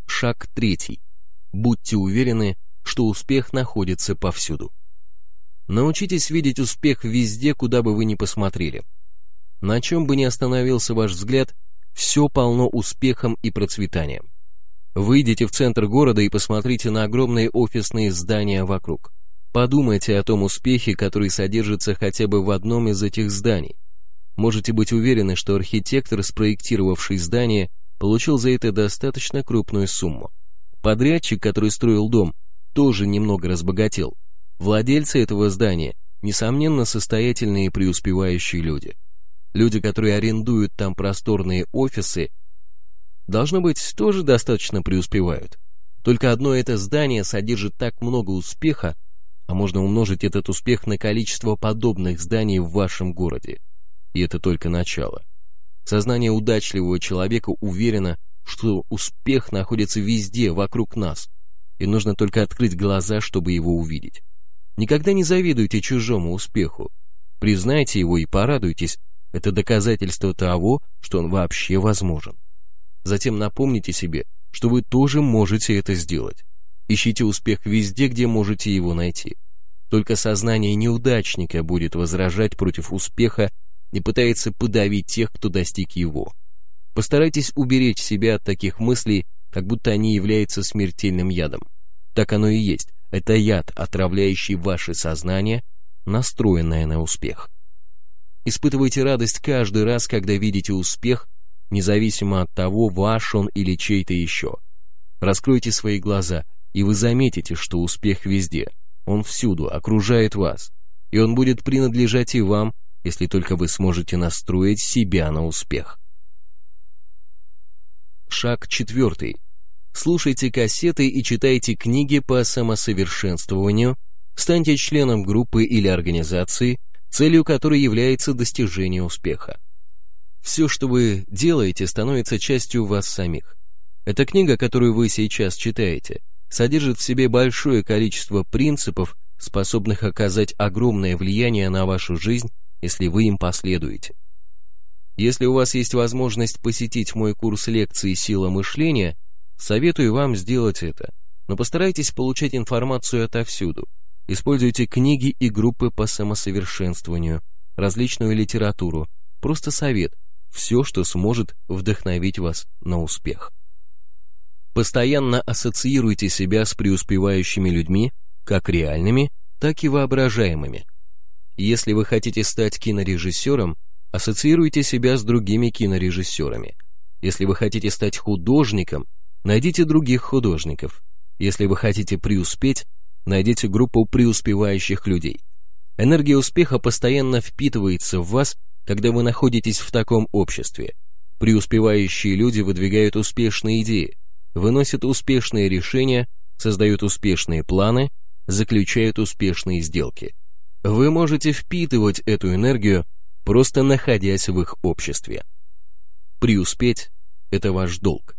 Шаг третий. Будьте уверены, что успех находится повсюду. Научитесь видеть успех везде, куда бы вы ни посмотрели. На чем бы ни остановился ваш взгляд, все полно успехом и процветанием. Выйдите в центр города и посмотрите на огромные офисные здания вокруг. Подумайте о том успехе, который содержится хотя бы в одном из этих зданий. Можете быть уверены, что архитектор, спроектировавший здание, получил за это достаточно крупную сумму. Подрядчик, который строил дом, тоже немного разбогател. Владельцы этого здания, несомненно, состоятельные и преуспевающие люди. Люди, которые арендуют там просторные офисы, должно быть, тоже достаточно преуспевают. Только одно это здание содержит так много успеха, а можно умножить этот успех на количество подобных зданий в вашем городе. И это только начало. Сознание удачливого человека уверено, что успех находится везде, вокруг нас, и нужно только открыть глаза, чтобы его увидеть. Никогда не завидуйте чужому успеху. Признайте его и порадуйтесь, это доказательство того, что он вообще возможен. Затем напомните себе, что вы тоже можете это сделать. Ищите успех везде, где можете его найти. Только сознание неудачника будет возражать против успеха и пытается подавить тех, кто достиг его. Постарайтесь уберечь себя от таких мыслей, как будто они являются смертельным ядом. Так оно и есть. Это яд, отравляющий ваше сознание, настроенное на успех. Испытывайте радость каждый раз, когда видите успех, независимо от того, ваш он или чей-то еще. Раскройте свои глаза, и вы заметите, что успех везде. Он всюду, окружает вас. И он будет принадлежать и вам, если только вы сможете настроить себя на успех. Шаг четвертый. Слушайте кассеты и читайте книги по самосовершенствованию, станьте членом группы или организации – целью которой является достижение успеха. Все, что вы делаете, становится частью вас самих. Эта книга, которую вы сейчас читаете, содержит в себе большое количество принципов, способных оказать огромное влияние на вашу жизнь, если вы им последуете. Если у вас есть возможность посетить мой курс лекций «Сила мышления», Советую вам сделать это, но постарайтесь получать информацию отовсюду. Используйте книги и группы по самосовершенствованию, различную литературу, просто совет, все, что сможет вдохновить вас на успех. Постоянно ассоциируйте себя с преуспевающими людьми, как реальными, так и воображаемыми. Если вы хотите стать кинорежиссером, ассоциируйте себя с другими кинорежиссерами. Если вы хотите стать художником, найдите других художников. Если вы хотите преуспеть, найдите группу преуспевающих людей. Энергия успеха постоянно впитывается в вас, когда вы находитесь в таком обществе. Преуспевающие люди выдвигают успешные идеи, выносят успешные решения, создают успешные планы, заключают успешные сделки. Вы можете впитывать эту энергию, просто находясь в их обществе. Преуспеть – это ваш долг.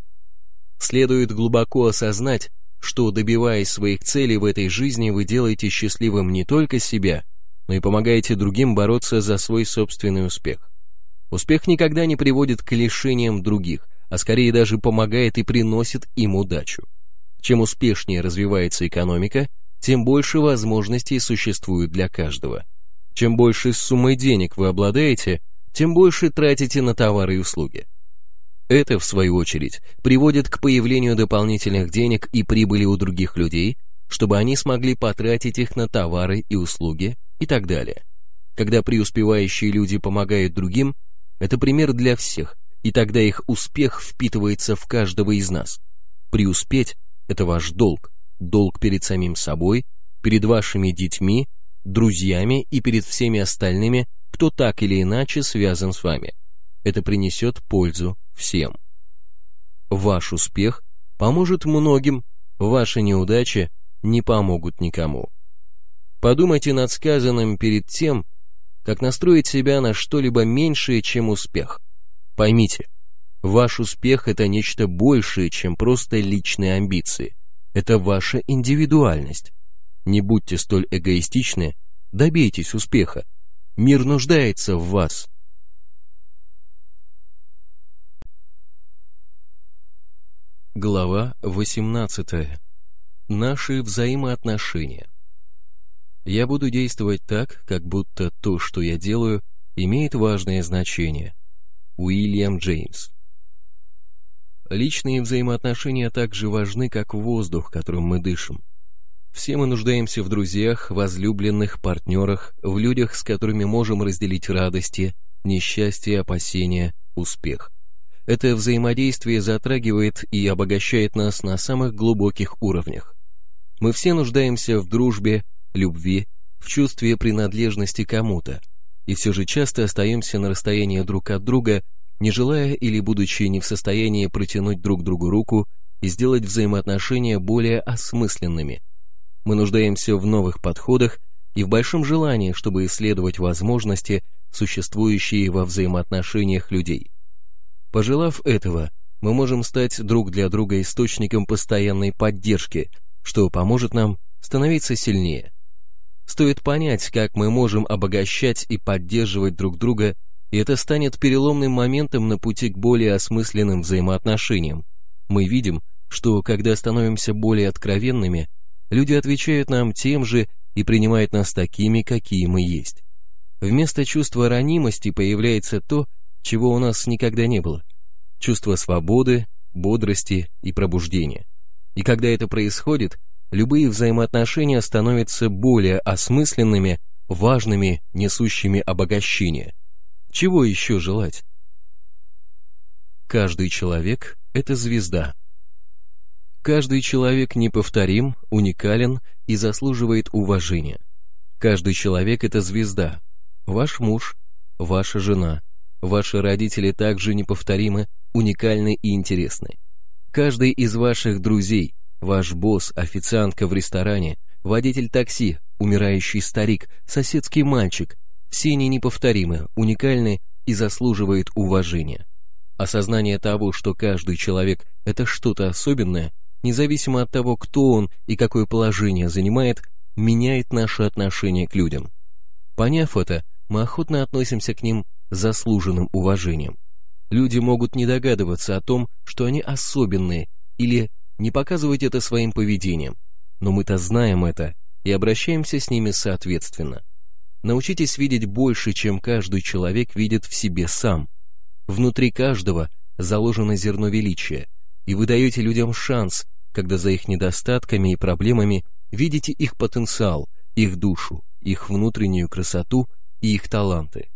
Следует глубоко осознать, что, добиваясь своих целей в этой жизни, вы делаете счастливым не только себя, но и помогаете другим бороться за свой собственный успех. Успех никогда не приводит к лишениям других, а скорее даже помогает и приносит им удачу. Чем успешнее развивается экономика, тем больше возможностей существует для каждого. Чем больше суммой денег вы обладаете, тем больше тратите на товары и услуги. Это, в свою очередь, приводит к появлению дополнительных денег и прибыли у других людей, чтобы они смогли потратить их на товары и услуги и так далее. Когда преуспевающие люди помогают другим, это пример для всех, и тогда их успех впитывается в каждого из нас. Преуспеть – это ваш долг, долг перед самим собой, перед вашими детьми, друзьями и перед всеми остальными, кто так или иначе связан с вами. Это принесет пользу всем. Ваш успех поможет многим, ваши неудачи не помогут никому. Подумайте над сказанным перед тем, как настроить себя на что-либо меньшее, чем успех. Поймите, ваш успех – это нечто большее, чем просто личные амбиции. Это ваша индивидуальность. Не будьте столь эгоистичны, добейтесь успеха. Мир нуждается в вас. Глава 18. Наши взаимоотношения. Я буду действовать так, как будто то, что я делаю, имеет важное значение. Уильям Джеймс. Личные взаимоотношения так же важны, как воздух, которым мы дышим. Все мы нуждаемся в друзьях, возлюбленных, партнерах, в людях, с которыми можем разделить радости, несчастье, опасения, успех. Это взаимодействие затрагивает и обогащает нас на самых глубоких уровнях. Мы все нуждаемся в дружбе, любви, в чувстве принадлежности кому-то, и все же часто остаемся на расстоянии друг от друга, не желая или будучи не в состоянии протянуть друг другу руку и сделать взаимоотношения более осмысленными. Мы нуждаемся в новых подходах и в большом желании, чтобы исследовать возможности, существующие во взаимоотношениях людей. Пожелав этого, мы можем стать друг для друга источником постоянной поддержки, что поможет нам становиться сильнее. Стоит понять, как мы можем обогащать и поддерживать друг друга, и это станет переломным моментом на пути к более осмысленным взаимоотношениям. Мы видим, что когда становимся более откровенными, люди отвечают нам тем же и принимают нас такими, какие мы есть. Вместо чувства ранимости появляется то, чего у нас никогда не было. Чувство свободы, бодрости и пробуждения. И когда это происходит, любые взаимоотношения становятся более осмысленными, важными, несущими обогащение. Чего еще желать? Каждый человек – это звезда. Каждый человек неповторим, уникален и заслуживает уважения. Каждый человек – это звезда. Ваш муж, ваша жена – Ваши родители также неповторимы, уникальны и интересны. Каждый из ваших друзей, ваш босс, официантка в ресторане, водитель такси, умирающий старик, соседский мальчик, все они неповторимы, уникальны и заслуживают уважения. Осознание того, что каждый человек – это что-то особенное, независимо от того, кто он и какое положение занимает, меняет наше отношение к людям. Поняв это, мы охотно относимся к ним заслуженным уважением. Люди могут не догадываться о том, что они особенные, или не показывать это своим поведением, но мы-то знаем это и обращаемся с ними соответственно. Научитесь видеть больше, чем каждый человек видит в себе сам. Внутри каждого заложено зерно величия, и вы даете людям шанс, когда за их недостатками и проблемами видите их потенциал, их душу, их внутреннюю красоту и их таланты.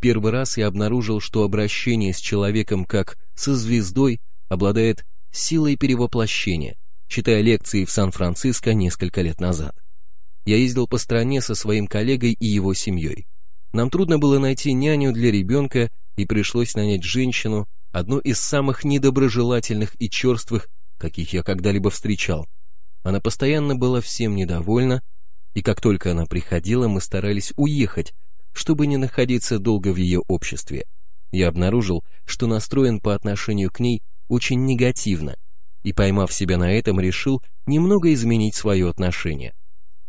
Первый раз я обнаружил, что обращение с человеком как со звездой обладает силой перевоплощения, читая лекции в Сан-Франциско несколько лет назад. Я ездил по стране со своим коллегой и его семьей. Нам трудно было найти няню для ребенка, и пришлось нанять женщину, одну из самых недоброжелательных и черствых, каких я когда-либо встречал. Она постоянно была всем недовольна, и как только она приходила, мы старались уехать, чтобы не находиться долго в ее обществе. Я обнаружил, что настроен по отношению к ней очень негативно, и, поймав себя на этом, решил немного изменить свое отношение.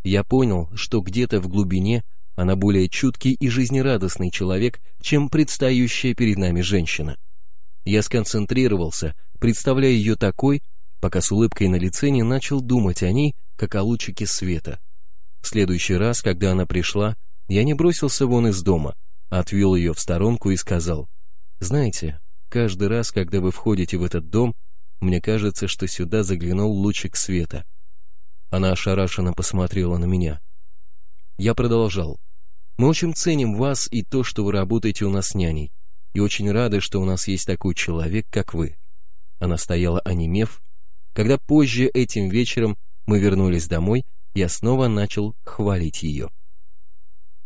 Я понял, что где-то в глубине она более чуткий и жизнерадостный человек, чем предстающая перед нами женщина. Я сконцентрировался, представляя ее такой, пока с улыбкой на лице не начал думать о ней, как о лучике света. В следующий раз, когда она пришла, я не бросился вон из дома, а отвел ее в сторонку и сказал, «Знаете, каждый раз, когда вы входите в этот дом, мне кажется, что сюда заглянул лучик света». Она ошарашенно посмотрела на меня. Я продолжал. «Мы очень ценим вас и то, что вы работаете у нас няней, и очень рады, что у нас есть такой человек, как вы». Она стояла онемев. Когда позже этим вечером мы вернулись домой, я снова начал хвалить ее.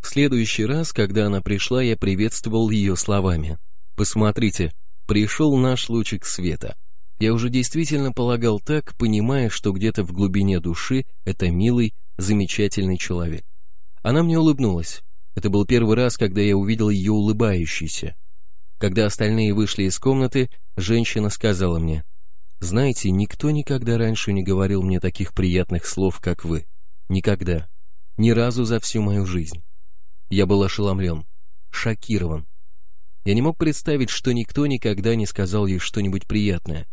В следующий раз, когда она пришла, я приветствовал ее словами. «Посмотрите, пришел наш лучик света». Я уже действительно полагал так, понимая, что где-то в глубине души это милый, замечательный человек. Она мне улыбнулась. Это был первый раз, когда я увидел ее улыбающейся. Когда остальные вышли из комнаты, женщина сказала мне, «Знаете, никто никогда раньше не говорил мне таких приятных слов, как вы. Никогда. Ни разу за всю мою жизнь. Я был ошеломлен, шокирован. Я не мог представить, что никто никогда не сказал ей что-нибудь приятное.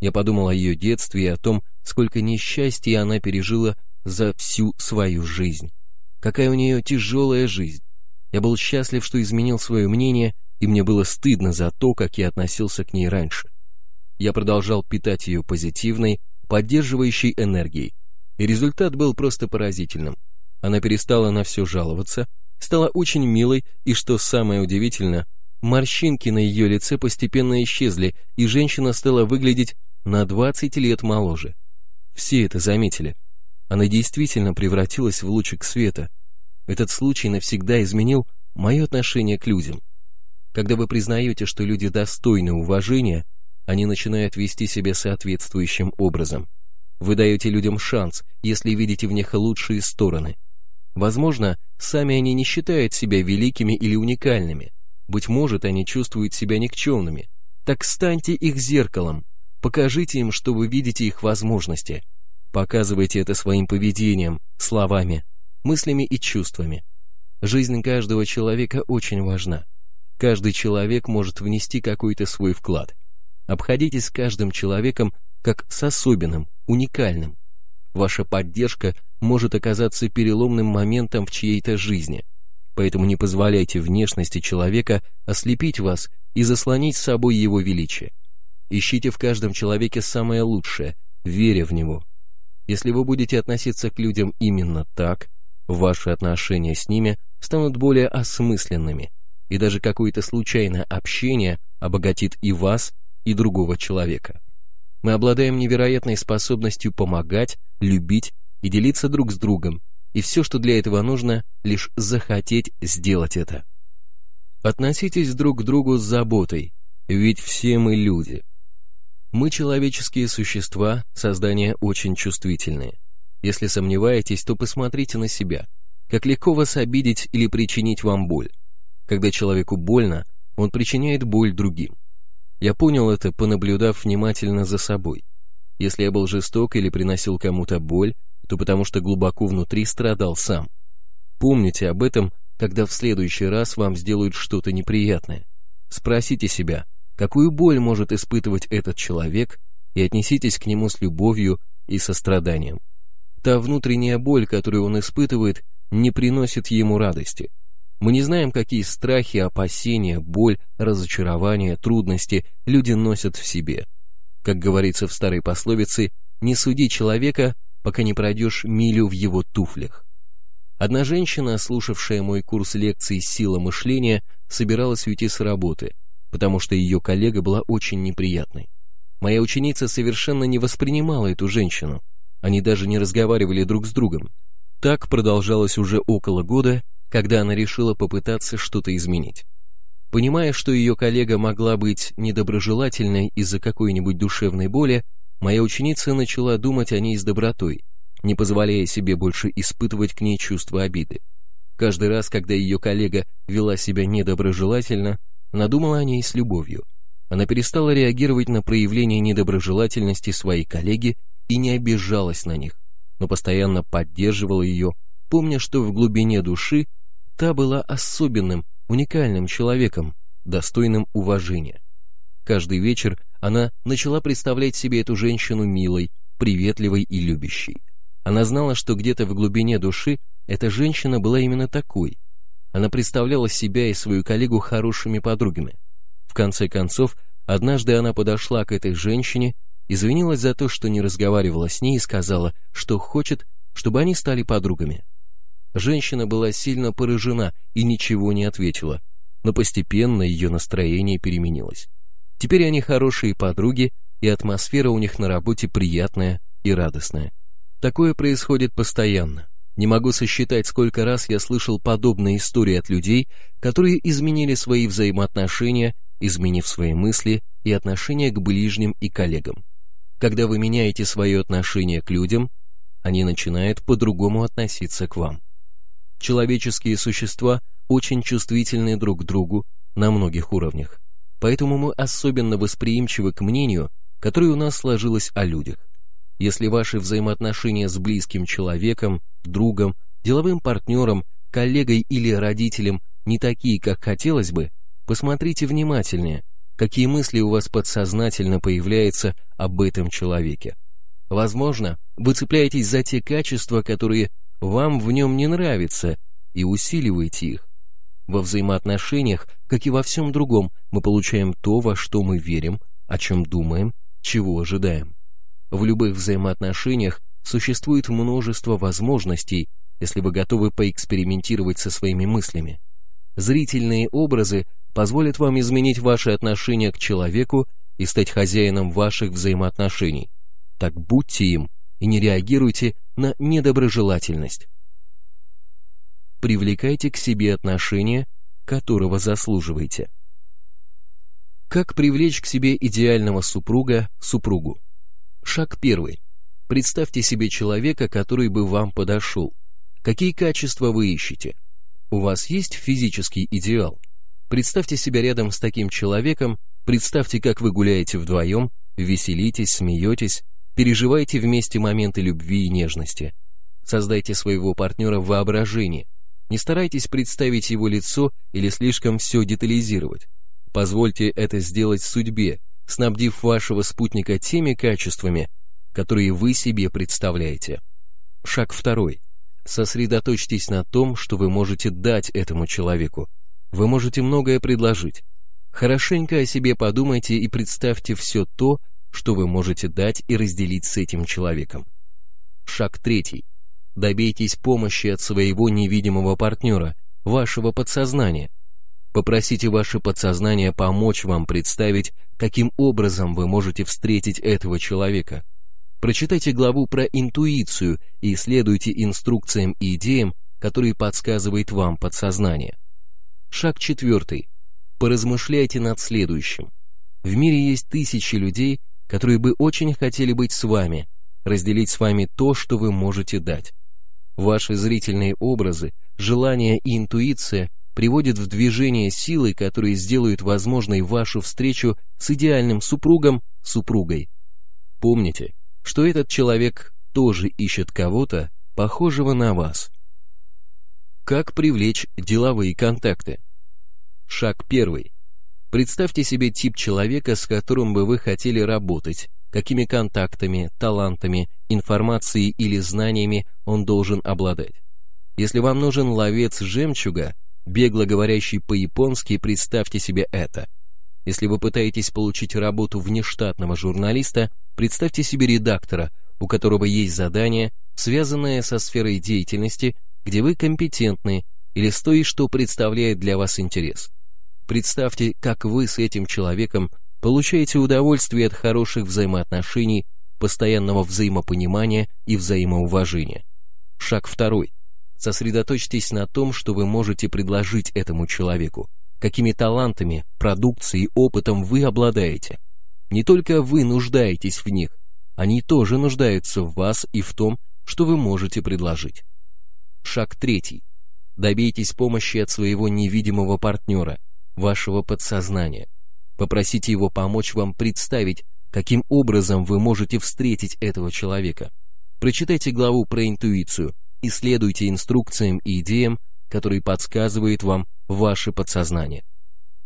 Я подумал о ее детстве и о том, сколько несчастья она пережила за всю свою жизнь. Какая у нее тяжелая жизнь. Я был счастлив, что изменил свое мнение, и мне было стыдно за то, как я относился к ней раньше. Я продолжал питать ее позитивной, поддерживающей энергией, и результат был просто поразительным. Она перестала на все жаловаться, стала очень милой, и, что самое удивительное, морщинки на ее лице постепенно исчезли, и женщина стала выглядеть на 20 лет моложе. Все это заметили. Она действительно превратилась в лучик света. Этот случай навсегда изменил мое отношение к людям. Когда вы признаете, что люди достойны уважения, они начинают вести себя соответствующим образом. Вы даете людям шанс, если видите в них лучшие стороны – Возможно, сами они не считают себя великими или уникальными. Быть может, они чувствуют себя никчемными. Так станьте их зеркалом. Покажите им, что вы видите их возможности. Показывайте это своим поведением, словами, мыслями и чувствами. Жизнь каждого человека очень важна. Каждый человек может внести какой-то свой вклад. Обходитесь с каждым человеком как с особенным, уникальным. Ваша поддержка может оказаться переломным моментом в чьей-то жизни. Поэтому не позволяйте внешности человека ослепить вас и заслонить собой его величие. Ищите в каждом человеке самое лучшее, веря в него. Если вы будете относиться к людям именно так, ваши отношения с ними станут более осмысленными, и даже какое-то случайное общение обогатит и вас, и другого человека. Мы обладаем невероятной способностью помогать, любить и делиться друг с другом, и все, что для этого нужно, лишь захотеть сделать это. Относитесь друг к другу с заботой, ведь все мы люди. Мы человеческие существа, создания очень чувствительные. Если сомневаетесь, то посмотрите на себя. Как легко вас обидеть или причинить вам боль. Когда человеку больно, он причиняет боль другим. Я понял это, понаблюдав внимательно за собой. Если я был жесток или приносил кому-то боль, то потому что глубоко внутри страдал сам. Помните об этом, когда в следующий раз вам сделают что-то неприятное. Спросите себя, какую боль может испытывать этот человек, и отнеситесь к нему с любовью и состраданием. Та внутренняя боль, которую он испытывает, не приносит ему радости. Мы не знаем, какие страхи, опасения, боль, разочарования, трудности люди носят в себе. Как говорится в старой пословице, не суди человека, пока не пройдешь милю в его туфлях. Одна женщина, слушавшая мой курс лекций «Сила мышления», собиралась уйти с работы, потому что ее коллега была очень неприятной. Моя ученица совершенно не воспринимала эту женщину. Они даже не разговаривали друг с другом. Так продолжалось уже около года, когда она решила попытаться что-то изменить. Понимая, что ее коллега могла быть недоброжелательной из-за какой-нибудь душевной боли, моя ученица начала думать о ней с добротой, не позволяя себе больше испытывать к ней чувство обиды. Каждый раз, когда ее коллега вела себя недоброжелательно, она думала о ней с любовью. Она перестала реагировать на проявление недоброжелательности своей коллеги и не обижалась на них, но постоянно поддерживала ее, помня, что в глубине души та была особенным, уникальным человеком, достойным уважения. Каждый вечер она начала представлять себе эту женщину милой, приветливой и любящей. Она знала, что где-то в глубине души эта женщина была именно такой. Она представляла себя и свою коллегу хорошими подругами. В конце концов, однажды она подошла к этой женщине, извинилась за то, что не разговаривала с ней и сказала, что хочет, чтобы они стали подругами. Женщина была сильно поражена и ничего не ответила, но постепенно ее настроение переменилось. Теперь они хорошие подруги, и атмосфера у них на работе приятная и радостная. Такое происходит постоянно. Не могу сосчитать, сколько раз я слышал подобные истории от людей, которые изменили свои взаимоотношения, изменив свои мысли и отношения к ближним и коллегам. Когда вы меняете свое отношение к людям, они начинают по-другому относиться к вам. Человеческие существа очень чувствительны друг к другу на многих уровнях, поэтому мы особенно восприимчивы к мнению, которое у нас сложилось о людях. Если ваши взаимоотношения с близким человеком, другом, деловым партнером, коллегой или родителем не такие, как хотелось бы, посмотрите внимательнее, какие мысли у вас подсознательно появляются об этом человеке. Возможно, вы цепляетесь за те качества, которые вам в нем не нравятся, и усиливаете их. Во взаимоотношениях, как и во всем другом, мы получаем то, во что мы верим, о чем думаем, чего ожидаем. В любых взаимоотношениях существует множество возможностей, если вы готовы поэкспериментировать со своими мыслями. Зрительные образы позволят вам изменить ваши отношения к человеку и стать хозяином ваших взаимоотношений. Так будьте им и не реагируйте на недоброжелательность. Привлекайте к себе отношения, которого заслуживаете. Как привлечь к себе идеального супруга, супругу? Шаг первый. Представьте себе человека, который бы вам подошел. Какие качества вы ищете? У вас есть физический идеал? Представьте себя рядом с таким человеком, представьте, как вы гуляете вдвоем, веселитесь, смеетесь, переживайте вместе моменты любви и нежности. Создайте своего партнера в воображении. Не старайтесь представить его лицо или слишком все детализировать. Позвольте это сделать судьбе, снабдив вашего спутника теми качествами, которые вы себе представляете. Шаг второй. Сосредоточьтесь на том, что вы можете дать этому человеку. Вы можете многое предложить. Хорошенько о себе подумайте и представьте все то, что вы можете дать и разделить с этим человеком. Шаг третий. Добейтесь помощи от своего невидимого партнера, вашего подсознания – Попросите ваше подсознание помочь вам представить, каким образом вы можете встретить этого человека. Прочитайте главу про интуицию и следуйте инструкциям и идеям, которые подсказывает вам подсознание. Шаг четвертый. Поразмышляйте над следующим. В мире есть тысячи людей, которые бы очень хотели быть с вами, разделить с вами то, что вы можете дать. Ваши зрительные образы, желания и интуиция – приводит в движение силы, которые сделают возможной вашу встречу с идеальным супругом, супругой. Помните, что этот человек тоже ищет кого-то, похожего на вас. Как привлечь деловые контакты? Шаг первый. Представьте себе тип человека, с которым бы вы хотели работать, какими контактами, талантами, информацией или знаниями он должен обладать. Если вам нужен ловец жемчуга, бегло говорящий по-японски, представьте себе это. Если вы пытаетесь получить работу внештатного журналиста, представьте себе редактора, у которого есть задание, связанное со сферой деятельности, где вы компетентны или с той, что представляет для вас интерес. Представьте, как вы с этим человеком получаете удовольствие от хороших взаимоотношений, постоянного взаимопонимания и взаимоуважения. Шаг второй. Сосредоточьтесь на том, что вы можете предложить этому человеку, какими талантами, продукцией, опытом вы обладаете. Не только вы нуждаетесь в них, они тоже нуждаются в вас и в том, что вы можете предложить. Шаг третий. Добейтесь помощи от своего невидимого партнера, вашего подсознания. Попросите его помочь вам представить, каким образом вы можете встретить этого человека. Прочитайте главу про интуицию, и следуйте инструкциям и идеям, которые подсказывает вам ваше подсознание.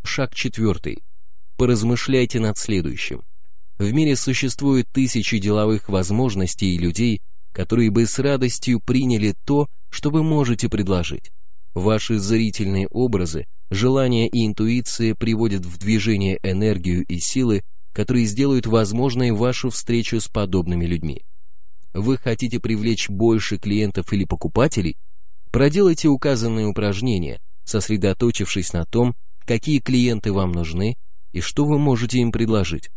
Шаг четвертый. Поразмышляйте над следующим. В мире существует тысячи деловых возможностей и людей, которые бы с радостью приняли то, что вы можете предложить. Ваши зрительные образы, желания и интуиция приводят в движение энергию и силы, которые сделают возможной вашу встречу с подобными людьми. Вы хотите привлечь больше клиентов или покупателей? Проделайте указанные упражнения, сосредоточившись на том, какие клиенты вам нужны и что вы можете им предложить.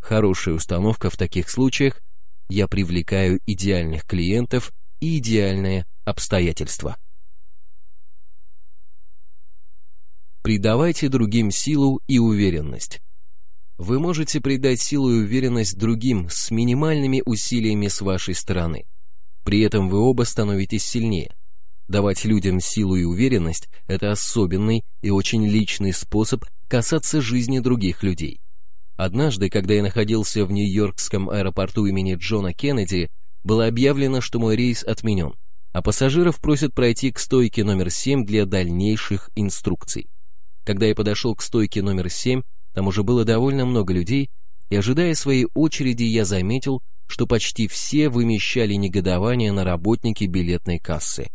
Хорошая установка в таких случаях «я привлекаю идеальных клиентов и идеальное обстоятельства». Придавайте другим силу и уверенность. Вы можете придать силу и уверенность другим с минимальными усилиями с вашей стороны. При этом вы оба становитесь сильнее. Давать людям силу и уверенность – это особенный и очень личный способ касаться жизни других людей. Однажды, когда я находился в Нью-Йоркском аэропорту имени Джона Кеннеди, было объявлено, что мой рейс отменен, а пассажиров просят пройти к стойке номер 7 для дальнейших инструкций. Когда я подошел к стойке номер 7, там уже было довольно много людей, и ожидая своей очереди, я заметил, что почти все вымещали негодование на работнике билетной кассы.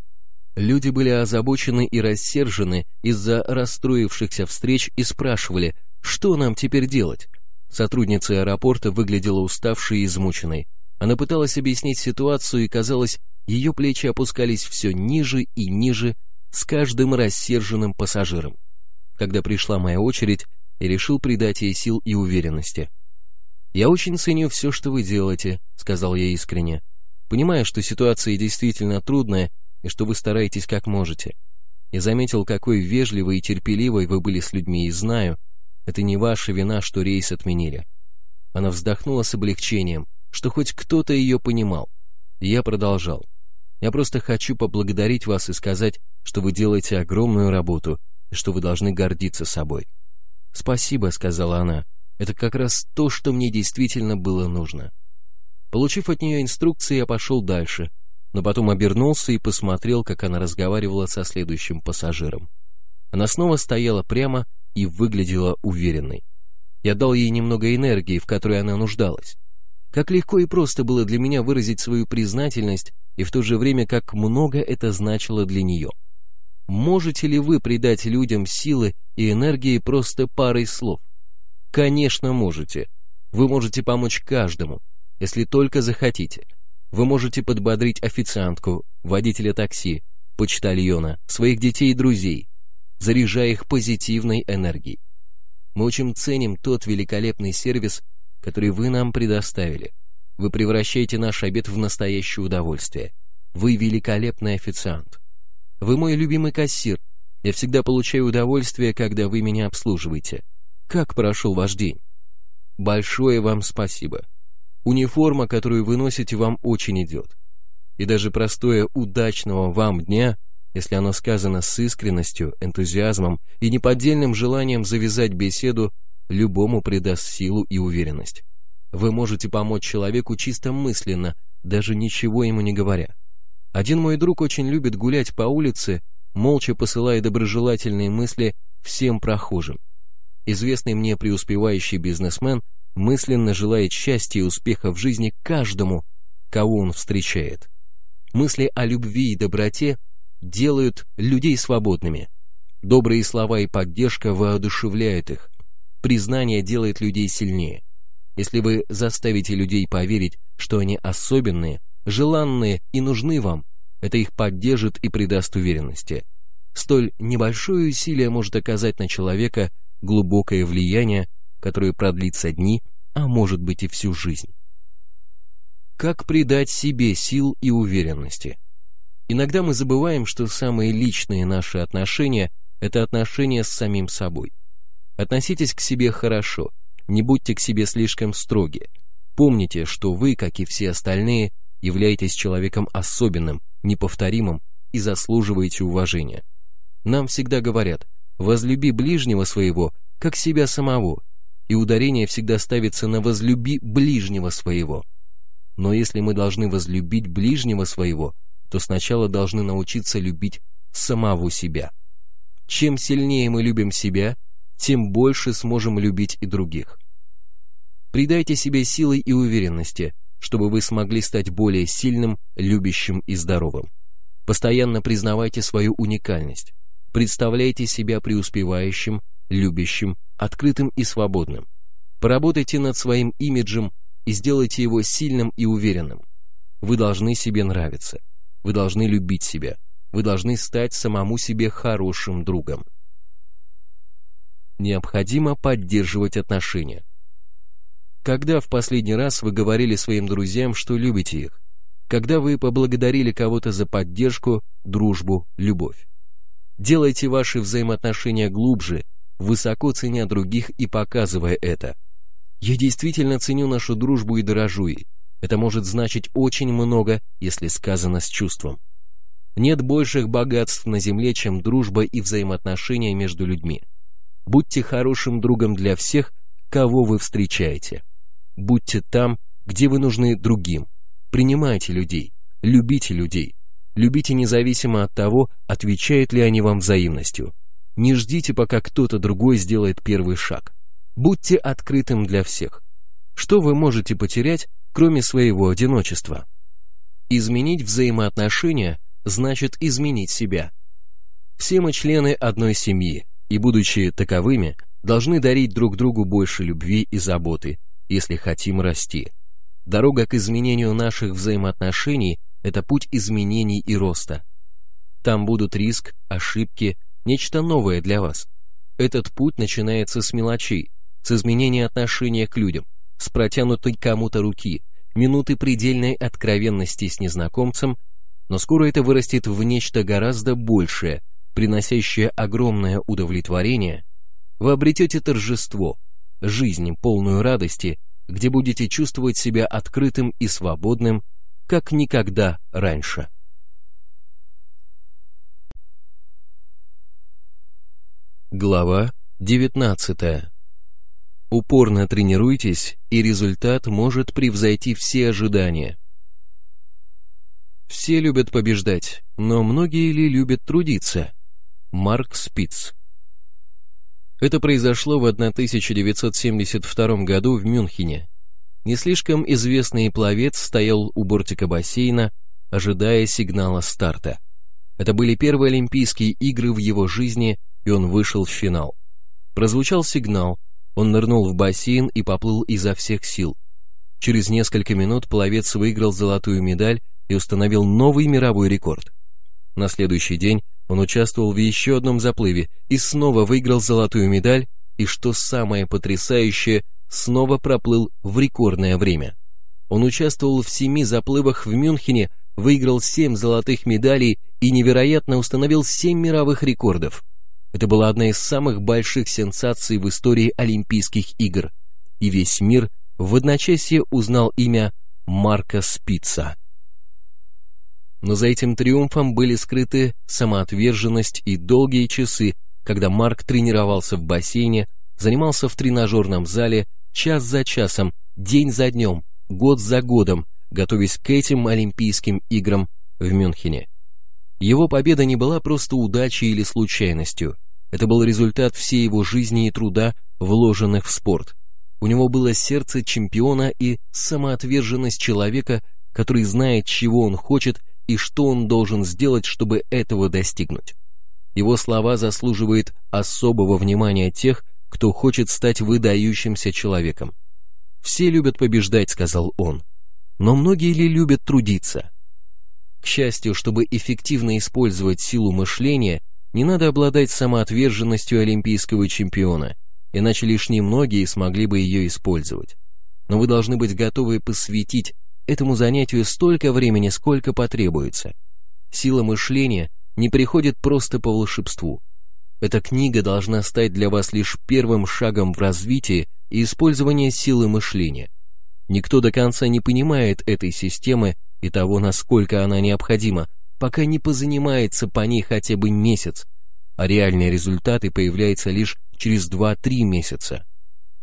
Люди были озабочены и рассержены из-за расстроившихся встреч и спрашивали, что нам теперь делать. Сотрудница аэропорта выглядела уставшей и измученной. Она пыталась объяснить ситуацию, и, казалось, ее плечи опускались все ниже и ниже с каждым рассерженным пассажиром. Когда пришла моя очередь, и решил придать ей сил и уверенности. «Я очень ценю все, что вы делаете», — сказал я искренне, понимая, что ситуация действительно трудная и что вы стараетесь как можете. Я заметил, какой вежливой и терпеливой вы были с людьми, и знаю, это не ваша вина, что рейс отменили. Она вздохнула с облегчением, что хоть кто-то ее понимал. И я продолжал. Я просто хочу поблагодарить вас и сказать, что вы делаете огромную работу и что вы должны гордиться собой. «Спасибо», — сказала она, — «это как раз то, что мне действительно было нужно». Получив от нее инструкции, я пошел дальше, но потом обернулся и посмотрел, как она разговаривала со следующим пассажиром. Она снова стояла прямо и выглядела уверенной. Я дал ей немного энергии, в которой она нуждалась. Как легко и просто было для меня выразить свою признательность, и в то же время как много это значило для нее. Можете ли вы придать людям силы и энергии просто парой слов? Конечно, можете. Вы можете помочь каждому, если только захотите. Вы можете подбодрить официантку, водителя такси, почтальона, своих детей и друзей, заряжая их позитивной энергией. Мы очень ценим тот великолепный сервис, который вы нам предоставили. Вы превращаете наш обед в настоящее удовольствие. Вы великолепный официант. Вы мой любимый кассир. Я всегда получаю удовольствие, когда вы меня обслуживаете. Как прошел ваш день? Большое вам спасибо. Униформа, которую вы носите, вам очень идет. И даже простое «удачного вам дня», если оно сказано с искренностью, энтузиазмом и неподдельным желанием завязать беседу, любому придаст силу и уверенность. Вы можете помочь человеку чисто мысленно, даже ничего ему не говоря. Один мой друг очень любит гулять по улице, молча посылая доброжелательные мысли всем прохожим. Известный мне преуспевающий бизнесмен мысленно желает счастья и успеха в жизни каждому, кого он встречает. Мысли о любви и доброте делают людей свободными. Добрые слова и поддержка воодушевляют их. Признание делает людей сильнее. Если вы заставите людей поверить, что они особенные, желанные и нужны вам, это их поддержит и придаст уверенности. Столь небольшое усилие может оказать на человека глубокое влияние, которое продлится дни, а может быть и всю жизнь. Как придать себе сил и уверенности? Иногда мы забываем, что самые личные наши отношения – это отношения с самим собой. Относитесь к себе хорошо, не будьте к себе слишком строги. Помните, что вы, как и все остальные, являетесь человеком особенным, неповторимым и заслуживаете уважения. Нам всегда говорят «возлюби ближнего своего, как себя самого», и ударение всегда ставится на «возлюби ближнего своего». Но если мы должны возлюбить ближнего своего, то сначала должны научиться любить самого себя. Чем сильнее мы любим себя, тем больше сможем любить и других. Придайте себе силы и уверенности, чтобы вы смогли стать более сильным, любящим и здоровым. Постоянно признавайте свою уникальность. Представляйте себя преуспевающим, любящим, открытым и свободным. Поработайте над своим имиджем и сделайте его сильным и уверенным. Вы должны себе нравиться. Вы должны любить себя. Вы должны стать самому себе хорошим другом. Необходимо поддерживать отношения. Когда в последний раз вы говорили своим друзьям, что любите их? Когда вы поблагодарили кого-то за поддержку, дружбу, любовь? Делайте ваши взаимоотношения глубже, высоко ценя других и показывая это. Я действительно ценю нашу дружбу и дорожу ей. Это может значить очень много, если сказано с чувством. Нет больших богатств на земле, чем дружба и взаимоотношения между людьми. Будьте хорошим другом для всех, кого вы встречаете. Будьте там, где вы нужны другим. Принимайте людей, любите людей. Любите независимо от того, отвечают ли они вам взаимностью. Не ждите, пока кто-то другой сделает первый шаг. Будьте открытым для всех. Что вы можете потерять, кроме своего одиночества? Изменить взаимоотношения значит изменить себя. Все мы члены одной семьи, и, будучи таковыми, должны дарить друг другу больше любви и заботы, если хотим расти. Дорога к изменению наших взаимоотношений – это путь изменений и роста. Там будут риск, ошибки, нечто новое для вас. Этот путь начинается с мелочей, с изменения отношения к людям, с протянутой кому-то руки, минуты предельной откровенности с незнакомцем, но скоро это вырастет в нечто гораздо большее, приносящее огромное удовлетворение. Вы обретете торжество – жизнь, полную радости, где будете чувствовать себя открытым и свободным, как никогда раньше. Глава 19. Упорно тренируйтесь, и результат может превзойти все ожидания. Все любят побеждать, но многие ли любят трудиться? Марк Спиц это произошло в 1972 году в Мюнхене. Не слишком известный пловец стоял у бортика бассейна, ожидая сигнала старта. Это были первые Олимпийские игры в его жизни, и он вышел в финал. Прозвучал сигнал, он нырнул в бассейн и поплыл изо всех сил. Через несколько минут пловец выиграл золотую медаль и установил новый мировой рекорд. На следующий день он участвовал в еще одном заплыве и снова выиграл золотую медаль, и, что самое потрясающее, снова проплыл в рекордное время. Он участвовал в семи заплывах в Мюнхене, выиграл семь золотых медалей и невероятно установил семь мировых рекордов. Это была одна из самых больших сенсаций в истории Олимпийских игр, и весь мир в одночасье узнал имя Марка Спица. Но за этим триумфом были скрыты самоотверженность и долгие часы, когда Марк тренировался в бассейне, занимался в тренажерном зале час за часом, день за днем, год за годом, готовясь к этим Олимпийским играм в Мюнхене. Его победа не была просто удачей или случайностью, это был результат всей его жизни и труда, вложенных в спорт. У него было сердце чемпиона и самоотверженность человека, который знает, чего он хочет и что он должен сделать, чтобы этого достигнуть. Его слова заслуживают особого внимания тех, кто хочет стать выдающимся человеком. «Все любят побеждать», — сказал он. «Но многие ли любят трудиться?» К счастью, чтобы эффективно использовать силу мышления, не надо обладать самоотверженностью олимпийского чемпиона, иначе лишь немногие смогли бы ее использовать. Но вы должны быть готовы посвятить этому занятию столько времени, сколько потребуется. Сила мышления не приходит просто по волшебству. Эта книга должна стать для вас лишь первым шагом в развитии и использовании силы мышления. Никто до конца не понимает этой системы и того, насколько она необходима, пока не позанимается по ней хотя бы месяц, а реальные результаты появляются лишь через 2-3 месяца.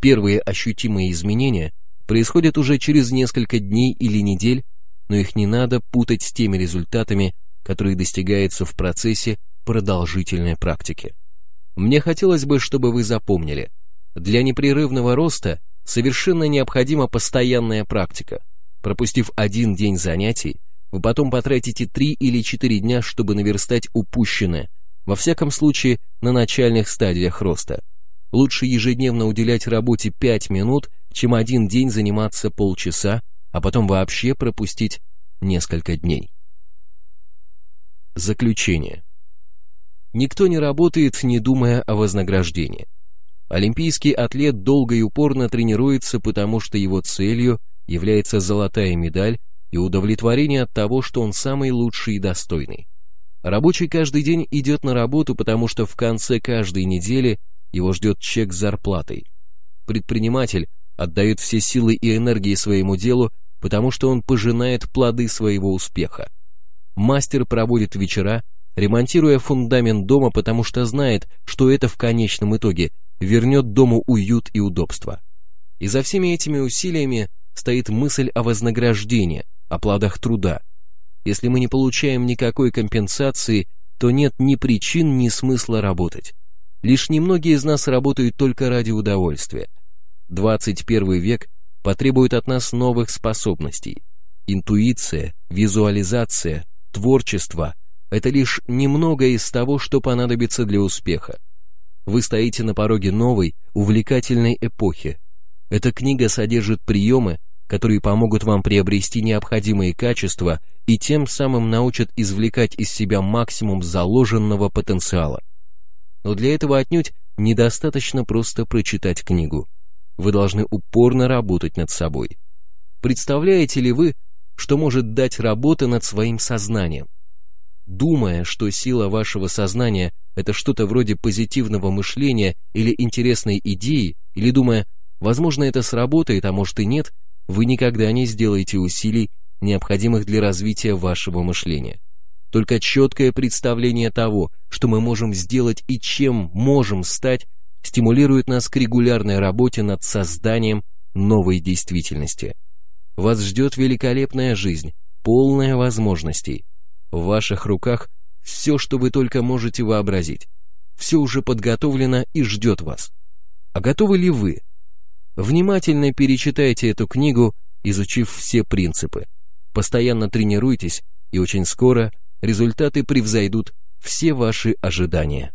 Первые ощутимые изменения происходят уже через несколько дней или недель, но их не надо путать с теми результатами, которые достигаются в процессе продолжительной практики. Мне хотелось бы, чтобы вы запомнили, для непрерывного роста совершенно необходима постоянная практика. Пропустив один день занятий, вы потом потратите 3 или 4 дня, чтобы наверстать упущенное, во всяком случае на начальных стадиях роста. Лучше ежедневно уделять работе 5 минут, чем один день заниматься полчаса, а потом вообще пропустить несколько дней. Заключение. Никто не работает, не думая о вознаграждении. Олимпийский атлет долго и упорно тренируется, потому что его целью является золотая медаль и удовлетворение от того, что он самый лучший и достойный. Рабочий каждый день идет на работу, потому что в конце каждой недели его ждет чек с зарплатой. Предприниматель отдает все силы и энергии своему делу, потому что он пожинает плоды своего успеха. Мастер проводит вечера, ремонтируя фундамент дома, потому что знает, что это в конечном итоге вернет дому уют и удобство. И за всеми этими усилиями стоит мысль о вознаграждении, о плодах труда. Если мы не получаем никакой компенсации, то нет ни причин, ни смысла работать. Лишь немногие из нас работают только ради удовольствия. 21 век потребует от нас новых способностей. Интуиция, визуализация, творчество – это лишь немного из того, что понадобится для успеха. Вы стоите на пороге новой, увлекательной эпохи. Эта книга содержит приемы, которые помогут вам приобрести необходимые качества и тем самым научат извлекать из себя максимум заложенного потенциала. Но для этого отнюдь недостаточно просто прочитать книгу. Вы должны упорно работать над собой. Представляете ли вы, что может дать работа над своим сознанием? Думая, что сила вашего сознания – это что-то вроде позитивного мышления или интересной идеи, или думая, возможно, это сработает, а может и нет – вы никогда не сделаете усилий, необходимых для развития вашего мышления. Только четкое представление того, что мы можем сделать и чем можем стать, стимулирует нас к регулярной работе над созданием новой действительности. Вас ждет великолепная жизнь, полная возможностей. В ваших руках все, что вы только можете вообразить. Все уже подготовлено и ждет вас. А готовы ли вы? Внимательно перечитайте эту книгу, изучив все принципы. Постоянно тренируйтесь, и очень скоро результаты превзойдут все ваши ожидания.